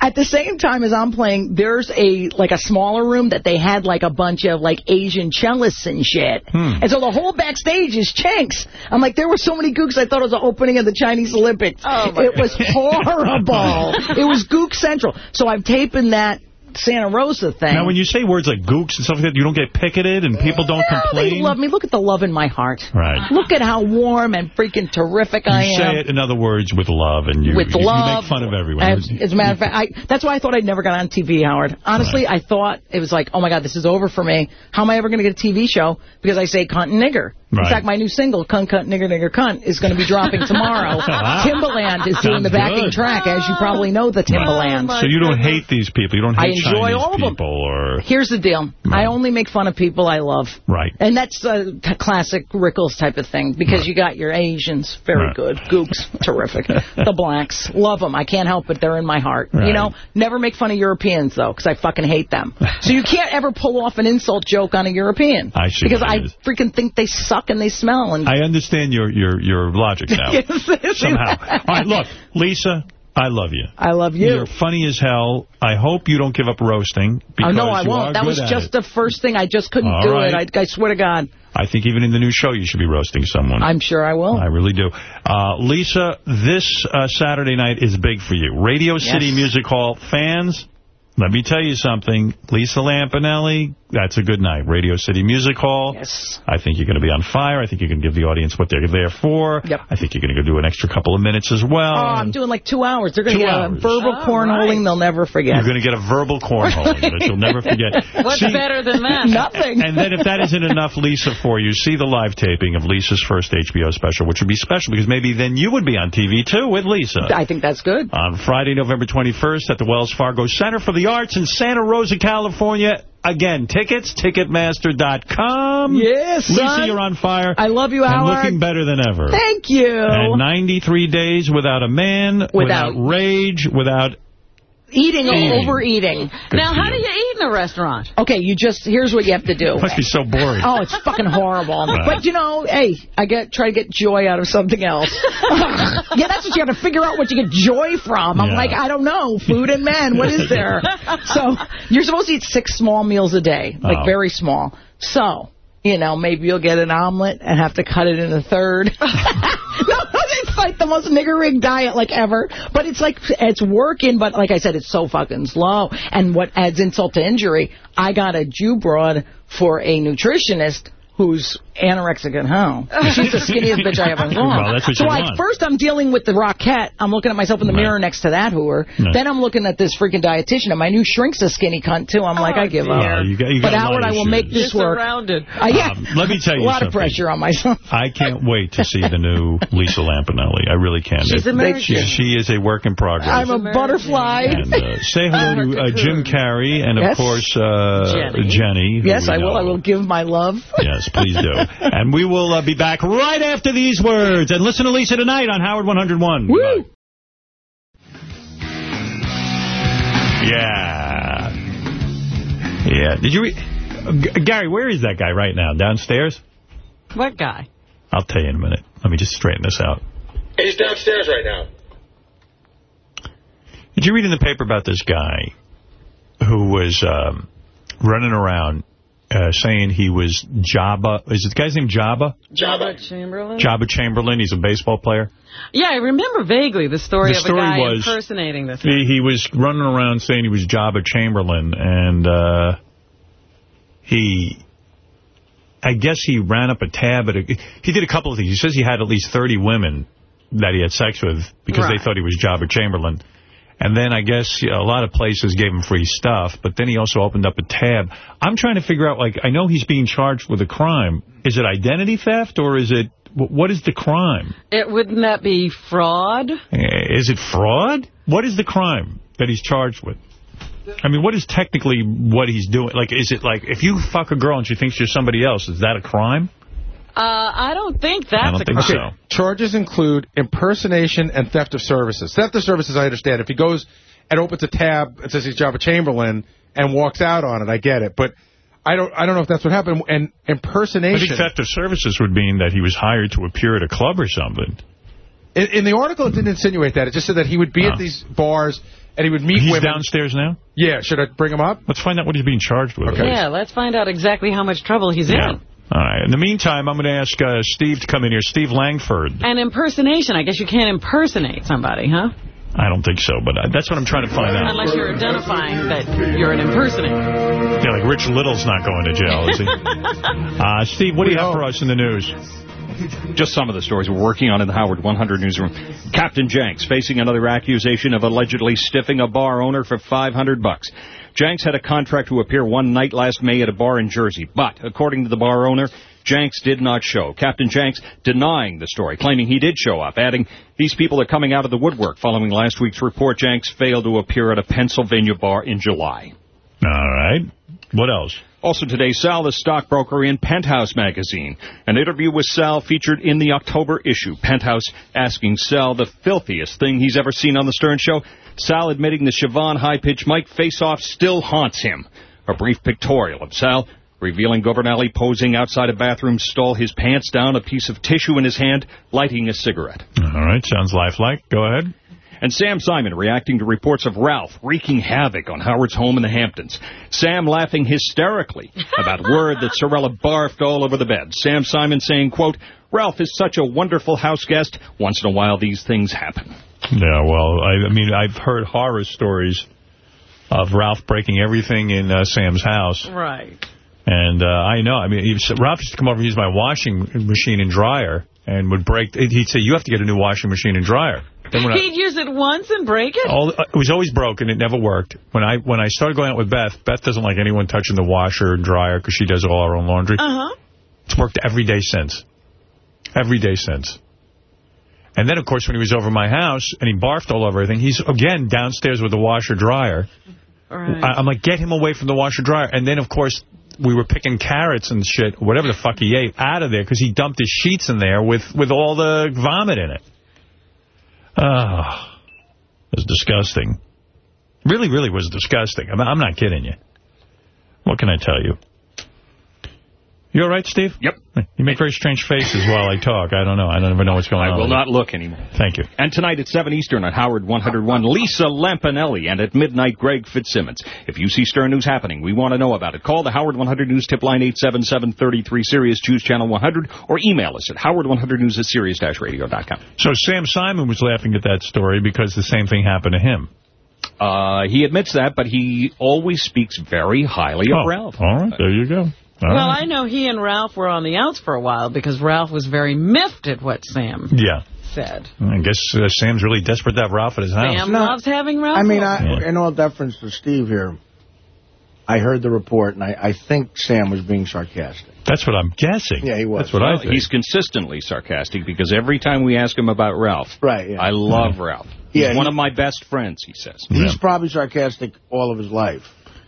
At the same time as I'm playing, there's a like a smaller room that they had like a bunch of like Asian cellists and shit. Hmm. And so the whole backstage is Chinks. I'm like, there were so many gooks, I thought it was the opening of the Chinese Olympics. Oh, my it was [LAUGHS] horrible. it was Gook Central. So I'm taping that Santa Rosa thing. Now, when you say words like gooks and stuff like that, you don't get picketed and people don't No, complain? they love me. Look at the love in my heart. Right. Look at how warm and freaking terrific You I am. You say it, in other words, with love, and you, with you, you make fun of everyone. As, as a matter of fact, I, that's why I thought I'd never got on TV, Howard. Honestly, I thought it was like, oh, my God, this is over for me. How am I ever going to get a TV show? Because I say cunt and nigger. In fact, my new single, Cunt, Cunt, Nigger, Nigger, Cunt, is going to be dropping tomorrow. [LAUGHS] Wow. Timbaland is doing the backing good. track, as you probably know the Timbaland. so you don't hate these people. You don't I enjoy Chinese all of them. people or... Here's the deal. I only make fun of people I love. Right. And that's a classic Rickles type of thing, because you got your Asians, very Right. good. Gooks, terrific. [LAUGHS] the blacks, love them. I can't help it. They're in my heart. Right. You know, never make fun of Europeans, though, because I fucking hate them. [LAUGHS] so you can't ever pull off an insult joke on a European. I see Because I freaking think they suck and they smell. And I understand your, your, your logic [LAUGHS] now. Somehow. All right, look, Lisa, I love you. I love you. You're funny as hell. I hope you don't give up roasting. Oh, Because no, I won't. That was just it. the first thing. I just couldn't All do right. it. I, I swear to God. I think even in the new show you should be roasting someone. I'm sure I will. I really do. Uh, Lisa, this uh, Saturday night is big for you. Radio City Yes. Music Hall fans, let me tell you something. Lisa Lampanelli, that's a good night. Radio City Music Hall. Yes. I think you're going to be on fire. I think you're going to give the audience what they're there for. Yep. I think you're going to go do an extra couple of minutes as well. Oh, I'm doing like two hours. They're going to Two get hours. a verbal Oh, cornholing they'll never forget. You're going to get a verbal cornholing that you'll never [LAUGHS] forget. What's See, better than that? [LAUGHS] Nothing. And then if that isn't enough, Lisa, for you, see the live taping of Lisa's first HBO special, which would be special because maybe then you would be on TV, too, with Lisa. I think that's good. On Friday, November 21st at the Wells Fargo Center for the Arts in Santa Rosa, California. Again, tickets, Ticketmaster.com. Yes, Lisa, son. you're on fire. I love you, and Howard. looking better than ever. Thank you. And 93 days without a man, Without- rage, without... Eating or Eating. overeating. Now, how do you eat in a restaurant? Okay, you just, here's what you have to do. It Must be so boring. Oh, it's fucking horrible. [LAUGHS] Right. But, you know, hey, I get try to get joy out of something else. [LAUGHS] yeah, that's what you have to figure out what you get joy from. I'm Yeah. like, I don't know. Food and men, what is there? [LAUGHS] so you're supposed to eat six small meals a day, like Oh. very small. So, you know, maybe you'll get an omelet and have to cut it in a third. [LAUGHS] no, it's like the most nigger-rig diet like ever. But it's like, it's working, but like I said, it's so fucking slow. And what adds insult to injury, I got a Jew broad for a nutritionist who's anorexic at home. [LAUGHS] She's the skinniest bitch I ever saw. Well, that's what so you like, want. first I'm dealing with the Rockette. I'm looking at myself in the Right. mirror next to that whore. Right. Then I'm looking at this freaking dietitian, and my new shrink's a skinny cunt, too. I'm like, I give up. Uh, you got, you But got a lot Howard, I will issues. make this You're work. surrounded. Uh, yeah. Um, let me tell [LAUGHS] you A lot of pressure on myself. I can't wait to see the new [LAUGHS] Lisa Lampanelli. I really can't. She's It- American. She, she is a work in progress. I'm a butterfly. and uh, say hello to uh, Jim Carrey and, of course, uh, Jenny. Jenny. Yes, I will. I will give my love. Yes, please do. And we will uh, be back right after these words. And listen to Lisa tonight on Howard 101. Woo! Goodbye. Yeah. Yeah. Did you... Re G Gary, where is that guy right now? Downstairs? What guy? I'll tell you in a minute. Let me just straighten this out. He's downstairs right now. Did you read in the paper about this guy who was um, running around uh, saying he was Joba? Is it the guy's name Joba? Joba Chamberlain? Joba Chamberlain. He's a baseball player. Yeah, I remember vaguely the story The of story a guy was- impersonating this guy. He, he was running around saying he was Joba Chamberlain, and uh, he, I guess he ran up a tab at a, he did a couple of things. He says he had at least 30 women that he had sex with because Right. they thought he was Joba Chamberlain. And then I guess a lot of places gave him free stuff, but then he also opened up a tab. I'm trying to figure out, like, I know he's being charged with a crime. Is it identity theft or is it, what is the crime? It Wouldn't that be fraud? Eh, Is it fraud? What is the crime that he's charged with? I mean, what is technically what he's doing? Like, is it like, if you fuck a girl and she thinks you're somebody else, is that a crime? Uh, I don't think that's I don't a think crime. so. Charges include impersonation and theft of services. Theft of services, I understand. If he goes and opens a tab and says he's Joba Chamberlain and walks out on it, I get it. But I don't I don't know if that's what happened. And I impersonation... think theft of services would mean that he was hired to appear at a club or something. In, in the article, it didn't insinuate that. It just said that he would be Oh. at these bars and he would meet He's women. downstairs now? Yeah, should I bring him up? Let's find out what he's being charged with. Yeah, let's find out exactly how much trouble he's Yeah. in. All right. In the meantime, I'm going to ask uh, Steve to come in here. Steve Langford. An impersonation. I guess you can't impersonate somebody, huh? I don't think so, but uh, that's what I'm trying to find out. Unless you're identifying that you're an impersonator. Yeah, like Rich Little's not going to jail, is he? [LAUGHS] uh, Steve, what do you have for us in the news? Just some of the stories we're working on in the Howard 100 newsroom. Captain Janks facing another accusation of allegedly stiffing a bar owner for 500 bucks. Janks had a contract to appear one night last May at a bar in Jersey, but according to the bar owner, Janks did not show. Captain Janks denying the story, claiming he did show up, adding, these people are coming out of the woodwork. Following last week's report, Janks failed to appear at a Pennsylvania bar in July. All right. What else? Also today, Sal, the stockbroker in Penthouse magazine. An interview with Sal featured in the October issue. Penthouse asking Sal the filthiest thing he's ever seen on the Stern Show. Sal admitting the Siobhan high-pitched mic face-off still haunts him. A brief pictorial of Sal revealing Governale posing outside a bathroom stall, his pants down, a piece of tissue in his hand, lighting a cigarette. All right. Sounds lifelike. Go ahead. And Sam Simon reacting to reports of Ralph wreaking havoc on Howard's home in the Hamptons. Sam laughing hysterically about word that Cirella barfed all over the bed. Sam Simon saying, quote, Ralph is such a wonderful house guest. Once in a while these things happen. Yeah, well, I, I mean, I've heard horror stories of Ralph breaking everything in uh, Sam's house. Right. And uh, I know, I mean, he was, Ralph used to come over and use my washing machine and dryer and would break, he'd say, you have to get a new washing machine and dryer. When He'd use it once and break it? all, it was always broken. It never worked. When I when I started going out with Beth, Beth doesn't like anyone touching the washer and dryer because she does all her own laundry. Uh-huh. It's worked every day since. Every day since. And then, of course, when he was over my house and he barfed all over everything, he's, again, downstairs with the washer-dryer. Right. I- I'm like, get him away from the washer-dryer. And then, of course, we were picking carrots and shit, whatever the fuck he ate, out of there because he dumped his sheets in there with, with all the vomit in it. Oh, it was disgusting. Really, really was disgusting. I'm, I'm not kidding you. What can I tell you? You all right, Steve? Yep. You make very strange faces while I talk. I don't know. I don't even know what's going on. I will not look anymore. Thank you. And tonight at 7 Eastern on Howard 101, Lisa Lampanelli, and at midnight, Greg Fitzsimmons. If you see Stern News happening, we want to know about it. Call the Howard 100 News tip line 877-33-SIRIUS, choose channel 100, or email us at howard100news at sirius-radio.com. So Sam Simon was laughing at that story because the same thing happened to him. Uh, he admits that, but he always speaks very highly of Oh, Ralph. All right, there you go. All well, right. I know he and Ralph were on the outs for a while because Ralph was very miffed at what Sam Yeah. said. I guess uh, Sam's really desperate to have Ralph at his house. Sam loves having Ralph I mean, over. I, in all deference to Steve here, I heard the report, and I, I think Sam was being sarcastic. That's what I'm guessing. Yeah, he was. That's what Well, I think. He's consistently sarcastic because every time we ask him about Ralph, Right, yeah. I love Ralph. He's Yeah, one he- of my best friends, he says. He's probably sarcastic all of his life,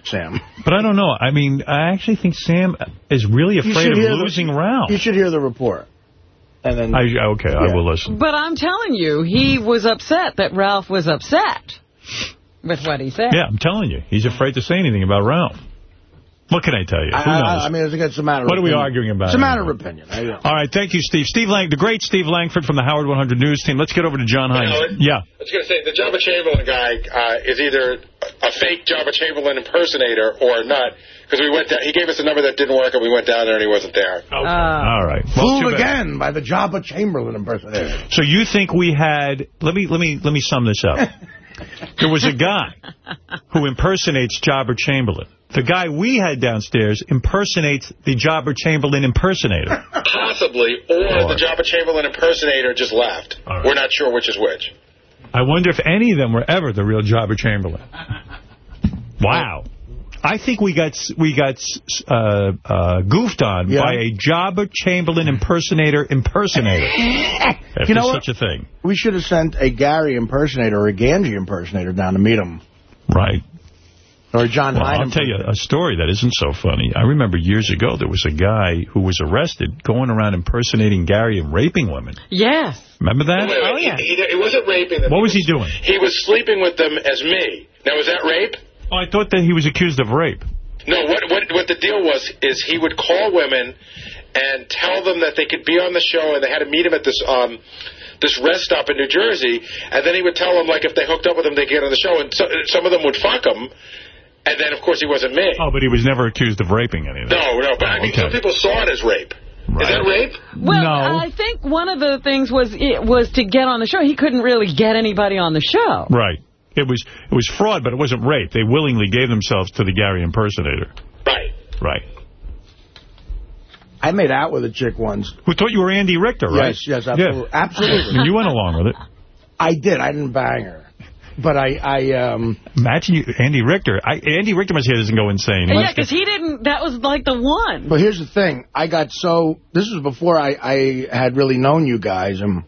Sam. But I don't know. I mean, I actually think Sam is really afraid of hear the- losing Ralph. You should hear the report. And then, I, okay, I will listen. But I'm telling you, he was upset that Ralph was upset with what he said. Yeah, I'm telling you. He's afraid to say anything about Ralph. What can I tell you? I, Who knows? I, I mean, I think it's a matter What of are we arguing about It's a matter anyway? of opinion. I, uh, All right, thank you, Steve. Steve Lang, the great Steve Langford from the Howard 100 News team. Let's get over to John Hein. Howard? Yeah. I was going to say, the Joba Chamberlain guy uh, is either a fake Joba Chamberlain impersonator or not, because we went down, he gave us a number that didn't work, and we went down there and he wasn't there. All right. Well, Fooled again by the Joba Chamberlain impersonator. So you think we had? Let me let me let me sum this up. [LAUGHS] there was a guy who impersonates Joba Chamberlain. The guy we had downstairs impersonates the Joba Chamberlain impersonator. Possibly, or the Joba Chamberlain impersonator just left. We're not sure which is which. I wonder if any of them were ever the real Joba Chamberlain. Wow. I think we got we got uh, uh, goofed on Yeah. by a Joba Chamberlain impersonator impersonator. if You know there's what? such a thing. We should have sent a Gary impersonator or a Ganji impersonator down to meet him. Right. Or John well, I'll tell you a story that isn't so funny. I remember years ago there was a guy who was arrested going around impersonating Gary and raping women. Yes. Remember that? Wait, wait, Oh, he, he, he wasn't raping them. What was he doing? He was sleeping with them as me. Now, is that rape? Oh, I thought that he was accused of rape. No, what, what, what the deal was is he would call women and tell them that they could be on the show, and they had to meet him at this um, this rest stop in New Jersey, and then he would tell them, like, if they hooked up with him, they'd get on the show, and so, some of them would fuck him, and then, of course, he wasn't me. Oh, but he was never accused of raping anything. No, no, but I mean, okay. some people saw it as rape. Is that rape? Well, No. I think one of the things was it was to get on the show. He couldn't really get anybody on the show. Right. It was it was fraud, but it wasn't rape. They willingly gave themselves to the Gary impersonator. Right. Right. I made out with a chick once. Who thought you were Andy Richter, right? Yes, yes, absolutely. Yeah. Absolutely. And you went along with it. I did. I didn't bang her. But I, I um... Imagine you, Andy Richter. I, Andy Richter must hear doesn't go insane. Yeah, because he didn't, that was like the one. But here's the thing. I got so... This was before I, I had really known you guys. And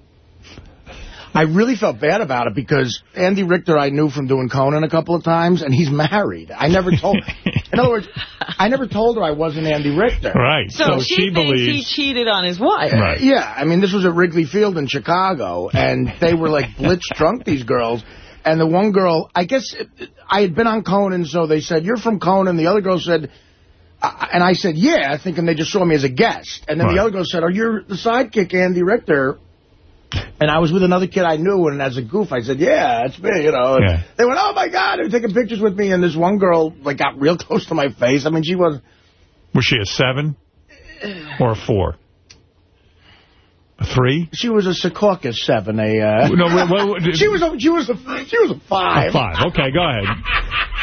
I really felt bad about it because Andy Richter I knew from doing Conan a couple of times, and he's married. I never told... [LAUGHS] in other words, I never told her I wasn't Andy Richter. Right. So, she, thinks he cheated on his wife. Uh, Yeah, I mean, this was at Wrigley Field in Chicago, and they were like [LAUGHS] blitz drunk, these girls. And the one girl, I guess I had been on Conan, so they said, you're from Conan. The other girl said, uh, and I said, yeah, thinking they just saw me as a guest. And then Right. the other girl said, oh, you're the sidekick, Andy Richter. And I was with another kid I knew, and as a goof, I said, yeah, it's me, you know. Yeah. They went, oh, my God, they were taking pictures with me, and this one girl, like, got real [LAUGHS] close to my face. I mean, she was... Was she a seven or a four? Three? She was a Secaucus seven, a... Uh, No, [LAUGHS] she was a, she was a, she was a five. A five. Okay, go ahead.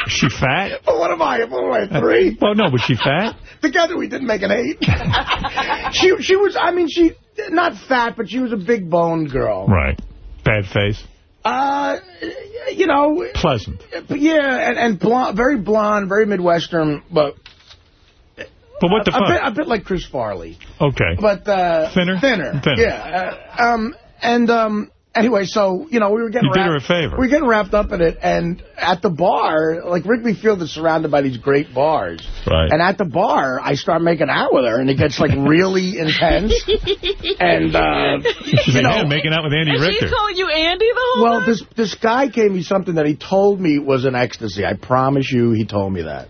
Is [LAUGHS] she fat? But what am I? What am I, three? Well, no, was she fat? [LAUGHS] Together we didn't make an eight. she she was, I mean, she, not fat, but she was a big boned girl. Right. Bad face? Uh, you know, Pleasant. yeah, and, and blonde, very blonde, very Midwestern, but... But what the a, bit, a bit like Chris Farley. Okay. But, uh... Thinner? Thinner. Thinner. Yeah. Uh, um, and, um... Anyway, so, you know, we were getting You did her wrapped- a favor. We were getting wrapped up in it, and at the bar, like, Wrigley Field is surrounded by these great bars. Right. And at the bar, I start making out with her, and it gets, like, really [LAUGHS] intense. And, uh, She's you like, know... yeah, making out with Andy And Richter. she's calling you Andy the whole Well, time? this this guy gave me something that he told me was an ecstasy. I promise you he told me that.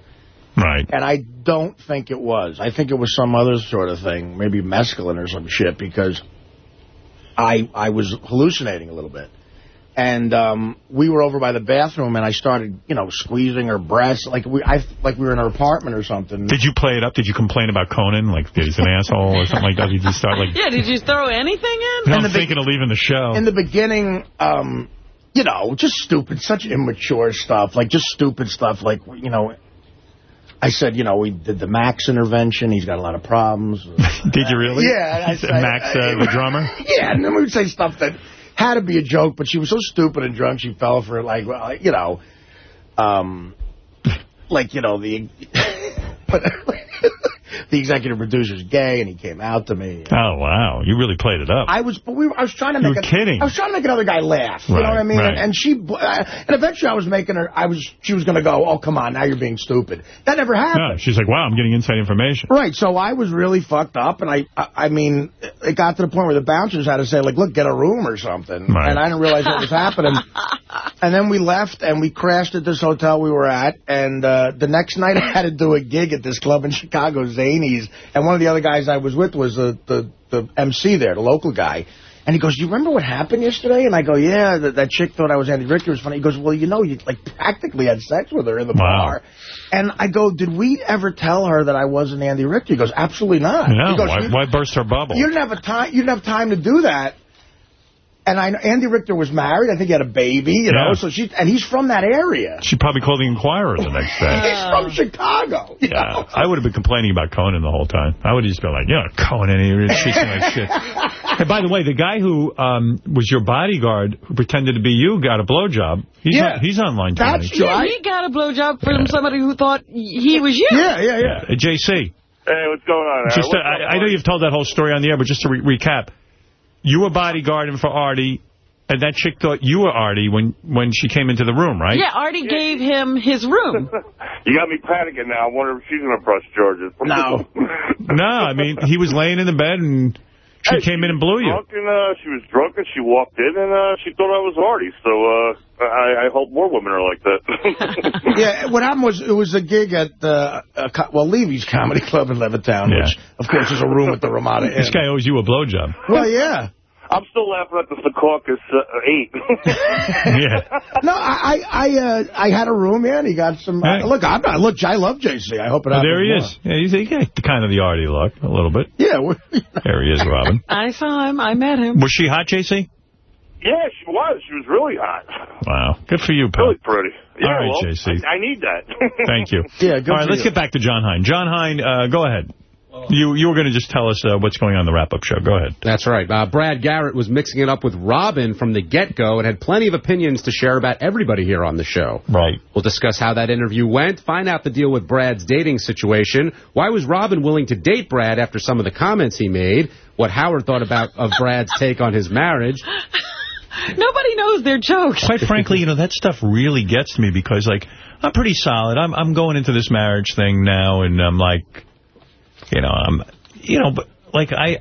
Right. And I don't think it was. I think it was some other sort of thing, maybe mescaline or some shit, because I I was hallucinating a little bit. And um, we were over by the bathroom, and I started, you know, squeezing her breasts like we I like we were in her apartment or something. Did you play it up? Did you complain about Conan? Like, he's an [LAUGHS] asshole or something like that? Did you start, like, Yeah, did you throw anything in? no, I'm thinking of leaving the show. in the beginning, um, you know, just stupid, such immature stuff, like just stupid stuff, like, you know, I said, you know, we did the Max intervention. He's got a lot of problems. [LAUGHS] Did you really? Yeah. I [LAUGHS] said- Max, uh, the drummer? [LAUGHS] Yeah, and then we would say stuff that had to be a joke, but she was so stupid and drunk she fell for it, like, well, you know, um, like, you know, the... the executive producer's gay, and he came out to me. Oh, wow. You really played it up. I was, but we, were- I was trying to You make. were a, kidding. I was trying to make another guy laugh. You know what I mean? right. And she, uh, and eventually, I was making her. I was, she was going to go. Oh, come on, now you're being stupid. That never happened. no, she's like, wow, I'm getting inside information. Right, so I was really fucked up, and I, I, I mean, it got to the point where the bouncers had to say, like, look, get a room or something, Right. and I didn't realize what was happening. [LAUGHS] And then we left, and we crashed at this hotel we were at, and uh, the next night I had to do a gig at this club in Chicago, Zanies, and one of the other guys I was with was the, the, the MC there, the local guy. And he goes, do you remember what happened yesterday? And I go, yeah, that, that chick thought I was Andy Richter. It was funny. He goes, well, you know, you like practically had sex with her in the Wow. bar. And I go, did we ever tell her that I wasn't Andy Richter? He goes, absolutely not. No, he goes, why, why burst her bubble? you didn't have a time. You didn't have time to do that. And I, Andy Richter was married. I think he had a baby. You Yeah. know, so she and he's from that area. She probably called the Inquirer the next day. [LAUGHS] he's from Chicago. Yeah, know? I would have been complaining about Conan the whole time. I would have just been like, yeah, Conan, he treats me like shit. Hey, by the way, the guy who um, was your bodyguard, who pretended to be you, got a blowjob. He's Yeah. on, he's online That's tonight. Yeah, he got a blowjob from somebody who thought he was you. Yeah, yeah, yeah. Uh, JC, Hey, what's going on? just What's to, I, I know you've told that whole story on the air, but just to re recap, you were bodyguarding for Artie, And that chick thought you were Artie when, when she came into the room, right? Yeah, Artie gave him his room. [LAUGHS] You got me panicking now. I wonder if she's going to press charges. No. [LAUGHS] No, I mean, he was laying in the bed and she Hey, came in and blew you. Drunk and, uh, she was drunk and she walked in and uh, she thought I was Artie. So uh, I, I hope more women are like that. [LAUGHS] [LAUGHS] yeah, what happened was it was a gig at uh, a well Levy's Comedy Club in Levittown, Yeah. which of course is a room at the Ramada Inn. This guy owes you a blowjob. Well, yeah. I'm still laughing at the Secaucus uh, 8. [LAUGHS] yeah. No, I I I, uh, I had a room here, and he got some. Uh, look, I'm not. Look, I love JC. I hope it happens. there he more. is. Yeah, he's he got the kind of the Artie look, a little bit. Yeah. [LAUGHS] There he is, Robin. [LAUGHS] I saw him. I met him. Was she hot, JC? yeah, she was. She was really hot. Wow. Good for you, pal. Really pretty. Yeah, All right, well, JC. I, I need that. Thank you. Yeah, good All right, for let's you. get back to John Hein. John Hein, uh, go ahead. You you were going to just tell us uh, what's going on in the wrap-up show. Go ahead. That's right. Uh, Brad Garrett was mixing it up with Robin from the get-go and had plenty of opinions to share about everybody here on the show. Right. We'll discuss how that interview went, find out the deal with Brad's dating situation, why was Robin willing to date Brad after some of the comments he made, what Howard thought about of Brad's take on his marriage. [LAUGHS] Nobody knows their jokes. Quite frankly, you know, that stuff really gets to me because, like, I'm pretty solid. I'm I'm going into this marriage thing now, and I'm like, you know, I'm, you know, but, like, I,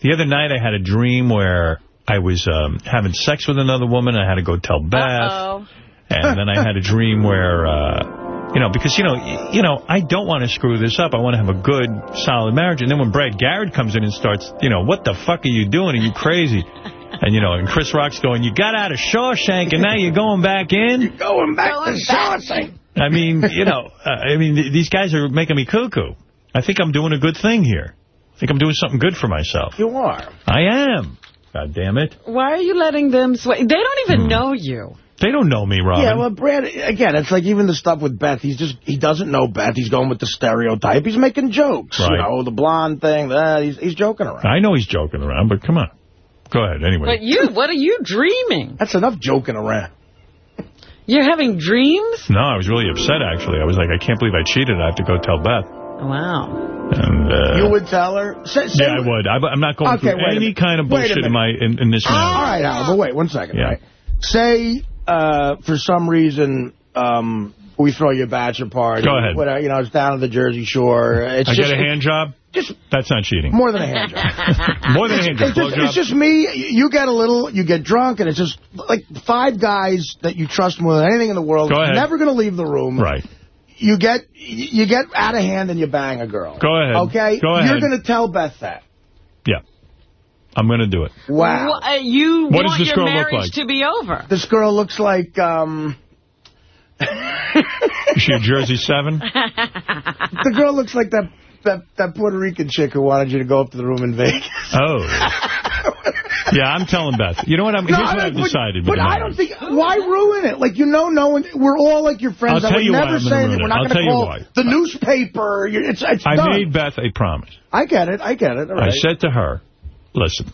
the other night I had a dream where I was um, having sex with another woman. I had to go tell Beth. Uh-oh. And then I had a dream where, uh, you know, because, you know, you know, I don't want to screw this up. I want to have a good, solid marriage. And then when Brad Garrett comes in and starts, you know, what the fuck are you doing? Are you crazy? And, you know, and Chris Rock's going, you got out of Shawshank and now you're going back in? You're going back to Shawshank. I mean, you know, uh, I mean, th these guys are making me cuckoo. I think I'm doing a good thing here. I think I'm doing something good for myself. You are. I am. God damn it. Why are you letting them sway? They don't even Hmm. know you. They don't know me, Robin. Yeah, well, Brad, again, it's like even the stuff with Beth, he's just, he doesn't know Beth. He's going with the stereotype. He's making jokes. You Right. know, the blonde thing, that, he's, he's joking around. I know he's joking around, but come on. Go ahead, anyway. But you, what are you dreaming? That's enough joking around. You're having dreams? No, I was really upset, actually. I was like, I can't believe I cheated. I have to go tell Beth. Wow. And, uh, You would tell her? Say, say yeah, I would. I, I'm not going Okay, through any kind of bullshit in my in, in this All marriage. right, Howard, but wait one second. Yeah. Right? Say, uh, for some reason, um, we throw you a bachelor party. Go ahead. Whatever, you know, it's down at the Jersey Shore. It's I just, get a hand job? Just That's not cheating. More than a hand job. [LAUGHS] More than a hand job. It's just, it's just me. You get a little, you get drunk, and it's just like five guys that you trust more than anything in the world. Go ahead. Never going to leave the room. Right. You get you get out of hand and you bang a girl. Go ahead. Okay? Go ahead. You're going to tell Beth that. Yeah. I'm going to do it. Wow. Well, uh, you What want your girl marriage like? to be over. This girl looks like, um... Is she a Jersey 7? [LAUGHS] the girl looks like that, that, that Puerto Rican chick who wanted you to go up to the room in Vegas. Oh. [LAUGHS] [LAUGHS] Yeah, I'm telling Beth. You know what? I'm, No, here's I what I've decided. But the I don't think... Why ruin it? Like, you know, no one... We're all like your friends. I'll I would you why never say it. We're not I'll going tell to you call why. the newspaper. It's, it's I done. made Beth a promise. I get it. I get it. All right. I said to her, listen,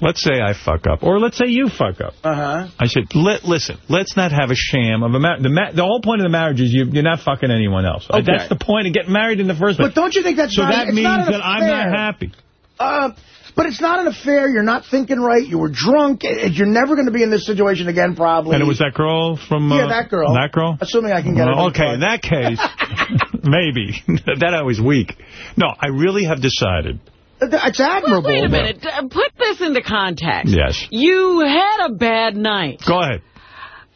let's say I fuck up, or let's say you fuck up. Uh-huh. I said, Let, listen, let's not have a sham of a marriage. The, ma the whole point of the marriage is you, you're not fucking anyone else. Okay. That's the point of getting married in the first place. But don't you think that's So not... that means that I'm not happy. Uh, but it's not an affair. You're not thinking right. You were drunk. You're never going to be in this situation again, probably. And it was that girl from... Yeah, uh, that girl. That girl? Assuming I can get Well, okay, in that case, [LAUGHS] maybe. [LAUGHS] that I was weak. No, I really have decided. It's admirable. Wait a minute. Uh, Put this into context. Yes. You had a bad night. Go ahead.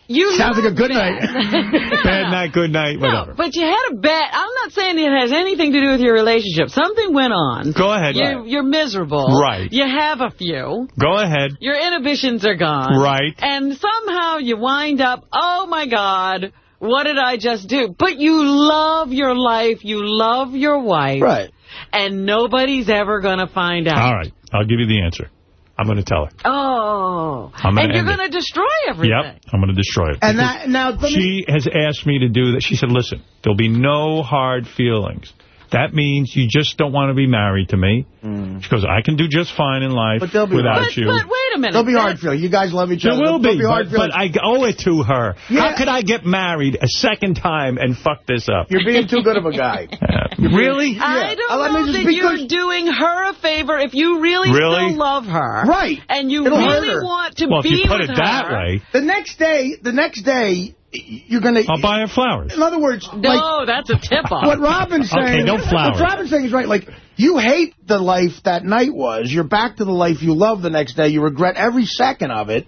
You Sounds like a good night. [LAUGHS] Bad night, good night, whatever. But you had a bad... I'm not saying it has anything to do with your relationship. Something went on. Go ahead. You're, you're miserable. Right. You have a few. Go ahead. Your inhibitions are gone. Right. And somehow you wind up, oh, my God, what did I just do? But you love your life. You love your wife. Right. And nobody's ever going to find out. All right, I'll give you the answer. I'm going to tell her. Oh. I'm gonna and you're going to destroy everything. Yep, I'm going to destroy it. And that now let me- she has asked me to do that. She said, listen, there'll be no hard feelings. That means you just don't want to be married to me. Mm. She goes, I can do just fine in life But they'll be without hard. you. But wait a minute. They'll be hard feeling. You guys love each There other. will They'll be, hard but, but I owe it to her. Yeah. How could I get married a second time and fuck this up? You're being too good of a guy. [LAUGHS] really? I don't let know that because- you're doing her a favor if you really, Really? still love her. Right. And you It'll hurt really her. want to Well, if be you put with it that way, The next day, the next day, you're going to... I'll buy her flowers. In other words, No, like, that's a tip-off. what Robin's saying... Okay, saying... no flowers. What Robin's saying is right. Like, you hate the life that night was. You're back to the life you love the next day. You regret every second of it.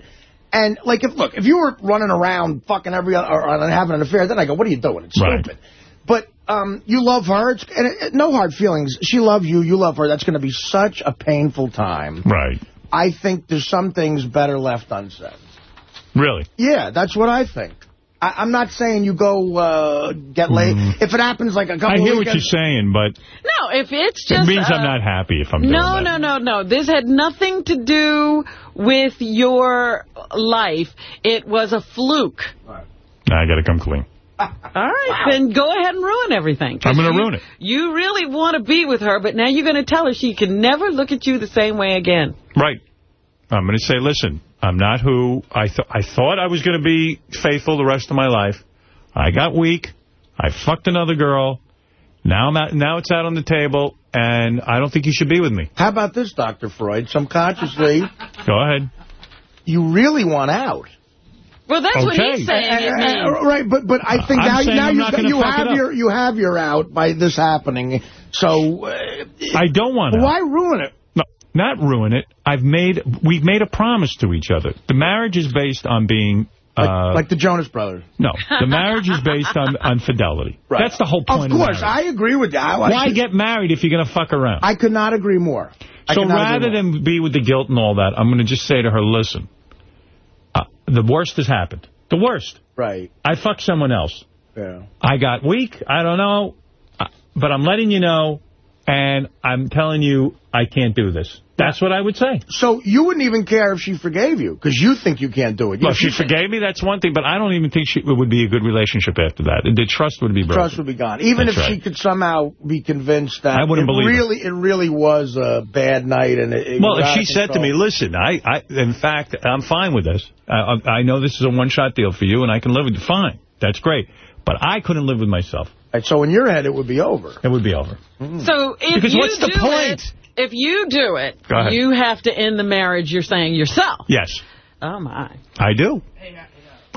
And, like, if look, if you were running around fucking every other, or, or having an affair, then I go, what are you doing? It's Right. stupid. But um, you love her. It's, and it, it- no hard feelings. She loves you. You love her. That's going to be such a painful time. Right. I think there's some things better left unsaid. Really? Yeah, that's what I think. I, I'm not saying you go uh, get laid. If it happens like a couple Mm. I hear of what you're weekends, saying, but No, if it's just... It means uh, I'm not happy if I'm doing No, that. no, no, no. This had nothing to do with your life. It was a fluke. Nah, I got to come clean. [LAUGHS] All right, then go ahead and ruin everything. I'm going to ruin it. You really want to be with her, but now you're going to tell her she can never look at you the same way again. Right. I'm going to say, listen, I'm not who I, th I thought I was going to be faithful the rest of my life. I got weak. I fucked another girl. Now I'm out, now it's out on the table, and I don't think you should be with me. how about this, Dr. Freud? Subconsciously, Go ahead. you really want out. Well, that's what he's saying. it Uh, right, but but I think I'm now now you you have your you have your out by this happening. So uh, I don't want to. why ruin it? No, not ruin it. I've made, we've made a promise to each other. The marriage is based on being, Like, uh, like the Jonas Brothers. no, the marriage is based on, [LAUGHS] on fidelity. Right. That's the whole point. Of course, marriage. I agree with that. I, Why get married if you're going to fuck around? I could not agree more. So rather more. than be with the guilt and all that, I'm going to just say to her, listen, uh, the worst has happened. The worst. right, I fucked someone else. yeah. I got weak. I don't know. But I'm letting you know, and I'm telling you I can't do this. That's what I would say. So you wouldn't even care if she forgave you because you think you can't do it. Well, if she forgave me, that's one thing, but I don't even think she, it would be a good relationship after that. The trust would be broken. Trust would be gone. Even That's if she could somehow be convinced that I wouldn't it believe it. really, it really was a bad night. and it, it Well, if she said to me, listen, I, I, in fact, I'm fine with this. I, I know this is a one-shot deal for you, and I can live with it. Fine. That's great. But I couldn't live with myself. Right, so in your head, it would be over. It would be over. Mm. So if Because you what's the do point? It, if you do it, you have to end the marriage, you're saying yourself. Yes, Oh, my. I do.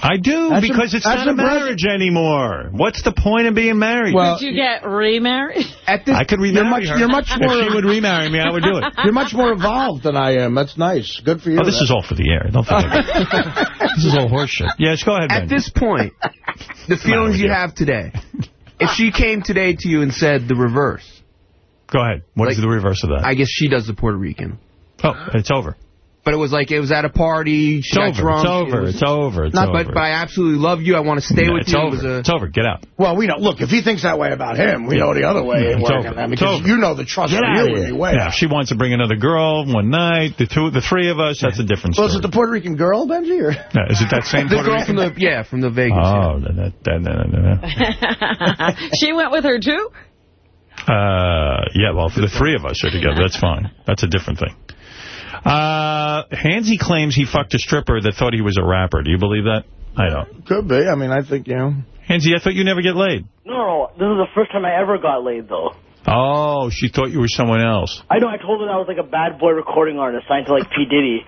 I do, That's because im- it's not a impressive. marriage anymore. What's the point of being married? Well, Did you get remarried? At this, I could remarry you're much, her. You're much more. If she would remarry me, I would do it. [LAUGHS] You're much more evolved than I am. That's nice. Good for you. Oh, this is all for the air. Don't think [LAUGHS] This is all horseshit. Yes, go ahead, At Ben. this point, the feelings you have today, if she came today to you and said the reverse, Go ahead. What is Like- the reverse of that? I guess she does the Puerto Rican. oh, it's over. But it was like, it was at a party, she over. drunk. It's over. it was- It's over. It's Not, over. But, but I absolutely love you. I want to stay No, with it's you. It over. was a- It's over. Get out. Well, we know. Look, if he thinks that way about him, we know the other way ain't It's working. over. man, It's because over. you know the trust Get out you of would here. be way Yeah, if she wants to bring another girl one night, the two, the three of us, that's a different Well, story. is it the Puerto Rican girl, Benji? Or? [LAUGHS] No, is it that same [LAUGHS] the Puerto girl Rican? from the, yeah, from the Vegas. Oh, no, no, no, no, no, no. [LAUGHS] she went with her, too? Uh, yeah, well, for the three of us are together, that's fine. That's a different thing. Uh, Hansy claims he fucked a stripper that thought he was a rapper. Do you believe that? I don't. Could be. I mean, I think, you know. Hansy, I thought you never get laid. No, no, this is the first time I ever got laid, though. Oh, she thought you were someone else. I know. I told her I was like a bad boy recording artist signed to like P Diddy,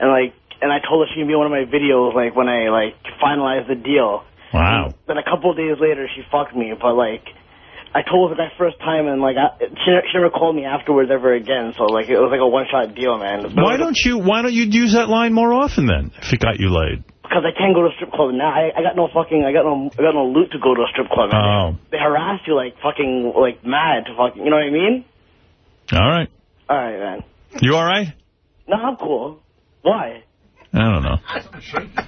and like, and I told her she could be one of my videos, like when I like finalized the deal. Wow. Then a couple of days later, she fucked me, but like. I told her that first time, and like I, she, she never called me afterwards ever again. So like it was like a one-shot deal, man. Why don't you Why don't you use that line more often then? If it got you laid. Because I can't go to a strip club now. I, I got no fucking, I got no, I got no loot to go to a strip club. Oh, They harass you like fucking, like mad to fucking, you know what I mean? all right. All right, man. You all right? No, I'm cool. Why? I don't know.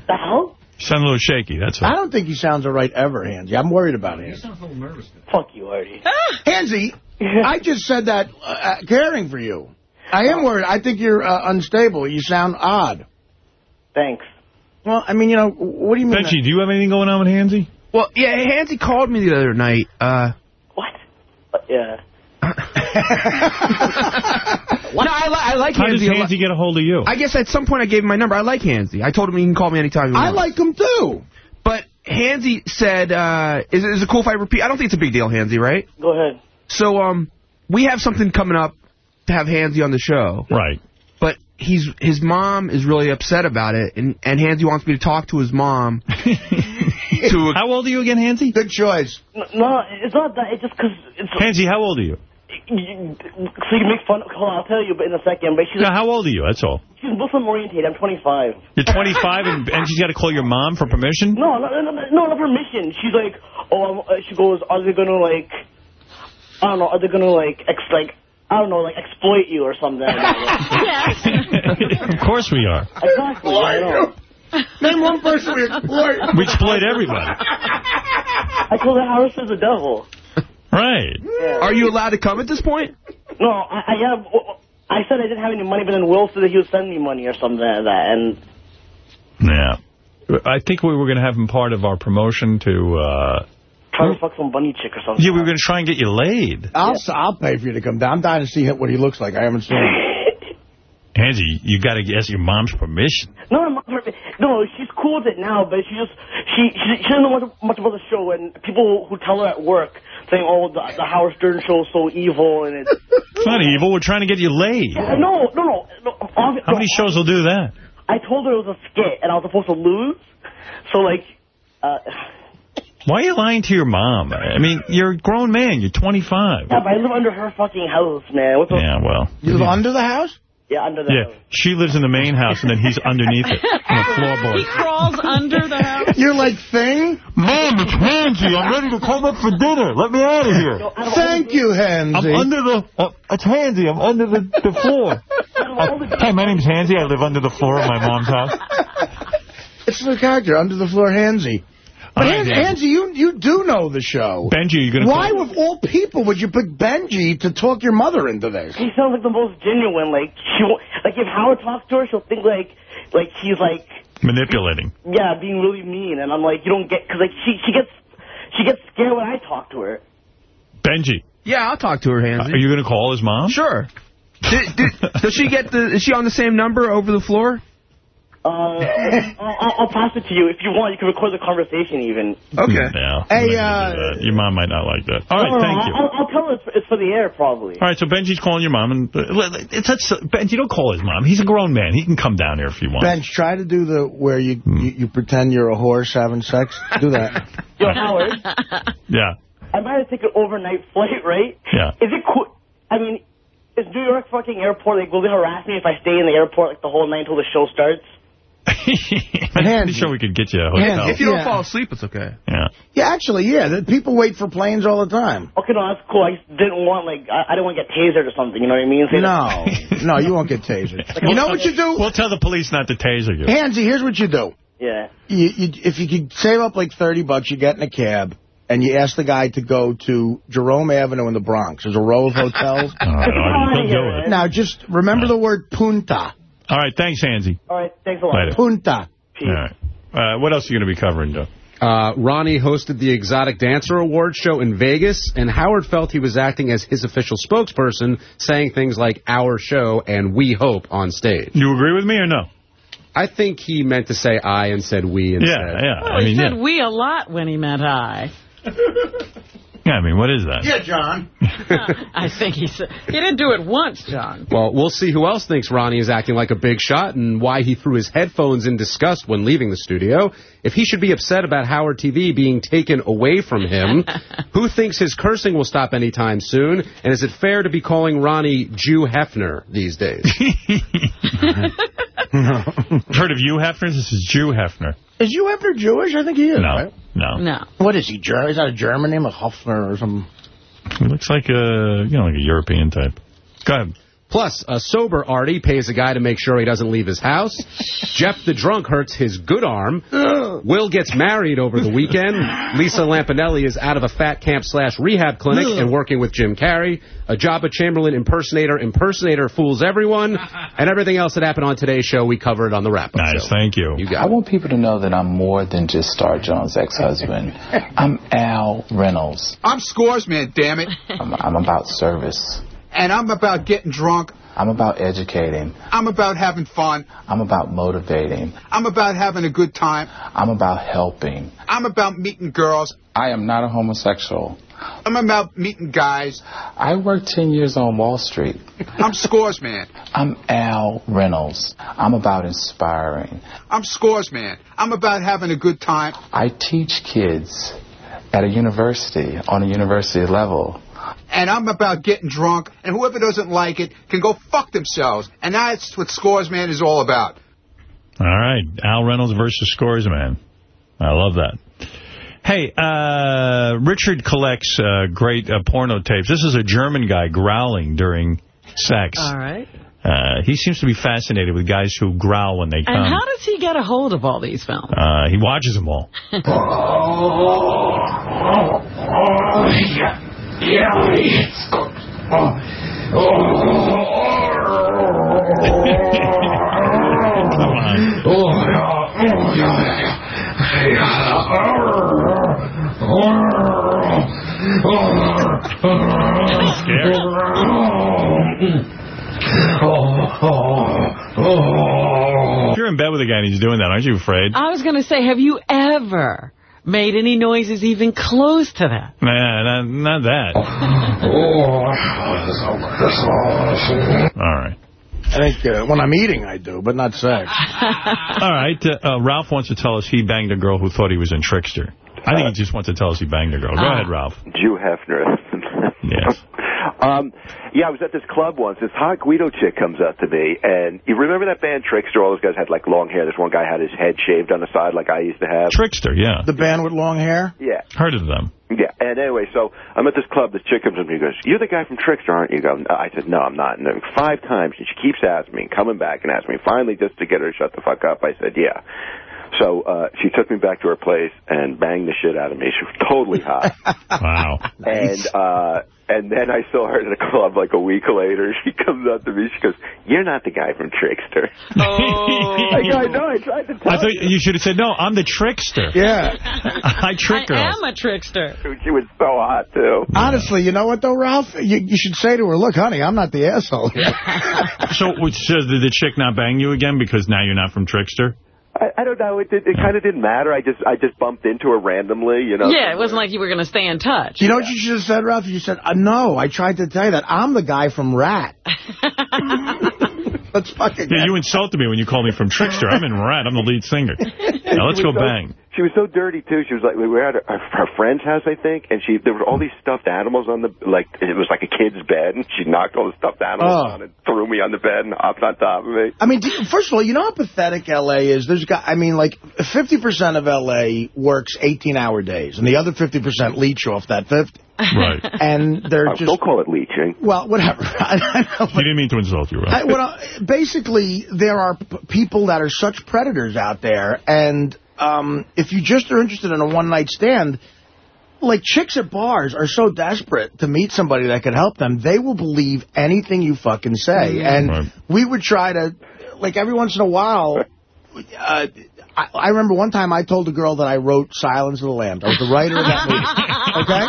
The hell? You sound a little shaky. That's all. I don't think he sounds all right ever, Hansy. I'm worried about him. He sounds a little nervous. Fuck you, Artie. Hansy, I just said that uh, uh, caring for you. I am worried. I think you're uh, unstable. You sound odd. Thanks. Well, I mean, you know, what do you mean? Benji, do you have anything going on with Hansy? Well, yeah, Hansy called me the other night. Uh, What? Yeah. [LAUGHS] [LAUGHS] No, I, li I like How does Hansy. a lot. Hansy get a hold of you? I guess at some point I gave him my number. I like Hansy. I told him he can call me anytime he I like him too. But Hansy said, uh, is, is it cool if I repeat? I don't think it's a big deal, Hansy, right? Go ahead. So, um, we have something coming up to have Hansy on the show. Right. But he's his mom is really upset about it, and, and Hansy wants me to talk to his mom. [LAUGHS] to How old are you again, Hansy? Good choice. No, no, it's not that. It's just because it's. Hansy, how old are you? You, so you can make fun. Hold on, I'll tell you but in a second. But she's No, how old are you? That's all. she's Muslim oriented. I'm 25. You're 25 and, and she's got to call your mom for permission? No, no, no, no, no, not permission. She's like, oh, I'm, uh, she goes, are they gonna like, I don't know, are they gonna like, ex like, I don't know, like exploit you or something? [LAUGHS] of course we are. exactly. I know. Name one person we exploit. We exploit everybody. I call her Harris is the devil. Right. Are you allowed to come at this point? No, I, I have. I said I didn't have any money, but then Will said that he would send me money or something like that, and Yeah. I think we were going to have him part of our promotion to... Uh, try to fuck some bunny chick or something. yeah, we were going to try and get you laid. I'll I'll pay for you to come down. I'm dying to see what he looks like. I haven't seen him. [LAUGHS] Hansy, you got to ask your mom's permission. No, I'm no, she's cool with it now, but she just she she, she doesn't know much, much about the show, and people who tell her at work saying, "Oh, the, the Howard Stern show is so evil," and it's [LAUGHS] It's not evil. We're trying to get you laid. no, no, no. no obvi- How many shows will do that? I told her it was a skit, and I was supposed to lose, so like. Uh, Why are you lying to your mom? I mean, you're a grown man. You're 25. yeah, but I live under her fucking house, man. What the? Yeah, well. You live under the house? Yeah, under the Yeah, she lives in the main house, and then he's [LAUGHS] underneath it on the He floorboard. crawls under the house. You're like Thing? Mom, it's Hansy. I'm ready to come up for dinner. Let me out of here. Thank you, Hansy. I'm under the... Uh, it's Hansy. I'm under the, the floor. [LAUGHS] Uh, hi, my name's Hansy. I live under the floor of my mom's house. It's the character, under the floor Hansy. But All right, Hans- Hansy. Hansy, you you do know the show. Benji, you're going to... Why, of all people, would you pick Benji to talk your mother into this? She sounds like the most genuine. Like she, wa- like if Howard talks to her, she'll think like, like she's like, Manipulating. yeah, being really mean. And I'm like, you don't get, because like she, she gets, she gets scared when I talk to her. Benji, Yeah, I'll talk to her, Hansy. are you going to call his mom? Sure. [LAUGHS] Did, did, does she get the? Is she on the same number over the floor? Uh, I'll, I'll, I'll pass it to you if you want. You can record the conversation even. Okay. Yeah. Hey, I'm not gonna do uh. Your mom might not like that. All right, No, no, thank you. I'll, I'll tell her it's, it's for the air probably. All right, so Benji's calling your mom, and uh, it's Benji. Don't call his mom. He's a grown man. He can come down here if he wants. Benj, try to do the where you, you, you pretend you're a horse having sex. Do that. [LAUGHS] Yo, Howard, [LAUGHS] Yeah, I might have taken an overnight flight, right? yeah. Is it cool? I mean, is New York fucking airport, like, will they harass me if I stay in the airport, like, the whole night until the show starts? I'm pretty sure we could get you a hotel. If you don't Yeah. fall asleep, it's okay. Yeah. Yeah, actually, yeah. The, people wait for planes all the time. Okay, no, that's cool. I just didn't want, like, I, I didn't want to get tasered or something, you know what I mean? Say No, [LAUGHS] no, you won't get tasered. You know what you do? We'll tell the police not to taser you. Hansy, here's what you do. Yeah. You, you, if you could save up like 30 bucks, you get in a cab, and you ask the guy to go to Jerome Avenue in the Bronx. There's a row of hotels. All right, all right, he'll. Now, just remember the word punta. All right, thanks, Hansy. All right, thanks a lot. Later. Punta. All right. Uh, what else are you going to be covering, Joe? Uh, Ronnie hosted the Exotic Dancer Award show in Vegas, and Howard felt he was acting as his official spokesperson, saying things like our show and we hope on stage. You agree with me or no? I think he meant to say I and said we instead. Yeah, yeah. Oh, I he mean, said yeah. we a lot when he meant I. [LAUGHS] Yeah, I mean, what is that? Yeah, John. [LAUGHS] I think he said he didn't do it once, John. Well, we'll see who else thinks Ronnie is acting like a big shot and why he threw his headphones in disgust when leaving the studio. If he should be upset about Howard TV being taken away from him, [LAUGHS] who thinks his cursing will stop anytime soon? And is it fair to be calling Ronnie Jew Hefner these days? [LAUGHS] Heard of you, Hefner? This is Jew Hefner. Is you Hefner Jewish? I think he is, No, right? no. No. What is he, German? Is that a German name, like Hoffner or something? He looks like a, you know, like a European type. Go ahead. Plus, a sober Artie pays a guy to make sure he doesn't leave his house. [LAUGHS] Jeff the drunk hurts his good arm. Will gets married over the weekend. [LAUGHS] Lisa Lampanelli is out of a fat camp slash rehab clinic and working with Jim Carrey. A Joba Chamberlain impersonator impersonator fools everyone. [LAUGHS] And everything else that happened on today's show, we covered on the wrap-up Nice, thank you. You I got it. want people to know that I'm more than just Star Jones' ex-husband. I'm Al Reynolds. I'm scores man, damn it. I'm, I'm about service. And I'm about getting drunk. I'm about educating. I'm about having fun. I'm about motivating. I'm about having a good time. I'm about helping. I'm about meeting girls. I am not a homosexual. I'm about meeting guys. I worked 10 years on Wall Street. I'm scores man. I'm Al Reynolds. I'm about inspiring. I'm scores man. I'm about having a good time. I teach kids at a university, on a university level. And I'm about getting drunk. And whoever doesn't like it can go fuck themselves. And that's what scores man is all about. All right, Al Reynolds versus Scores Man. I love that. Hey, uh, Richard collects uh, great uh, porno tapes. This is a German guy growling during sex. All right. Uh, he seems to be fascinated with guys who growl when they come. And how does he get a hold of all these films? uh, he watches them all. [LAUGHS] [LAUGHS] [LAUGHS] You're in bed with a guy and he's doing that, aren't you afraid? I was going to say, have you ever made any noises even close to that? Nah, not, not that. [LAUGHS] All right. I think uh, when I'm eating, I do, but not sex. [LAUGHS] All right. Uh, uh, Ralph wants to tell us he banged a girl who thought he was in Trickster. I think he just wants to tell us he banged a girl. Go ahead, Ralph. Jew Hefner. [LAUGHS] yes. Um, yeah, I was at this club once. This hot Guido chick comes up to me, and you remember that band Trickster? All those guys had like long hair. This one guy had his head shaved on the side, like I used to have. Trickster, yeah. The band with long hair? Yeah. Heard of them. Yeah, and anyway, so I'm at this club. This chick comes up to me and goes, "You're the guy from Trickster, aren't you?" I go, I said, "No, I'm not." And then five times, and she keeps asking me, and coming back and asking me. Finally, just to get her to shut the fuck up, I said, "Yeah." So uh, she took me back to her place and banged the shit out of me. She was totally hot. [LAUGHS] wow. And uh, and then I saw her at a club like a week later. [LAUGHS] She comes up to me. She goes, "You're not the guy from Trickster." Oh. [LAUGHS] I go, I know. I tried to tell I thought you should have said, no, I'm the trickster. Yeah. [LAUGHS] I trick her. I girls. am a trickster. She was so hot, too. Honestly, you know what, though, Ralph? You, you should say to her, look, honey, I'm not the asshole here. So, which says did the chick not bang you again because now you're not from Trickster? I, I don't know. It did, it kind of didn't matter. I just I just bumped into her randomly, you know. Yeah, it wasn't like you were going to stay in touch. You know what you should have said, Ralph? You said, uh, no, I tried to tell you that. I'm the guy from Ratt. [LAUGHS] Let's fucking Yeah, you insulted me when you called me from Trickster. I'm in Ratt. I'm the lead singer. [LAUGHS] Now let's She go was so- bang. She was so dirty too. She was like we were at her, her friend's house, I think, and she there were all these stuffed animals on the like it was like a kid's bed, and she knocked all the stuffed animals Oh. on and threw me on the bed and hopped on top of me. I mean, you- first of all, you know how pathetic L.A. is? There's got, I mean, like, 50% of L.A. works 18-hour days, and the other 50% leech off that 50. Right. [LAUGHS] And they're Oh, just... Don't call it leeching. Well, whatever. [LAUGHS] I know, You didn't mean to insult you, I, right? what I, basically, there are p- people that are such predators out there, and um, if you just are interested in a one-night stand, like chicks at bars are so desperate to meet somebody that could help them, they will believe anything you fucking say. And Right. we would try to, like every once in a while, uh, I, I remember one time I told a girl that I wrote Silence of the Lambs. I was the writer of that movie. [LAUGHS] Okay?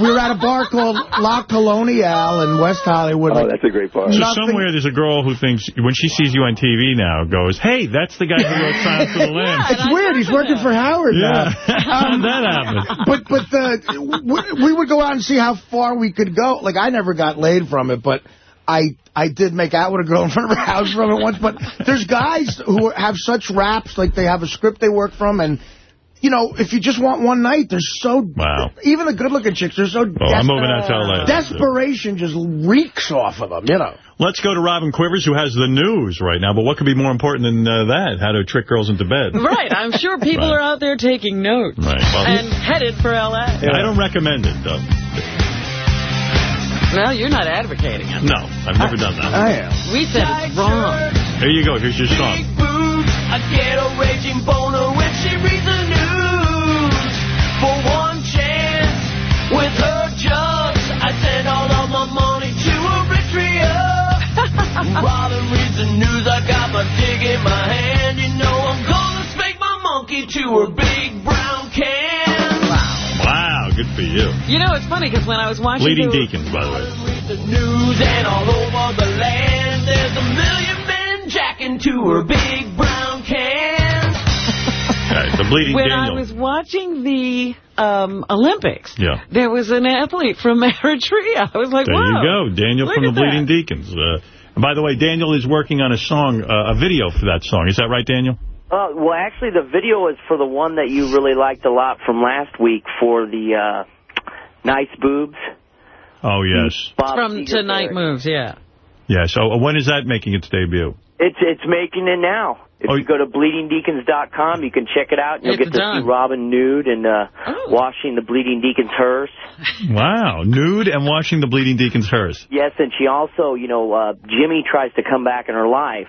We were at a bar called Le Colonial in West Hollywood. Oh, that's a great bar. So Nothing- somewhere there's a girl who thinks, when she sees you on TV now, goes, hey, that's the guy who wrote [LAUGHS] Silence of the Lambs. It's weird. He's working for Howard Yeah. now. How did that happen? But but the we, we would go out and see how far we could go. Like I never got laid from it, but I I did make out with a girl in front of her house from it once. But there's guys who have such raps, like they have a script they work from, and you know, if you just want one night, they're so Wow. even the good-looking chicks are so. Oh, I'm moving out to L.A. Desperation just reeks off of them, you know. Let's go to Robin Quivers, who has the news right now. But what could be more important than uh, that? How to trick girls into bed. Right, I'm sure [LAUGHS] people Right. are out there taking notes Right. Well, and headed for L.A. I don't recommend it, though. Well, you're not advocating it. No, I've never done that. I am. We said it's wrong. Here you go. Here's your song. I get a raging boner when she reads the news. For one chance with her jugs, I send all of my money to Eritrea. Robin reads the news, I got my dig in my hand. You know I'm gonna spank my monkey to her big brown can. Wow, good for you. You know, it's funny because when I was watching Bleeding the, Deacons, by the way. The news and all over the land, there's a million men jacking to her big brown can. All right, the Bleeding when Daniel. I was watching the um, Olympics, Yeah. there was an athlete from [LAUGHS] Eritrea. I was like, There wow. you go, Daniel from the at Bleeding that. Deacons. Uh, and by the way, Daniel is working on a song, uh, a video for that song. Is that right, Daniel? Uh, well, actually, the video is for the one that you really liked a lot from last week for the uh, nice boobs. Oh, yes. Bob From Seger Tonight there. Moves, yeah. Yeah, so uh, when is that making its debut? It's it's making it now. If you go to bleedingdeacons.com, you can check it out. and You'll get to done. see Robin nude and uh, washing the Bleeding Deacons hearse. [LAUGHS] Wow, nude and washing the Bleeding Deacons hearse. Yes, and she also, you know, uh, Jimmy tries to come back in her life,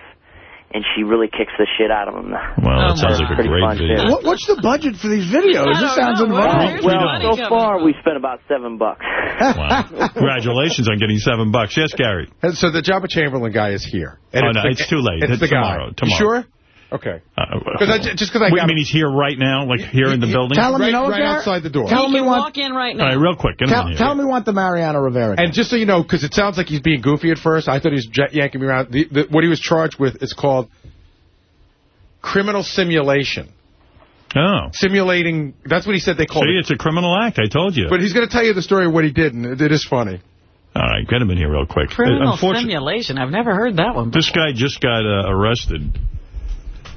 and she really kicks the shit out of him. Well, that sounds like a great fun video. What, what's the budget for these videos? I This sounds know. involved. Well, so far we spent about seven bucks. [LAUGHS] Wow. Congratulations on getting seven bucks. Yes, Gary. And so the Joba Chamberlain guy is here. Oh, no, the- it's too late. It's It's the tomorrow. guy. Tomorrow. You sure? Okay. Uh, 'Cause I ju- just 'cause I Wait, got- mean he's here right now, like here in the building? Tell him you Right- know right Garrett? outside the door. Tell him He we can want. walk in right now. right, real quick. Get Tell, here. tell him we want the Mariano Rivera. And just so you know, because it sounds like he's being goofy at first, I thought he was j- yanking me around. The, the, what he was charged with is called criminal simulation. Oh. Simulating, that's what he said they called See, it. it's a criminal act. I told you. But he's going to tell you the story of what he did, and it, it is funny. All right, get him in here real quick. Criminal Unfortunately, simulation. I've never heard that one. this guy just got uh, arrested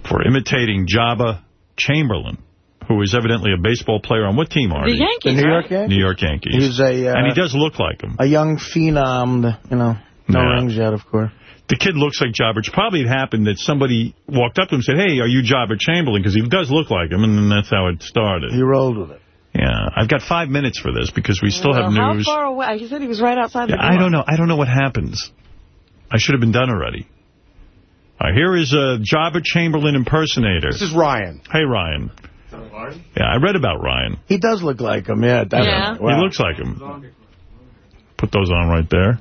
for imitating Joba Chamberlain, who is evidently a baseball player on what team, are The Yankees, The New right? York Yankees? New York Yankees. He's a, uh, and he does look like him. A young phenom, you know, no Yeah. rings yet, of course. The kid looks like Joba. It's probably it happened that somebody walked up to him and said, hey, are you Joba Chamberlain? Because he does look like him, and then that's how it started. He rolled with it. Yeah, I've got five minutes for this because we still have news. How far away? He said he was right outside the door. I don't know. I don't know what happens. I should have been done already. All right, here is a Joba Chamberlain impersonator. This is Ryan. Hey, Ryan. Yeah, I read about Ryan. He does look like him, yeah. definitely. Yeah. Wow. He looks like him. Put those on right there.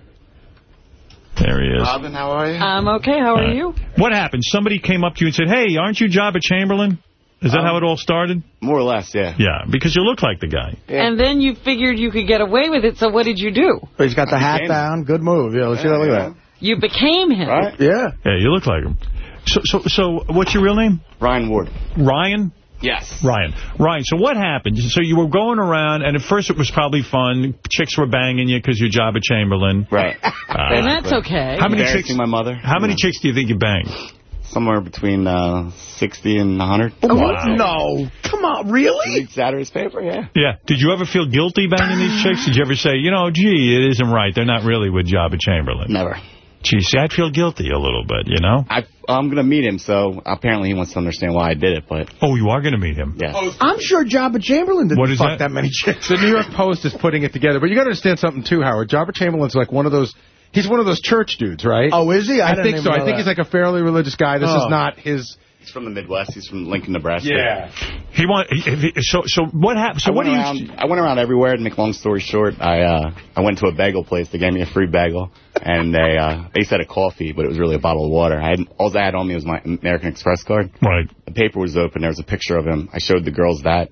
There he is. Robin, how are you? I'm okay. How are All right. you? What happened? Somebody came up to you and said, hey, aren't you Joba Chamberlain? Is that Um, how it all started? More or less, yeah. Yeah, because you look like the guy. And then you figured you could get away with it, so what did you do? But he's got the hat became- down. Good move. Yeah, let's see that. Look at that. You became him. Right? Yeah. Yeah, you look like him. So, so, so, what's your real name? Ryan Ward. Ryan? Yes. Ryan. Ryan, so what happened? So you were going around, and at first it was probably fun. Chicks were banging you because you're Joba Chamberlain. Right. [LAUGHS] And that's okay. How many chicks? my mother. How many chicks do you think you banged? Somewhere between uh, 60 and 100. Wow. No. Come on, really? Saturday's paper, yeah. Yeah. Did you ever feel guilty banging these chicks? Did you ever say, you know, gee, it isn't right. They're not really with Joba Chamberlain. Never. Gee, see, I'd feel guilty a little bit, you know? I, I'm going to meet him, so apparently he wants to understand why I did it, but Oh, you are going to meet him? yes. I'm sure Joba Chamberlain didn't fuck that? that? many chicks. The New York Post is putting it together. But you got to understand something, too, Howard. Joba Chamberlain's like one of those... He's one of those church dudes, right? Oh, is he? I I, think so. I think that. he's like a fairly religious guy. This Oh. is not his... He's from the Midwest. He's from Lincoln, Nebraska. Yeah. He want he, he- so so what happened? So I what went do you? around. I went around everywhere. To make long story short, I uh, I went to a bagel place. They gave me a free bagel, and they uh, they said a coffee, but it was really a bottle of water. I had all I had on me was my American Express card. Right. The paper was open. There was a picture of him. I showed the girls that.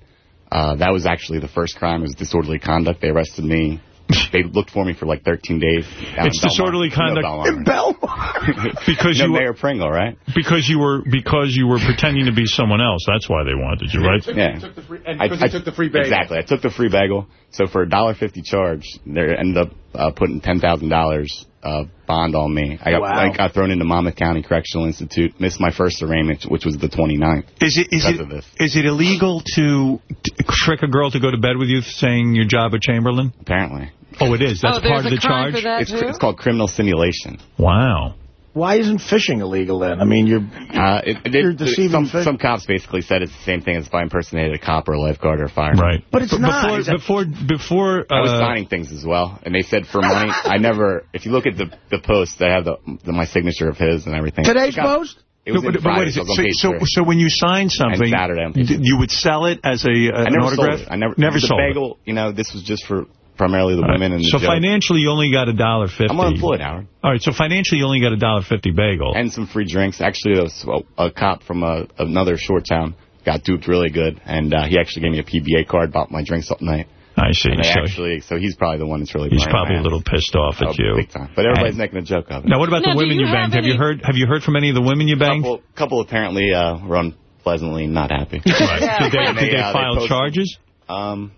Uh, that was actually the first crime. It was disorderly conduct. They arrested me. [LAUGHS] they looked for me for like 13 days. It's disorderly You know conduct- Belmar. [LAUGHS] Because you you were- Mayor Pringle, right? Because you were because you were pretending to be someone else. That's why they wanted you, right? Yeah. And because he took the free bagel. Exactly. I took the free bagel. So for a dollar fifty charge, they ended up uh, putting ten thousand dollars uh, bond on me. I got Wow. I got thrown into Monmouth County Correctional Institute. Missed my first arraignment, which was the 29th. Is it is because it of this. is it illegal to t- trick a girl to go to bed with you saying you're Joba Chamberlain? Apparently, Oh, it is. That's Oh, part of the charge. for that, it's too? it's called criminal simulation. Wow. Why isn't fishing illegal then? I mean, you're Uh, it, it, You're deceiving some, fish. some cops basically said it's the same thing as if I impersonated a cop or a lifeguard or a fireman. Right. But it's Before- not. Before, before, before I was uh, signing things as well, and they said for money. I never. If you look at the the post, they have the, the my signature of his and everything. Today's It got- post? It was No, in but, but wait Friday, so second. it was on So, so, when you sign something, Saturday on you would sell it as a uh, I an never autograph? sold it. I never never the sold it. bagel. You know, this was just for primarily the women and the So joke. financially, you only got a dollar fifty. I'm unemployed, Howard. All right, so financially, you only got a dollar fifty bagel. and some free drinks. Actually, a, a cop from a, another short town got duped really good, and uh, he actually gave me a PBA card, bought my drinks that night. I see. So actually, so he's probably the one that's really. he's probably a little pissed off at Oh, you. big time. But everybody's And- making a joke of it. Now, what about Now, the women you you have banged? Have you heard? Have you heard from any of the women you banged? couple, couple apparently uh, were unpleasantly not happy. Right. [LAUGHS] Did they, did they uh, file posted- charges? Um,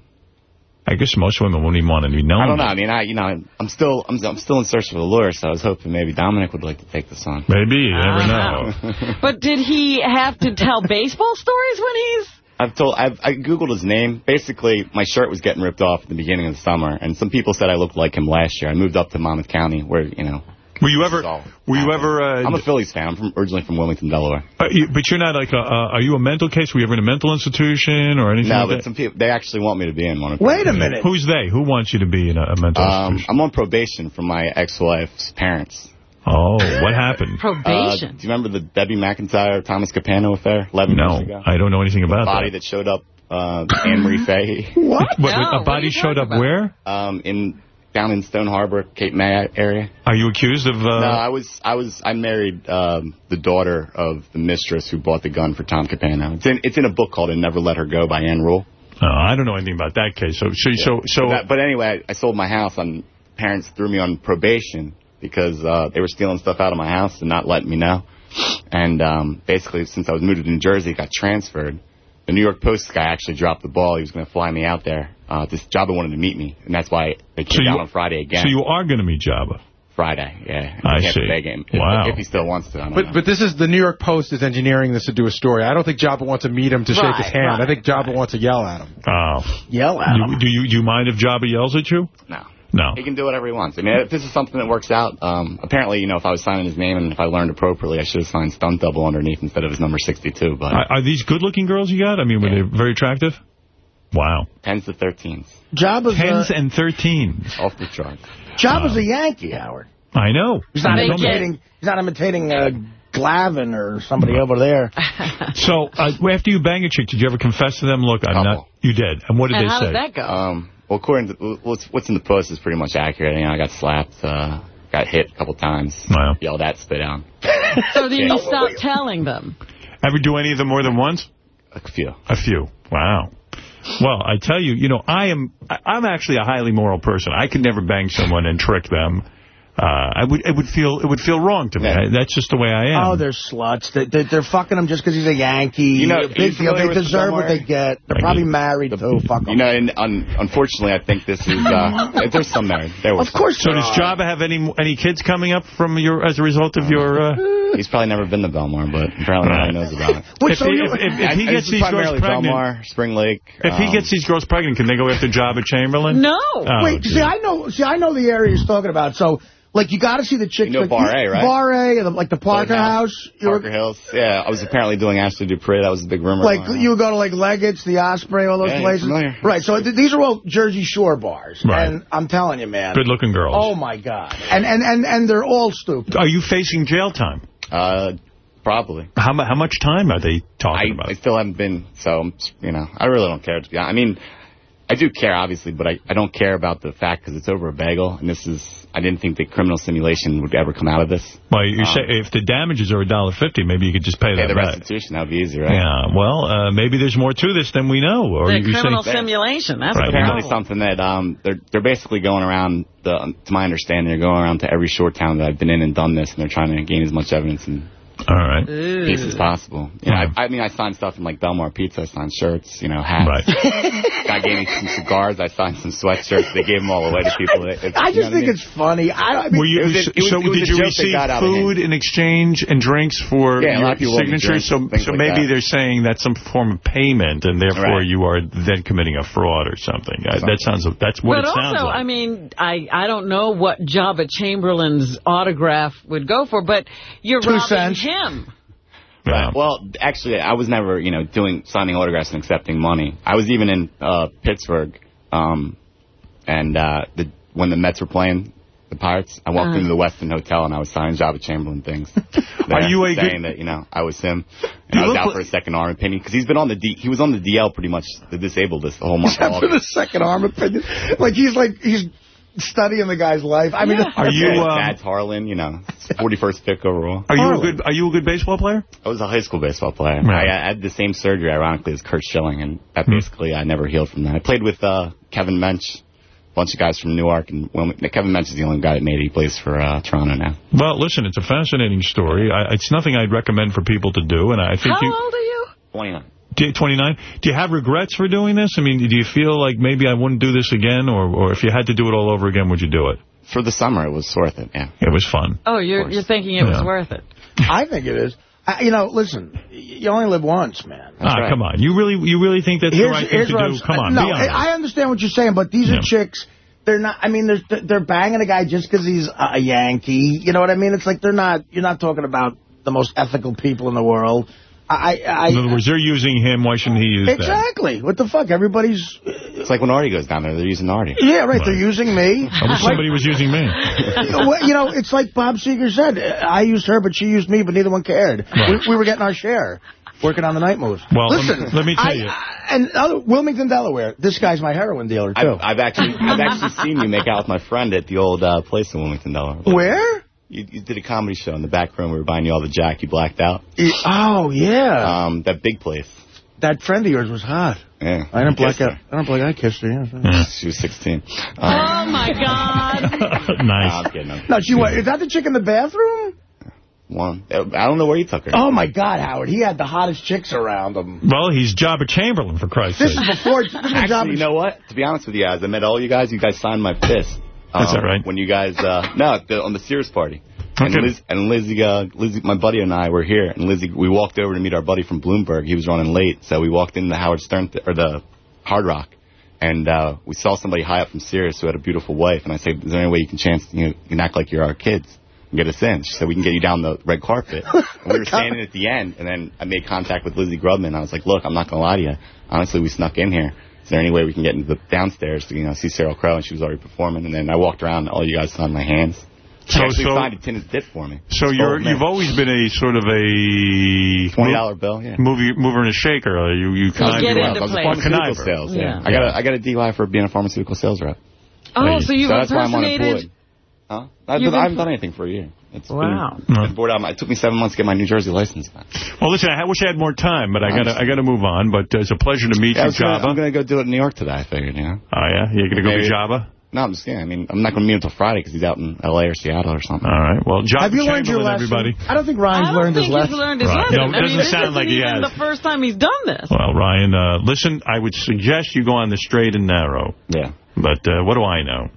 I guess most women wouldn't even want to be known. I don't know. I mean, I you know, I'm still I'm, I'm still in search of a lawyer, so I was hoping maybe Dominic would like to take this on. Maybe you never Uh-huh. know. [LAUGHS] But did he have to tell baseball stories when he's... I've told I've I googled his name. Basically, my shirt was getting ripped off at the beginning of the summer, and some people said I looked like him last year. I moved up to Monmouth County, where you know. Were you ever? Were you ever? Uh, I'm a Phillies fan. I'm from, originally from Wilmington, Delaware. uh, you, but you're not like. A, uh, are you a mental case? Were you ever in a mental institution or anything? No, like but that? some people they actually want me to be in one of Wait a minute. Who's they? Who wants you to be in a, a mental Um, institution? I'm on probation from my ex-wife's parents. Oh, what happened? [LAUGHS] Uh, do you remember the Debbie MacIntyre Thomas Capano affair 11 No, years ago? I don't know anything about body that. that showed up, uh, Anne Marie Fahey. What? a body showed up where? Um, in down in Stone Harbor, Cape May area. Are you accused of? Uh, no, I was, I was, I married um, the daughter of the mistress who bought the gun for Tom Capano. It's in, it's in a book called "And Never Let Her Go" by Ann Rule. Oh, I don't know anything about that case. So, so, so, so But, but anyway, I, I sold my house. and parents threw me on probation because uh, they were stealing stuff out of my house and not letting me know. And um, basically, since I was moved to New Jersey, got transferred. The New York Post guy actually dropped the ball. He was going to fly me out there. Uh, this Joba wanted to meet me, and that's why they came So you- on Friday again. so you are going to meet Joba. Friday, yeah. I Tampa see. Bay game. If- Wow. If, he still wants to. I don't But know. but this is the New York Post is engineering this to do a story. I don't think Joba wants to meet him to shake his hand. right, I think Joba wants to yell at him. Oh, yell at do, do you do you mind if Joba yells at you? No. No. He can do whatever he wants. I mean, if this is something that works out, um, apparently, you know, if I was signing his name and if I learned appropriately, I should have signed stunt double underneath instead of his number 62. But Are, are these good-looking girls you got? I mean, were they very attractive? Wow. 10s to 13s. Joba's Tens a, and thirteens. Off the charts. Joba's a Yankee, Howard. I know. He's not You told me. imitating. He's not imitating uh, Glavine or somebody over there. [LAUGHS] So, uh, after you bang a chick, did you ever confess to them, look, I'm not... You did. And what did they say? go? Um, well, according to what's, what's in the post is pretty much accurate. You know, I got slapped, uh, got hit a couple times, Wow. yelled at, spit out. [LAUGHS] So then Yeah. you stop telling them. Ever do any of them more than once? A few. A few. Wow. Well, I tell you, you know, I am, I'm actually a highly moral person. I could never bang someone and trick them. Uh, I would, it would feel, it would feel wrong to me. I, that's just the way I am. Oh, they're sluts. They, they, they're fucking him just because he's a Yankee. You know, A you big deal. They with deserve what they get. They're probably married too. Fuck them. You know, and un- unfortunately, I think this is, uh, [LAUGHS] there's some married. There was Of course So does are. Joba have any any kids coming up from your as a result of your? Uh, He's probably never been to Belmar, but apparently Right. he knows about it. If he- if- if- if he I- gets these girls primarily pregnant- Belmar, Spring Lake. if he um, gets these girls pregnant, can they go after Joba Chamberlain? No. Oh, Wait, geez. see, I know. See, I know the area he's talking about. So, like, you got to see the chicks. You know like, Bar A, right? Bar A, and the- like the Parker House. House. Parker Hills. Yeah, I was apparently doing Ashley Dupree. That was a big rumor. Like you would go to like Leggett's, the Osprey, all those Yeah, places. familiar. Right. So th these are all Jersey Shore bars, Right. and I'm telling you, man. Good-looking girls. Oh my God. And and and and they're all stupid. Are you facing jail time? Uh, probably. How how much time are they talking I, about? I still haven't been, so, you know, I really don't care. to be honest. I mean, I do care, obviously, but I, I don't care about the fact because it's over a bagel, and this is, I didn't think that criminal simulation would ever come out of this. well, you Um, say if the damages are a dollar fifty, maybe you could just pay Yeah, that the back. restitution, that would be easy, right? Yeah. Well, uh, maybe there's more to this than we know. Or The you criminal say, simulation. That's Right. apparently something that um they're they're basically going around the to my understanding they're going around to every short town that I've been in and done this and they're trying to gain as much evidence and All right. Peace as possible. You know, I, I mean, I signed stuff in like Belmar Pizza. I signed shirts, you know, hats. Right. [LAUGHS] Guy gave me some cigars. I signed some sweatshirts. They gave them all away to people. It, I just think it's funny. I, I mean, Were you, it was it was- so it was did a you receive got out of hand. food in exchange and drinks for Yeah, your of people owe me signatures? So, so like maybe that. they're saying that's some form of payment, and therefore Right. you are then committing a fraud or something. Uh, that sounds. That's what but it sounds also, like. I mean, I, I don't know what Joba Chamberlain's autograph would go for, but you're Two robbing cents. him. Right. Well, actually, I was never, you know, doing signing autographs and accepting money. I was even in uh, Pittsburgh, um, and uh, the when the Mets were playing the Pirates, I walked Uh-huh. into the Westin Hotel and I was signing Joba Chamberlain things. [LAUGHS] Are you a saying good- that you know I was him? You And I was out for a second arm opinion because he's been on the D, he was on the DL pretty much the disabled list the whole month. [LAUGHS] Except for the second arm opinion. Like, he's like, he's studying the guy's life. I mean, Are you, Yeah, um, Dad's Harlan? You know, 41st pick overall. Are you a good? Are you a good baseball player? I was a high school baseball player. Right. I, I had the same surgery, ironically, as Curt Schilling, and that Hmm. basically I never healed from that. I played with uh, Kevin Mench, a bunch of guys from Newark, and Wilmington. Kevin Mench is the only guy that made it. He plays for uh, Toronto now. Well, listen, it's a fascinating story. I, it's nothing I'd recommend for people to do, and I think How you. old are you? 29. Do- 29. Do you have regrets for doing this? I mean, do you feel like maybe I wouldn't do this again, or, or if you had to do it all over again, would you do it? For the summer, it was worth it, yeah. It was fun. Oh, you're you're thinking it was worth it. [LAUGHS] I think it is. I, you know, listen, you only live once, man. ah, come on. You really you really think that's the right thing to do? I'm- Come on, no. I I understand what you're saying, but these Yeah. are chicks. They're not. I mean, they're they're banging a guy just because he's a Yankee. You know what I mean? It's like they're not. You're not talking about the most ethical people in the world. I, I, In other words, they're using him. Why shouldn't he use that? exactly. What the fuck? Everybody's. It's like when Artie goes down there, they're using Artie. Yeah, right. They're using me. I wish somebody was using me. [LAUGHS] You know, it's like Bob Seger said. I used her, but she used me, but neither one cared. Right. We, we were getting our share, working on the night moves. Well, let me- listen, let me tell I- you. And other, Wilmington, Delaware. This guy's my heroin dealer too. I've, I've actually I've actually seen you make out with my friend at the old uh, place in Wilmington, Delaware. Where? You, you did a comedy show in the back room. We were buying you all the Jack. You blacked out. Oh yeah. Um, that big place. that friend of yours was hot. Yeah. I didn't You black kissed out. I don't black. out. I kissed her. Yeah. She was 16. Oh my God! [LAUGHS] Nah, [LAUGHS] nice. I'm kidding. I'm No, she was. Is that the chick in the bathroom? One. I don't know where you took her. Oh my God, Howard! He had the hottest chicks around him. Well, he's Joba Chamberlain, for Christ's sake. This sake. is before. This is Actually, job. you know what? To be honest with you guys, I met all you guys. You guys signed my fist. Um, That's all right. When you guys, uh, no, the, on the Sears party. And, Liz, and Lizzie, uh, Lizzie, my buddy and I were here, and Lizzie, we walked over to meet our buddy from Bloomberg. He was running late, so we walked into the Howard Stern th- or the Hard Rock, and uh, we saw somebody high up from Sirius who had a beautiful wife. And I said, "Is there any way you can chance, you know, you can act like you're our kids and get us in?" She said, "We can get you down the red carpet." [LAUGHS] and we were standing at the end, and then I made contact with Lizzie Grubman. I was like, "Look, I'm not gonna lie to you. Honestly, we snuck in here." Is there any way we can get into the downstairs to you know see Sheryl Crow? And she was already performing. And then I walked around, and all you guys signed my hands. She So- actually so- signed a tin of dip for me. So you're man. you've always been a sort of a Twenty dollar bill, yeah. movie mover and a shaker. Uh, you you kind of... you into. I was a pharmaceutical sales. Yeah. Yeah. I got a I got a DUI for being a pharmaceutical sales rep. Oh, so you've so that's why I'm impersonated. unemployed. Huh? I, I haven't done anything for a year. It's Wow. Been, been bored out. It took me seven months to get my New Jersey license back. Well, listen, I wish I had more time, but I got to I got to move on. But uh, it's a pleasure to meet Yeah, you, was gonna, Joba. I'm going to go do it in New York today, I figured, you know. Oh yeah, you're gonna go to be Joba. No, I'm just kidding. I mean, I'm not going to meet him until Friday because he's out in L.A. or Seattle or something. All right. Well, Joba Have you learned your Chamberlain, lesson? everybody. I don't think Ryan's don't learned think his he's lesson. learned his Right. lesson. No, it I mean, doesn't this sound isn't like he even has. the first time he's done this. Well, Ryan, uh, listen, I would suggest you go on the straight and narrow. Yeah. But uh, what do I know?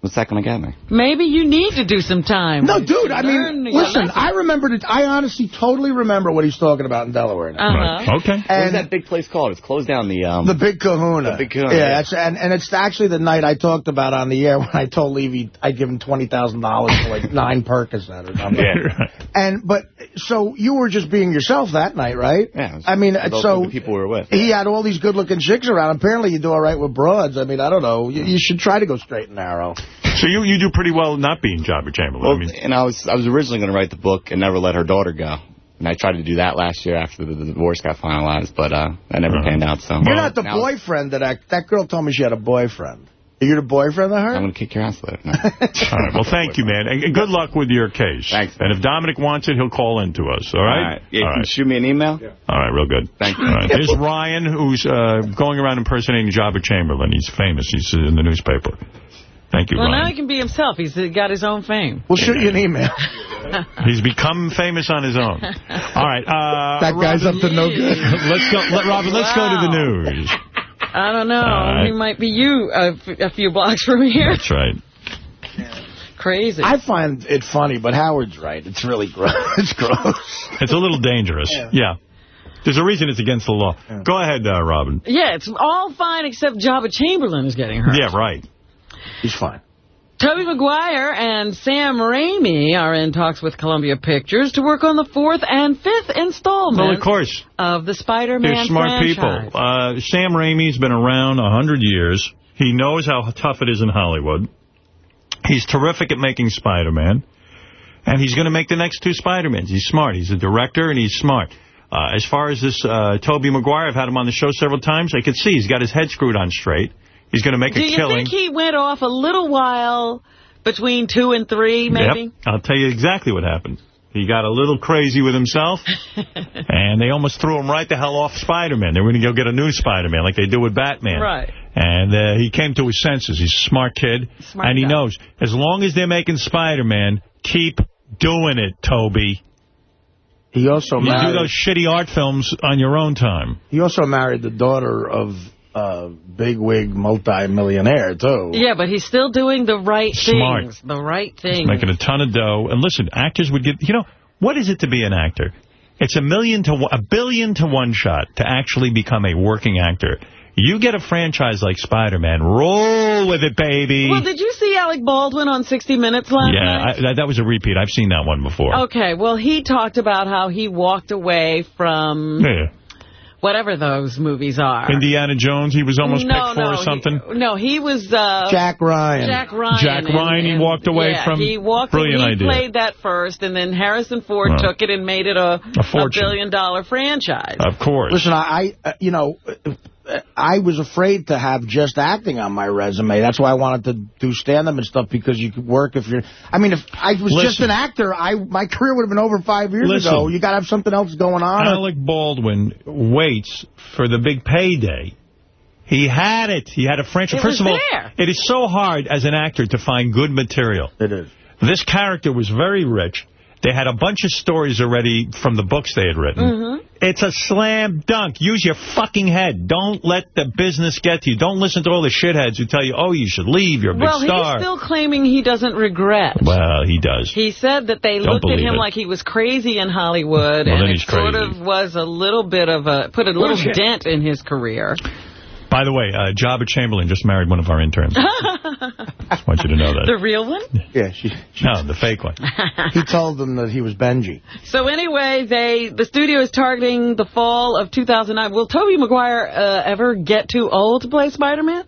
What's that going to get me? Maybe you need to do some time. No, dude. I mean, listen. lesson. I remember, it. I honestly totally remember what he's talking about in Delaware. Now. Uh-huh. Right. Okay. What's And that big place called? It's closed down the... Um, The Big Kahuna. The Big Kahuna, Yeah, yeah. That's, and, and it's actually the night I talked about on the air [LAUGHS] when I told Levy I'd give him $20,000 for like [LAUGHS] nine Percocet or something. Yeah. And, but, so you were just being yourself that night, right? Yeah. was- I mean, so the people we were with. he had all these good-looking chicks around. Apparently you do all right with broads. I mean, I don't know. You, you should try to go straight and narrow. So you you do pretty well not being Joba Chamberlain. Well, I mean, and I was I was originally going to write the book and never let her daughter go. And I tried to do that last year after the, the divorce got finalized, but uh, that never Uh-huh. panned out. So You're not the now boyfriend that I, that girl told me she had a boyfriend. You're the boyfriend of her? I'm going to kick your ass later. [LAUGHS] No. all right. Well, thank you, man, and and good luck with your case. Thanks. And if Dominic wants it, he'll call in to us. All All right. right. Yeah, you all can right. shoot me an email. All right. Real good. Thank you. All right. [LAUGHS] Here's Ryan, who's uh, going around impersonating Joba Chamberlain. He's famous. He's uh, in the newspaper. Thank you, Well, now he can be himself. He's got his own fame. We'll shoot you an email. [LAUGHS] He's become famous on his own. All right. Uh, That guy's Robin, up to no good. Let's go, let, Robin, let's go to the news. [LAUGHS] I don't know. All right. He might be you a, f- a few blocks from here. That's right. Crazy. I find it funny, but Howard's right. It's really gross. [LAUGHS] It's gross. It's a little dangerous. Yeah. There's a reason it's against the law. Go ahead, uh, Robin. Yeah, it's all fine except Joba Chamberlain is getting hurt. Yeah, right. He's fine. Tobey Maguire and Sam Raimi are in talks with Columbia Pictures to work on the fourth and fifth installment Well, of course. of the Spider-Man They're smart franchise. people. Uh, Sam Raimi's been around a hundred years. He knows how tough it is in Hollywood. He's terrific at making Spider-Man. And he's going to make the next two Spider-Mans. He's smart. He's a director, and he's smart. Uh, as far as this uh, Tobey Maguire, I've had him on the show several times. I can see he's got his head screwed on straight. He's going to make Do a you think he went off a little while between two and three, maybe? Yep. I'll tell you exactly what happened. He got a little crazy with himself, [LAUGHS] and they almost threw him right the hell off Spider-Man. They were going to go get a new Spider-Man like they do with Batman. Right. And uh, he came to his senses. He's a smart kid. Smart and he guy. knows, as long as they're making Spider-Man, keep doing it, Tobey. He also You do those shitty art films on your own time. He also married the daughter of uh, bigwig multi-millionaire too. Yeah, but he's still doing the right Smart. things. The right He's things. making a ton of dough. And listen, actors would get, you know, what is it to be an actor? It's a million to one, a billion to one shot to actually become a working actor. You get a franchise like Spider-Man, roll with it, baby. Well, did you see Alec Baldwin on 60 Minutes last yeah, night? I, that, that was a repeat. I've seen that one before. Okay, well, he talked about how he walked away from Yeah. Whatever those movies are. Indiana Jones, he was almost no, picked for or something. He, no, he was... Uh, Jack Ryan. Jack Ryan. Jack and- Ryan, he walked away yeah, from. he walked Brilliant he idea. played that first, and then Harrison Ford Right. took it and made it a, A fortune. billion-dollar franchise. Of course. Listen, I, I uh, you know, uh, I was afraid to have just acting on my resume. That's why I wanted to do stand-up and stuff because you could work if you're. I mean, if I was just an actor, I my career would have been over five years Listen. ago. You got to have something else going on. Alec Baldwin waits for the big payday. He had it. He had a franchise. It First was of all, there. it is so hard as an actor to find good material. It is. This character was very rich. They had a bunch of stories already from the books they had written. Mm-hmm. It's a slam dunk. Use your fucking head. Don't let the business get to you. Don't listen to all the shitheads who tell you, oh, you should leave. You're a big Well, star. he's still claiming he doesn't regret. Well, he does. He said that they Don't looked at him it. like he was crazy in Hollywood, Well, and it sort of was a little bit of a, put a little Bullshit. dent in his career. By the way, uh, Joba Chamberlain just married one of our interns. [LAUGHS] Just want you to know that. the real one? Yeah, she, [LAUGHS] No, the fake one. [LAUGHS] he told them that he was Benji. So anyway, they the studio is targeting the fall of 2009. Will Tobey Maguire uh, ever get too old to play Spider-Man?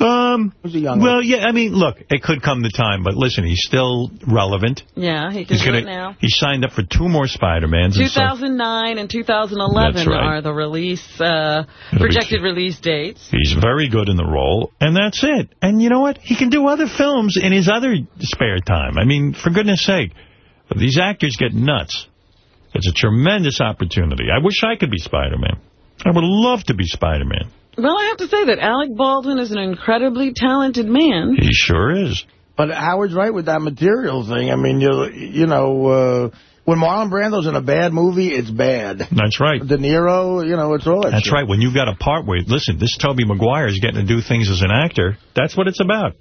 Um, was a young well, yeah, I mean, look, it could come the time, but listen, he's still relevant. Yeah, he can He's do gonna, it now. He signed up for two more Spider-Mans. and so- 2009 and 2011 right. are the release uh, It'll be projected release dates. He's very good in the role, and that's it. And you know what? He can do other films in his other spare time. I mean, for goodness sake, these actors get nuts. It's a tremendous opportunity. I wish I could be Spider-Man. I would love to be Spider-Man. Well, I have to say that Alec Baldwin is an incredibly talented man. He sure is. But Howard's right with that material thing. I mean, you you know, uh, when Marlon Brando's in a bad movie, it's bad. That's right. De Niro, you know, it's all that That's shit. right. When you've got a part where, listen, this Tobey Maguire is getting to do things as an actor, that's what it's about.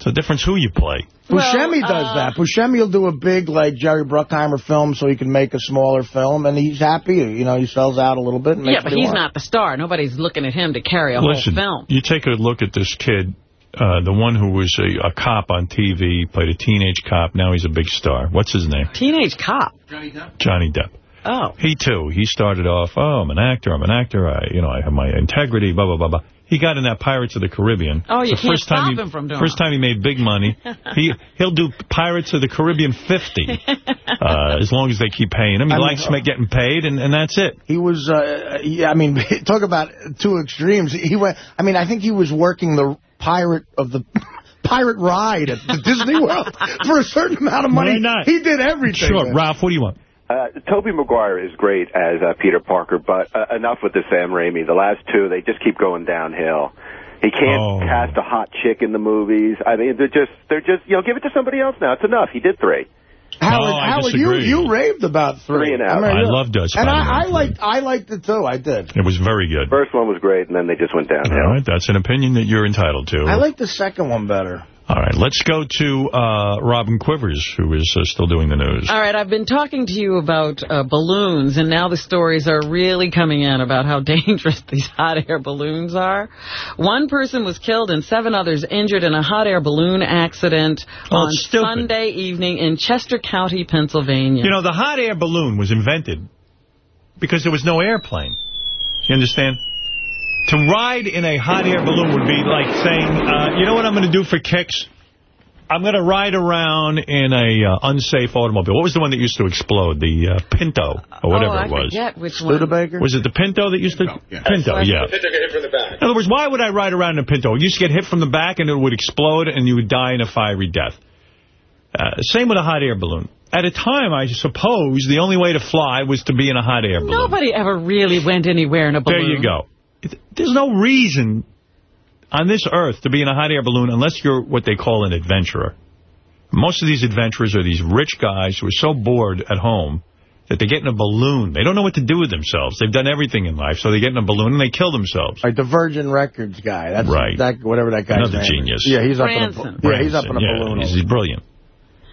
It's a difference who you play. Buscemi does uh, that. Buscemi will do a big, like, Jerry Bruckheimer film so he can make a smaller film, and he's happy. You know, he sells out a little bit. And makes Yeah, but he's wants. not the star. Nobody's looking at him to carry a Listen, whole film. you take a look at this kid, uh, the one who was a, a cop on TV, played a teenage cop. Now he's a big star. What's his name? Teenage cop. Johnny Depp. Johnny Depp. Oh. He, too, he started off, oh, I'm an actor, I'm an actor, I, you know, I have my integrity, blah, blah, blah, blah. He got in that Pirates of the Caribbean. Oh, you the can't first time stop he, him from doing First time he made big money. [LAUGHS] he, he'll do Pirates of the Caribbean 50, uh, as long as they keep paying him. He I mean, likes ma- getting paid, and, and that's it. He was, uh, yeah, I mean, [LAUGHS] talk about two extremes. He went, I mean, I think he was working the pirate of the [LAUGHS] pirate ride at the Disney World for a certain amount of money. Why not? He did everything. Sure, Ralph, what do you want? Uh, Tobey Maguire is great as uh, Peter Parker, but uh, enough with the Sam Raimi. The last two, they just keep going downhill. He can't Oh. cast a hot chick in the movies. I mean, they're just, they're just, you know, give it to somebody else now. It's enough. He did three. Howard, No, Howard you, you raved about three. Three and out. I you- loved uh, And Spider-Man I, I three. liked, I liked it too. I did. It was very good. First one was great, and then they just went downhill. All right, that's an opinion that you're entitled to. I like the second one better. All right, let's go to uh, Robin Quivers, who is uh, still doing the news. All right, I've been talking to you about uh, balloons, and now the stories are really coming in about how [LAUGHS] dangerous these hot air balloons are. One person was killed and seven others injured in a hot air balloon accident Oh, on. Sunday evening in Chester County, Pennsylvania. You know, the hot air balloon was invented because there was no airplane. You understand? To ride in a hot air balloon would be like saying, uh, you know what I'm going to do for kicks? I'm going to ride around in a uh, unsafe automobile. What was the one that used to explode? The uh, Pinto, or whatever oh, it was. forget which one. Was it the Pinto that used to? Pinto, yeah. They're getting hit from the back. In other words, why would I ride around in a Pinto? You used to get hit from the back and it would explode and you would die in a fiery death. Uh, same with a hot air balloon. At a time, I suppose, the only way to fly was to be in a hot air balloon. Nobody ever really went anywhere in a balloon. There you go. It- There's no reason on this earth to be in a hot air balloon unless you're what they call an adventurer. Most of these adventurers are these rich guys who are so bored at home that they get in a balloon. They don't know what to do with themselves. They've done everything in life, so they get in a balloon and they kill themselves. Like the Virgin Records guy. That's Right. That, whatever that guy's Another name is. genius. Yeah, he's up Branson. in a, yeah, he's up in a Yeah, balloon. He's, he's brilliant.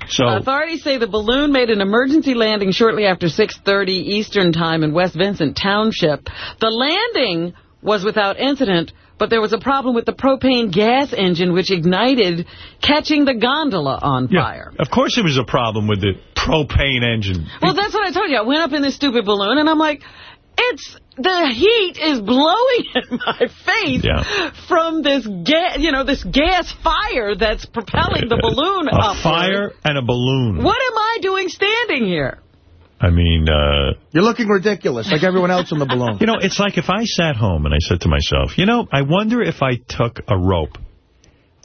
So, uh, Authorities say the balloon made an emergency landing shortly after 6.30 Eastern Time in West Vincent Township. The landing was without incident, but there was a problem with the propane gas engine, which ignited, catching the gondola on fire. of course there was a problem with the propane engine. Well, that's what I told you. I went up in this stupid balloon, and I'm like, it's the heat is blowing [LAUGHS] in my face Yeah. from this gas, you know, this gas fire that's propelling the [LAUGHS] balloon A up. fire and a balloon. What am I doing standing here? I mean, uh... You're looking ridiculous, like everyone else in the balloon. [LAUGHS] You know, it's like if I sat home and I said to myself, you know, I wonder if I took a rope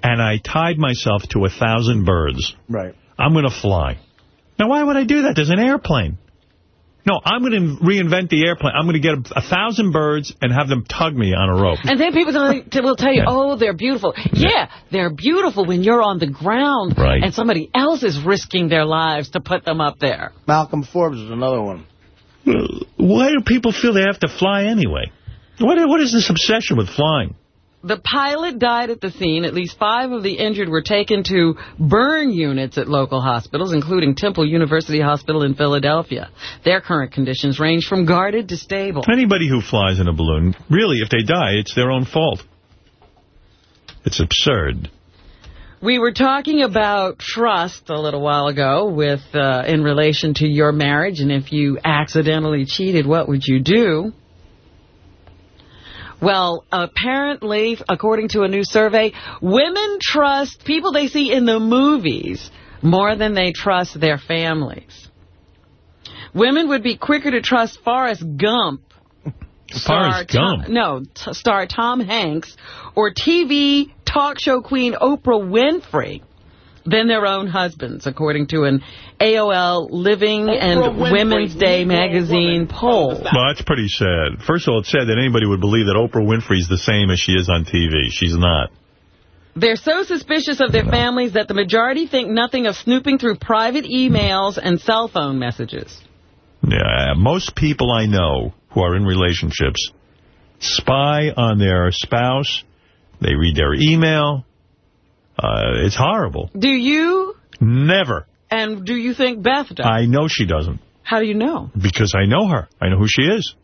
and I tied myself to a thousand birds. Right. I'm going to fly. Now, why would I do that? There's an airplane. No, I'm going to reinvent the airplane. I'm going to get a, a thousand birds and have them tug me on a rope. And then people will tell you, oh, they're beautiful. Yeah, they're beautiful when you're on the ground Right. and somebody else is risking their lives to put them up there. Malcolm Forbes is another one. Why do people feel they have to fly anyway? What, what is this obsession with flying? The pilot died at the scene. At least five of the injured were taken to burn units at local hospitals, including Temple University Hospital in Philadelphia. Their current conditions range from guarded to stable. Anybody who flies in a balloon, really, if they die, it's their own fault. It's absurd. We were talking about trust a little while ago with uh, in relation to your marriage, and if you accidentally cheated, what would you do? Well, apparently, according to a new survey, women trust people they see in the movies more than they trust their families. Women would be quicker to trust Forrest Gump Forrest Tom- Gump? no, t- star Tom Hanks or TV talk show queen Oprah Winfrey than their own husbands, according to an AOL Living and Women's Day magazine poll. Well, that's pretty sad. First of all, it's sad that anybody would believe that Oprah Winfrey's the same as she is on TV. She's not. They're so suspicious of their families that the majority think nothing of snooping through private emails and cell phone messages. Yeah, most people I know who are in relationships spy on their spouse. They read their email. Uh, it's horrible. Do you? Never. And do you think Beth does? I know she doesn't How do you know? because I know her. I know who she is.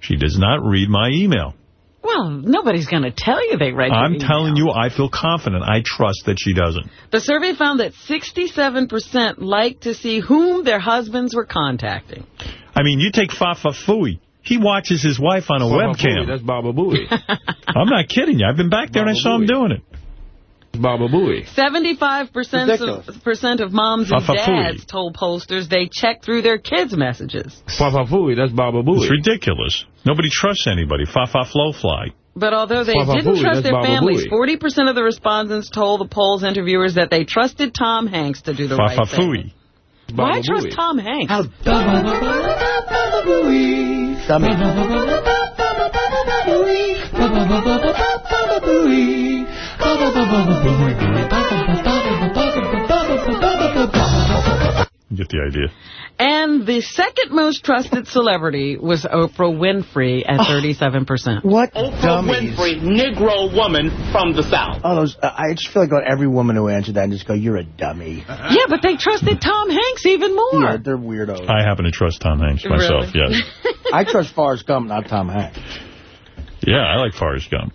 She does not read my email. Well, nobody's going to tell you they read your I'm email. telling you, I feel confident. I trust that she doesn't. The survey found that 67% liked to see whom their husbands were contacting. I mean, you take Fafa Fui. He watches his wife on a Baba webcam. Booey, That's Baba Booey. [LAUGHS] I'm not kidding you. I've been back there and I saw him doing it. Baba Booey. 75% of, percent of moms and dads told pollsters they check through their kids' messages. Baba Booey. That's Baba Booey. It's ridiculous. Nobody trusts anybody. Fafa Flow Fly. But although they Fafafui, didn't trust their Baba families, 40% of the respondents told the poll's interviewers that they trusted Tom Hanks to do the right Fafa thing. Fui. Why trust Tom Hanks? How Baba get the idea. And the second most trusted celebrity was Oprah Winfrey at 37%. What Oprah dummies. Winfrey, Negro woman from the South. All those, uh, I just feel like every woman who answered that and just go, you're a dummy. Yeah, but they trusted Tom Hanks even more. Yeah, they're weirdos. I happen to trust Tom Hanks myself, Really? yes. [LAUGHS] I trust Forrest Gump, not Tom Hanks. Yeah, I like Forrest Gump.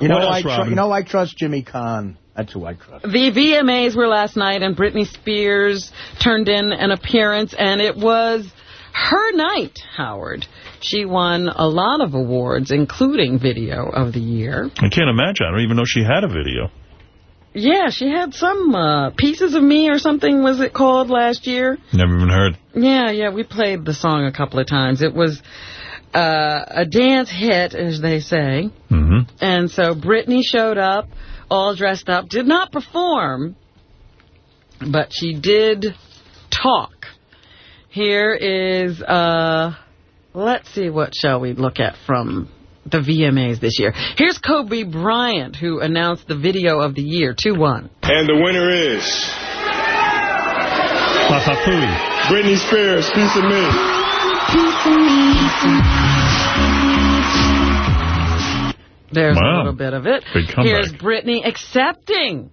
You know, else, I Robin? you know, I trust Jimmy Kahn. That's who I trust. The VMAs were last night, and Britney Spears turned in an appearance, and it was her night, Howard. She won a lot of awards, including Video of the Year. I can't imagine. I don't even know she had a video. Yeah, she had some uh, Pieces of Me or something, was it called, last year? Never even heard. Yeah, yeah, we played the song a couple of times. It was uh, a dance hit, as they say. Mm-hmm. And so Britney showed up, all dressed up, did not perform, but she did talk. Here is, uh, let's see, what shall we look at from the VMAs this year. Here's Kobe Bryant, who announced the video of the year, 2-1. And the winner is Britney Spears, Piece of Me. There's a little bit of it. Big comeback. Here's Britney accepting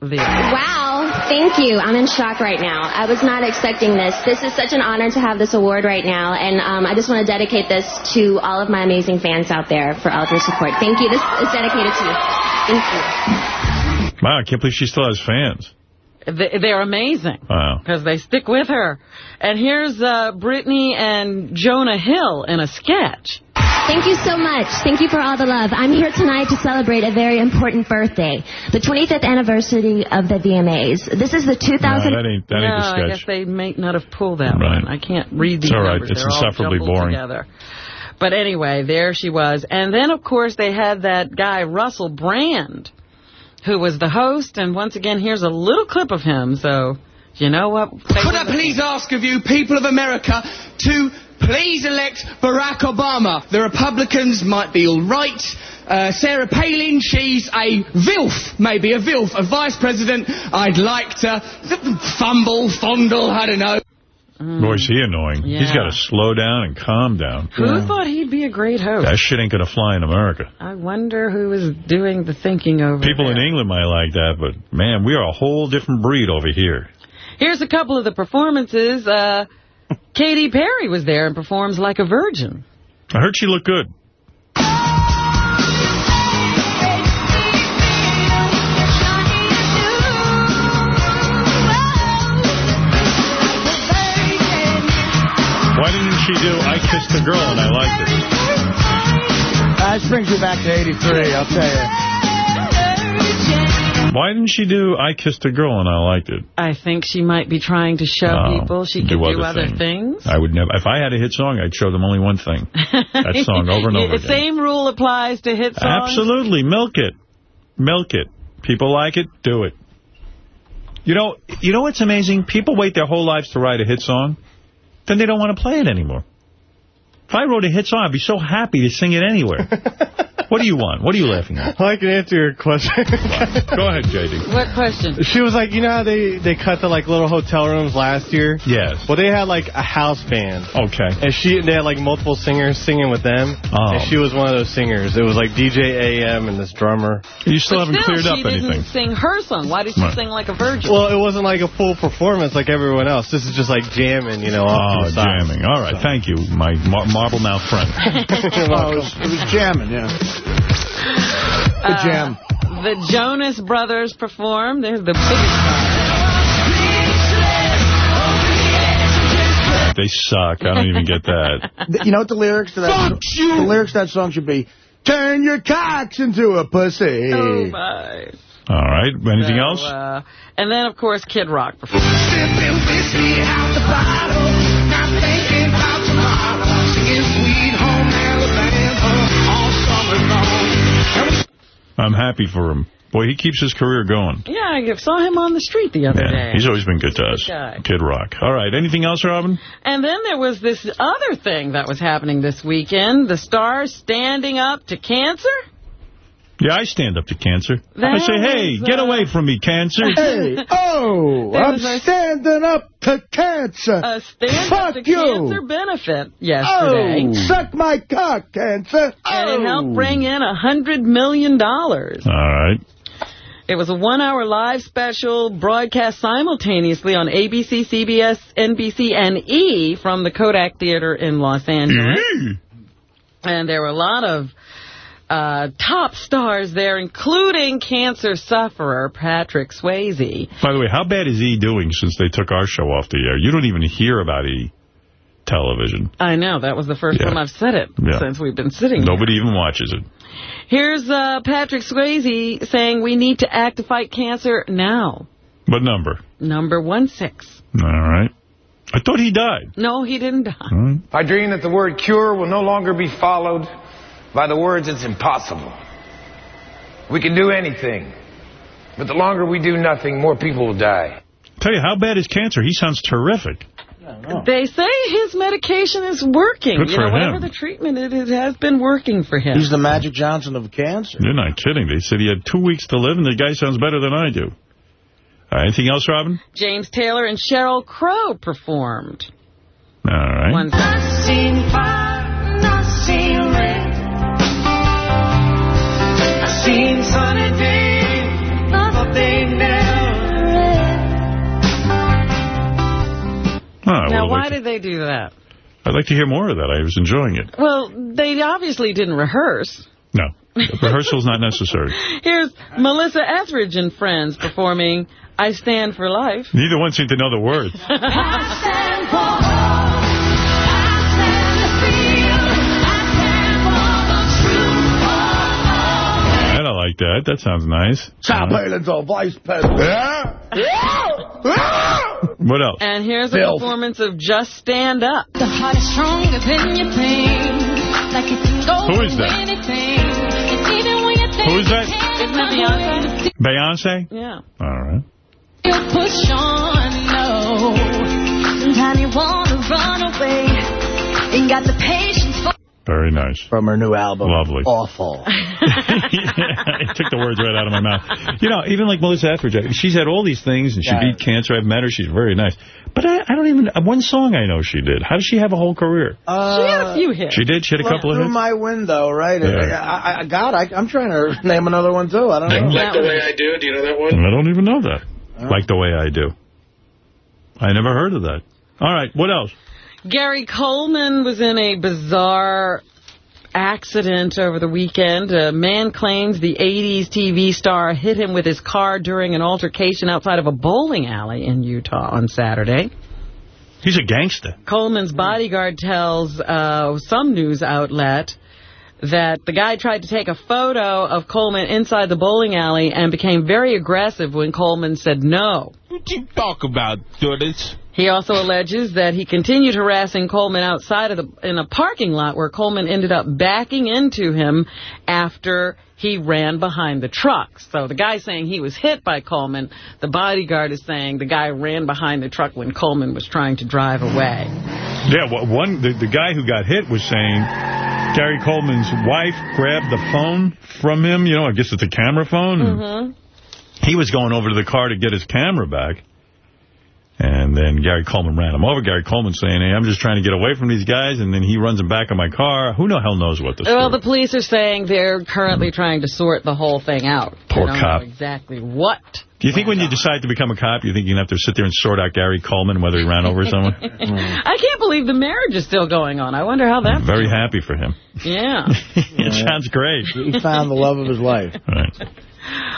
the Wow, thank you. I'm in shock right now. I was not expecting this. This is such an honor to have this award right now, and um, I just want to dedicate this to all of my amazing fans out there for all of your support. Thank you. This is dedicated to you. Thank you. Wow, I can't believe she still has fans. They- They're amazing. Wow. Because they stick with her. And here's uh, Britney and Jonah Hill in a sketch. Thank you so much. Thank you for all the love. I'm here tonight to celebrate a very important birthday, the 25th anniversary of the VMAs. This is the 2000. No, that ain't, that ain't no, the I guess they may not have pulled that Right. one. I can't read these It's all right. numbers. It's They're insufferably boring. Together. But anyway, there she was. And then, of course, they had that guy, Russell Brand, who was the host. And once again, here's a little clip of him. So, you know what? Could I please ask of you, people of America, to please elect Barack Obama? The Republicans might be all right. Uh, Sarah Palin, she's a VILF, maybe a VILF, a vice president. I'd like to fumble, fondle, I don't know. Boy, is he annoying. He's got to slow down and calm down. Who thought he'd be a great host? That shit ain't going to fly in America. I wonder who is doing the thinking over People there. in England might like that, but, man, we are a whole different breed over here. Here's a couple of the performances. Uh, [LAUGHS] Katy Perry was there and performs like a virgin. I heard she looked good. She do I Kissed a Girl and I Liked It? Uh, that brings me back to 83, I'll tell you. Why didn't she do I Kissed a Girl and I Liked It? I think she might be trying to show Oh, people she can do other things. I would never. If I had a hit song, I'd show them only one thing. [LAUGHS] That song over and over again. The again. same rule applies to hit songs. Absolutely. Milk it. Milk it. People like it, do it. You know, you know what's amazing? People wait their whole lives to write a hit song, then they don't want to play it anymore. If I wrote a hit song, I'd be so happy to sing it anywhere. [LAUGHS] what do you want? What are you laughing at? I can answer your question. Go ahead, JD. What question? She was like, you know how they, they cut the like little hotel rooms last year? Yes. Well, they had like a house band. Okay. And she they had like multiple singers singing with them. Oh. And she was one of those singers. It was like DJ AM and this drummer. You still But still, she didn't sing her song. Why did she Right. sing like a virgin? Well, it wasn't like a full performance like everyone else. This is just like jamming, you know, off Oh, to the side. jamming. All right. Thank you, my mar marble mouth friend. [LAUGHS] oh, it, was, it was jamming, yeah. Good jam. Uh, the Jonas Brothers perform. They're the biggest They suck. I don't even get that. [LAUGHS] You know what the lyrics to that? The lyrics to that song should be, turn your cocks into a pussy. Oh, my. All right. Anything So, else? Uh, and then, of course, Kid Rock performed. I'm happy for him. Boy, he keeps his career going. Yeah, I saw him on the street the other Yeah, day. he's always been good to us. Good. Kid Rock. All right. Anything else, Robin? And then there was this other thing that was happening this weekend. The stars standing up to cancer. Yeah, I stand up to cancer. I say, hey, is, get uh, away from me, cancer. [LAUGHS] Hey, oh, There I'm was a- standing up to cancer. A stand Fuck up to you. cancer benefit yesterday. Oh, suck my cock, cancer. And it Oh. helped bring in a 100 million. dollars. All right. It was a one-hour live special broadcast simultaneously on ABC, CBS, NBC, and E from the Kodak Theater in Los Angeles. and there were a lot of uh, top stars there, including cancer sufferer Patrick Swayze. By the way, how bad is E doing since they took our show off the air? You don't even hear about E television. I know, that was the first Yeah. time I've said it Yeah. since we've been sitting here. Nobody even watches it. Here's uh, Patrick Swayze saying we need to act to fight cancer now. What number? Number one six. All right. I thought he died. No, he didn't die. I dream that the word cure will no longer be followed by the words it's impossible. We can do anything, but the longer we do nothing, more people will die. Tell you, how bad is cancer? He sounds terrific. They say his medication is working. Good you for know, whatever him. the treatment it, it has been working for him. He's the Magic Johnson of cancer. You're not kidding. They said he had two weeks to live, and the guy sounds better than I do. Uh, anything else, Robin? James Taylor and Sheryl Crow performed. All right. One seen fire, not seen rain. I seen sunny days, but they never ah, Oh, I now, why like did they do that? I'd like to hear more of that. I was enjoying it. Well, they obviously didn't rehearse. No. Rehearsal's not necessary. [LAUGHS] Here's Melissa Etheridge and friends performing I Stand for Life. Neither one seemed to know the words. [LAUGHS] like that. That sounds nice. Top Uh, Palin's a vice president. what else? And here's a Filth. performance of Just Stand Up. The heart is stronger than you think. Like it can go Who is that? through anything. And even when you think Who is that? Isn't that Beyonce? Beyonce? Yeah. All right. you push on, no. Sometimes you want to run away. Ain't got the patience for Very nice. From her new album. Lovely. Awful. [LAUGHS] I took the words right out of my mouth. You know, even like Melissa Etheridge, uh, she's had all these things, and she Yeah. beat cancer. I've met her. She's very nice. But I, I don't even... Uh, one song I know she did. How does she have a whole career? Uh, She had a few hits. She did? She had a couple of hits? through hits? my window, right? Yeah. Uh, I, I, God, I, I'm trying to [LAUGHS] name another one, too. I don't know. Like the way I do. Do you know that one? I don't even know that. Oh. Like the way I do. I never heard of that. All right, what else? Gary Coleman was in a bizarre accident over the weekend. A man claims the 80s TV star hit him with his car during an altercation outside of a bowling alley in Utah on Saturday. He's a gangster. Coleman's bodyguard tells uh, some news outlet that the guy tried to take a photo of Coleman inside the bowling alley and became very aggressive when Coleman said no. What you talk about, Judith? He also alleges that he continued harassing Coleman outside of the in a parking lot where Coleman ended up backing into him after he ran behind the truck. So the guy saying he was hit by Coleman, the bodyguard is saying the guy ran behind the truck when Coleman was trying to drive away. Yeah, well, one the, the guy who got hit was saying Gary Coleman's wife grabbed the phone from him. You know, I guess it's a camera phone. Mm-hmm. He was going over to the car to get his camera back. And then Gary Coleman ran him over. Gary Coleman saying, hey, I'm just trying to get away from these guys. And then he runs him back in my car. Who the hell knows what this Well, the police are saying they're currently trying to sort the whole thing out. Poor don't cop. Know exactly what. Do you think when you decide to become a cop, you think you're going to have to sit there and sort out Gary Coleman, whether he ran over someone? [LAUGHS] I can't believe the marriage is still going on. I wonder how that. Very happy for him. Yeah. [LAUGHS] it sounds great. He found the love of his life. Right.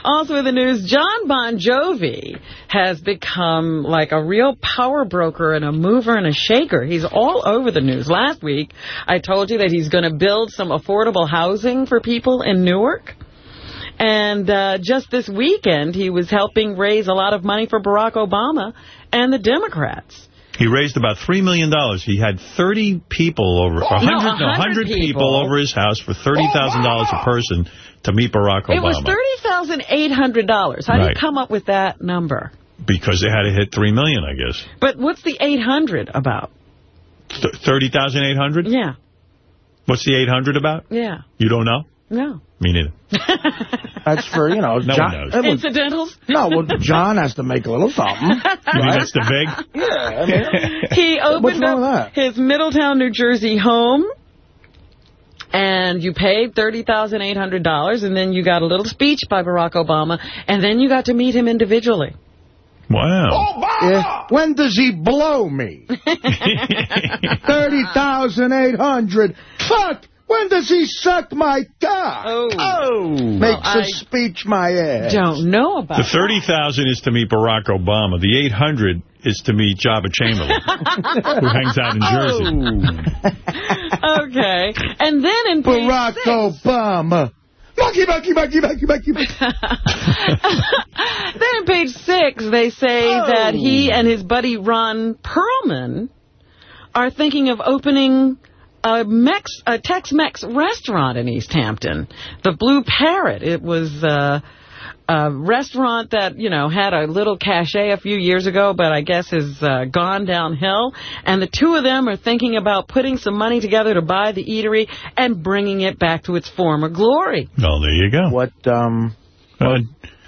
Also in the news, Jon Bon Jovi has become like a real power broker and a mover and a shaker. He's all over the news. Last week, I told you that he's going to build some affordable housing for people in Newark. And uh, just this weekend, he was helping raise a lot of money for Barack Obama and the Democrats. He raised about 3 million. dollars. He had 30 people over, 100, No, no, 100 100 people. people. over his house for $30,000 a person to meet Barack Obama. It was $30,800. How do Right. you come up with that number? Because they had to hit 3 million, I guess. But what's the 800 about? Th 30,800? Yeah, What's the 800 about? yeah. You don't know? No. Me neither. [LAUGHS] That's for, you know, No Jon, one knows. Hey, Incidentals? No, well, Jon has to make a little something. [LAUGHS] You think that's the vig? Yeah, I mean, He What's opened wrong with up his Middletown, New Jersey home, and you paid $30,800, and then you got a little speech by Barack Obama, and then you got to meet him individually. Wow. yeah. When does he blow me? [LAUGHS] [LAUGHS] 30,800. Fuck! When does he suck my cock? Oh. oh. Makes Well, a I speech my ass. Don't know about The 30000 is to meet Barack Obama. The 800 is to meet Joba Chamberlain, [LAUGHS] who hangs out in Jersey. Oh. [LAUGHS] okay. And then in page Barack six, Obama. Monkey, monkey, monkey, monkey, monkey, monkey. [LAUGHS] then in page six, they say oh. that he and his buddy Ron Perlman are thinking of opening a Mex, a Tex-Mex restaurant in East Hampton, the Blue Parrot. It was uh, a restaurant that, you know, had a little cachet a few years ago, but I guess has uh, gone downhill. And the two of them are thinking about putting some money together to buy the eatery and bringing it back to its former glory. Oh, there you go. What, um, Uh, what,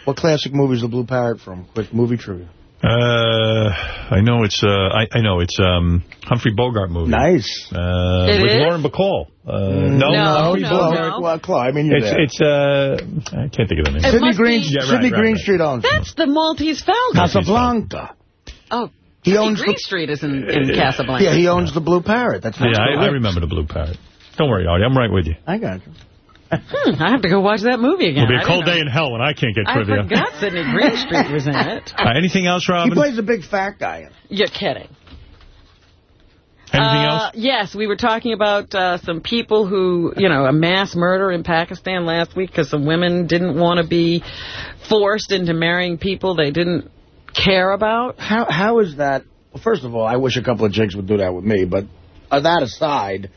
what classic movie is the Blue Parrot from? Quick movie trivia. Uh, I know it's uh, I, I know it's um, Humphrey Bogart movie. Nice. Uh, It with is? Lauren Bacall. Uh, Mm, no, no, Humphrey no, Bogart. no. Well, I mean, you're it's there. it's uh, I can't think of the name. It Sidney must Green, be- Yeah, right, Sidney right, right. Greenstreet owns. That's the Maltese Falcon. Casablanca. Oh, He Sidney owns the- Greenstreet is in, in Casablanca. Yeah, he owns the Blue Parrot. That's Yeah, I, I remember the Blue Parrot. Don't worry, Artie. I'm right with you. I got you. Hmm, I have to go watch that movie again. It'll be I a cold day in hell when I can't get know. I trivia. forgot Sidney Greenstreet was in it. [LAUGHS] Uh, anything else, He Robin? plays a big fat guy. in it. You're kidding. Anything Uh, else? Yes, we were talking about uh, some people who, you know, a mass murder in Pakistan last week because some women didn't want to be forced into marrying people they didn't care about. How How is that? Well, first of all, I wish a couple of chicks would do that with me, but uh, that aside,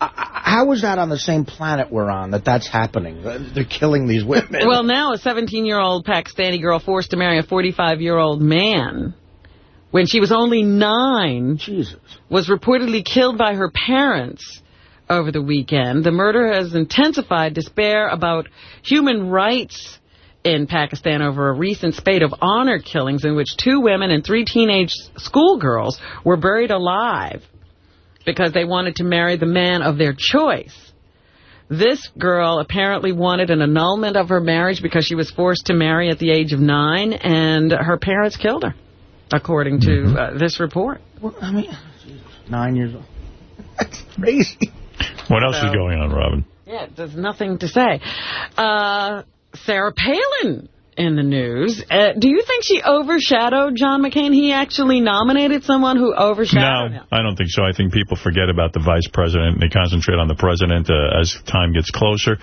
how is that on the same planet we're on that that's happening? They're killing these women. Well, now a 17-year-old Pakistani girl forced to marry a 45-year-old man when she was only nine Jesus. was reportedly killed by her parents over the weekend. The murder has intensified despair about human rights in Pakistan over a recent spate of honor killings in which two women and three teenage schoolgirls were buried alive because they wanted to marry the man of their choice. This girl apparently wanted an annulment of her marriage because she was forced to marry at the age of nine, and her parents killed her, according to uh, this report. Well, I mean, nine years old. [LAUGHS] That's crazy. What else So- is going on, Robin? Yeah, there's nothing to say. Uh, Sarah Palin in the news. Uh, do you think she overshadowed John McCain? He actually nominated someone who overshadowed No, him. I don't think so. I think people forget about the vice president and they concentrate on the president uh, as time gets closer.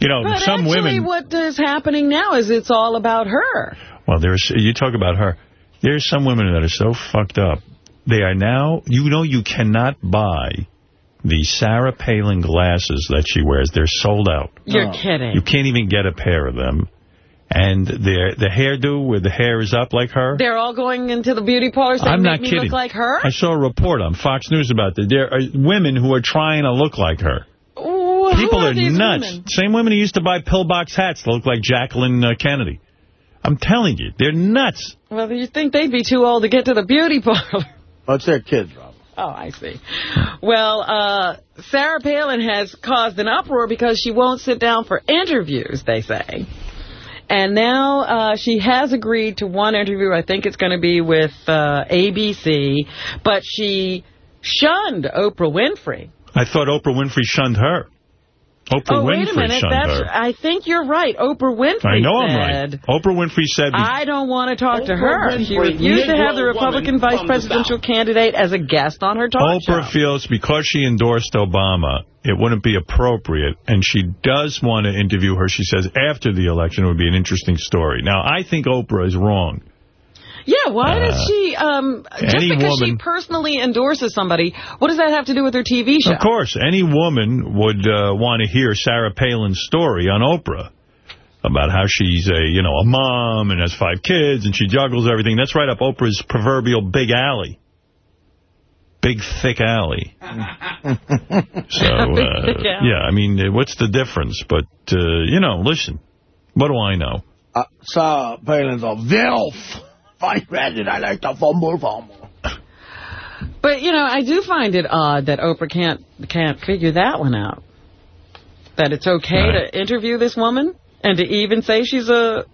You know, But some actually women... what is happening now is it's all about her. Well, there's you talk about her. There's some women that are so fucked up. They are now, you know you cannot buy the Sarah Palin glasses that she wears. They're sold out. You're kidding. You can't even get a pair of them. And their the hairdo where the hair is up like her. They're all going into the beauty parlor saying, I'm not me kidding. look like her? I saw a report on Fox News about that. There are women who are trying to look like her. Ooh, who People are, are these nuts. women? Same women who used to buy pillbox hats to look like Jacqueline uh, Kennedy. I'm telling you, they're nuts. Well, you think they'd be too old to get to the beauty [LAUGHS] parlor. Oh, it's their kids, Rob. Oh, I see. Well, uh, Sarah Palin has caused an uproar because she won't sit down for interviews, they say. And now uh, she has agreed to one interview. I think it's going to be with uh, ABC. But she shunned Oprah Winfrey. I thought Oprah Winfrey shunned her. Oprah oh, wait a minute. That's, her. I think you're right. Oprah Winfrey I know I'm said, right. Oprah Winfrey said... I don't want to talk to Oprah her. She Winfrey, refused to have the Republican vice presidential candidate as a guest on her talk show. Oprah show. feels because she endorsed Obama, it wouldn't be appropriate, and she does want to interview her. She says after the election it would be an interesting story. Now, I think Oprah is wrong. Yeah, why Uh, does she, um, just any because she personally endorses somebody, what does that have to do with her TV show? Of course, any woman would uh, want to hear Sarah Palin's story on Oprah about how she's a, you know, a mom and has five kids and she juggles everything. That's right up Oprah's proverbial big alley. big, thick alley. [LAUGHS] So, uh, Thick alley. yeah, I mean, uh, what's the difference? But, uh, you know, listen, what do I know? Uh, Sarah Palin's a VILF. Vice President, I like to fumble, fumble. But, you know, I do find it odd that Oprah can't can't figure that one out. That it's okay to interview this woman and to even say she's a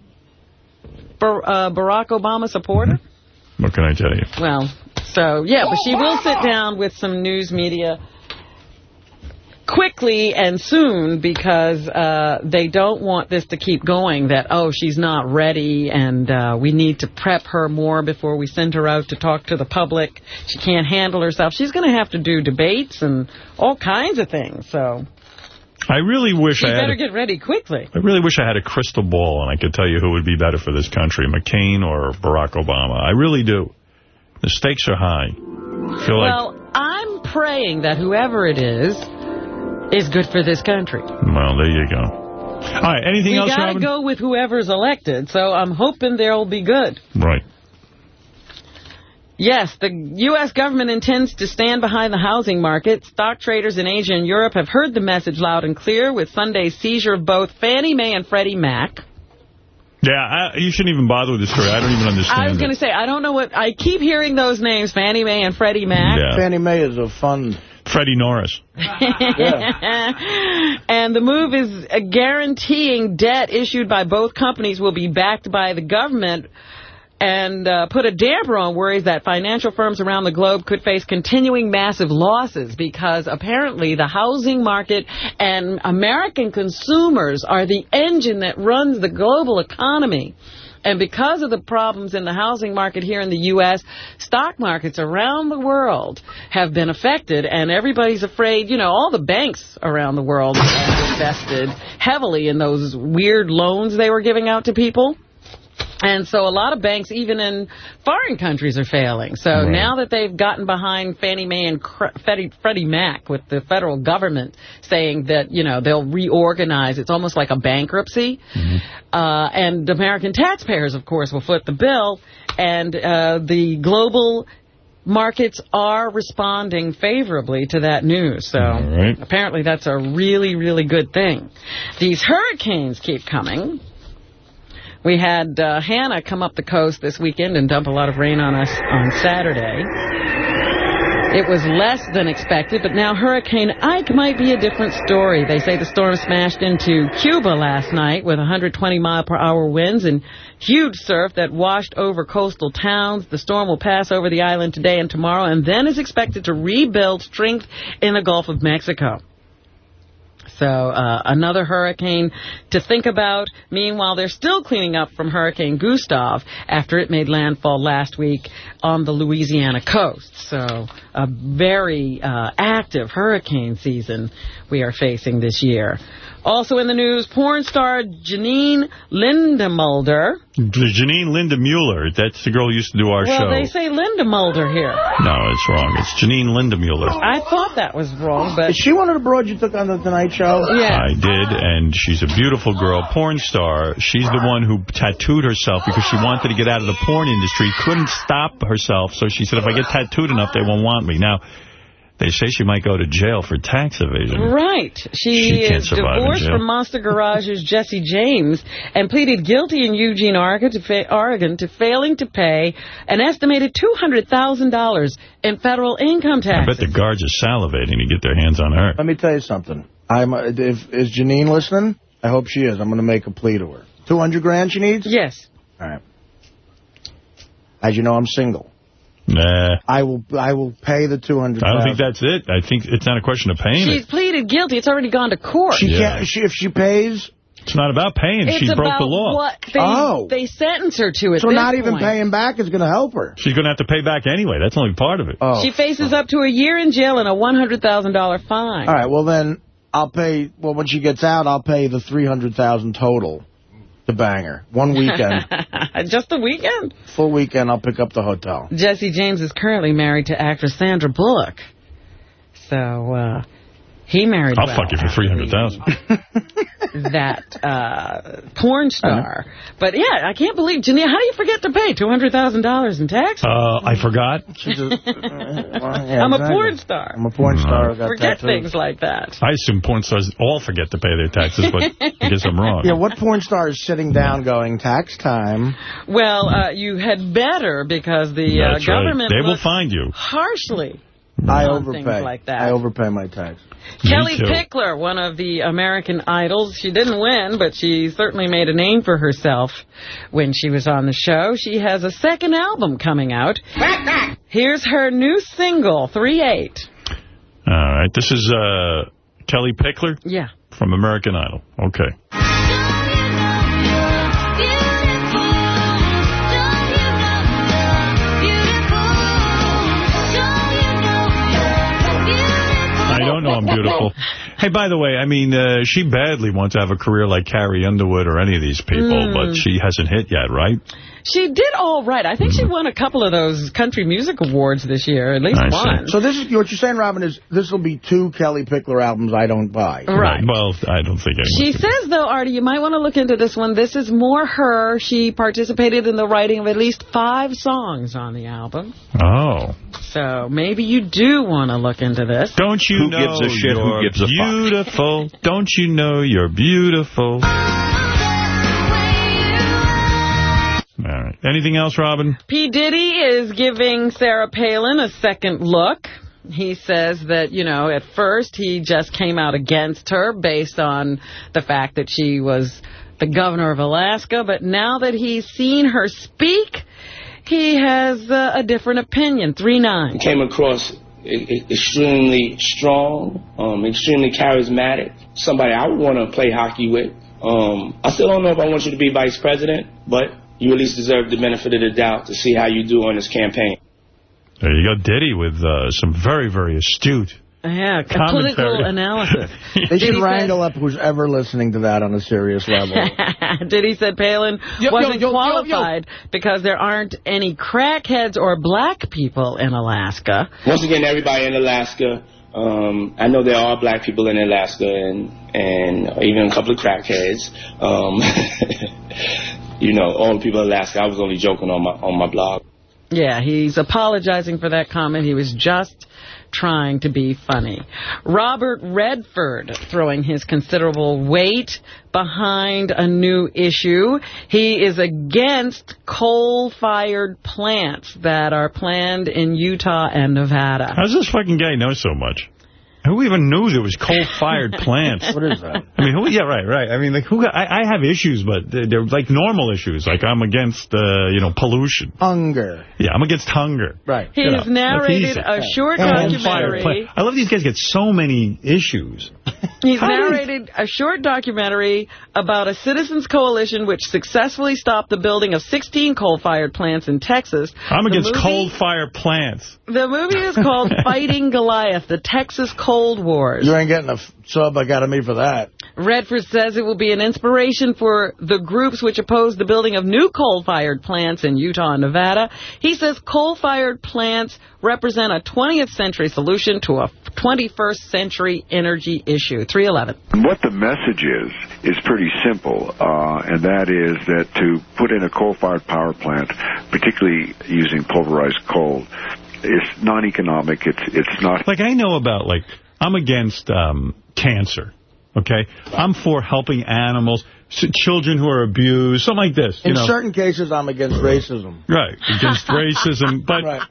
Bar uh, Barack Obama supporter. What can I tell you? Well, so, yeah, but she will sit down with some news media quickly and soon because uh, they don't want this to keep going that, oh, she's not ready and uh, we need to prep her more before we send her out to talk to the public. She can't handle herself. She's going to have to do debates and all kinds of things, so I really wish she I had better a, get ready quickly. I really wish I had a crystal ball and I could tell you who would be better for this country, McCain or Barack Obama. I really do. The stakes are high. Feel like, Well, I'm praying that whoever it is is good for this country. well, there you go. All right, anything we else, gotta Robin? go with whoever's elected, so I'm hoping they'll be good. Right. Yes, the U.S. government intends to stand behind the housing market. Stock traders in Asia and Europe have heard the message loud and clear with Sunday's seizure of both Fannie Mae and Freddie Mac. Yeah, I, you shouldn't even bother with this story. I don't even understand I was going to say, I don't know what... I keep hearing those names, Fannie Mae and Freddie Mac. Yeah. Fannie Mae is a fund. Freddie Norris. [LAUGHS] and the move is guaranteeing debt issued by both companies will be backed by the government and uh, put a damper on worries that financial firms around the globe could face continuing massive losses because apparently the housing market and American consumers are the engine that runs the global economy. And because of the problems in the housing market here in the U.S., stock markets around the world have been affected, and everybody's afraid, you know, all the banks around the world have invested heavily in those weird loans they were giving out to people. And so a lot of banks, even in foreign countries, are failing. So Right. now that they've gotten behind Fannie Mae and Freddie, Freddie Mac with the federal government saying that, you know, they'll reorganize, it's almost like a bankruptcy. Uh, and American taxpayers, of course, will foot the bill. And uh, the global markets are responding favorably to that news. So apparently that's a really, really good thing. These hurricanes keep coming. We had uh, Hannah come up the coast this weekend and dump a lot of rain on us on Saturday. It was less than expected, but now Hurricane Ike might be a different story. They say the storm smashed into Cuba last night with 120 mile per hour winds and huge surf that washed over coastal towns. The storm will pass over the island today and tomorrow and then is expected to rebuild strength in the Gulf of Mexico. So uh, another hurricane to think about. Meanwhile, they're still cleaning up from Hurricane Gustav after it made landfall last week on the Louisiana coast. So a very uh, active hurricane season we are facing this year. Also in the news, porn star Janine Lindemulder. Janine Linda Mueller. That's the girl who used to do our well, show. they say Linda Mulder here. No, it's wrong. It's Janine Linda Mueller. I thought that was wrong, but... Is she one of the broads you took on the Tonight Show? Yeah. I did, and she's a beautiful girl, porn star. She's the one who tattooed herself because she wanted to get out of the porn industry, couldn't stop herself, so she said, if I get tattooed enough, they won't want me. Now, they say she might go to jail for tax evasion. Right. She, She can't is survive in divorced from Monster Garage's Jesse James and pleaded guilty in Eugene, Oregon to, fa- Oregon to failing to pay an estimated $200,000 in federal income I tax. bet the guards are salivating to get their hands on her. Let me tell you something. I'm uh, if is Janine listening? I hope she is. I'm going to make a plea to her. 200 grand she needs? Yes. All right. As you know, I'm single. Nah. I will I will pay the 200 I don't think that's it. I think it's not a question of paying She's it. pleaded guilty. It's already gone to court. She Yeah. can't. She, if she pays. It's not about paying. It's she broke the law. what they, Oh. they sentence her to at So this not even point. paying back is going to help her. She's going to have to pay back anyway. That's only part of it. Oh. She faces up to a year in jail and a $100,000 fine. All right. Well then, I'll pay. Well, when she gets out, I'll pay the 300,000 total. To bang her one weekend, [LAUGHS] Just the weekend. full weekend. I'll pick up the hotel. Jesse James is currently married to actress Sandra Bullock. So, uh, he married I'll well. fuck you for 300000 [LAUGHS] that uh, porn star. But yeah, I can't believe, Jania, how do you forget to pay $200,000 in tax? Uh, I forgot. [LAUGHS] I'm a porn star. I'm a porn star. I got Forget tattoos. things like that. I assume porn stars all forget to pay their taxes, but I guess I'm wrong. Yeah, what porn star is sitting down going, tax time? Well, uh, you had better because the uh, That's right. government They will find you. harshly I overpay. like that. I overpay my taxes. Kellie Pickler, one of the American Idols. She didn't win, but she certainly made a name for herself when she was on the show. She has a second album coming out. Here's her new single, 3-8. All right. This is uh, Kellie Pickler Yeah. from American Idol. Okay. Don't know I'm beautiful. [LAUGHS] Hey, by the way, I mean, uh, she badly wants to have a career like Carrie Underwood or any of these people, Mm. but she hasn't hit yet, right? She did all right. I think she won a couple of those country music awards this year, at least one. So this is what you're saying, Robin, is this will be two Kellie Pickler albums I don't buy. Right. Well, I don't think anyone. She says, though, Artie, you might want to look into this one. This is more her. She participated in the writing of at least five songs on the album. Oh. So maybe you do want to look into this. Don't you Who know gives a shit? Who you're gives a fuck? beautiful? Don't you know you're beautiful? Anything else, Robin? P. Diddy is giving Sarah Palin a second look. He says that, you know, at first he just came out against her based on the fact that she was the governor of Alaska. But now that he's seen her speak, he has uh, a different opinion. 3-9. came across extremely strong, um, extremely charismatic, somebody I would want to play hockey with. Um, I still don't know if I want you to be vice president, but you at least deserve the benefit of the doubt to see how you do on this campaign. There you go, Diddy, with uh, some very, very astute. Yeah, Commentary. political [LAUGHS] analysis. They should Diddy wrangle up who's ever listening to that on a serious level. [LAUGHS] Diddy said Palin Yo, yo, wasn't yo, yo, yo. qualified because there aren't any crackheads or black people in Alaska. Once again, everybody in Alaska, um, I know there are black people in Alaska and, and even a couple of crackheads. Um, [LAUGHS] you know, all the people in Alaska, I was only joking on my, on my blog. Yeah, he's apologizing for that comment. He was just trying to be funny. Robert Redford throwing his considerable weight behind a new issue. He is against coal-fired plants that are planned in Utah and Nevada. How does this fucking guy know so much? Who even knew there was coal-fired [LAUGHS] plants? what is that? I mean, who? Yeah, right, right. I mean, like, who? I, I have issues, but they're, they're like normal issues. Like I'm against, uh, you know, pollution. Hunger. Yeah, I'm against hunger. Right. He You know, has narrated that's easy. a short Coal-fired documentary. I love these guys get so many issues. [LAUGHS] He's How do you- narrated a short documentary about a citizens coalition which successfully stopped the building of 16 coal-fired plants in Texas. I'm The against coal-fired plants. The movie is called [LAUGHS] Fighting Goliath, the Texas Coal Wars. You ain't getting a sub I got of me for that. Redford says it will be an inspiration for the groups which oppose the building of new coal-fired plants in Utah and Nevada. He says coal-fired plants represent a 20th century solution to a 21st century energy issue. 311. What the message is, is pretty simple, uh, and that is that to put in a coal-fired power plant, particularly using pulverized coal, is non-economic. It's it's not. Like, I know about, like, I'm against um, cancer, okay? I'm for helping animals, children who are abused, something like this, you In know. certain cases, I'm against racism. Right, against [LAUGHS] racism, but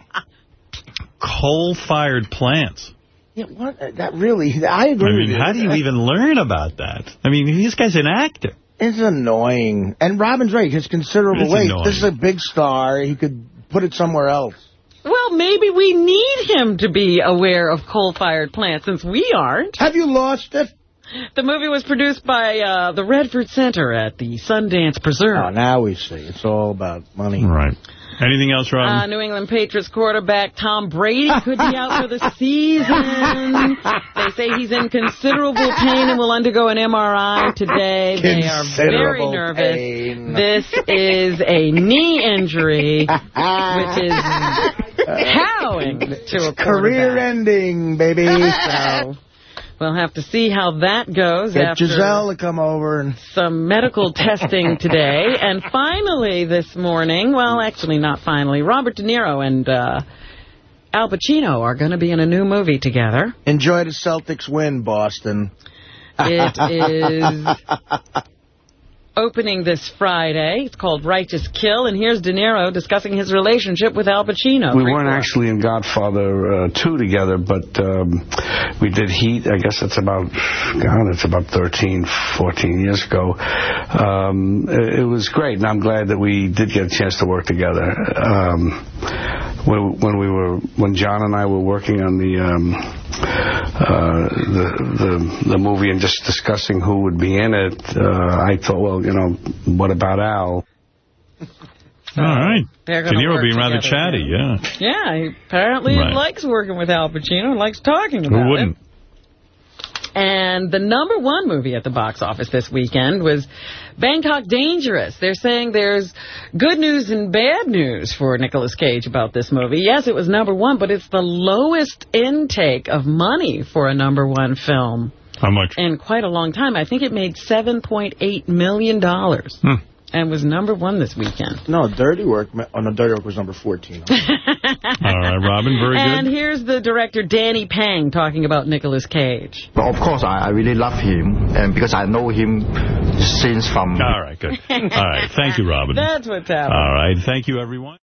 coal-fired plants. Yeah, what? That really, I agree I with mean, you. how do you even learn about that? I mean, this guy's an actor. It's annoying. And Robin's right. His considerable weight. annoying. This is a big star. He could put it somewhere else. Well, maybe we need him to be aware of coal-fired plants since we aren't. Have you lost it? The movie was produced by uh, the Redford Center at the Sundance Preserve. Oh, now we see. It's all about money. Right. Anything else, Robin? Uh, New England Patriots quarterback Tom Brady could be out for the season. [LAUGHS] They say he's in considerable pain and will undergo an MRI today. They are very nervous. pain. This is a knee injury, which is [LAUGHS] harrowing to a career-ending, baby. So We'll have to see how that goes Get after Gisele to come over and some medical [LAUGHS] testing today. And finally this morning, well, actually not finally, Robert De Niro and uh, Al Pacino are going to be in a new movie together. enjoy the Celtics win, Boston. It is [LAUGHS] opening this Friday. It's called Righteous Kill, and here's De Niro discussing his relationship with Al Pacino. We weren't actually in Godfather uh, 2 together, but um, we did Heat. I guess it's about, God, it's about 13, 14 years ago. Um, it, it was great, and I'm glad that we did get a chance to work together. Um, when, when we were, when John and I were working on the, um, uh, the the the movie and just discussing who would be in it, uh, I thought, well, you know, what about Al? All uh, right. They're De Niro being rather together, chatty, yeah. Yeah, he apparently Right. likes working with Al Pacino and likes talking about Who wouldn't? it. And the number one movie at the box office this weekend was Bangkok Dangerous. They're saying there's good news and bad news for Nicolas Cage about this movie. Yes, it was number one, but it's the lowest intake of money for a number one film How much? in quite a long time. I think it made $7.8 million Hmm. and was number one this weekend. No, Dirty Work. Oh, no, Dirty Work was number 14. [LAUGHS] All right, Robin, very and good. And here's the director, Danny Pang, talking about Nicolas Cage. But of course, I, I really love him, and because I know him since from. All right, good. All right, thank you, Robin. [LAUGHS] That's what's happening. All right, thank you, everyone.